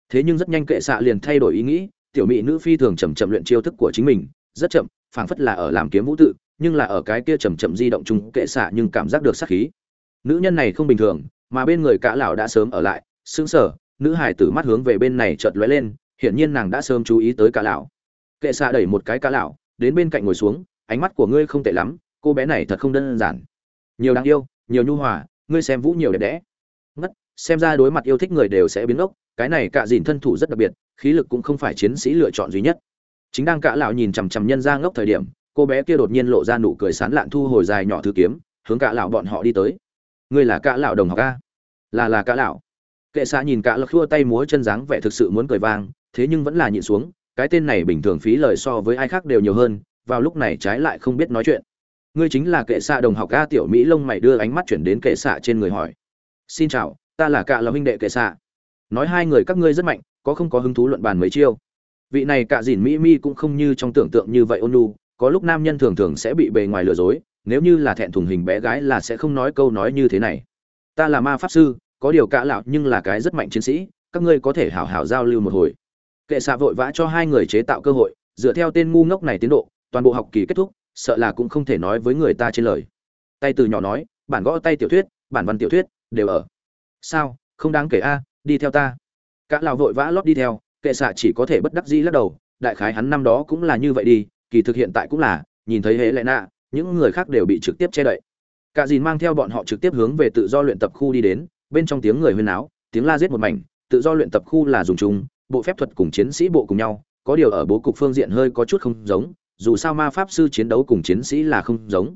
Thế nhưng rất nhanh kệ xạ liền thay đổi ý nghĩ, tiểu mỹ nữ phi thường chậm chậm luyện chiêu thức của chính mình, rất chậm, phảng phất là ở làm kiếm vũ tự, nhưng là ở cái kia chậm chậm di động chung kệ xạ nhưng cảm giác được sát khí. Nữ nhân này không bình thường, mà bên người cả lão đã sớm ở lại, sững sờ, nữ hải tử mắt hướng về bên này chợt lóe lên, hiển nhiên nàng đã sớm chú ý tới cả lão. Kệ xạ đẩy một cái cả lão, đến bên cạnh ngồi xuống, ánh mắt của ngươi không tệ lắm cô bé này thật không đơn giản. Nhiều đáng yêu, nhiều nhu hòa, ngươi xem vũ nhiều đẹp đẽ. Ngất, xem ra đối mặt yêu thích người đều sẽ biến ốc cái này cạ dìn thân thủ rất đặc biệt, khí lực cũng không phải chiến sĩ lựa chọn duy nhất. Chính đang cạ lão nhìn chằm chằm nhân ra ngốc thời điểm, cô bé kia đột nhiên lộ ra nụ cười sán lạn thu hồi dài nhỏ thư kiếm, hướng cạ lão bọn họ đi tới. Ngươi là cạ lão đồng học a? Là là cạ lão. Kệ xạ nhìn cạ lão khua tay múa chân dáng vẻ thực sự muốn cười vang, thế nhưng vẫn là nhịn xuống, cái tên này bình thường phí lời so với ai khác đều nhiều hơn, vào lúc này trái lại không biết nói chuyện ngươi chính là kệ xạ đồng học a tiểu mỹ lông mày đưa ánh mắt chuyển đến kệ xạ trên người hỏi. Xin chào, ta là cạ là huynh đệ kệ xạ. Nói hai người các ngươi rất mạnh, có không có hứng thú luận bàn mấy chiêu? Vị này cạ dìn mỹ mi cũng không như trong tưởng tượng như vậy ôn lu có lúc nam nhân thường thường sẽ bị bề ngoài lừa dối, nếu như là thẹn thùng hình bé gái là sẽ không nói câu nói như thế này. Ta là ma pháp sư, có điều cạ lạo nhưng là cái rất mạnh chiến sĩ, các ngươi có thể hảo hảo giao lưu một hồi. Kệ xạ vội vã cho hai người chế tạo cơ hội, dựa theo tên ngu ngốc này tiến độ, toàn bộ học kỳ kết thúc sợ là cũng không thể nói với người ta trên lời. Tay từ nhỏ nói, bản gõ tay tiểu thuyết, bản văn tiểu thuyết, đều ở. Sao, không đáng kể a, đi theo ta. Cả lão vội vã lót đi theo, kệ xạ chỉ có thể bất đắc dĩ lắc đầu, đại khái hắn năm đó cũng là như vậy đi, kỳ thực hiện tại cũng là, nhìn thấy hễ lệ nạ, những người khác đều bị trực tiếp che đậy. Cả dìn mang theo bọn họ trực tiếp hướng về tự do luyện tập khu đi đến, bên trong tiếng người huyên náo, tiếng la giết một mảnh, tự do luyện tập khu là dùng chung, bộ phép thuật cùng chiến sĩ bộ cùng nhau, có điều ở bố cục phương diện hơi có chút không giống dù sao ma pháp sư chiến đấu cùng chiến sĩ là không giống.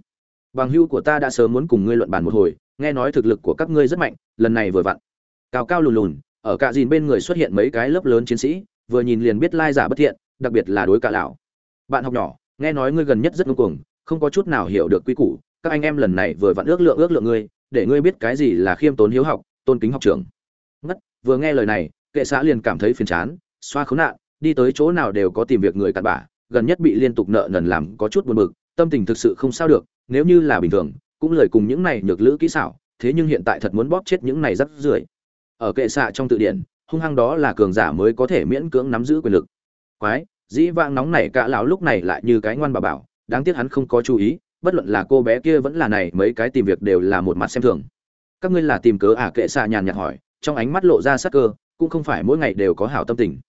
Bằng hưu của ta đã sớm muốn cùng ngươi luận bàn một hồi, nghe nói thực lực của các ngươi rất mạnh, lần này vừa vặn. Cao cao lùn lùn, ở cạ dìn bên người xuất hiện mấy cái lớp lớn chiến sĩ, vừa nhìn liền biết lai giả bất thiện, đặc biệt là đối cả lão. Bạn học nhỏ, nghe nói ngươi gần nhất rất ngông cuồng, không có chút nào hiểu được quy củ, các anh em lần này vừa vặn ước lượng ước lượng ngươi, để ngươi biết cái gì là khiêm tốn hiếu học, tôn kính học trưởng. Ngất, vừa nghe lời này, kệ xã liền cảm thấy phiền chán, xoa khốn nạn, đi tới chỗ nào đều có tìm việc người cặn bã gần nhất bị liên tục nợ nần làm có chút buồn bực, tâm tình thực sự không sao được, nếu như là bình thường, cũng lời cùng những này nhược lữ kỹ xảo, thế nhưng hiện tại thật muốn bóp chết những này rất rưởi. Ở kệ xạ trong tự điển, hung hăng đó là cường giả mới có thể miễn cưỡng nắm giữ quyền lực. Quái, dĩ vãng nóng này cả lão lúc này lại như cái ngoan bà bảo, đáng tiếc hắn không có chú ý, bất luận là cô bé kia vẫn là này, mấy cái tìm việc đều là một mặt xem thường. Các ngươi là tìm cớ à? Kệ xạ nhàn nhạt hỏi, trong ánh mắt lộ ra sắc cơ, cũng không phải mỗi ngày đều có hảo tâm tình.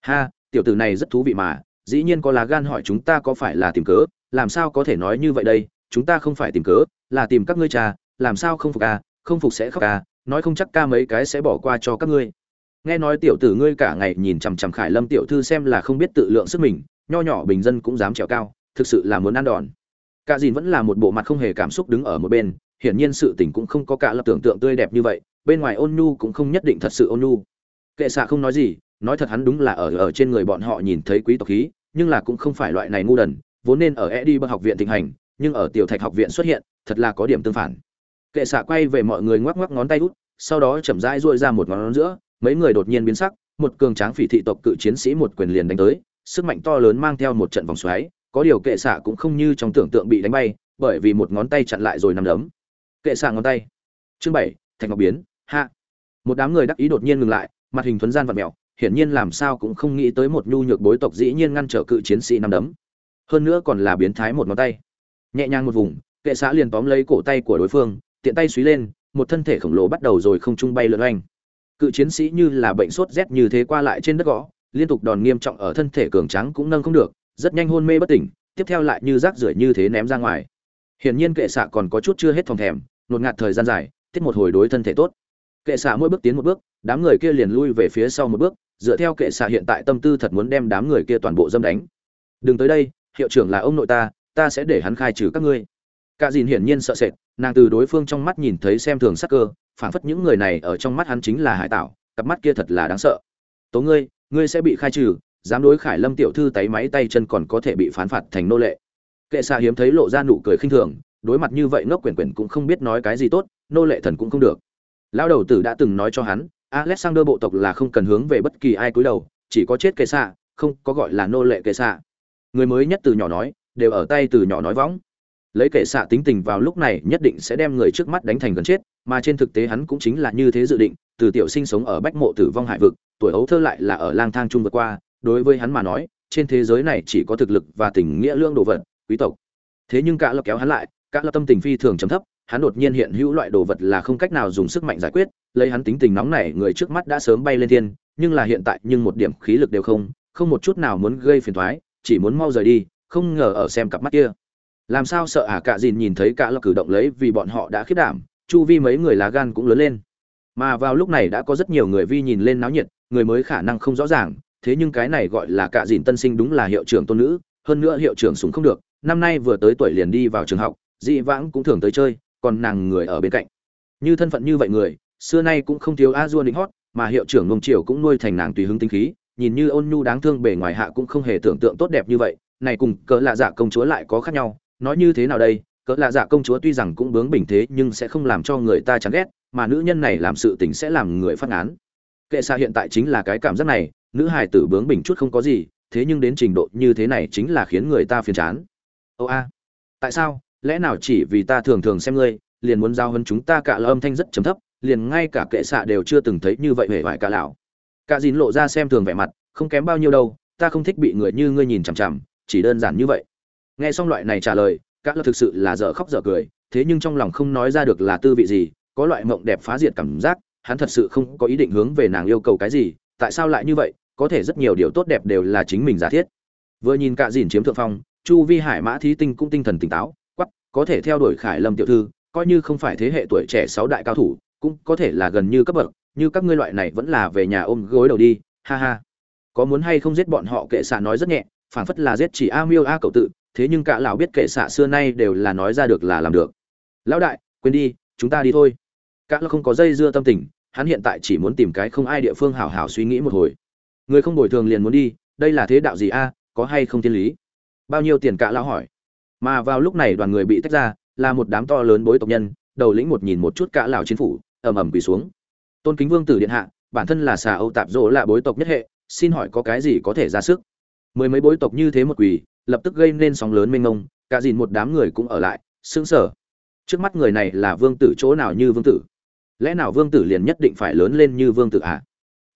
Ha, tiểu tử này rất thú vị mà dĩ nhiên có lá gan hỏi chúng ta có phải là tìm cớ, làm sao có thể nói như vậy đây? Chúng ta không phải tìm cớ, là tìm các ngươi cha, làm sao không phục à? Không phục sẽ khóc à? Nói không chắc ca mấy cái sẽ bỏ qua cho các ngươi. Nghe nói tiểu tử ngươi cả ngày nhìn chằm chằm khải lâm tiểu thư xem là không biết tự lượng sức mình, nho nhỏ bình dân cũng dám trèo cao, thực sự là muốn ăn đòn. Cả dìn vẫn là một bộ mặt không hề cảm xúc đứng ở một bên, hiển nhiên sự tình cũng không có cả lập tưởng tượng tươi đẹp như vậy, bên ngoài ôn nhu cũng không nhất định thật sự ôn nhu. Kệ xạ không nói gì nói thật hắn đúng là ở ở trên người bọn họ nhìn thấy quý tộc khí, nhưng là cũng không phải loại này ngu đần, vốn nên ở Edinburgh học viện thịnh hành, nhưng ở tiểu thạch học viện xuất hiện, thật là có điểm tương phản. Kệ xạ quay về mọi người ngoắc ngoắc ngón tay út, sau đó chậm rãi duỗi ra một ngón giữa, mấy người đột nhiên biến sắc, một cường tráng phỉ thị tộc cự chiến sĩ một quyền liền đánh tới, sức mạnh to lớn mang theo một trận vòng xoáy, có điều kệ xạ cũng không như trong tưởng tượng bị đánh bay, bởi vì một ngón tay chặn lại rồi nằm đấm. Kệ xạ ngón tay. Chương bảy, thạch ngọc biến. Hạ. Một đám người đắc ý đột nhiên ngừng lại, mặt hình thuần gian vật mèo hiển nhiên làm sao cũng không nghĩ tới một nhu nhược bối tộc dĩ nhiên ngăn trở cự chiến sĩ năm đấm. Hơn nữa còn là biến thái một ngón tay. Nhẹ nhàng một vùng, kệ xã liền tóm lấy cổ tay của đối phương, tiện tay suý lên, một thân thể khổng lồ bắt đầu rồi không trung bay lượn oanh. Cự chiến sĩ như là bệnh sốt rét như thế qua lại trên đất gõ, liên tục đòn nghiêm trọng ở thân thể cường tráng cũng nâng không được, rất nhanh hôn mê bất tỉnh, tiếp theo lại như rác rưởi như thế ném ra ngoài. Hiển nhiên kệ xạ còn có chút chưa hết phòng thèm, nột ngạt thời gian dài tiết một hồi đối thân thể tốt. Kệ xạ mỗi bước tiến một bước, đám người kia liền lui về phía sau một bước dựa theo kệ xạ hiện tại tâm tư thật muốn đem đám người kia toàn bộ dâm đánh. Đừng tới đây hiệu trưởng là ông nội ta ta sẽ để hắn khai trừ các ngươi. Cả dìn hiển nhiên sợ sệt nàng từ đối phương trong mắt nhìn thấy xem thường sắc cơ phảng phất những người này ở trong mắt hắn chính là hải tảo, cặp mắt kia thật là đáng sợ. Tố ngươi ngươi sẽ bị khai trừ dám đối khải lâm tiểu thư tay máy tay chân còn có thể bị phán phạt thành nô lệ. Kệ xạ hiếm thấy lộ ra nụ cười khinh thường đối mặt như vậy ngốc quyển quyển cũng không biết nói cái gì tốt nô lệ thần cũng không được. Lão đầu tử đã từng nói cho hắn alexander bộ tộc là không cần hướng về bất kỳ ai cúi đầu, chỉ có chết kệ xạ, không có gọi là nô lệ kệ xạ. Người mới nhất từ nhỏ nói, đều ở tay từ nhỏ nói võng. Lấy kệ xạ tính tình vào lúc này nhất định sẽ đem người trước mắt đánh thành gần chết, mà trên thực tế hắn cũng chính là như thế dự định, từ tiểu sinh sống ở bách mộ tử vong hải vực, tuổi ấu thơ lại là ở lang thang trung vượt qua, đối với hắn mà nói, trên thế giới này chỉ có thực lực và tình nghĩa lương đồ vật, quý tộc. Thế nhưng cả lập kéo hắn lại cả lập tâm tình phi thường chấm thấp hắn đột nhiên hiện hữu loại đồ vật là không cách nào dùng sức mạnh giải quyết lấy hắn tính tình nóng này người trước mắt đã sớm bay lên thiên nhưng là hiện tại nhưng một điểm khí lực đều không không một chút nào muốn gây phiền toái, chỉ muốn mau rời đi không ngờ ở xem cặp mắt kia. Làm sao sợ à cả dìn nhìn thấy cả lộc cử động lấy vì bọn họ đã khiếp đảm chu vi mấy người lá gan cũng lớn lên. Mà vào lúc này đã có rất nhiều người vi nhìn lên náo nhiệt người mới khả năng không rõ ràng thế nhưng cái này gọi là cả dìn tân sinh đúng là hiệu trưởng tôn nữ hơn nữa hiệu trưởng súng không được năm nay vừa tới tuổi liền đi vào trường học dị vãng cũng thường tới chơi còn nàng người ở bên cạnh. Như thân phận như vậy người, xưa nay cũng không thiếu a dua định hót, mà hiệu trưởng nông triều cũng nuôi thành nàng tùy hứng tinh khí, nhìn như ôn nhu đáng thương bề ngoài hạ cũng không hề tưởng tượng tốt đẹp như vậy, này cùng cỡ lạ dạ công chúa lại có khác nhau, nói như thế nào đây, cỡ lạ dạ công chúa tuy rằng cũng bướng bình thế nhưng sẽ không làm cho người ta chán ghét, mà nữ nhân này làm sự tình sẽ làm người phát án kệ xa hiện tại chính là cái cảm giác này, nữ hài tử bướng bình chút không có gì, thế nhưng đến trình độ như thế này chính là khiến người ta phiền chán. Âu a, tại sao? Lẽ nào chỉ vì ta thường thường xem ngươi, liền muốn giao hơn chúng ta cả là âm thanh rất chấm thấp, liền ngay cả kệ xạ đều chưa từng thấy như vậy hề vải cả lão. Cả dìn lộ ra xem thường vẻ mặt, không kém bao nhiêu đâu, ta không thích bị người như ngươi nhìn chằm chằm, chỉ đơn giản như vậy. Nghe xong loại này trả lời, cả là thực sự là dở khóc dở cười, thế nhưng trong lòng không nói ra được là tư vị gì, có loại mộng đẹp phá diệt cảm giác, hắn thật sự không có ý định hướng về nàng yêu cầu cái gì, tại sao lại như vậy, có thể rất nhiều điều tốt đẹp đều là chính mình giả thiết. Vừa nhìn cả dìn chiếm thượng phong, chu vi hải mã thí tinh cũng tinh thần tỉnh táo có thể theo đuổi khải lâm tiểu thư, coi như không phải thế hệ tuổi trẻ sáu đại cao thủ, cũng có thể là gần như cấp bậc, như các ngươi loại này vẫn là về nhà ôm gối đầu đi, ha ha. Có muốn hay không giết bọn họ kệ xạ nói rất nhẹ, phảng phất là giết chỉ a miêu a cậu tự, thế nhưng cả lão biết kệ xạ xưa nay đều là nói ra được là làm được. Lão đại, quên đi, chúng ta đi thôi. Cả lão không có dây dưa tâm tình, hắn hiện tại chỉ muốn tìm cái không ai địa phương hảo hảo suy nghĩ một hồi. Người không bồi thường liền muốn đi, đây là thế đạo gì a, có hay không thiên lý? Bao nhiêu tiền cả lão hỏi mà vào lúc này đoàn người bị tách ra, là một đám to lớn bối tộc nhân, đầu lĩnh một nhìn một chút cả lão chiến phủ, ầm ầm quỳ xuống. Tôn kính vương tử điện hạ, bản thân là xà âu tạp dỗ là bối tộc nhất hệ, xin hỏi có cái gì có thể ra sức? Mười mấy bối tộc như thế một quỳ, lập tức gây nên sóng lớn mênh mông, cả dìn một đám người cũng ở lại, sững sờ. Trước mắt người này là vương tử chỗ nào như vương tử? Lẽ nào vương tử liền nhất định phải lớn lên như vương tử à?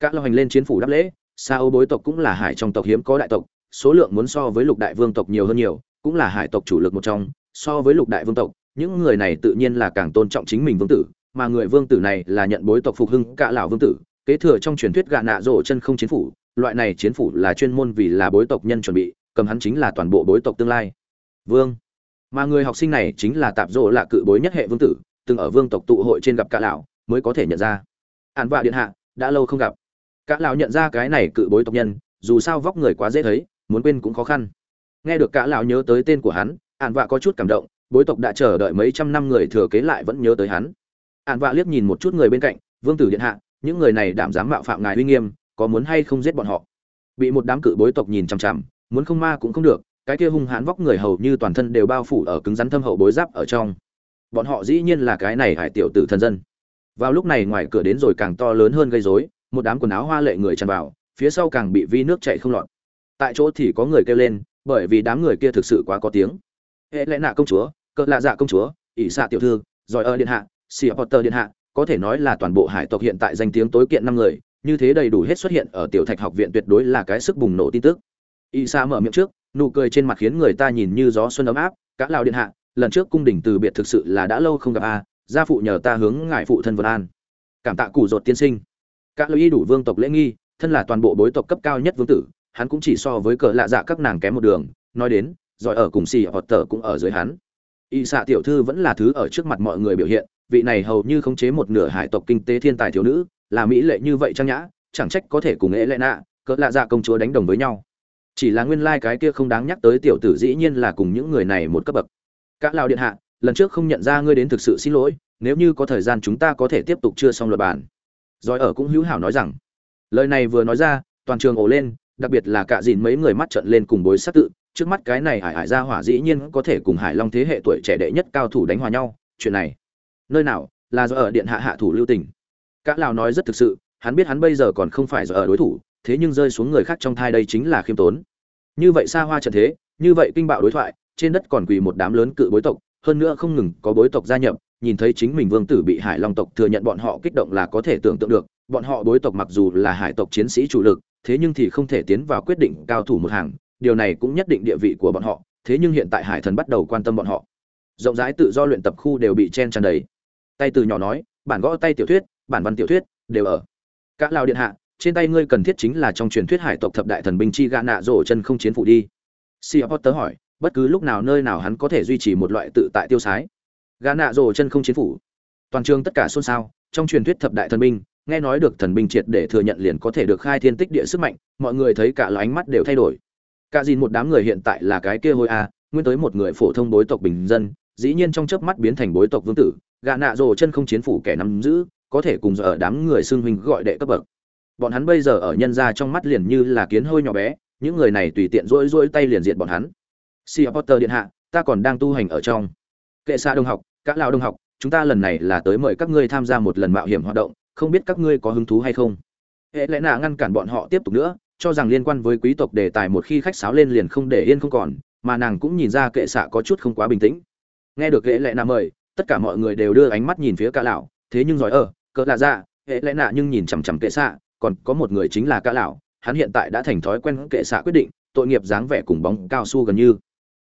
các lo hành lên chiến phủ đáp lễ xa âu bối tộc cũng là hải trong tộc hiếm có đại tộc, số lượng muốn so với lục đại vương tộc nhiều hơn nhiều cũng là hải tộc chủ lực một trong, so với lục đại vương tộc, những người này tự nhiên là càng tôn trọng chính mình vương tử, mà người vương tử này là nhận bối tộc phục hưng cả lão vương tử, kế thừa trong truyền thuyết gạ nạ rổ chân không chiến phủ, loại này chiến phủ là chuyên môn vì là bối tộc nhân chuẩn bị, cầm hắn chính là toàn bộ bối tộc tương lai. Vương. Mà người học sinh này chính là tạp rổ là cự bối nhất hệ vương tử, từng ở vương tộc tụ hội trên gặp cả lão, mới có thể nhận ra. Ản vạ điện hạ, đã lâu không gặp. Cả lão nhận ra cái này cự bối tộc nhân, dù sao vóc người quá dễ thấy, muốn quên cũng khó khăn nghe được cả lão nhớ tới tên của hắn ạn vạ có chút cảm động, bối tộc đã chờ đợi mấy trăm năm người thừa kế lại vẫn nhớ tới hắn. Ạn vạ liếc nhìn một chút người bên cạnh, vương tử điện hạ, những người này đảm dám mạo phạm ngài uy nghiêm, có muốn hay không giết bọn họ? Bị một đám cự bối tộc nhìn chằm chằm, muốn không ma cũng không được, cái kia hung hãn vóc người hầu như toàn thân đều bao phủ ở cứng rắn thâm hậu bối giáp ở trong. Bọn họ dĩ nhiên là cái này hải tiểu tử thần dân. Vào lúc này ngoài cửa đến rồi càng to lớn hơn gây rối, một đám quần áo hoa lệ người tràn vào, phía sau càng bị vi nước chạy không lọt. Tại chỗ thì có người kêu lên bởi vì đám người kia thực sự quá có tiếng. Hệ lẽ nạ công chúa, cỡ lạ dạ công chúa, ỷ xạ tiểu thư, giỏi ơ điện hạ, xì potter điện hạ, có thể nói là toàn bộ hải tộc hiện tại danh tiếng tối kiện năm người, như thế đầy đủ hết xuất hiện ở tiểu thạch học viện tuyệt đối là cái sức bùng nổ tin tức. Ỷ xạ mở miệng trước, nụ cười trên mặt khiến người ta nhìn như gió xuân ấm áp, cả lao điện hạ, lần trước cung đình từ biệt thực sự là đã lâu không gặp a, gia phụ nhờ ta hướng ngài phụ thân vân an. Cảm tạ củ ruột tiên sinh. Các lưu y đủ vương tộc lễ nghi, thân là toàn bộ bối tộc cấp cao nhất vương tử hắn cũng chỉ so với cờ lạ dạ các nàng kém một đường, nói đến, giỏi ở cùng xì hoặc tờ cũng ở dưới hắn. Y xạ tiểu thư vẫn là thứ ở trước mặt mọi người biểu hiện, vị này hầu như khống chế một nửa hải tộc kinh tế thiên tài thiếu nữ, là mỹ lệ như vậy trang nhã, chẳng trách có thể cùng ế lệ nạ cỡ lạ dạ công chúa đánh đồng với nhau. Chỉ là nguyên lai cái kia không đáng nhắc tới tiểu tử dĩ nhiên là cùng những người này một cấp bậc. Các lao điện hạ, lần trước không nhận ra ngươi đến thực sự xin lỗi, nếu như có thời gian chúng ta có thể tiếp tục chưa xong luật bản. Giỏi ở cũng hữu hảo nói rằng, lời này vừa nói ra, toàn trường ồ lên đặc biệt là cả dìn mấy người mắt trận lên cùng bối sát tự, trước mắt cái này hải hải ra hỏa dĩ nhiên có thể cùng hải long thế hệ tuổi trẻ đệ nhất cao thủ đánh hòa nhau, chuyện này, nơi nào, là do ở điện hạ hạ thủ lưu tình. Cả lào nói rất thực sự, hắn biết hắn bây giờ còn không phải do ở đối thủ, thế nhưng rơi xuống người khác trong thai đây chính là khiêm tốn. Như vậy xa hoa trận thế, như vậy kinh bạo đối thoại, trên đất còn quỳ một đám lớn cự bối tộc, hơn nữa không ngừng có bối tộc gia nhập, nhìn thấy chính mình vương tử bị hải long tộc thừa nhận bọn họ kích động là có thể tưởng tượng được, bọn họ bối tộc mặc dù là hải tộc chiến sĩ chủ lực thế nhưng thì không thể tiến vào quyết định cao thủ một hàng, điều này cũng nhất định địa vị của bọn họ, thế nhưng hiện tại hải thần bắt đầu quan tâm bọn họ. Rộng rãi tự do luyện tập khu đều bị chen tràn đầy. Tay từ nhỏ nói, bản gõ tay tiểu thuyết, bản văn tiểu thuyết, đều ở. Các lao điện hạ, trên tay ngươi cần thiết chính là trong truyền thuyết hải tộc thập đại thần binh chi gã nạ rổ chân không chiến phủ đi. Sea potter hỏi, bất cứ lúc nào nơi nào hắn có thể duy trì một loại tự tại tiêu sái? Gã nạ rổ chân không chiến phủ. Toàn trường tất cả xôn xao, trong truyền thuyết thập đại thần binh nghe nói được thần binh triệt để thừa nhận liền có thể được khai thiên tích địa sức mạnh, mọi người thấy cả là ánh mắt đều thay đổi. Cả dìn một đám người hiện tại là cái kia hôi a nguyên tới một người phổ thông bối tộc bình dân, dĩ nhiên trong chớp mắt biến thành bối tộc vương tử gạ nạ rồ chân không chiến phủ kẻ nắm giữ, có thể cùng ở đám người xương huynh gọi đệ cấp bậc. Bọn hắn bây giờ ở nhân ra trong mắt liền như là kiến hôi nhỏ bé, những người này tùy tiện rỗi rỗi tay liền diện bọn hắn. Sea potter điện hạ, ta còn đang tu hành ở trong. Kệ xa đông học các lão đông học, chúng ta lần này là tới mời các ngươi tham gia một lần mạo hiểm hoạt động không biết các ngươi có hứng thú hay không. Hệ lẽ nạ ngăn cản bọn họ tiếp tục nữa cho rằng liên quan với quý tộc đề tài một khi khách sáo lên liền không để yên không còn mà nàng cũng nhìn ra kệ xạ có chút không quá bình tĩnh. Nghe được hệ lẽ nạ mời tất cả mọi người đều đưa ánh mắt nhìn phía cả lão thế nhưng giỏi ở cỡ lạ dạ, hệ lẽ nạ nhưng nhìn chằm chằm kệ xạ còn có một người chính là cả lão hắn hiện tại đã thành thói quen kệ xạ quyết định tội nghiệp dáng vẻ cùng bóng cao su gần như.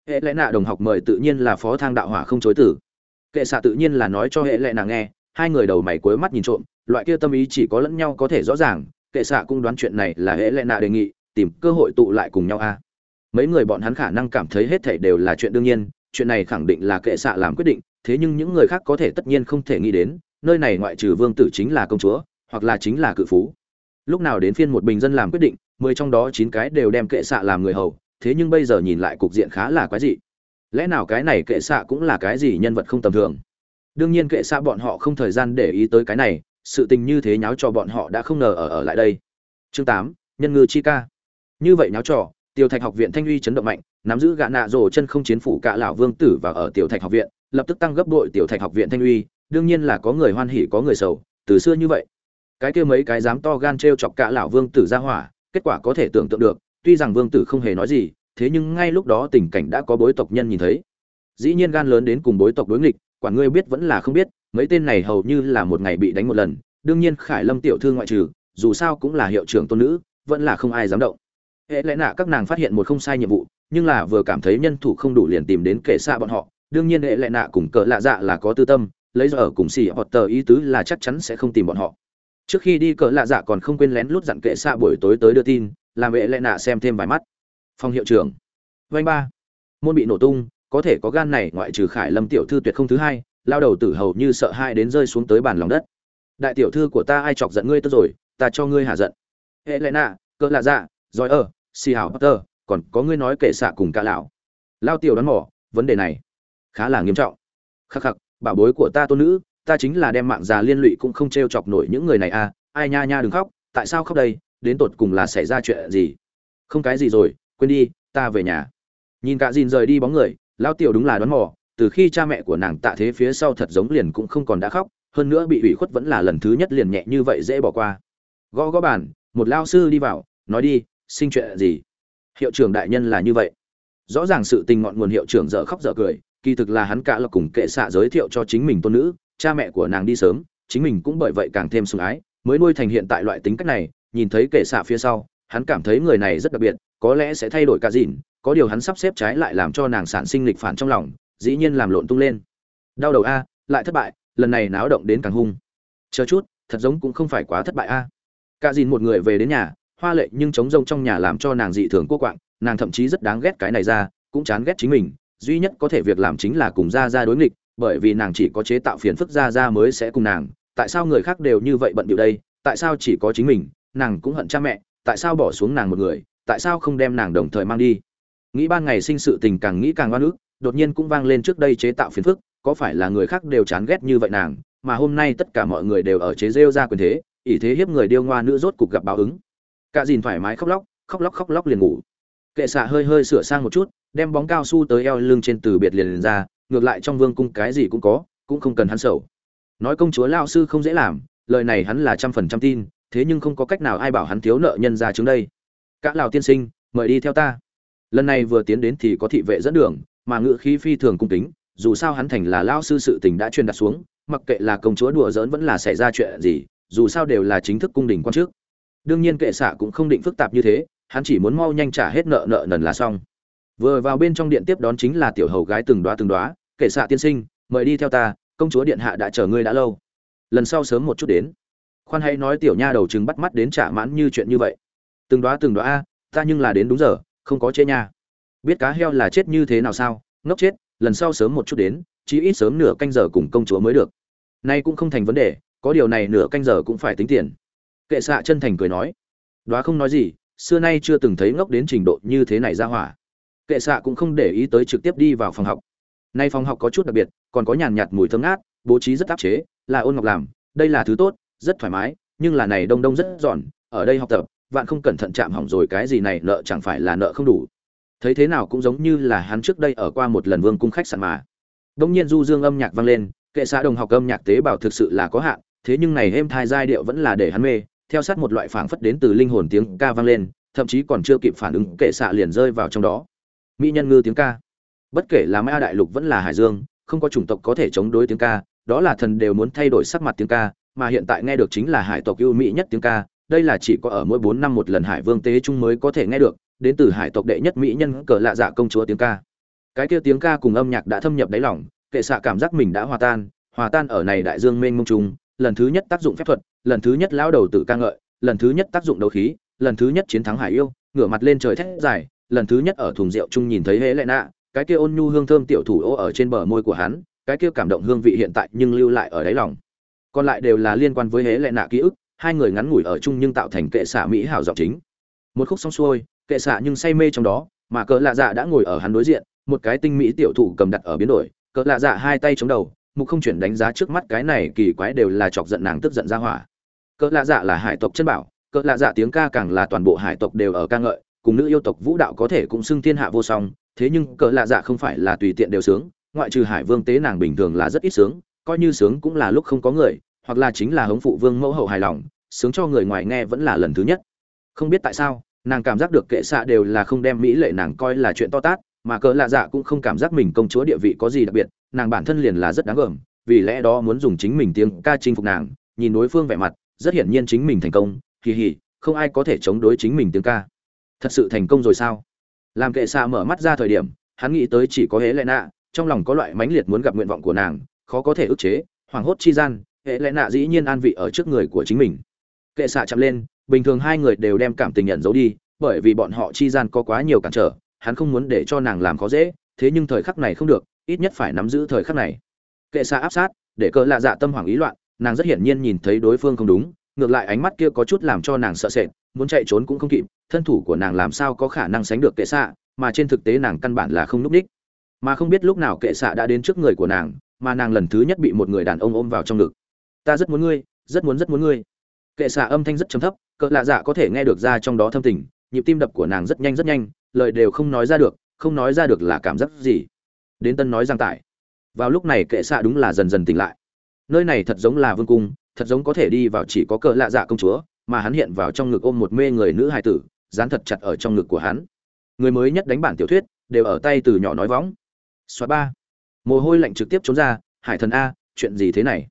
Hệ lẽ nạ đồng học mời tự nhiên là phó thang đạo hỏa không chối tử kệ xạ tự nhiên là nói cho hệ lẽ nạ nghe hai người đầu mày cuối mắt nhìn trộm loại kia tâm ý chỉ có lẫn nhau có thể rõ ràng, kệ xạ cũng đoán chuyện này là Hễ lẽ nạ đề nghị, tìm cơ hội tụ lại cùng nhau a. Mấy người bọn hắn khả năng cảm thấy hết thảy đều là chuyện đương nhiên, chuyện này khẳng định là kệ xạ làm quyết định, thế nhưng những người khác có thể tất nhiên không thể nghĩ đến, nơi này ngoại trừ vương tử chính là công chúa, hoặc là chính là cự phú. Lúc nào đến phiên một bình dân làm quyết định, mười trong đó chín cái đều đem kệ xạ làm người hầu, thế nhưng bây giờ nhìn lại cục diện khá là quái dị. Lẽ nào cái này kệ xạ cũng là cái gì nhân vật không tầm thường? Đương nhiên kệ xạ bọn họ không thời gian để ý tới cái này sự tình như thế nháo cho bọn họ đã không ngờ ở ở lại đây. Chương tám, nhân ngư chi ca. Như vậy nháo trò, tiểu thạch học viện thanh uy chấn động mạnh, nắm giữ gã nạ rồ chân không chiến phủ cả lão vương tử và ở tiểu thạch học viện, lập tức tăng gấp đội tiểu thạch học viện thanh uy, đương nhiên là có người hoan hỉ, có người sầu, từ xưa như vậy. Cái kia mấy cái dám to gan trêu chọc cả lão vương tử ra hỏa, kết quả có thể tưởng tượng được, tuy rằng vương tử không hề nói gì, thế nhưng ngay lúc đó tình cảnh đã có bối tộc nhân nhìn thấy. Dĩ nhiên gan lớn đến cùng bối tộc đối nghịch quản ngươi biết vẫn là không biết mấy tên này hầu như là một ngày bị đánh một lần. Đương nhiên khải lâm tiểu thư ngoại trừ, dù sao cũng là hiệu trưởng tôn nữ, vẫn là không ai dám động. Hễ lẽ nạ các nàng phát hiện một không sai nhiệm vụ, nhưng là vừa cảm thấy nhân thủ không đủ liền tìm đến kể xa bọn họ. Đương nhiên hệ lẽ nạ cùng cỡ lạ dạ là có tư tâm, lấy giờ ở cùng xì hoặc tờ ý tứ là chắc chắn sẽ không tìm bọn họ. Trước khi đi cỡ lạ dạ còn không quên lén lút dặn kệ xa buổi tối tới đưa tin, làm hệ lẽ nạ xem thêm vài mắt. Phòng hiệu trưởng. Vanh ba. Môn bị nổ tung, có thể có gan này ngoại trừ khải lâm tiểu thư tuyệt không thứ hai lao đầu tử hầu như sợ hai đến rơi xuống tới bàn lòng đất. Đại tiểu thư của ta ai chọc giận ngươi tức rồi, ta cho ngươi hạ giận. Hệ lẽ nạ cỡ lạ dạ giỏi ở xì hảo potter, còn có ngươi nói kệ xạ cùng cả lão. Lao tiểu đoán mỏ vấn đề này khá là nghiêm trọng. Khắc khắc, bảo bối của ta tôn nữ, ta chính là đem mạng già liên lụy cũng không t r e o chọc nổi những người này à ai nha nha đừng khóc, tại sao khóc đây, đến tột cùng là xảy ra chuyện gì? Không cái gì rồi, quên đi, ta về nhà. Nhìn cả dìn rời đi bóng người lao tiểu đúng là đoán mò từ khi cha mẹ của nàng tạ thế phía sau thật giống liền cũng không còn đã khóc, hơn nữa bị ủy khuất vẫn là lần thứ nhất liền nhẹ như vậy dễ bỏ qua. Gõ gõ bàn, một lao sư đi vào, nói đi, sinh chuyện gì? Hiệu trưởng đại nhân là như vậy. Rõ ràng sự tình ngọn nguồn hiệu trưởng dở khóc dở cười, kỳ thực là hắn cả là cùng kệ xạ giới thiệu cho chính mình tôn nữ, cha mẹ của nàng đi sớm, chính mình cũng bởi vậy càng thêm sủng ái, mới nuôi thành hiện tại loại tính cách này, nhìn thấy kệ xạ phía sau, hắn cảm thấy người này rất đặc biệt, có lẽ sẽ thay đổi cả dìn có điều hắn sắp xếp trái lại làm cho nàng sản sinh lịch phản trong lòng dĩ nhiên làm lộn tung lên. Đau đầu a, lại thất bại, lần này náo động đến càng hung. Chờ chút, thật giống cũng không phải quá thất bại a. Cả dìn một người về đến nhà, hoa lệ nhưng trống rông trong nhà làm cho nàng dị thường cô quạng, nàng thậm chí rất đáng ghét cái này ra, cũng chán ghét chính mình, duy nhất có thể việc làm chính là cùng ra ra đối nghịch, bởi vì nàng chỉ có chế tạo phiền phức ra ra mới sẽ cùng nàng. Tại sao người khác đều như vậy bận điệu đây? Tại sao chỉ có chính mình? Nàng cũng hận cha mẹ, tại sao bỏ xuống nàng một người? Tại sao không đem nàng đồng thời mang đi? Nghĩ ban ngày sinh sự tình càng nghĩ càng oan ức đột nhiên cũng vang lên trước đây chế tạo phiền phức có phải là người khác đều chán ghét như vậy nàng mà hôm nay tất cả mọi người đều ở chế rêu ra quyền thế ỷ thế hiếp người điêu ngoa nữ rốt cục gặp báo ứng. Cả dìn thoải mái khóc lóc khóc lóc khóc lóc liền ngủ. Kệ xạ hơi hơi sửa sang một chút đem bóng cao su tới eo lưng trên từ biệt liền, liền ra ngược lại trong vương cung cái gì cũng có cũng không cần hắn sầu. Nói công chúa lao sư không dễ làm lời này hắn là trăm phần trăm tin thế nhưng không có cách nào ai bảo hắn thiếu nợ nhân ra trước đây. Cả lào tiên sinh mời đi theo ta. Lần này vừa tiến đến thì có thị vệ dẫn đường mà ngự khí phi thường cung kính, dù sao hắn thành là lao sư sự tình đã truyền đặt xuống, mặc kệ là công chúa đùa giỡn vẫn là xảy ra chuyện gì, dù sao đều là chính thức cung đình quan trước. Đương nhiên kệ xạ cũng không định phức tạp như thế, hắn chỉ muốn mau nhanh trả hết nợ nợ nần là xong. Vừa vào bên trong điện tiếp đón chính là tiểu hầu gái từng đoá từng đoá kệ xạ tiên sinh, mời đi theo ta, công chúa điện hạ đã chờ ngươi đã lâu. Lần sau sớm một chút đến. Khoan hãy nói tiểu nha đầu chừng bắt mắt đến trả mãn như chuyện như vậy. Từng đoá từng đoá a, ta nhưng là đến đúng giờ, không có chế nha biết cá heo là chết như thế nào sao? Ngốc chết, lần sau sớm một chút đến, chí ít sớm nửa canh giờ cùng công chúa mới được. Nay cũng không thành vấn đề, có điều này nửa canh giờ cũng phải tính tiền. Kệ xạ chân thành cười nói. Đoá không nói gì, xưa nay chưa từng thấy ngốc đến trình độ như thế này ra hỏa. Kệ xạ cũng không để ý tới trực tiếp đi vào phòng học. Nay phòng học có chút đặc biệt, còn có nhàn nhạt mùi thơm ngát, bố trí rất áp chế, là ôn ngọc làm, đây là thứ tốt, rất thoải mái, nhưng là này đông đông rất giòn, ở đây học tập, vạn không cẩn thận chạm hỏng rồi cái gì này nợ chẳng phải là nợ không đủ thấy thế nào cũng giống như là hắn trước đây ở qua một lần vương cung khách sạn mà. Đông nhiên du dương âm nhạc vang lên, kệ xã đồng học âm nhạc tế bào thực sự là có hạn, thế nhưng này êm thai giai điệu vẫn là để hắn mê, theo sát một loại phảng phất đến từ linh hồn tiếng ca vang lên, thậm chí còn chưa kịp phản ứng, kệ xạ liền rơi vào trong đó. Mỹ nhân ngư tiếng ca. Bất kể là mã đại lục vẫn là hải dương, không có chủng tộc có thể chống đối tiếng ca, đó là thần đều muốn thay đổi sắc mặt tiếng ca, mà hiện tại nghe được chính là hải tộc ưu mỹ nhất tiếng ca, đây là chỉ có ở mỗi bốn năm một lần hải vương tế trung mới có thể nghe được đến từ hải tộc đệ nhất mỹ nhân cờ lạ dạ công chúa tiếng ca. Cái kia tiếng ca cùng âm nhạc đã thâm nhập đáy lòng, kệ xạ cảm giác mình đã hòa tan hòa tan ở này đại dương mênh mông trung lần thứ nhất tác dụng phép thuật, lần thứ nhất lão đầu tự ca ngợi, lần thứ nhất tác dụng đấu khí, lần thứ nhất chiến thắng hải yêu, ngửa mặt lên trời thét dài, lần thứ nhất ở thùng rượu chung nhìn thấy hễ lệ nạ cái kia ôn nhu hương thơm tiểu thủ ô ở trên bờ môi của hắn, cái kia cảm động hương vị hiện tại nhưng lưu lại ở đáy lòng. Còn lại đều là liên quan với hễ lệ nạ ký ức, hai người ngắn ngủi ở chung nhưng tạo thành kệ xạ mỹ hảo giọng chính. Một khúc xong xuôi kệ xạ nhưng say mê trong đó, mà cỡ lạ dạ đã ngồi ở hắn đối diện, một cái tinh mỹ tiểu thủ cầm đặt ở biến đổi, cỡ lạ dạ hai tay chống đầu, mục không chuyển đánh giá trước mắt cái này kỳ quái đều là chọc giận nàng tức giận ra hỏa. Cỡ lạ dạ là hải tộc chân bảo, cỡ lạ dạ tiếng ca càng là toàn bộ hải tộc đều ở ca ngợi, cùng nữ yêu tộc vũ đạo có thể cũng xưng thiên hạ vô song, thế nhưng cỡ lạ dạ không phải là tùy tiện đều sướng, ngoại trừ hải vương tế nàng bình thường là rất ít sướng, coi như sướng cũng là lúc không có người, hoặc là chính là hống phụ vương mẫu hậu hài lòng, sướng cho người ngoài nghe vẫn là lần thứ nhất. Không biết tại sao nàng cảm giác được kệ xạ đều là không đem mỹ lệ nàng coi là chuyện to tát, mà cỡ lạ dạ cũng không cảm giác mình công chúa địa vị có gì đặc biệt, nàng bản thân liền là rất đáng gờm, vì lẽ đó muốn dùng chính mình tiếng ca chinh phục nàng, nhìn đối phương vẻ mặt, rất hiển nhiên chính mình thành công kỳ hỉ không ai có thể chống đối chính mình tiếng ca. Thật sự thành công rồi sao? Làm kệ xạ mở mắt ra thời điểm, hắn nghĩ tới chỉ có hễ lẽ nạ, trong lòng có loại mãnh liệt muốn gặp nguyện vọng của nàng, khó có thể ức chế, hoảng hốt chi gian, hệ lẽ nạ dĩ nhiên an vị ở trước người của chính mình. Kệ xạ chậm lên bình thường hai người đều đem cảm tình nhận giấu đi, bởi vì bọn họ chi gian có quá nhiều cản trở, hắn không muốn để cho nàng làm khó dễ, thế nhưng thời khắc này không được, ít nhất phải nắm giữ thời khắc này. Kệ xa áp sát, để cỡ lạ dạ tâm hoảng ý loạn, nàng rất hiển nhiên nhìn thấy đối phương không đúng, ngược lại ánh mắt kia có chút làm cho nàng sợ sệt, muốn chạy trốn cũng không kịp, thân thủ của nàng làm sao có khả năng sánh được kệ xạ mà trên thực tế nàng căn bản là không núp đích mà không biết lúc nào kệ xạ đã đến trước người của nàng, mà nàng lần thứ nhất bị một người đàn ông ôm vào trong ngực. Ta rất muốn ngươi, rất muốn rất muốn ngươi kệ xạ âm thanh rất trầm thấp, cỡ lạ dạ có thể nghe được ra trong đó thâm tình, nhịp tim đập của nàng rất nhanh rất nhanh, lời đều không nói ra được, không nói ra được là cảm giác gì. Đến tân nói giang tải. Vào lúc này kệ xạ đúng là dần dần tỉnh lại. Nơi này thật giống là vương cung, thật giống có thể đi vào chỉ có cỡ lạ dạ công chúa, mà hắn hiện vào trong ngực ôm một mê người nữ hài tử, dán thật chặt ở trong ngực của hắn. Người mới nhất đánh bản tiểu thuyết, đều ở tay từ nhỏ nói võng. Xóa ba. Mồ hôi lạnh trực tiếp trốn ra, hải thần a, chuyện gì thế này?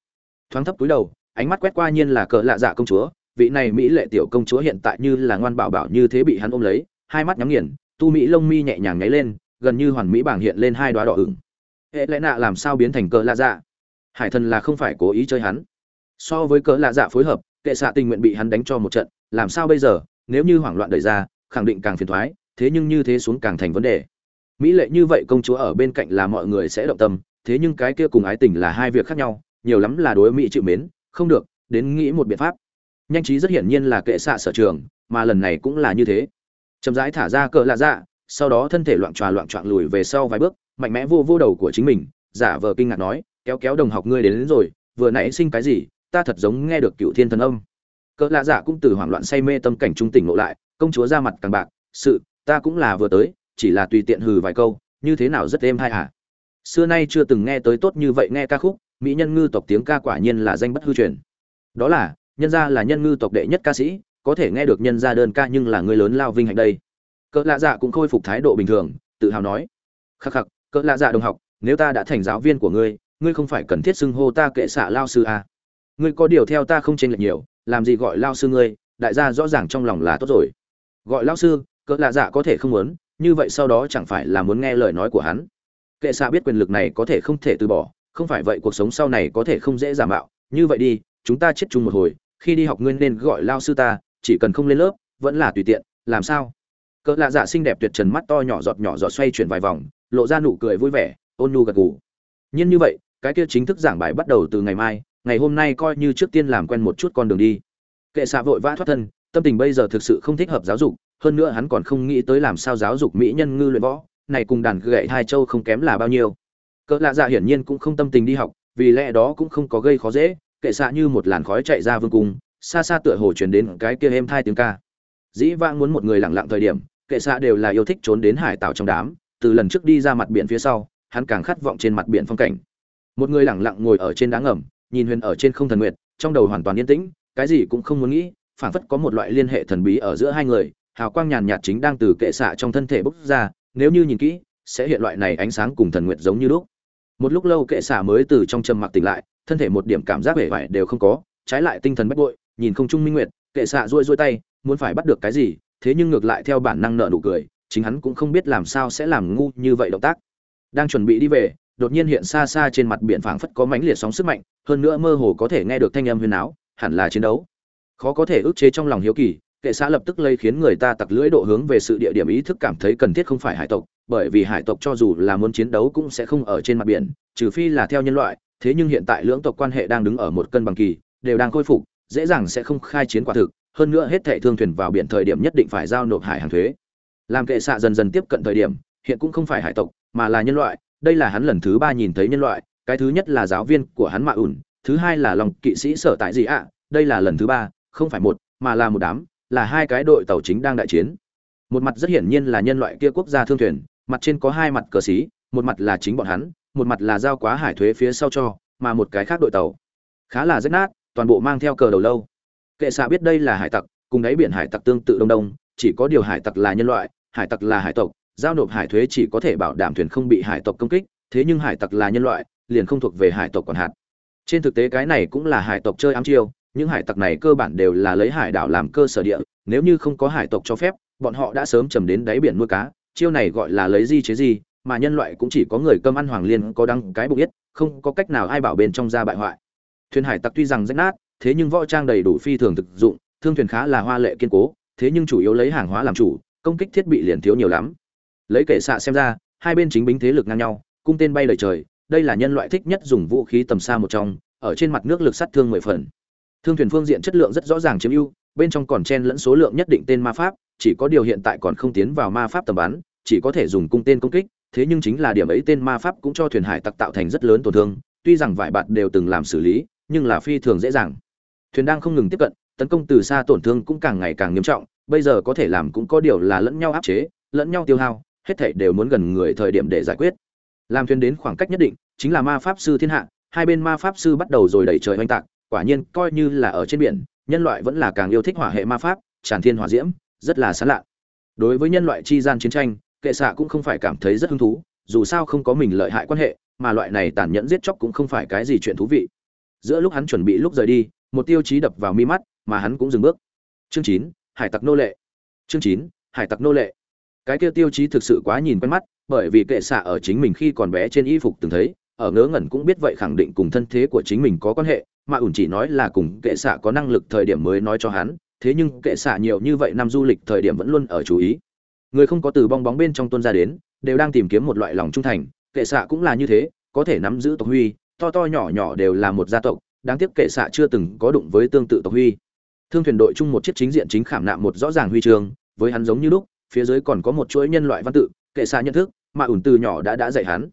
Thoáng thấp túi đầu ánh mắt quét qua nhiên là cỡ lạ dạ công chúa, vị này mỹ lệ tiểu công chúa hiện tại như là ngoan bảo bảo như thế bị hắn ôm lấy, hai mắt nhắm nghiền, tu mỹ lông mi nhẹ nhàng nháy lên, gần như hoàn mỹ bảng hiện lên hai đoá đỏ ửng. Hệ lẽ nạ làm sao biến thành cỡ lạ dạ? Hải thần là không phải cố ý chơi hắn. So với cỡ lạ dạ phối hợp, kệ xạ tình nguyện bị hắn đánh cho một trận, làm sao bây giờ? Nếu như hoảng loạn đời ra, khẳng định càng phiền thoái, thế nhưng như thế xuống càng thành vấn đề. Mỹ lệ như vậy công chúa ở bên cạnh là mọi người sẽ động tâm, thế nhưng cái kia cùng ái tình là hai việc khác nhau, nhiều lắm là đối mỹ chịu mến không được đến nghĩ một biện pháp. Nhanh trí rất hiển nhiên là kệ xạ sở trường mà lần này cũng là như thế. Chậm rãi thả ra cỡ lạ dạ sau đó thân thể loạn tròa loạn trọn lùi về sau vài bước mạnh mẽ vô vô đầu của chính mình giả vờ kinh ngạc nói kéo kéo đồng học ngươi đến, đến rồi vừa nãy sinh cái gì ta thật giống nghe được cựu thiên thần âm. Cỡ lạ dạ cũng từ hoảng loạn say mê tâm cảnh trung tỉnh ngộ lại công chúa ra mặt càng bạc sự ta cũng là vừa tới chỉ là tùy tiện hừ vài câu như thế nào rất êm hay hả? Xưa nay chưa từng nghe tới tốt như vậy nghe ca khúc mỹ nhân ngư tộc tiếng ca quả nhiên là danh bất hư truyền. Đó là, nhân gia là nhân ngư tộc đệ nhất ca sĩ, có thể nghe được nhân gia đơn ca nhưng là người lớn lao vinh hạnh đây. Cỡ lạ dạ cũng khôi phục thái độ bình thường, tự hào nói. Khắc khắc, cỡ lạ dạ đồng học, nếu ta đã thành giáo viên của ngươi ngươi không phải cần thiết xưng hô ta kệ xạ lao sư à. ngươi có điều theo ta không chênh lệch nhiều, làm gì gọi lao sư ngươi, đại gia rõ ràng trong lòng là tốt rồi. Gọi lao sư, cỡ lạ dạ có thể không muốn, như vậy sau đó chẳng phải là muốn nghe lời nói của hắn. Kệ xạ biết quyền lực này có thể không thể từ bỏ không phải vậy cuộc sống sau này có thể không dễ giả mạo. Như vậy đi, chúng ta chết chung một hồi, khi đi học ngươi nên gọi lao sư ta, chỉ cần không lên lớp, vẫn là tùy tiện, làm sao? Cỡ lạ dạ xinh đẹp tuyệt trần mắt to nhỏ giọt nhỏ giọt xoay chuyển vài vòng, lộ ra nụ cười vui vẻ, ôn nhu gật gù. Nhiên như vậy, cái kia chính thức giảng bài bắt đầu từ ngày mai, ngày hôm nay coi như trước tiên làm quen một chút con đường đi. Kệ xạ vội vã thoát thân, tâm tình bây giờ thực sự không thích hợp giáo dục, hơn nữa hắn còn không nghĩ tới làm sao giáo dục mỹ nhân ngư luyện võ, này cùng đàn gậy hai châu không kém là bao nhiêu cỡ lạ dạ hiển nhiên cũng không tâm tình đi học, vì lẽ đó cũng không có gây khó dễ, kệ xạ như một làn khói chạy ra vương cung, xa xa tựa hồ chuyển đến cái kia êm thai tiếng ca. Dĩ vãng muốn một người lặng lặng thời điểm, kệ xạ đều là yêu thích trốn đến hải tảo trong đám, từ lần trước đi ra mặt biển phía sau, hắn càng khát vọng trên mặt biển phong cảnh. Một người lặng lặng ngồi ở trên đá ngầm, nhìn huyền ở trên không thần nguyệt, trong đầu hoàn toàn yên tĩnh, cái gì cũng không muốn nghĩ, phảng phất có một loại liên hệ thần bí ở giữa hai người, hào quang nhàn nhạt chính đang từ kệ xạ trong thân thể bốc ra, nếu như nhìn kỹ, sẽ hiện loại này ánh sáng cùng thần nguyệt giống như lúc một lúc lâu kệ xả mới từ trong trầm mặc tỉnh lại, thân thể một điểm cảm giác vẻ vải đều không có, trái lại tinh thần bất bội, nhìn không trung minh nguyệt, kệ xạ rôi rôi tay, muốn phải bắt được cái gì, thế nhưng ngược lại theo bản năng nợ nụ cười, chính hắn cũng không biết làm sao sẽ làm ngu như vậy động tác. Đang chuẩn bị đi về, đột nhiên hiện xa xa trên mặt biển phảng phất có mãnh liệt sóng sức mạnh, hơn nữa mơ hồ có thể nghe được thanh âm huyền áo, hẳn là chiến đấu. Khó có thể ức chế trong lòng hiếu kỳ, kệ xã lập tức lây khiến người ta tặc lưỡi độ hướng về sự địa điểm ý thức cảm thấy cần thiết không phải hải tộc bởi vì hải tộc cho dù là muốn chiến đấu cũng sẽ không ở trên mặt biển, trừ phi là theo nhân loại, thế nhưng hiện tại lưỡng tộc quan hệ đang đứng ở một cân bằng kỳ, đều đang khôi phục, dễ dàng sẽ không khai chiến quả thực, hơn nữa hết thệ thương thuyền vào biển thời điểm nhất định phải giao nộp hải hàng thuế. Làm kệ xạ dần dần tiếp cận thời điểm, hiện cũng không phải hải tộc, mà là nhân loại, đây là hắn lần thứ ba nhìn thấy nhân loại, cái thứ nhất là giáo viên của hắn mạ ủn thứ hai là lòng kỵ sĩ sở tại gì ạ, đây là lần thứ ba, không phải một, mà là một đám, là hai cái đội tàu chính đang đại chiến. Một mặt rất hiển nhiên là nhân loại kia quốc gia thương thuyền mặt trên có hai mặt cờ xí, một mặt là chính bọn hắn, một mặt là giao quá hải thuế phía sau cho, mà một cái khác đội tàu. Khá là rách nát, toàn bộ mang theo cờ đầu lâu. Kệ xạ biết đây là hải tặc, cùng đáy biển hải tặc tương tự đông đông, chỉ có điều hải tặc là nhân loại, hải tặc là hải tộc, giao nộp hải thuế chỉ có thể bảo đảm thuyền không bị hải tộc công kích, thế nhưng hải tặc là nhân loại, liền không thuộc về hải tộc còn hạt trên thực tế cái này cũng là hải tộc chơi ám chiêu, những hải tặc này cơ bản đều là lấy hải đảo làm cơ sở địa, nếu như không có hải tộc cho phép, bọn họ đã sớm chầm đến đáy biển nuôi cá chiêu này gọi là lấy di chế di, mà nhân loại cũng chỉ có người cơm ăn hoàng liên có đăng cái bục biết, không có cách nào ai bảo bên trong ra bại hoại. Thuyền hải tặc tuy rằng rách nát, thế nhưng võ trang đầy đủ phi thường thực dụng, thương thuyền khá là hoa lệ kiên cố, thế nhưng chủ yếu lấy hàng hóa làm chủ, công kích thiết bị liền thiếu nhiều lắm. Lấy kệ xạ xem ra, hai bên chính binh thế lực ngang nhau, cung tên bay lời trời, đây là nhân loại thích nhất dùng vũ khí tầm xa một trong, ở trên mặt nước lực sát thương mười phần. Thương thuyền phương diện chất lượng rất rõ ràng chiếm ưu, bên trong còn chen lẫn số lượng nhất định tên ma pháp chỉ có điều hiện tại còn không tiến vào ma pháp tầm bắn, chỉ có thể dùng cung tên công kích, thế nhưng chính là điểm ấy tên ma pháp cũng cho thuyền hải tặc tạo thành rất lớn tổn thương, tuy rằng vài bạt đều từng làm xử lý, nhưng là phi thường dễ dàng. Thuyền đang không ngừng tiếp cận, tấn công từ xa tổn thương cũng càng ngày càng nghiêm trọng, bây giờ có thể làm cũng có điều là lẫn nhau áp chế, lẫn nhau tiêu hao, hết thảy đều muốn gần người thời điểm để giải quyết. Làm thuyền đến khoảng cách nhất định, chính là ma pháp sư thiên hạ, hai bên ma pháp sư bắt đầu rồi đẩy trời oanh tạc, quả nhiên coi như là ở trên biển, nhân loại vẫn là càng yêu thích hỏa hệ ma pháp, tràn thiên hỏa diễm rất là sán lạ đối với nhân loại chi gian chiến tranh, kệ xạ cũng không phải cảm thấy rất hứng thú, dù sao không có mình lợi hại quan hệ, mà loại này tàn nhẫn giết chóc cũng không phải cái gì chuyện thú vị. Giữa lúc hắn chuẩn bị lúc rời đi, một tiêu chí đập vào mi mắt, mà hắn cũng dừng bước. Chương chín, hải tặc nô lệ. Chương chín, hải tặc nô lệ. Cái kia tiêu chí thực sự quá nhìn quen mắt, bởi vì kệ xạ ở chính mình khi còn bé trên y phục từng thấy, ở ngớ ngẩn cũng biết vậy khẳng định cùng thân thế của chính mình có quan hệ, mà ủn chỉ nói là cùng kệ xạ có năng lực thời điểm mới nói cho hắn thế nhưng kệ xạ nhiều như vậy năm du lịch thời điểm vẫn luôn ở chú ý. Người không có từ bong bóng bên trong tuân ra đến, đều đang tìm kiếm một loại lòng trung thành, kệ xạ cũng là như thế, có thể nắm giữ tộc huy, to to nhỏ nhỏ đều là một gia tộc, đáng tiếc kệ xạ chưa từng có đụng với tương tự tộc huy. Thương thuyền đội chung một chiếc chính diện chính khảm nạm một rõ ràng huy trường với hắn giống như lúc, phía dưới còn có một chuỗi nhân loại văn tự, kệ xạ nhận thức, mà ủn từ nhỏ đã đã dạy hắn.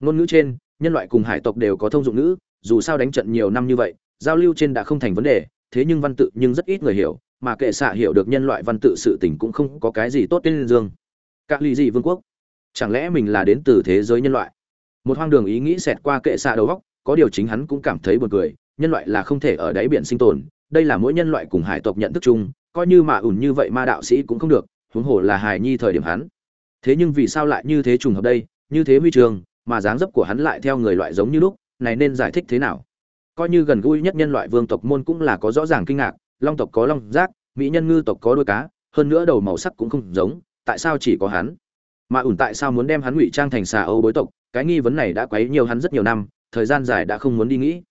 Ngôn ngữ trên, nhân loại cùng hải tộc đều có thông dụng ngữ, dù sao đánh trận nhiều năm như vậy, giao lưu trên đã không thành vấn đề, thế nhưng văn tự nhưng rất ít người hiểu mà kệ xạ hiểu được nhân loại văn tự sự tình cũng không có cái gì tốt tên dương. Các ly gì vương quốc, chẳng lẽ mình là đến từ thế giới nhân loại? Một hoang đường ý nghĩ xẹt qua kệ xạ đầu góc có điều chính hắn cũng cảm thấy buồn cười, nhân loại là không thể ở đáy biển sinh tồn, đây là mỗi nhân loại cùng hải tộc nhận thức chung, coi như mà ủn như vậy ma đạo sĩ cũng không được, huống hồ là hài nhi thời điểm hắn. Thế nhưng vì sao lại như thế trùng hợp đây, như thế huy trường, mà dáng dấp của hắn lại theo người loại giống như lúc, này nên giải thích thế nào? Coi như gần gũi nhất nhân loại vương tộc môn cũng là có rõ ràng kinh ngạc long tộc có long giác, mỹ nhân ngư tộc có đuôi cá, hơn nữa đầu màu sắc cũng không giống, tại sao chỉ có hắn? Mà ủn tại sao muốn đem hắn ngụy trang thành xà âu bối tộc? Cái nghi vấn này đã quấy nhiều hắn rất nhiều năm, thời gian dài đã không muốn đi nghĩ.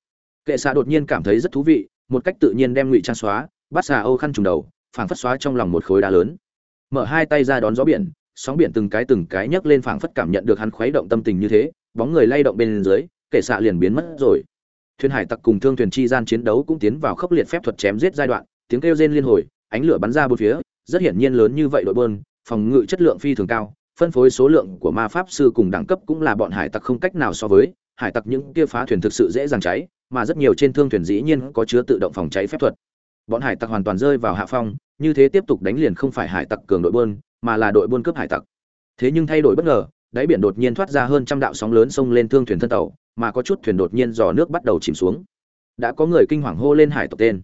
Kệ xạ đột nhiên cảm thấy rất thú vị, một cách tự nhiên đem ngụy trang xóa, bắt xà âu khăn trùng đầu, phảng phất xóa trong lòng một khối đá lớn. Mở hai tay ra đón gió biển, sóng biển từng cái từng cái nhấc lên phảng phất cảm nhận được hắn khuấy động tâm tình như thế, bóng người lay động bên dưới, kệ xạ liền biến mất rồi thuyền hải tặc cùng thương thuyền chi gian chiến đấu cũng tiến vào khốc liệt phép thuật chém giết giai đoạn, tiếng kêu rên liên hồi, ánh lửa bắn ra bốn phía, rất hiển nhiên lớn như vậy đội bơn, phòng ngự chất lượng phi thường cao, phân phối số lượng của ma pháp sư cùng đẳng cấp cũng là bọn hải tặc không cách nào so với, hải tặc những kia phá thuyền thực sự dễ dàng cháy, mà rất nhiều trên thương thuyền dĩ nhiên có chứa tự động phòng cháy phép thuật. Bọn hải tặc hoàn toàn rơi vào hạ phong, như thế tiếp tục đánh liền không phải hải tặc cường đội buôn mà là đội buôn cướp hải tặc. Thế nhưng thay đổi bất ngờ đáy biển đột nhiên thoát ra hơn trăm đạo sóng lớn xông lên thương thuyền thân tàu, mà có chút thuyền đột nhiên dò nước bắt đầu chìm xuống. Đã có người kinh hoàng hô lên hải tộc tên.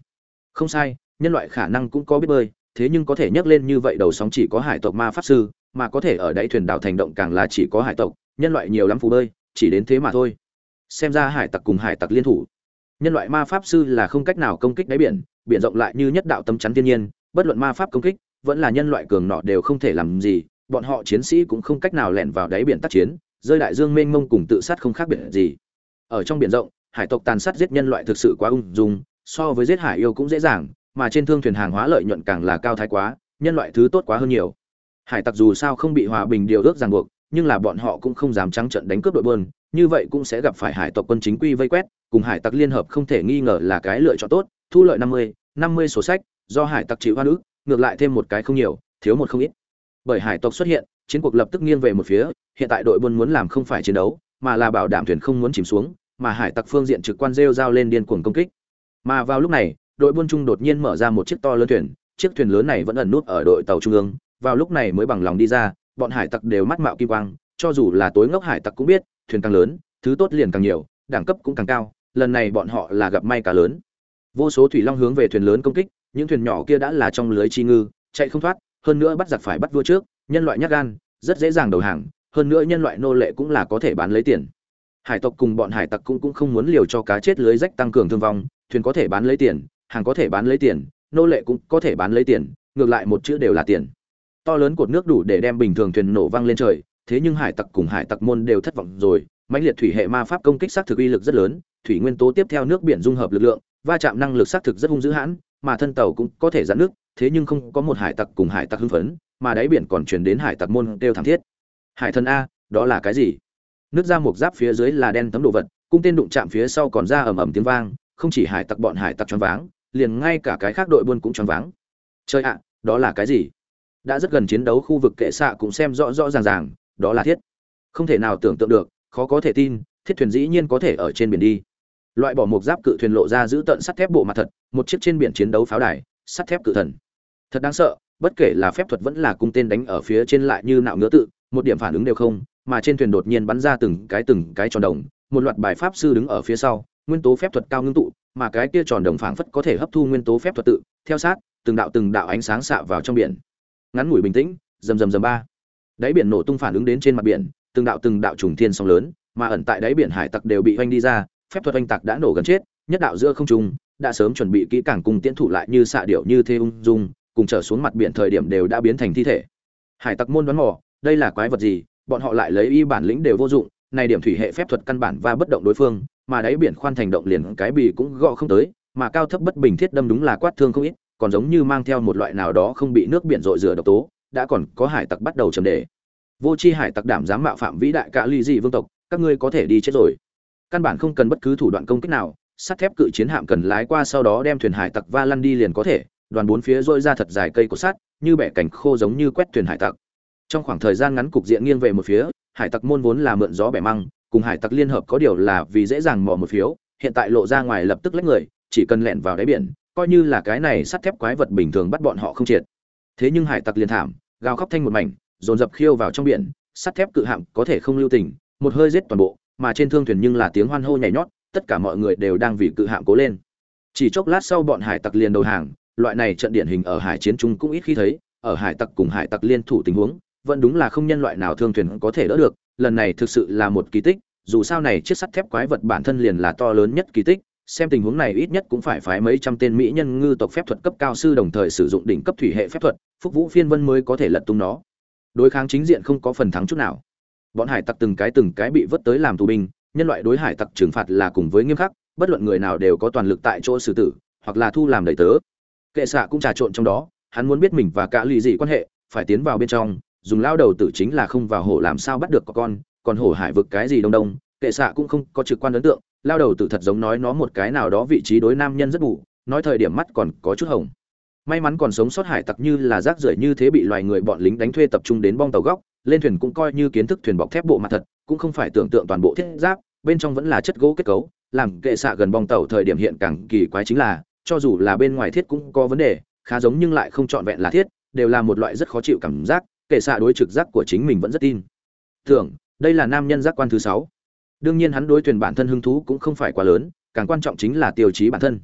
Không sai, nhân loại khả năng cũng có biết bơi, thế nhưng có thể nhấc lên như vậy đầu sóng chỉ có hải tộc ma pháp sư, mà có thể ở đáy thuyền đảo thành động càng là chỉ có hải tộc, nhân loại nhiều lắm phù bơi, chỉ đến thế mà thôi. Xem ra hải tặc cùng hải tặc liên thủ. Nhân loại ma pháp sư là không cách nào công kích đáy biển biển rộng lại như nhất đạo tâm chắn thiên nhiên, bất luận ma pháp công kích, vẫn là nhân loại cường nọ đều không thể làm gì bọn họ chiến sĩ cũng không cách nào lẻn vào đáy biển tác chiến, rơi đại dương mênh mông cùng tự sát không khác biệt gì. Ở trong biển rộng, hải tộc tàn sát giết nhân loại thực sự quá ung dung, so với giết hải yêu cũng dễ dàng, mà trên thương thuyền hàng hóa lợi nhuận càng là cao thái quá, nhân loại thứ tốt quá hơn nhiều. Hải tặc dù sao không bị hòa bình điều ước ràng buộc, nhưng là bọn họ cũng không dám trắng trận đánh cướp đội buôn, như vậy cũng sẽ gặp phải hải tộc quân chính quy vây quét, cùng hải tặc liên hợp không thể nghi ngờ là cái lựa chọn tốt, thu lợi năm mươi năm mươi sổ sách, do hải tặc chịu hoa nữ ngược lại thêm một cái không nhiều, thiếu một không ít bởi hải tộc xuất hiện, chiến cuộc lập tức nghiêng về một phía, hiện tại đội buôn muốn làm không phải chiến đấu, mà là bảo đảm thuyền không muốn chìm xuống, mà hải tặc phương diện trực quan rêu giao lên điên cuồng công kích. Mà vào lúc này, đội buôn trung đột nhiên mở ra một chiếc to lớn thuyền, chiếc thuyền lớn này vẫn ẩn nút ở đội tàu trung ương. Vào lúc này mới bằng lòng đi ra, bọn hải tặc đều mắt mạo kim quang, cho dù là tối ngốc hải tặc cũng biết, thuyền càng lớn, thứ tốt liền càng nhiều, đẳng cấp cũng càng cao, lần này bọn họ là gặp may cả lớn. Vô số thủy long hướng về thuyền lớn công kích, những thuyền nhỏ kia đã là trong lưới chi ngư, chạy không thoát hơn nữa bắt giặc phải bắt vua trước, nhân loại nhát gan, rất dễ dàng đầu hàng, hơn nữa nhân loại nô lệ cũng là có thể bán lấy tiền. Hải tộc cùng bọn hải tặc cũng cũng không muốn liều cho cá chết lưới rách tăng cường thương vong, thuyền có thể bán lấy tiền, hàng có thể bán lấy tiền, nô lệ cũng có thể bán lấy tiền, ngược lại một chữ đều là tiền. To lớn cột nước đủ để đem bình thường thuyền nổ văng lên trời, thế nhưng hải tặc cùng hải tặc môn đều thất vọng rồi. Mãnh liệt thủy hệ ma pháp công kích xác thực uy lực rất lớn, thủy nguyên tố tiếp theo nước biển dung hợp lực lượng, va chạm năng lực xác thực rất hung dữ hãn mà thân tàu cũng có thể giãn nước, thế nhưng không có một hải tặc cùng hải tặc hưng phấn, mà đáy biển còn truyền đến hải tặc môn đều thảm thiết. Hải thần a, đó là cái gì? Nước ra một giáp phía dưới là đen tấm đồ vật, cung tên đụng chạm phía sau còn ra ầm ầm tiếng vang, không chỉ hải tặc bọn hải tặc choáng váng, liền ngay cả cái khác đội buôn cũng choáng váng. Chơi ạ, đó là cái gì? Đã rất gần chiến đấu khu vực kệ xạ cũng xem rõ rõ ràng ràng, đó là thiết. Không thể nào tưởng tượng được, khó có thể tin, thiết thuyền dĩ nhiên có thể ở trên biển đi loại bỏ một giáp cự thuyền lộ ra giữ tận sắt thép bộ mặt thật, một chiếc trên biển chiến đấu pháo đài, sắt thép cự thần. Thật đáng sợ, bất kể là phép thuật vẫn là cung tên đánh ở phía trên lại như nạo ngứa tự, một điểm phản ứng đều không, mà trên thuyền đột nhiên bắn ra từng cái từng cái tròn đồng, một loạt bài pháp sư đứng ở phía sau, nguyên tố phép thuật cao ngưng tụ, mà cái kia tròn đồng phảng phất có thể hấp thu nguyên tố phép thuật tự, theo sát, từng đạo từng đạo ánh sáng xạ vào trong biển. Ngắn ngủi bình tĩnh, rầm rầm rầm ba. Đáy biển nổ tung phản ứng đến trên mặt biển, từng đạo từng đạo trùng thiên sóng lớn, mà ẩn tại đáy biển hải tặc đều bị hoanh đi ra phép thuật oanh tạc đã nổ gần chết, nhất đạo giữa không trung đã sớm chuẩn bị kỹ càng cùng tiễn thủ lại như xạ điệu như thế ung dung, cùng trở xuống mặt biển thời điểm đều đã biến thành thi thể. Hải tặc môn đoán mò, đây là quái vật gì? Bọn họ lại lấy y bản lĩnh đều vô dụng, này điểm thủy hệ phép thuật căn bản và bất động đối phương, mà đáy biển khoan thành động liền cái bì cũng gõ không tới, mà cao thấp bất bình thiết đâm đúng là quát thương không ít, còn giống như mang theo một loại nào đó không bị nước biển rội rửa độc tố, đã còn có hải tặc bắt đầu trầm đề. Vô c h i hải tặc đảm dám mạo phạm vĩ đại cả ly dị vương tộc, các ngươi có thể đi chết rồi căn bản không cần bất cứ thủ đoạn công kích nào, sắt thép cự chiến hạm cần lái qua sau đó đem thuyền hải tặc va lăn đi liền có thể, đoàn bốn phía dôi ra thật dài cây của sắt, như bẻ cành khô giống như quét thuyền hải tặc. Trong khoảng thời gian ngắn cục diện nghiêng về một phía, hải tặc môn vốn là mượn gió bẻ măng, cùng hải tặc liên hợp có điều là vì dễ dàng mò một phiếu, hiện tại lộ ra ngoài lập tức lách người, chỉ cần lẹn vào đáy biển, coi như là cái này sắt thép quái vật bình thường bắt bọn họ không triệt. Thế nhưng hải tặc liền thảm, gào khóc thanh một mảnh, dồn dập khiêu vào trong biển, sắt thép cự hạm có thể không lưu tình, một hơi giết toàn bộ mà trên thương thuyền nhưng là tiếng hoan hô nhảy nhót, tất cả mọi người đều đang vì cự hạm cố lên. Chỉ chốc lát sau bọn hải tặc liền đầu hàng, loại này trận điển hình ở hải chiến chúng cũng ít khi thấy, ở hải tặc cùng hải tặc liên thủ tình huống, vẫn đúng là không nhân loại nào thương thuyền có thể đỡ được, lần này thực sự là một kỳ tích, dù sao này chiếc sắt thép quái vật bản thân liền là to lớn nhất kỳ tích, xem tình huống này ít nhất cũng phải phái mấy trăm tên mỹ nhân ngư tộc phép thuật cấp cao sư đồng thời sử dụng đỉnh cấp thủy hệ phép thuật, phúc vũ phiên vân mới có thể lật tung nó. Đối kháng chính diện không có phần thắng chút nào bọn hải tặc từng cái từng cái bị vớt tới làm tù binh, nhân loại đối hải tặc trừng phạt là cùng với nghiêm khắc, bất luận người nào đều có toàn lực tại chỗ xử tử, hoặc là thu làm đầy tớ. Kệ xạ cũng trà trộn trong đó, hắn muốn biết mình và cả lì dị quan hệ, phải tiến vào bên trong, dùng lao đầu tử chính là không vào hổ làm sao bắt được có con, còn hổ hải vực cái gì đông đông, kệ xạ cũng không có trực quan ấn tượng, lao đầu tử thật giống nói nó một cái nào đó vị trí đối nam nhân rất bù, nói thời điểm mắt còn có chút hồng. May mắn còn sống sót hải tặc như là rác rưởi như thế bị loài người bọn lính đánh thuê tập trung đến bong tàu góc lên thuyền cũng coi như kiến thức thuyền bọc thép bộ mặt thật, cũng không phải tưởng tượng toàn bộ thiết giáp, bên trong vẫn là chất gỗ kết cấu, làm kệ xạ gần bong tàu thời điểm hiện càng kỳ quái chính là, cho dù là bên ngoài thiết cũng có vấn đề, khá giống nhưng lại không trọn vẹn là thiết, đều là một loại rất khó chịu cảm giác, kệ xạ đối trực giác của chính mình vẫn rất tin. Tưởng, đây là nam nhân giác quan thứ sáu. Đương nhiên hắn đối thuyền bản thân hứng thú cũng không phải quá lớn, càng quan trọng chính là tiêu chí bản thân.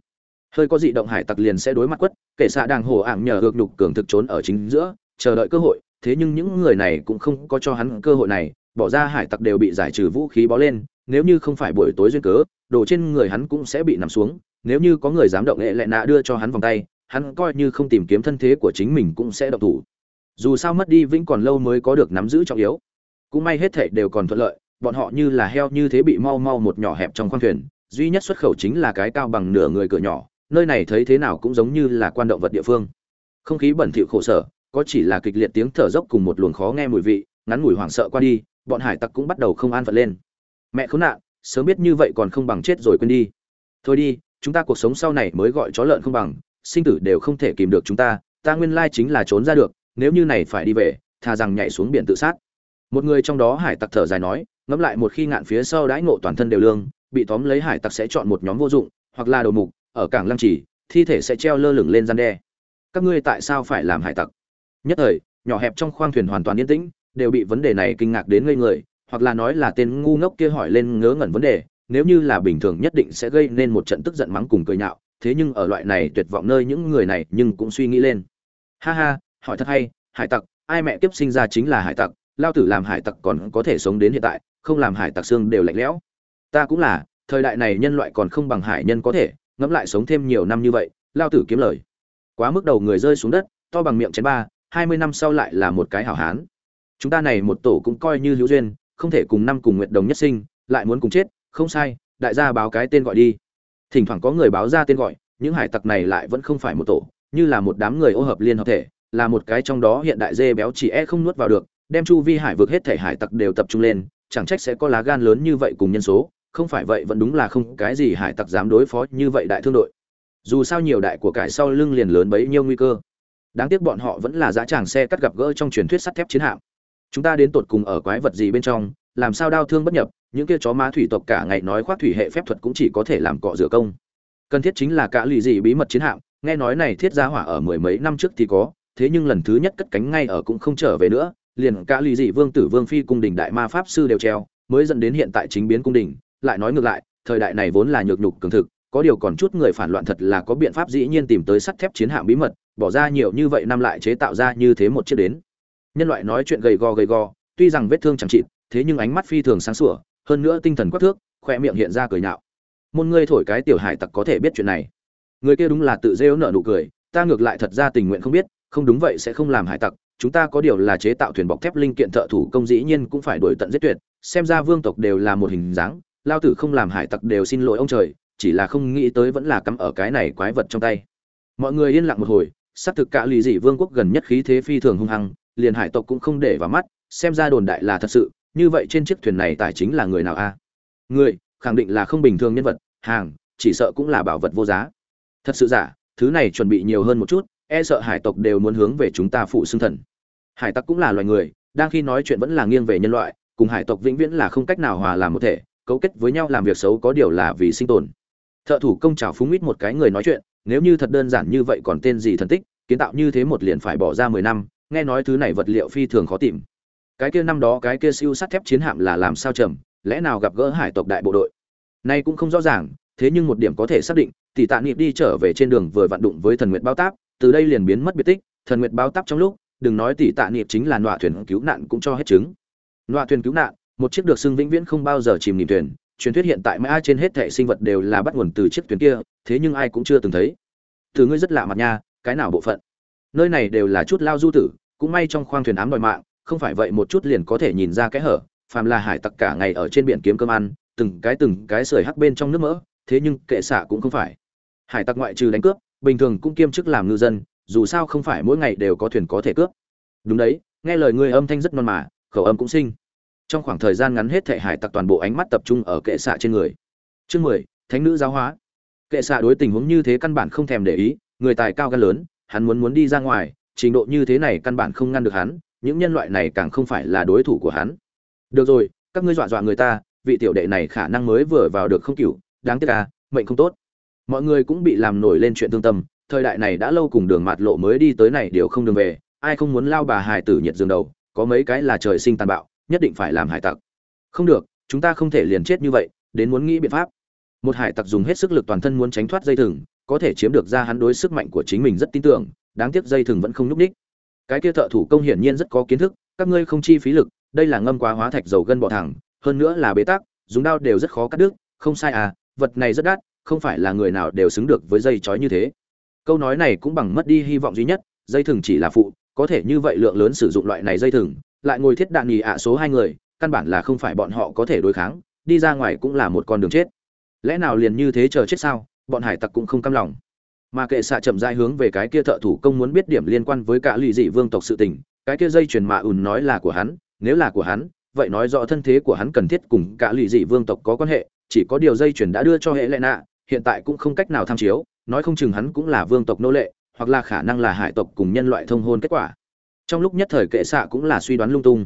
Hơi có dị động hải tặc liền sẽ đối mặt quất, kệ xạ đang hồ ảng nhờ ngược nhục cường thực trốn ở chính giữa, chờ đợi cơ hội thế nhưng những người này cũng không có cho hắn cơ hội này, bỏ ra hải tặc đều bị giải trừ vũ khí bó lên, nếu như không phải buổi tối duyên cớ, đồ trên người hắn cũng sẽ bị nằm xuống, nếu như có người dám động nghệ lệ nạ đưa cho hắn vòng tay, hắn coi như không tìm kiếm thân thế của chính mình cũng sẽ động thủ. Dù sao mất đi vĩnh còn lâu mới có được nắm giữ trọng yếu. Cũng may hết thảy đều còn thuận lợi, bọn họ như là heo như thế bị mau mau một nhỏ hẹp trong khoang thuyền, duy nhất xuất khẩu chính là cái cao bằng nửa người cửa nhỏ, nơi này thấy thế nào cũng giống như là quan động vật địa phương. Không khí bẩn thỉu khổ sở có chỉ là kịch liệt tiếng thở dốc cùng một luồng khó nghe mùi vị, ngắn ngủi hoảng sợ qua đi, bọn hải tặc cũng bắt đầu không an phận lên. Mẹ khốn nạn, sớm biết như vậy còn không bằng chết rồi quên đi. Thôi đi, chúng ta cuộc sống sau này mới gọi chó lợn không bằng, sinh tử đều không thể kìm được chúng ta ta nguyên lai chính là trốn ra được, nếu như này phải đi về, thà rằng nhảy xuống biển tự sát. Một người trong đó hải tặc thở dài nói, ngẫm lại một khi ngạn phía sau đãi ngộ toàn thân đều lương, bị tóm lấy hải tặc sẽ chọn một nhóm vô dụng, hoặc là đầu mục, ở cảng lăng trì, thi thể sẽ treo lơ lửng lên gian đe. Các ngươi tại sao phải làm hải tặc? Nhất thời, nhỏ hẹp trong khoang thuyền hoàn toàn yên tĩnh, đều bị vấn đề này kinh ngạc đến ngây người, hoặc là nói là tên ngu ngốc kia hỏi lên ngớ ngẩn vấn đề, nếu như là bình thường nhất định sẽ gây nên một trận tức giận mắng cùng cười nhạo, thế nhưng ở loại này tuyệt vọng nơi những người này nhưng cũng suy nghĩ lên. Ha ha, hỏi thật hay, hải tặc, ai mẹ tiếp sinh ra chính là hải tặc, lao tử làm hải tặc còn có thể sống đến hiện tại, không làm hải tặc xương đều lạnh lẽo. Ta cũng là, thời đại này nhân loại còn không bằng hải nhân có thể, ngẫm lại sống thêm nhiều năm như vậy, lao tử kiếm lời. Quá mức đầu người rơi xuống đất, to bằng miệng chén ba hai mươi năm sau lại là một cái hảo hán. Chúng ta này một tổ cũng coi như hữu duyên, không thể cùng năm cùng nguyệt đồng nhất sinh, lại muốn cùng chết, không sai, đại gia báo cái tên gọi đi. Thỉnh thoảng có người báo ra tên gọi, những hải tặc này lại vẫn không phải một tổ, như là một đám người ô hợp liên hợp thể, là một cái trong đó hiện đại dê béo chỉ e không nuốt vào được, đem chu vi hải vực hết thể hải tặc đều tập trung lên, chẳng trách sẽ có lá gan lớn như vậy cùng nhân số, không phải vậy vẫn đúng là không cái gì hải tặc dám đối phó như vậy đại thương đội. Dù sao nhiều đại của cải sau lưng liền lớn bấy nhiêu nguy cơ đáng tiếc bọn họ vẫn là dã tràng xe cắt gặp gỡ trong truyền thuyết sắt thép chiến hạm. Chúng ta đến tột cùng ở quái vật gì bên trong, làm sao đau thương bất nhập, những kia chó má thủy tộc cả ngày nói khoác thủy hệ phép thuật cũng chỉ có thể làm cọ rửa công. Cần thiết chính là cả lì gì bí mật chiến hạm, nghe nói này thiết gia hỏa ở mười mấy năm trước thì có, thế nhưng lần thứ nhất cất cánh ngay ở cũng không trở về nữa, liền cả lì gì vương tử vương phi cung đình đại ma pháp sư đều treo, mới dẫn đến hiện tại chính biến cung đình, lại nói ngược lại, thời đại này vốn là nhược nhục cường thực, có điều còn chút người phản loạn thật là có biện pháp dĩ nhiên tìm tới sắt thép chiến hạm bí mật bỏ ra nhiều như vậy năm lại chế tạo ra như thế một chiếc đến. Nhân loại nói chuyện gầy gò gầy gò, tuy rằng vết thương chẳng trị thế nhưng ánh mắt phi thường sáng sủa, hơn nữa tinh thần quắc thước khoe miệng hiện ra cười nhạo. Môn ngươi thổi cái tiểu hải tặc có thể biết chuyện này. Người kia đúng là tự rêu nợ nụ cười, ta ngược lại thật ra tình nguyện không biết, không đúng vậy sẽ không làm hải tặc, chúng ta có điều là chế tạo thuyền bọc thép linh kiện thợ thủ công dĩ nhiên cũng phải đổi tận giết tuyệt, xem ra vương tộc đều là một hình dáng, lao tử không làm hải tặc đều xin lỗi ông trời, chỉ là không nghĩ tới vẫn là cắm ở cái này quái vật trong tay. Mọi người yên lặng một hồi xác thực cả lì dị vương quốc gần nhất khí thế phi thường hung hăng, liền hải tộc cũng không để vào mắt, xem ra đồn đại là thật sự, như vậy trên chiếc thuyền này tài chính là người nào a? Người, khẳng định là không bình thường nhân vật, hàng, chỉ sợ cũng là bảo vật vô giá. Thật sự giả, thứ này chuẩn bị nhiều hơn một chút e sợ hải tộc đều muốn hướng về chúng ta phụ xưng thần. Hải tặc cũng là loài người, đang khi nói chuyện vẫn là nghiêng về nhân loại, cùng hải tộc vĩnh viễn là không cách nào hòa làm một thể, cấu kết với nhau làm việc xấu có điều là vì sinh tồn. Thợ thủ công trào phúng ít một cái người nói chuyện nếu như thật đơn giản như vậy còn tên gì thần tích, kiến tạo như thế một liền phải bỏ ra mười năm, nghe nói thứ này vật liệu phi thường khó tìm. Cái kia năm đó cái kia siêu sắt thép chiến hạm là làm sao trầm lẽ nào gặp gỡ hải tộc đại bộ đội? Nay cũng không rõ ràng, thế nhưng một điểm có thể xác định, tỷ tạ niệm đi trở về trên đường vừa vặn đụng với thần nguyệt bao táp, từ đây liền biến mất biệt tích, thần nguyệt bao táp trong lúc, đừng nói tỷ tạ niệm chính là nọa thuyền cứu nạn cũng cho hết chứng. Nọa thuyền cứu nạn, một chiếc được xưng vĩnh viễn không bao giờ chìm nghỉm thuyền truyền thuyết hiện tại mã trên hết thảy sinh vật đều là bắt nguồn từ chiếc thuyền kia, thế nhưng ai cũng chưa từng thấy. Từ ngươi rất lạ mặt nha, cái nào bộ phận? Nơi này đều là chút lao du tử, cũng may trong khoang thuyền ám đòi mạng, không phải vậy một chút liền có thể nhìn ra cái hở, phàm là hải tặc cả ngày ở trên biển kiếm cơm ăn, từng cái từng cái sưởi hắc bên trong nước mỡ, thế nhưng kệ xạ cũng không phải. Hải tặc ngoại trừ đánh cướp, bình thường cũng kiêm chức làm ngư dân, dù sao không phải mỗi ngày đều có thuyền có thể cướp. Đúng đấy, nghe lời ngươi âm thanh rất non mà, khẩu âm cũng sinh trong khoảng thời gian ngắn hết thệ hải tặc toàn bộ ánh mắt tập trung ở kệ xạ trên người. Chương mười, thánh nữ giáo hóa. Kệ xạ đối tình huống như thế căn bản không thèm để ý, người tài cao gan lớn, hắn muốn muốn đi ra ngoài, trình độ như thế này căn bản không ngăn được hắn, những nhân loại này càng không phải là đối thủ của hắn. Được rồi, các ngươi dọa dọa người ta, vị tiểu đệ này khả năng mới vừa vào được không cửu, đáng tiếc à mệnh không tốt. Mọi người cũng bị làm nổi lên chuyện thương tâm, thời đại này đã lâu cùng đường mạt lộ mới đi tới này đều không đường về, ai không muốn lao bà hài tử nhiệt dương đầu, có mấy cái là trời sinh tàn bạo nhất định phải làm hải tặc. Không được, chúng ta không thể liền chết như vậy, đến muốn nghĩ biện pháp. Một hải tặc dùng hết sức lực toàn thân muốn tránh thoát dây thừng, có thể chiếm được ra hắn đối sức mạnh của chính mình rất tin tưởng, đáng tiếc dây thừng vẫn không nhúc ních cái kia thợ thủ công hiển nhiên rất có kiến thức, các ngươi không chi phí lực, đây là ngâm quá hóa thạch dầu gân bỏ thẳng, hơn nữa là bế tắc, dùng đao đều rất khó cắt đứt, không sai à vật này rất đắt, không phải là người nào đều xứng được với dây chói như thế. Câu nói này cũng bằng mất đi hy vọng duy nhất, dây thừng chỉ là phụ, có thể như vậy lượng lớn sử dụng loại này dây thừng lại ngồi thiết đạn nhì ạ số hai người, căn bản là không phải bọn họ có thể đối kháng, đi ra ngoài cũng là một con đường chết. Lẽ nào liền như thế chờ chết sao? Bọn hải tặc cũng không căm lòng. Mà kệ xạ chậm dai hướng về cái kia thợ thủ công muốn biết điểm liên quan với cả lì dị vương tộc sự tình, cái kia dây chuyền mạ ùn nói là của hắn, nếu là của hắn, vậy nói rõ thân thế của hắn cần thiết cùng cả lì dị vương tộc có quan hệ, chỉ có điều dây chuyền đã đưa cho hệ lệ nạ, hiện tại cũng không cách nào tham chiếu, nói không chừng hắn cũng là vương tộc nô lệ, hoặc là khả năng là hải tộc cùng nhân loại thông hôn kết quả trong lúc nhất thời kệ xạ cũng là suy đoán lung tung.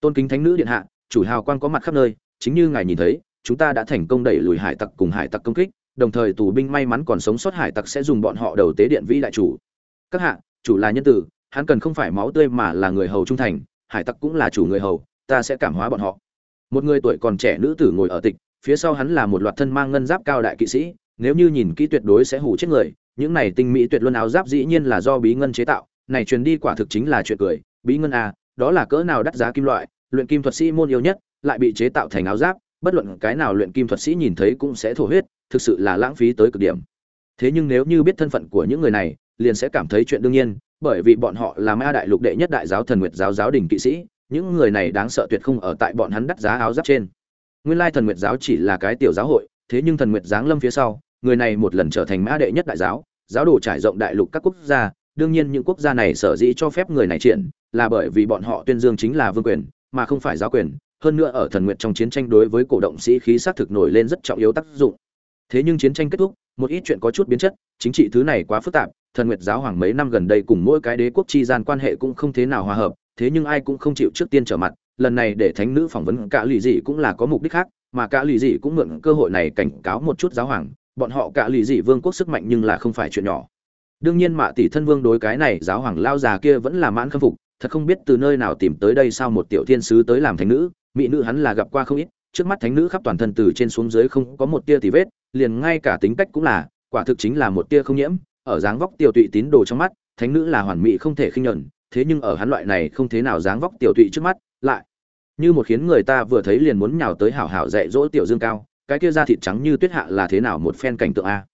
Tôn kính thánh nữ điện hạ, chủ hào quan có mặt khắp nơi, chính như ngài nhìn thấy, chúng ta đã thành công đẩy lùi hải tặc cùng hải tặc công kích, đồng thời tù binh may mắn còn sống sót hải tặc sẽ dùng bọn họ đầu tế điện vĩ đại chủ. Các hạ, chủ là nhân tử, hắn cần không phải máu tươi mà là người hầu trung thành, hải tặc cũng là chủ người hầu, ta sẽ cảm hóa bọn họ. Một người tuổi còn trẻ nữ tử ngồi ở tịch, phía sau hắn là một loạt thân mang ngân giáp cao đại kỵ sĩ, nếu như nhìn kỹ tuyệt đối sẽ hủ chết người, những này tinh mỹ tuyệt luân áo giáp dĩ nhiên là do bí ngân chế tạo này truyền đi quả thực chính là chuyện cười, bí ngân a, đó là cỡ nào đắt giá kim loại, luyện kim thuật sĩ môn yêu nhất, lại bị chế tạo thành áo giáp, bất luận cái nào luyện kim thuật sĩ nhìn thấy cũng sẽ thổ huyết, thực sự là lãng phí tới cực điểm. Thế nhưng nếu như biết thân phận của những người này, liền sẽ cảm thấy chuyện đương nhiên, bởi vì bọn họ là ma đại lục đệ nhất đại giáo thần nguyệt giáo giáo đình kỵ sĩ, những người này đáng sợ tuyệt không ở tại bọn hắn đắt giá áo giáp trên. Nguyên lai thần nguyệt giáo chỉ là cái tiểu giáo hội, thế nhưng thần nguyệt giáng lâm phía sau, người này một lần trở thành mã đệ nhất đại giáo giáo đồ trải rộng đại lục các quốc gia đương nhiên những quốc gia này sở dĩ cho phép người này triển là bởi vì bọn họ tuyên dương chính là vương quyền, mà không phải giáo quyền. Hơn nữa ở thần nguyện trong chiến tranh đối với cổ động sĩ khí xác thực nổi lên rất trọng yếu tác dụng. Thế nhưng chiến tranh kết thúc, một ít chuyện có chút biến chất, chính trị thứ này quá phức tạp, thần nguyệt giáo hoàng mấy năm gần đây cùng mỗi cái đế quốc chi gian quan hệ cũng không thế nào hòa hợp, thế nhưng ai cũng không chịu trước tiên trở mặt. Lần này để thánh nữ phỏng vấn cả lì dị cũng là có mục đích khác, mà cả lì dị cũng mượn cơ hội này cảnh cáo một chút giáo hoàng, bọn họ cả lì dị vương quốc sức mạnh nhưng là không phải chuyện nhỏ đương nhiên mạ tỷ thân vương đối cái này giáo hoàng lao già kia vẫn là mãn khâm phục, thật không biết từ nơi nào tìm tới đây sao một tiểu thiên sứ tới làm thánh nữ, mỹ nữ hắn là gặp qua không ít, trước mắt thánh nữ khắp toàn thân từ trên xuống dưới không có một tia tì vết, liền ngay cả tính cách cũng là, quả thực chính là một tia không nhiễm, ở dáng vóc tiểu tụy tín đồ trong mắt, thánh nữ là hoàn mỹ không thể khinh nhẫn thế nhưng ở hắn loại này không thế nào dáng vóc tiểu tụy trước mắt, lại như một khiến người ta vừa thấy liền muốn nhào tới hảo hảo dạy dỗ tiểu dương cao, cái kia da thịt trắng như tuyết hạ là thế nào một phen cảnh tượng a?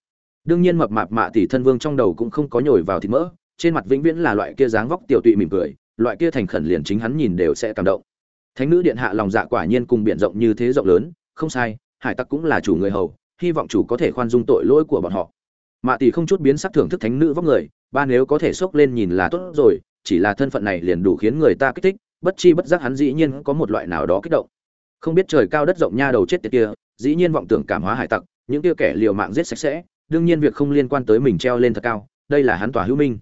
Đương nhiên mập mạp mạ tỷ thân vương trong đầu cũng không có nhồi vào thịt mỡ, trên mặt vĩnh viễn là loại kia dáng vóc tiểu tụy mỉm cười, loại kia thành khẩn liền chính hắn nhìn đều sẽ cảm động. Thánh nữ điện hạ lòng dạ quả nhiên cùng biển rộng như thế rộng lớn, không sai, hải tặc cũng là chủ người hầu, hy vọng chủ có thể khoan dung tội lỗi của bọn họ. Mạ tỷ không chút biến sắc thưởng thức thánh nữ vóc người, ba nếu có thể xốc lên nhìn là tốt rồi, chỉ là thân phận này liền đủ khiến người ta kích thích, bất chi bất giác hắn dĩ nhiên có một loại nào đó kích động. Không biết trời cao đất rộng nha đầu chết tiệt kia, dĩ nhiên vọng tưởng cảm hóa hải tặc, những kia kẻ liều mạng giết sạch sẽ đương nhiên việc không liên quan tới mình treo lên thật cao, đây là hắn tòa hữu minh.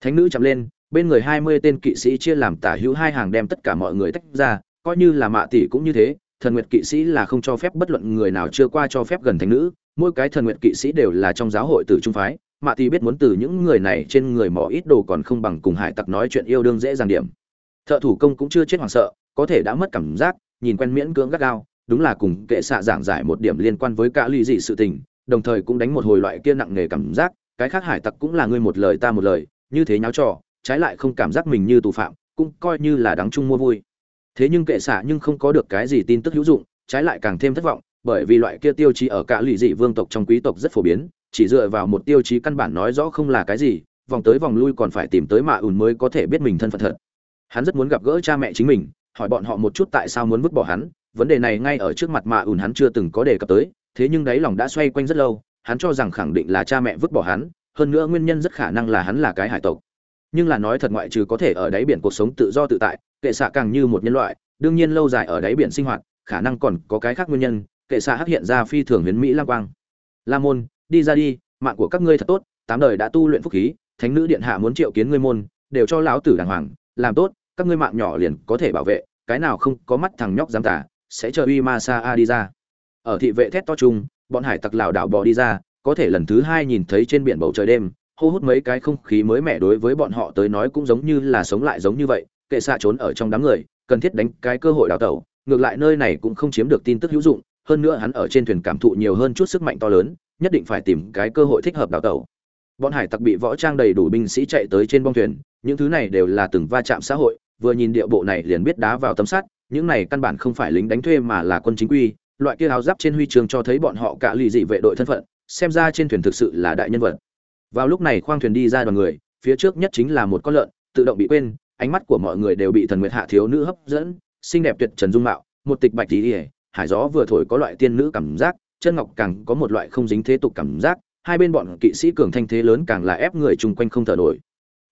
Thánh nữ chậm lên, bên người hai mươi tên kỵ sĩ chia làm tả hữu hai hàng đem tất cả mọi người tách ra, coi như là mạ tỷ cũng như thế, thần nguyệt kỵ sĩ là không cho phép bất luận người nào chưa qua cho phép gần thánh nữ, mỗi cái thần nguyệt kỵ sĩ đều là trong giáo hội tử trung phái. Mạ tỷ biết muốn từ những người này trên người mỏ ít đồ còn không bằng cùng hải tặc nói chuyện yêu đương dễ dàng điểm. Thợ thủ công cũng chưa chết hoảng sợ, có thể đã mất cảm giác, nhìn quen miễn cưỡng gắt gao, đúng là cùng kệ xạ giảng giải một điểm liên quan với cả ly dị sự tình đồng thời cũng đánh một hồi loại kia nặng nề cảm giác, cái khác hải tặc cũng là ngươi một lời ta một lời, như thế nháo trò, trái lại không cảm giác mình như tù phạm, cũng coi như là đáng chung mua vui. Thế nhưng kệ xạ nhưng không có được cái gì tin tức hữu dụng, trái lại càng thêm thất vọng, bởi vì loại kia tiêu chí ở cả lụy dị vương tộc trong quý tộc rất phổ biến, chỉ dựa vào một tiêu chí căn bản nói rõ không là cái gì, vòng tới vòng lui còn phải tìm tới mạ ùn mới có thể biết mình thân phận thật. Hắn rất muốn gặp gỡ cha mẹ chính mình, hỏi bọn họ một chút tại sao muốn vứt bỏ hắn, vấn đề này ngay ở trước mặt mạ ùn hắn chưa từng có đề cập tới thế nhưng đáy lòng đã xoay quanh rất lâu, hắn cho rằng khẳng định là cha mẹ vứt bỏ hắn, hơn nữa nguyên nhân rất khả năng là hắn là cái hải tộc. Nhưng là nói thật ngoại trừ có thể ở đáy biển cuộc sống tự do tự tại, kệ xạ càng như một nhân loại, đương nhiên lâu dài ở đáy biển sinh hoạt, khả năng còn có cái khác nguyên nhân, kệ xạ hắc hiện ra phi thường huyền mỹ lang quang. La môn, đi ra đi, mạng của các ngươi thật tốt, tám đời đã tu luyện phúc khí, thánh nữ điện hạ muốn triệu kiến ngươi môn, đều cho lão tử đàng hoàng, làm tốt, các ngươi mạng nhỏ liền có thể bảo vệ, cái nào không có mắt thằng nhóc dám tả sẽ chờ uy ma sa a đi ra ở thị vệ thét to chung, bọn hải tặc lảo đảo bò đi ra, có thể lần thứ hai nhìn thấy trên biển bầu trời đêm, hô hút mấy cái không khí mới mẻ đối với bọn họ tới nói cũng giống như là sống lại giống như vậy, kệ xạ trốn ở trong đám người, cần thiết đánh cái cơ hội đào tẩu, ngược lại nơi này cũng không chiếm được tin tức hữu dụng, hơn nữa hắn ở trên thuyền cảm thụ nhiều hơn chút sức mạnh to lớn, nhất định phải tìm cái cơ hội thích hợp đào tẩu. Bọn hải tặc bị võ trang đầy đủ binh sĩ chạy tới trên bong thuyền, những thứ này đều là từng va chạm xã hội, vừa nhìn địa bộ này liền biết đá vào tấm sắt, những này căn bản không phải lính đánh thuê mà là quân chính quy loại kia áo giáp trên huy trường cho thấy bọn họ cả lì dị vệ đội thân phận, xem ra trên thuyền thực sự là đại nhân vật. Vào lúc này khoang thuyền đi ra đoàn người, phía trước nhất chính là một con lợn, tự động bị quên, ánh mắt của mọi người đều bị thần nguyệt hạ thiếu nữ hấp dẫn, xinh đẹp tuyệt trần dung mạo, một tịch bạch tí hải gió vừa thổi có loại tiên nữ cảm giác, chân ngọc càng có một loại không dính thế tục cảm giác, hai bên bọn kỵ sĩ cường thanh thế lớn càng là ép người chung quanh không thở nổi.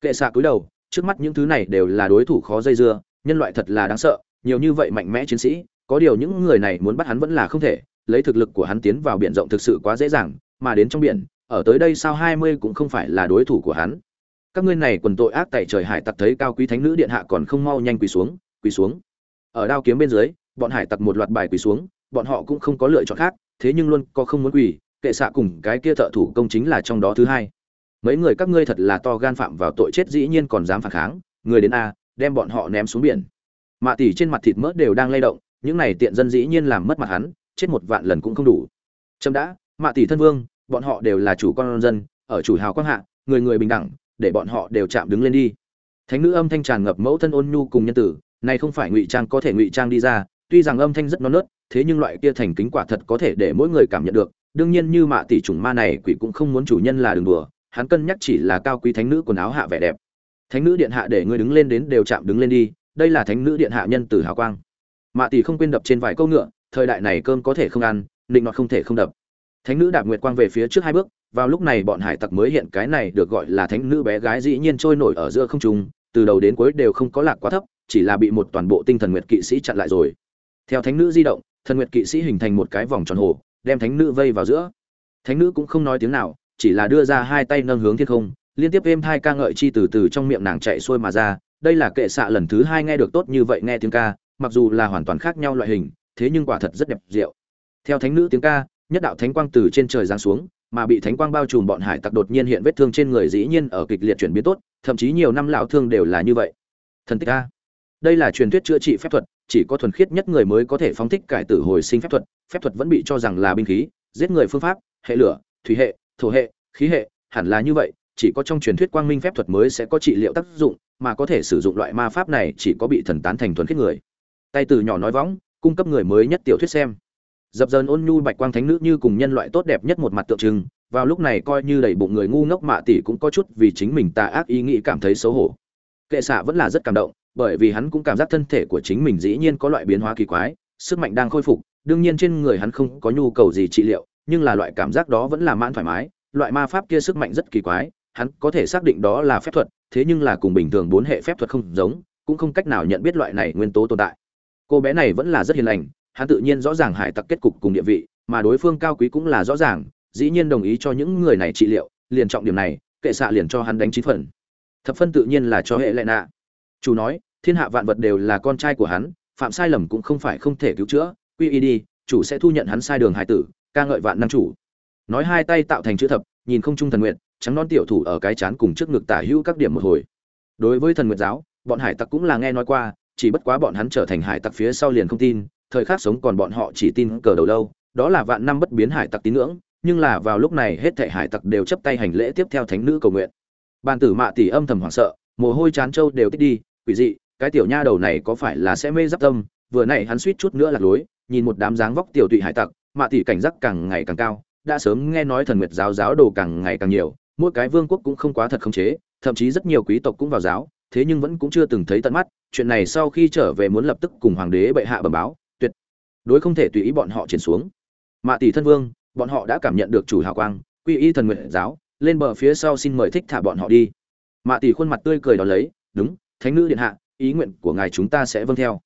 Kệ xạ cúi đầu, trước mắt những thứ này đều là đối thủ khó dây dưa, nhân loại thật là đáng sợ, nhiều như vậy mạnh mẽ chiến sĩ có điều những người này muốn bắt hắn vẫn là không thể, lấy thực lực của hắn tiến vào biển rộng thực sự quá dễ dàng, mà đến trong biển, ở tới đây sao hai mươi cũng không phải là đối thủ của hắn. Các ngươi này quần tội ác tại trời hải tặc thấy cao quý thánh nữ điện hạ còn không mau nhanh quỳ xuống quỳ xuống. Ở đao kiếm bên dưới, bọn hải tặc một loạt bài quỳ xuống, bọn họ cũng không có lựa chọn khác, thế nhưng luôn có không muốn quỳ, kệ xạ cùng cái kia thợ thủ công chính là trong đó thứ hai. Mấy người các ngươi thật là to gan phạm vào tội chết dĩ nhiên còn dám phản kháng, người đến a, đem bọn họ ném xuống biển. Mạ tỷ trên mặt thịt mỡ đều đang lay động những này tiện dân dĩ nhiên làm mất mặt hắn, chết một vạn lần cũng không đủ. Trâm đã, mạ tỷ thân vương, bọn họ đều là chủ con dân, ở chủ hào quang hạ, người người bình đẳng, để bọn họ đều chạm đứng lên đi. Thánh nữ âm thanh tràn ngập mẫu thân ôn nhu cùng nhân tử, này không phải ngụy trang có thể ngụy trang đi ra, tuy rằng âm thanh rất non nớt, thế nhưng loại kia thành kính quả thật có thể để mỗi người cảm nhận được. Đương nhiên như mạ tỷ chủng ma này, quỷ cũng không muốn chủ nhân là đường đùa, hắn cân nhắc chỉ là cao quý thánh nữ quần áo hạ vẻ đẹp. Thánh nữ điện hạ để ngươi đứng lên đến đều chạm đứng lên đi, đây là thánh nữ điện hạ nhân tử hào quang mạ tỷ không quên đập trên vài câu ngựa, thời đại này cơm có thể không ăn định nọt không thể không đập. Thánh nữ đạp nguyệt quang về phía trước hai bước, vào lúc này bọn hải tặc mới hiện cái này được gọi là thánh nữ bé gái dĩ nhiên trôi nổi ở giữa không trung, từ đầu đến cuối đều không có lạc quá thấp, chỉ là bị một toàn bộ tinh thần nguyệt kỵ sĩ chặn lại rồi. Theo thánh nữ di động, thần nguyệt kỵ sĩ hình thành một cái vòng tròn hồ, đem thánh nữ vây vào giữa. Thánh nữ cũng không nói tiếng nào, chỉ là đưa ra hai tay nâng hướng thiên không, liên tiếp êm thai ca ngợi chi từ từ trong miệng nàng chạy xuôi mà ra. Đây là kệ xạ lần thứ hai nghe được tốt như vậy nghe tiếng ca mặc dù là hoàn toàn khác nhau loại hình thế nhưng quả thật rất đẹp diệu. Theo thánh nữ tiếng ca nhất đạo thánh quang từ trên trời giáng xuống mà bị thánh quang bao trùm bọn hải tặc đột nhiên hiện vết thương trên người dĩ nhiên ở kịch liệt chuyển biến tốt thậm chí nhiều năm lão thương đều là như vậy. Thần tích a, đây là truyền thuyết chữa trị phép thuật chỉ có thuần khiết nhất người mới có thể phóng thích cải tử hồi sinh phép thuật phép thuật vẫn bị cho rằng là binh khí giết người phương pháp hệ lửa thủy hệ thổ hệ khí hệ hẳn là như vậy chỉ có trong truyền thuyết quang minh phép thuật mới sẽ có trị liệu tác dụng mà có thể sử dụng loại ma pháp này chỉ có bị thần tán thành thuần khiết người tay từ nhỏ nói võng, cung cấp người mới nhất tiểu thuyết xem. Dập dờn ôn nhu bạch quang thánh nữ như cùng nhân loại tốt đẹp nhất một mặt tượng trưng, vào lúc này coi như đầy bụng người ngu ngốc mạ tỷ cũng có chút vì chính mình tà ác ý nghĩ cảm thấy xấu hổ. Kệ xạ vẫn là rất cảm động, bởi vì hắn cũng cảm giác thân thể của chính mình dĩ nhiên có loại biến hóa kỳ quái, sức mạnh đang khôi phục, đương nhiên trên người hắn không có nhu cầu gì trị liệu, nhưng là loại cảm giác đó vẫn là mãn thoải mái, loại ma pháp kia sức mạnh rất kỳ quái, hắn có thể xác định đó là phép thuật, thế nhưng là cùng bình thường bốn hệ phép thuật không giống, cũng không cách nào nhận biết loại này nguyên tố tồn tại cô bé này vẫn là rất hiền lành, hắn tự nhiên rõ ràng hải tặc kết cục cùng địa vị, mà đối phương cao quý cũng là rõ ràng, dĩ nhiên đồng ý cho những người này trị liệu, liền trọng điểm này, kệ xạ liền cho hắn đánh chín phần. Thập phân tự nhiên là cho hệ lệ nạ. Chủ nói, thiên hạ vạn vật đều là con trai của hắn, phạm sai lầm cũng không phải không thể cứu chữa, quy y đi, chủ sẽ thu nhận hắn sai đường hải tử, ca ngợi vạn năng chủ. Nói hai tay tạo thành chữ thập, nhìn không trung thần nguyện, trắng non tiểu thủ ở cái chán cùng trước ngực tả hữu các điểm một hồi. Đối với thần nguyện giáo, bọn hải tặc cũng là nghe nói qua chỉ bất quá bọn hắn trở thành hải tặc phía sau liền không tin, thời khắc sống còn bọn họ chỉ tin cờ đầu lâu, đó là vạn năm bất biến hải tặc tín ngưỡng, nhưng là vào lúc này hết thảy hải tặc đều chấp tay hành lễ tiếp theo thánh nữ cầu nguyện. Bàn tử mạ tỷ âm thầm hoảng sợ, mồ hôi chán trâu đều tích đi, quỷ dị, cái tiểu nha đầu này có phải là sẽ mê giáp tâm, vừa nãy hắn suýt chút nữa lạc lối, nhìn một đám dáng vóc tiểu tụy hải tặc, mạ tỷ cảnh giác càng ngày càng cao, đã sớm nghe nói thần nguyệt giáo giáo đồ càng ngày càng nhiều, mỗi cái vương quốc cũng không quá thật khống chế, thậm chí rất nhiều quý tộc cũng vào giáo thế nhưng vẫn cũng chưa từng thấy tận mắt, chuyện này sau khi trở về muốn lập tức cùng hoàng đế bệ hạ bẩm báo, tuyệt đối không thể tùy ý bọn họ triển xuống. Mạ tỷ thân vương, bọn họ đã cảm nhận được chủ hào quang, quy y thần nguyện giáo, lên bờ phía sau xin mời thích thả bọn họ đi. Mạ tỷ khuôn mặt tươi cười đó lấy, đúng, thánh nữ điện hạ, ý nguyện của ngài chúng ta sẽ vâng theo.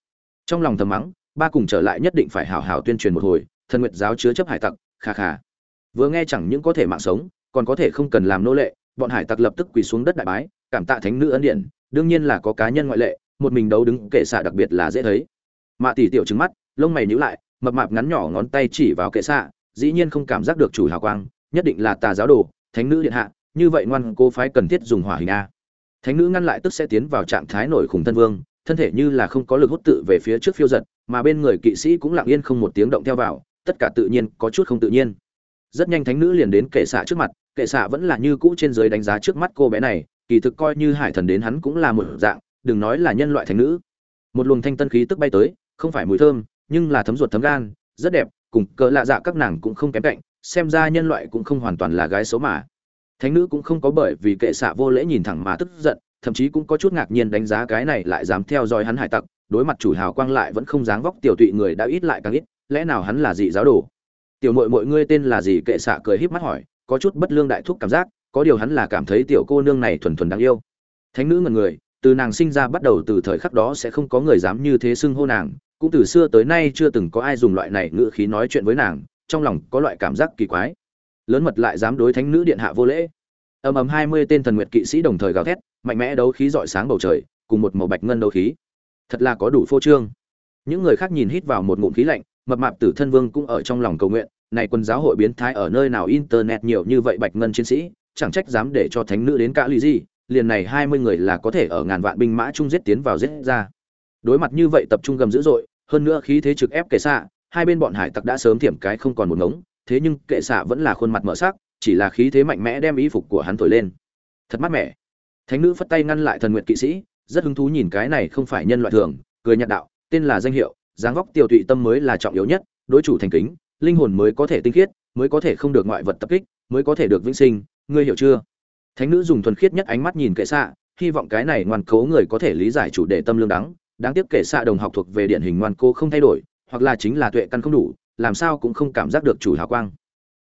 Trong lòng thầm mắng, ba cùng trở lại nhất định phải hào hào tuyên truyền một hồi, thần nguyện giáo chứa chấp hải tặc khà khà vừa nghe chẳng những có thể mạng sống, còn có thể không cần làm nô lệ, bọn hải tặc lập tức quỳ xuống đất đại bái, cảm tạ thánh nữ ân điện đương nhiên là có cá nhân ngoại lệ, một mình đấu đứng kệ xạ đặc biệt là dễ thấy. Mạ tỷ tiểu trứng mắt, lông mày nhíu lại, mập mạp ngắn nhỏ ngón tay chỉ vào kệ xạ, dĩ nhiên không cảm giác được chủ hào quang, nhất định là tà giáo đồ, thánh nữ điện hạ, như vậy ngoan cô phái cần thiết dùng hỏa hình a. Thánh nữ ngăn lại tức sẽ tiến vào trạng thái nổi khủng thân vương, thân thể như là không có lực hút tự về phía trước phiêu giật, mà bên người kỵ sĩ cũng lặng yên không một tiếng động theo vào, tất cả tự nhiên, có chút không tự nhiên. Rất nhanh thánh nữ liền đến kệ xạ trước mặt, kệ xạ vẫn là như cũ trên dưới đánh giá trước mắt cô bé này kỳ thực coi như hải thần đến hắn cũng là một dạng, đừng nói là nhân loại thánh nữ. Một luồng thanh tân khí tức bay tới, không phải mùi thơm, nhưng là thấm ruột thấm gan, rất đẹp, cùng cỡ lạ dạ các nàng cũng không kém cạnh, xem ra nhân loại cũng không hoàn toàn là gái xấu mà. Thánh nữ cũng không có bởi vì kệ xạ vô lễ nhìn thẳng mà tức giận, thậm chí cũng có chút ngạc nhiên đánh giá cái này lại dám theo dõi hắn hải tặc, đối mặt chủ hào quang lại vẫn không dáng vóc tiểu tụy người đã ít lại càng ít, lẽ nào hắn là dị giáo đồ? Tiểu mội mọi ngươi tên là gì? Kệ xạ cười híp mắt hỏi, có chút bất lương đại thúc cảm giác có điều hắn là cảm thấy tiểu cô nương này thuần thuần đáng yêu. Thánh nữ ngần người, từ nàng sinh ra bắt đầu từ thời khắc đó sẽ không có người dám như thế xưng hô nàng, cũng từ xưa tới nay chưa từng có ai dùng loại này ngữ khí nói chuyện với nàng, trong lòng có loại cảm giác kỳ quái. Lớn mật lại dám đối thánh nữ điện hạ vô lễ. Ầm ầm hai mươi tên thần nguyệt kỵ sĩ đồng thời gào thét, mạnh mẽ đấu khí rọi sáng bầu trời, cùng một màu bạch ngân đấu khí. Thật là có đủ phô trương. Những người khác nhìn hít vào một ngụm khí lạnh, mập mạp tử thân vương cũng ở trong lòng cầu nguyện, này quân giáo hội biến thái ở nơi nào internet nhiều như vậy bạch ngân chiến sĩ chẳng trách dám để cho thánh nữ đến cả lì gì, liền này hai mươi người là có thể ở ngàn vạn binh mã chung giết tiến vào giết ra. Đối mặt như vậy tập trung gầm dữ dội, hơn nữa khí thế trực ép kệ xạ, hai bên bọn hải tặc đã sớm thiểm cái không còn một ngống, thế nhưng kệ xạ vẫn là khuôn mặt mở sắc, chỉ là khí thế mạnh mẽ đem y phục của hắn thổi lên. Thật mát mẻ. Thánh nữ phất tay ngăn lại thần nguyện kỵ sĩ, rất hứng thú nhìn cái này không phải nhân loại thường, cười nhạt đạo, tên là danh hiệu, dáng vóc tiêu tụy tâm mới là trọng yếu nhất, đối chủ thành kính, linh hồn mới có thể tinh khiết, mới có thể không được ngoại vật tập kích, mới có thể được vĩnh sinh ngươi hiểu chưa? Thánh nữ dùng thuần khiết nhất ánh mắt nhìn kệ xạ, hy vọng cái này ngoan cố người có thể lý giải chủ đề tâm lương đắng. Đáng tiếc kệ xạ đồng học thuộc về điển hình ngoan cố không thay đổi, hoặc là chính là tuệ căn không đủ, làm sao cũng không cảm giác được chủ hào quang.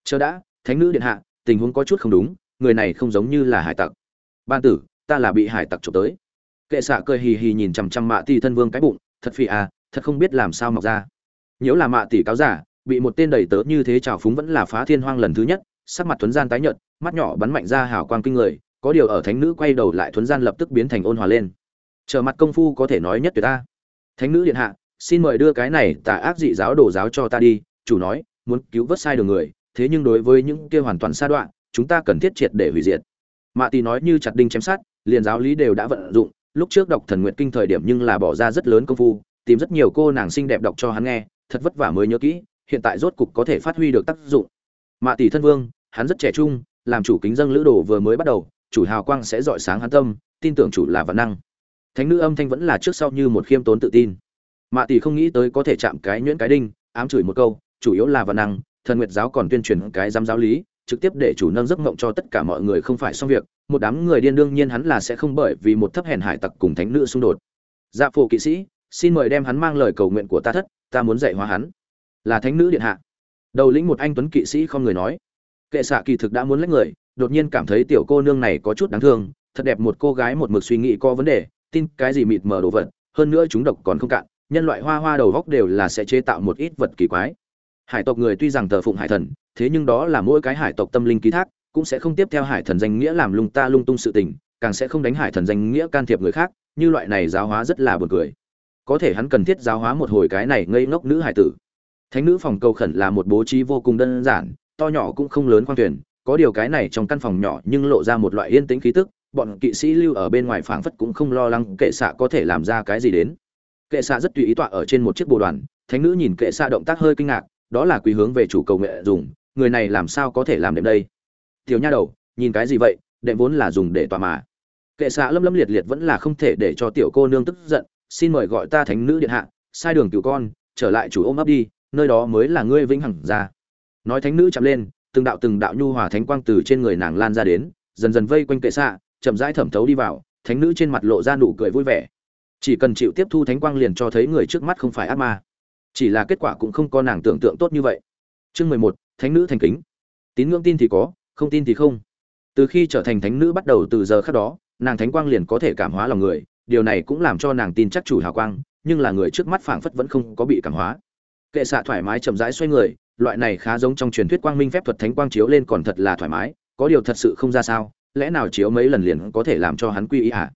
Chờ đã, thánh nữ điện hạ, tình huống có chút không đúng, người này không giống như là hải tặc. Ban tử, ta là bị hải tặc trộm tới. Kệ xạ cười hì hì nhìn chằm chằm mạ tỷ thân vương cái bụng, thật phi à thật không biết làm sao mọc ra. Nếu là mạ tỷ cáo giả, bị một tên đầy tớ như thế trào phúng vẫn là phá thiên hoang lần thứ nhất, sắc mặt thuấn gian tái nhợt mắt nhỏ bắn mạnh ra hào quang kinh người, có điều ở thánh nữ quay đầu lại thuấn gian lập tức biến thành ôn hòa lên. Trở mặt công phu có thể nói nhất tuyệt ta. Thánh nữ điện hạ, xin mời đưa cái này tà ác dị giáo đồ giáo cho ta đi, chủ nói, muốn cứu vớt sai đường người, thế nhưng đối với những kia hoàn toàn xa đoạn chúng ta cần thiết triệt để hủy diệt. Mạ tỷ nói như chặt đinh chém sát liền giáo lý đều đã vận dụng, lúc trước đọc thần nguyện kinh thời điểm nhưng là bỏ ra rất lớn công phu, tìm rất nhiều cô nàng xinh đẹp đọc cho hắn nghe, thật vất vả mới nhớ kỹ, hiện tại rốt cục có thể phát huy được tác dụng. Mạ tỷ thân vương, hắn rất trẻ trung làm chủ kính dân lữ đồ vừa mới bắt đầu, chủ hào quang sẽ dọi sáng hắn tâm, tin tưởng chủ là văn năng. Thánh nữ âm thanh vẫn là trước sau như một khiêm tốn tự tin. Mạ tỷ không nghĩ tới có thể chạm cái nhuyễn cái đinh, ám chửi một câu, chủ yếu là văn năng, thần nguyệt giáo còn tuyên truyền cái giám giáo lý, trực tiếp để chủ nâng giấc mộng cho tất cả mọi người không phải xong việc, một đám người điên đương nhiên hắn là sẽ không bởi vì một thấp hèn hải tặc cùng thánh nữ xung đột. Dạ phụ kỵ sĩ, xin mời đem hắn mang lời cầu nguyện của ta thất, ta muốn dạy hóa hắn. Là thánh nữ điện hạ. Đầu lĩnh một anh tuấn kỵ sĩ không người nói kệ xạ kỳ thực đã muốn lấy người, đột nhiên cảm thấy tiểu cô nương này có chút đáng thương, thật đẹp một cô gái một mực suy nghĩ có vấn đề, tin cái gì mịt mờ đồ vật, hơn nữa chúng độc còn không cạn, nhân loại hoa hoa đầu góc đều là sẽ chế tạo một ít vật kỳ quái. Hải tộc người tuy rằng thờ phụng hải thần, thế nhưng đó là mỗi cái hải tộc tâm linh ký thác, cũng sẽ không tiếp theo hải thần danh nghĩa làm lung ta lung tung sự tình, càng sẽ không đánh hải thần danh nghĩa can thiệp người khác, như loại này giáo hóa rất là buồn cười. Có thể hắn cần thiết giáo hóa một hồi cái này ngây ngốc nữ hải tử. Thánh nữ phòng cầu khẩn là một bố trí vô cùng đơn giản to nhỏ cũng không lớn khoang thuyền, có điều cái này trong căn phòng nhỏ nhưng lộ ra một loại yên tĩnh khí tức, bọn kỵ sĩ lưu ở bên ngoài phảng phất cũng không lo lắng kệ xạ có thể làm ra cái gì đến. Kệ xạ rất tùy ý tọa ở trên một chiếc bồ đoàn, thánh nữ nhìn kệ xạ động tác hơi kinh ngạc, đó là quý hướng về chủ cầu nghệ dùng, người này làm sao có thể làm đệm đây? Tiểu nha đầu, nhìn cái gì vậy, đệm vốn là dùng để tọa mà. Kệ xạ lâm lâm liệt liệt vẫn là không thể để cho tiểu cô nương tức giận, xin mời gọi ta thánh nữ điện hạ, sai đường cứu con, trở lại chủ ôm ấp đi, nơi đó mới là ngươi vĩnh hằng ra nói thánh nữ chạm lên, từng đạo từng đạo nhu hòa thánh quang từ trên người nàng lan ra đến, dần dần vây quanh kệ xạ, chậm rãi thẩm thấu đi vào, thánh nữ trên mặt lộ ra nụ cười vui vẻ. Chỉ cần chịu tiếp thu thánh quang liền cho thấy người trước mắt không phải ác ma. Chỉ là kết quả cũng không có nàng tưởng tượng tốt như vậy. Chương mười một, thánh nữ thành kính. Tín ngưỡng tin thì có, không tin thì không. Từ khi trở thành thánh nữ bắt đầu từ giờ khác đó, nàng thánh quang liền có thể cảm hóa lòng người, điều này cũng làm cho nàng tin chắc chủ hào quang, nhưng là người trước mắt phảng phất vẫn không có bị cảm hóa. Kệ xạ thoải mái chậm rãi xoay người loại này khá giống trong truyền thuyết quang minh phép thuật thánh quang chiếu lên còn thật là thoải mái, có điều thật sự không ra sao, lẽ nào chiếu mấy lần liền có thể làm cho hắn quy ý à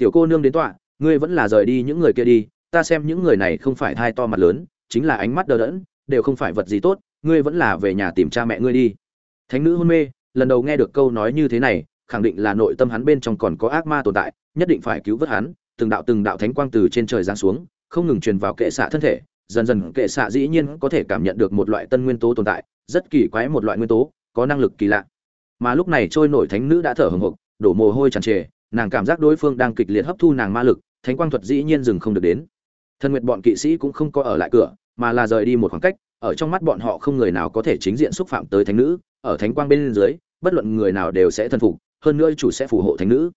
tiểu cô nương đến tọa, ngươi vẫn là rời đi những người kia đi, ta xem những người này không phải thai to mặt lớn, chính là ánh mắt đờ đẫn, đều không phải vật gì tốt, ngươi vẫn là về nhà tìm cha mẹ ngươi đi. Thánh nữ hôn mê, lần đầu nghe được câu nói như thế này, khẳng định là nội tâm hắn bên trong còn có ác ma tồn tại, nhất định phải cứu vớt hắn, từng đạo từng đạo thánh quang từ trên trời giáng xuống, không ngừng truyền vào kệ xạ thân thể dần dần kệ xạ dĩ nhiên có thể cảm nhận được một loại tân nguyên tố tồn tại, rất kỳ quái một loại nguyên tố, có năng lực kỳ lạ. Mà lúc này trôi nổi thánh nữ đã thở hồng hộc, đổ mồ hôi tràn trề, nàng cảm giác đối phương đang kịch liệt hấp thu nàng ma lực, thánh quang thuật dĩ nhiên dừng không được đến. Thân nguyện bọn kỵ sĩ cũng không có ở lại cửa, mà là rời đi một khoảng cách, ở trong mắt bọn họ không người nào có thể chính diện xúc phạm tới thánh nữ, ở thánh quang bên dưới, bất luận người nào đều sẽ thân phục, hơn nữa chủ sẽ phù hộ thánh nữ.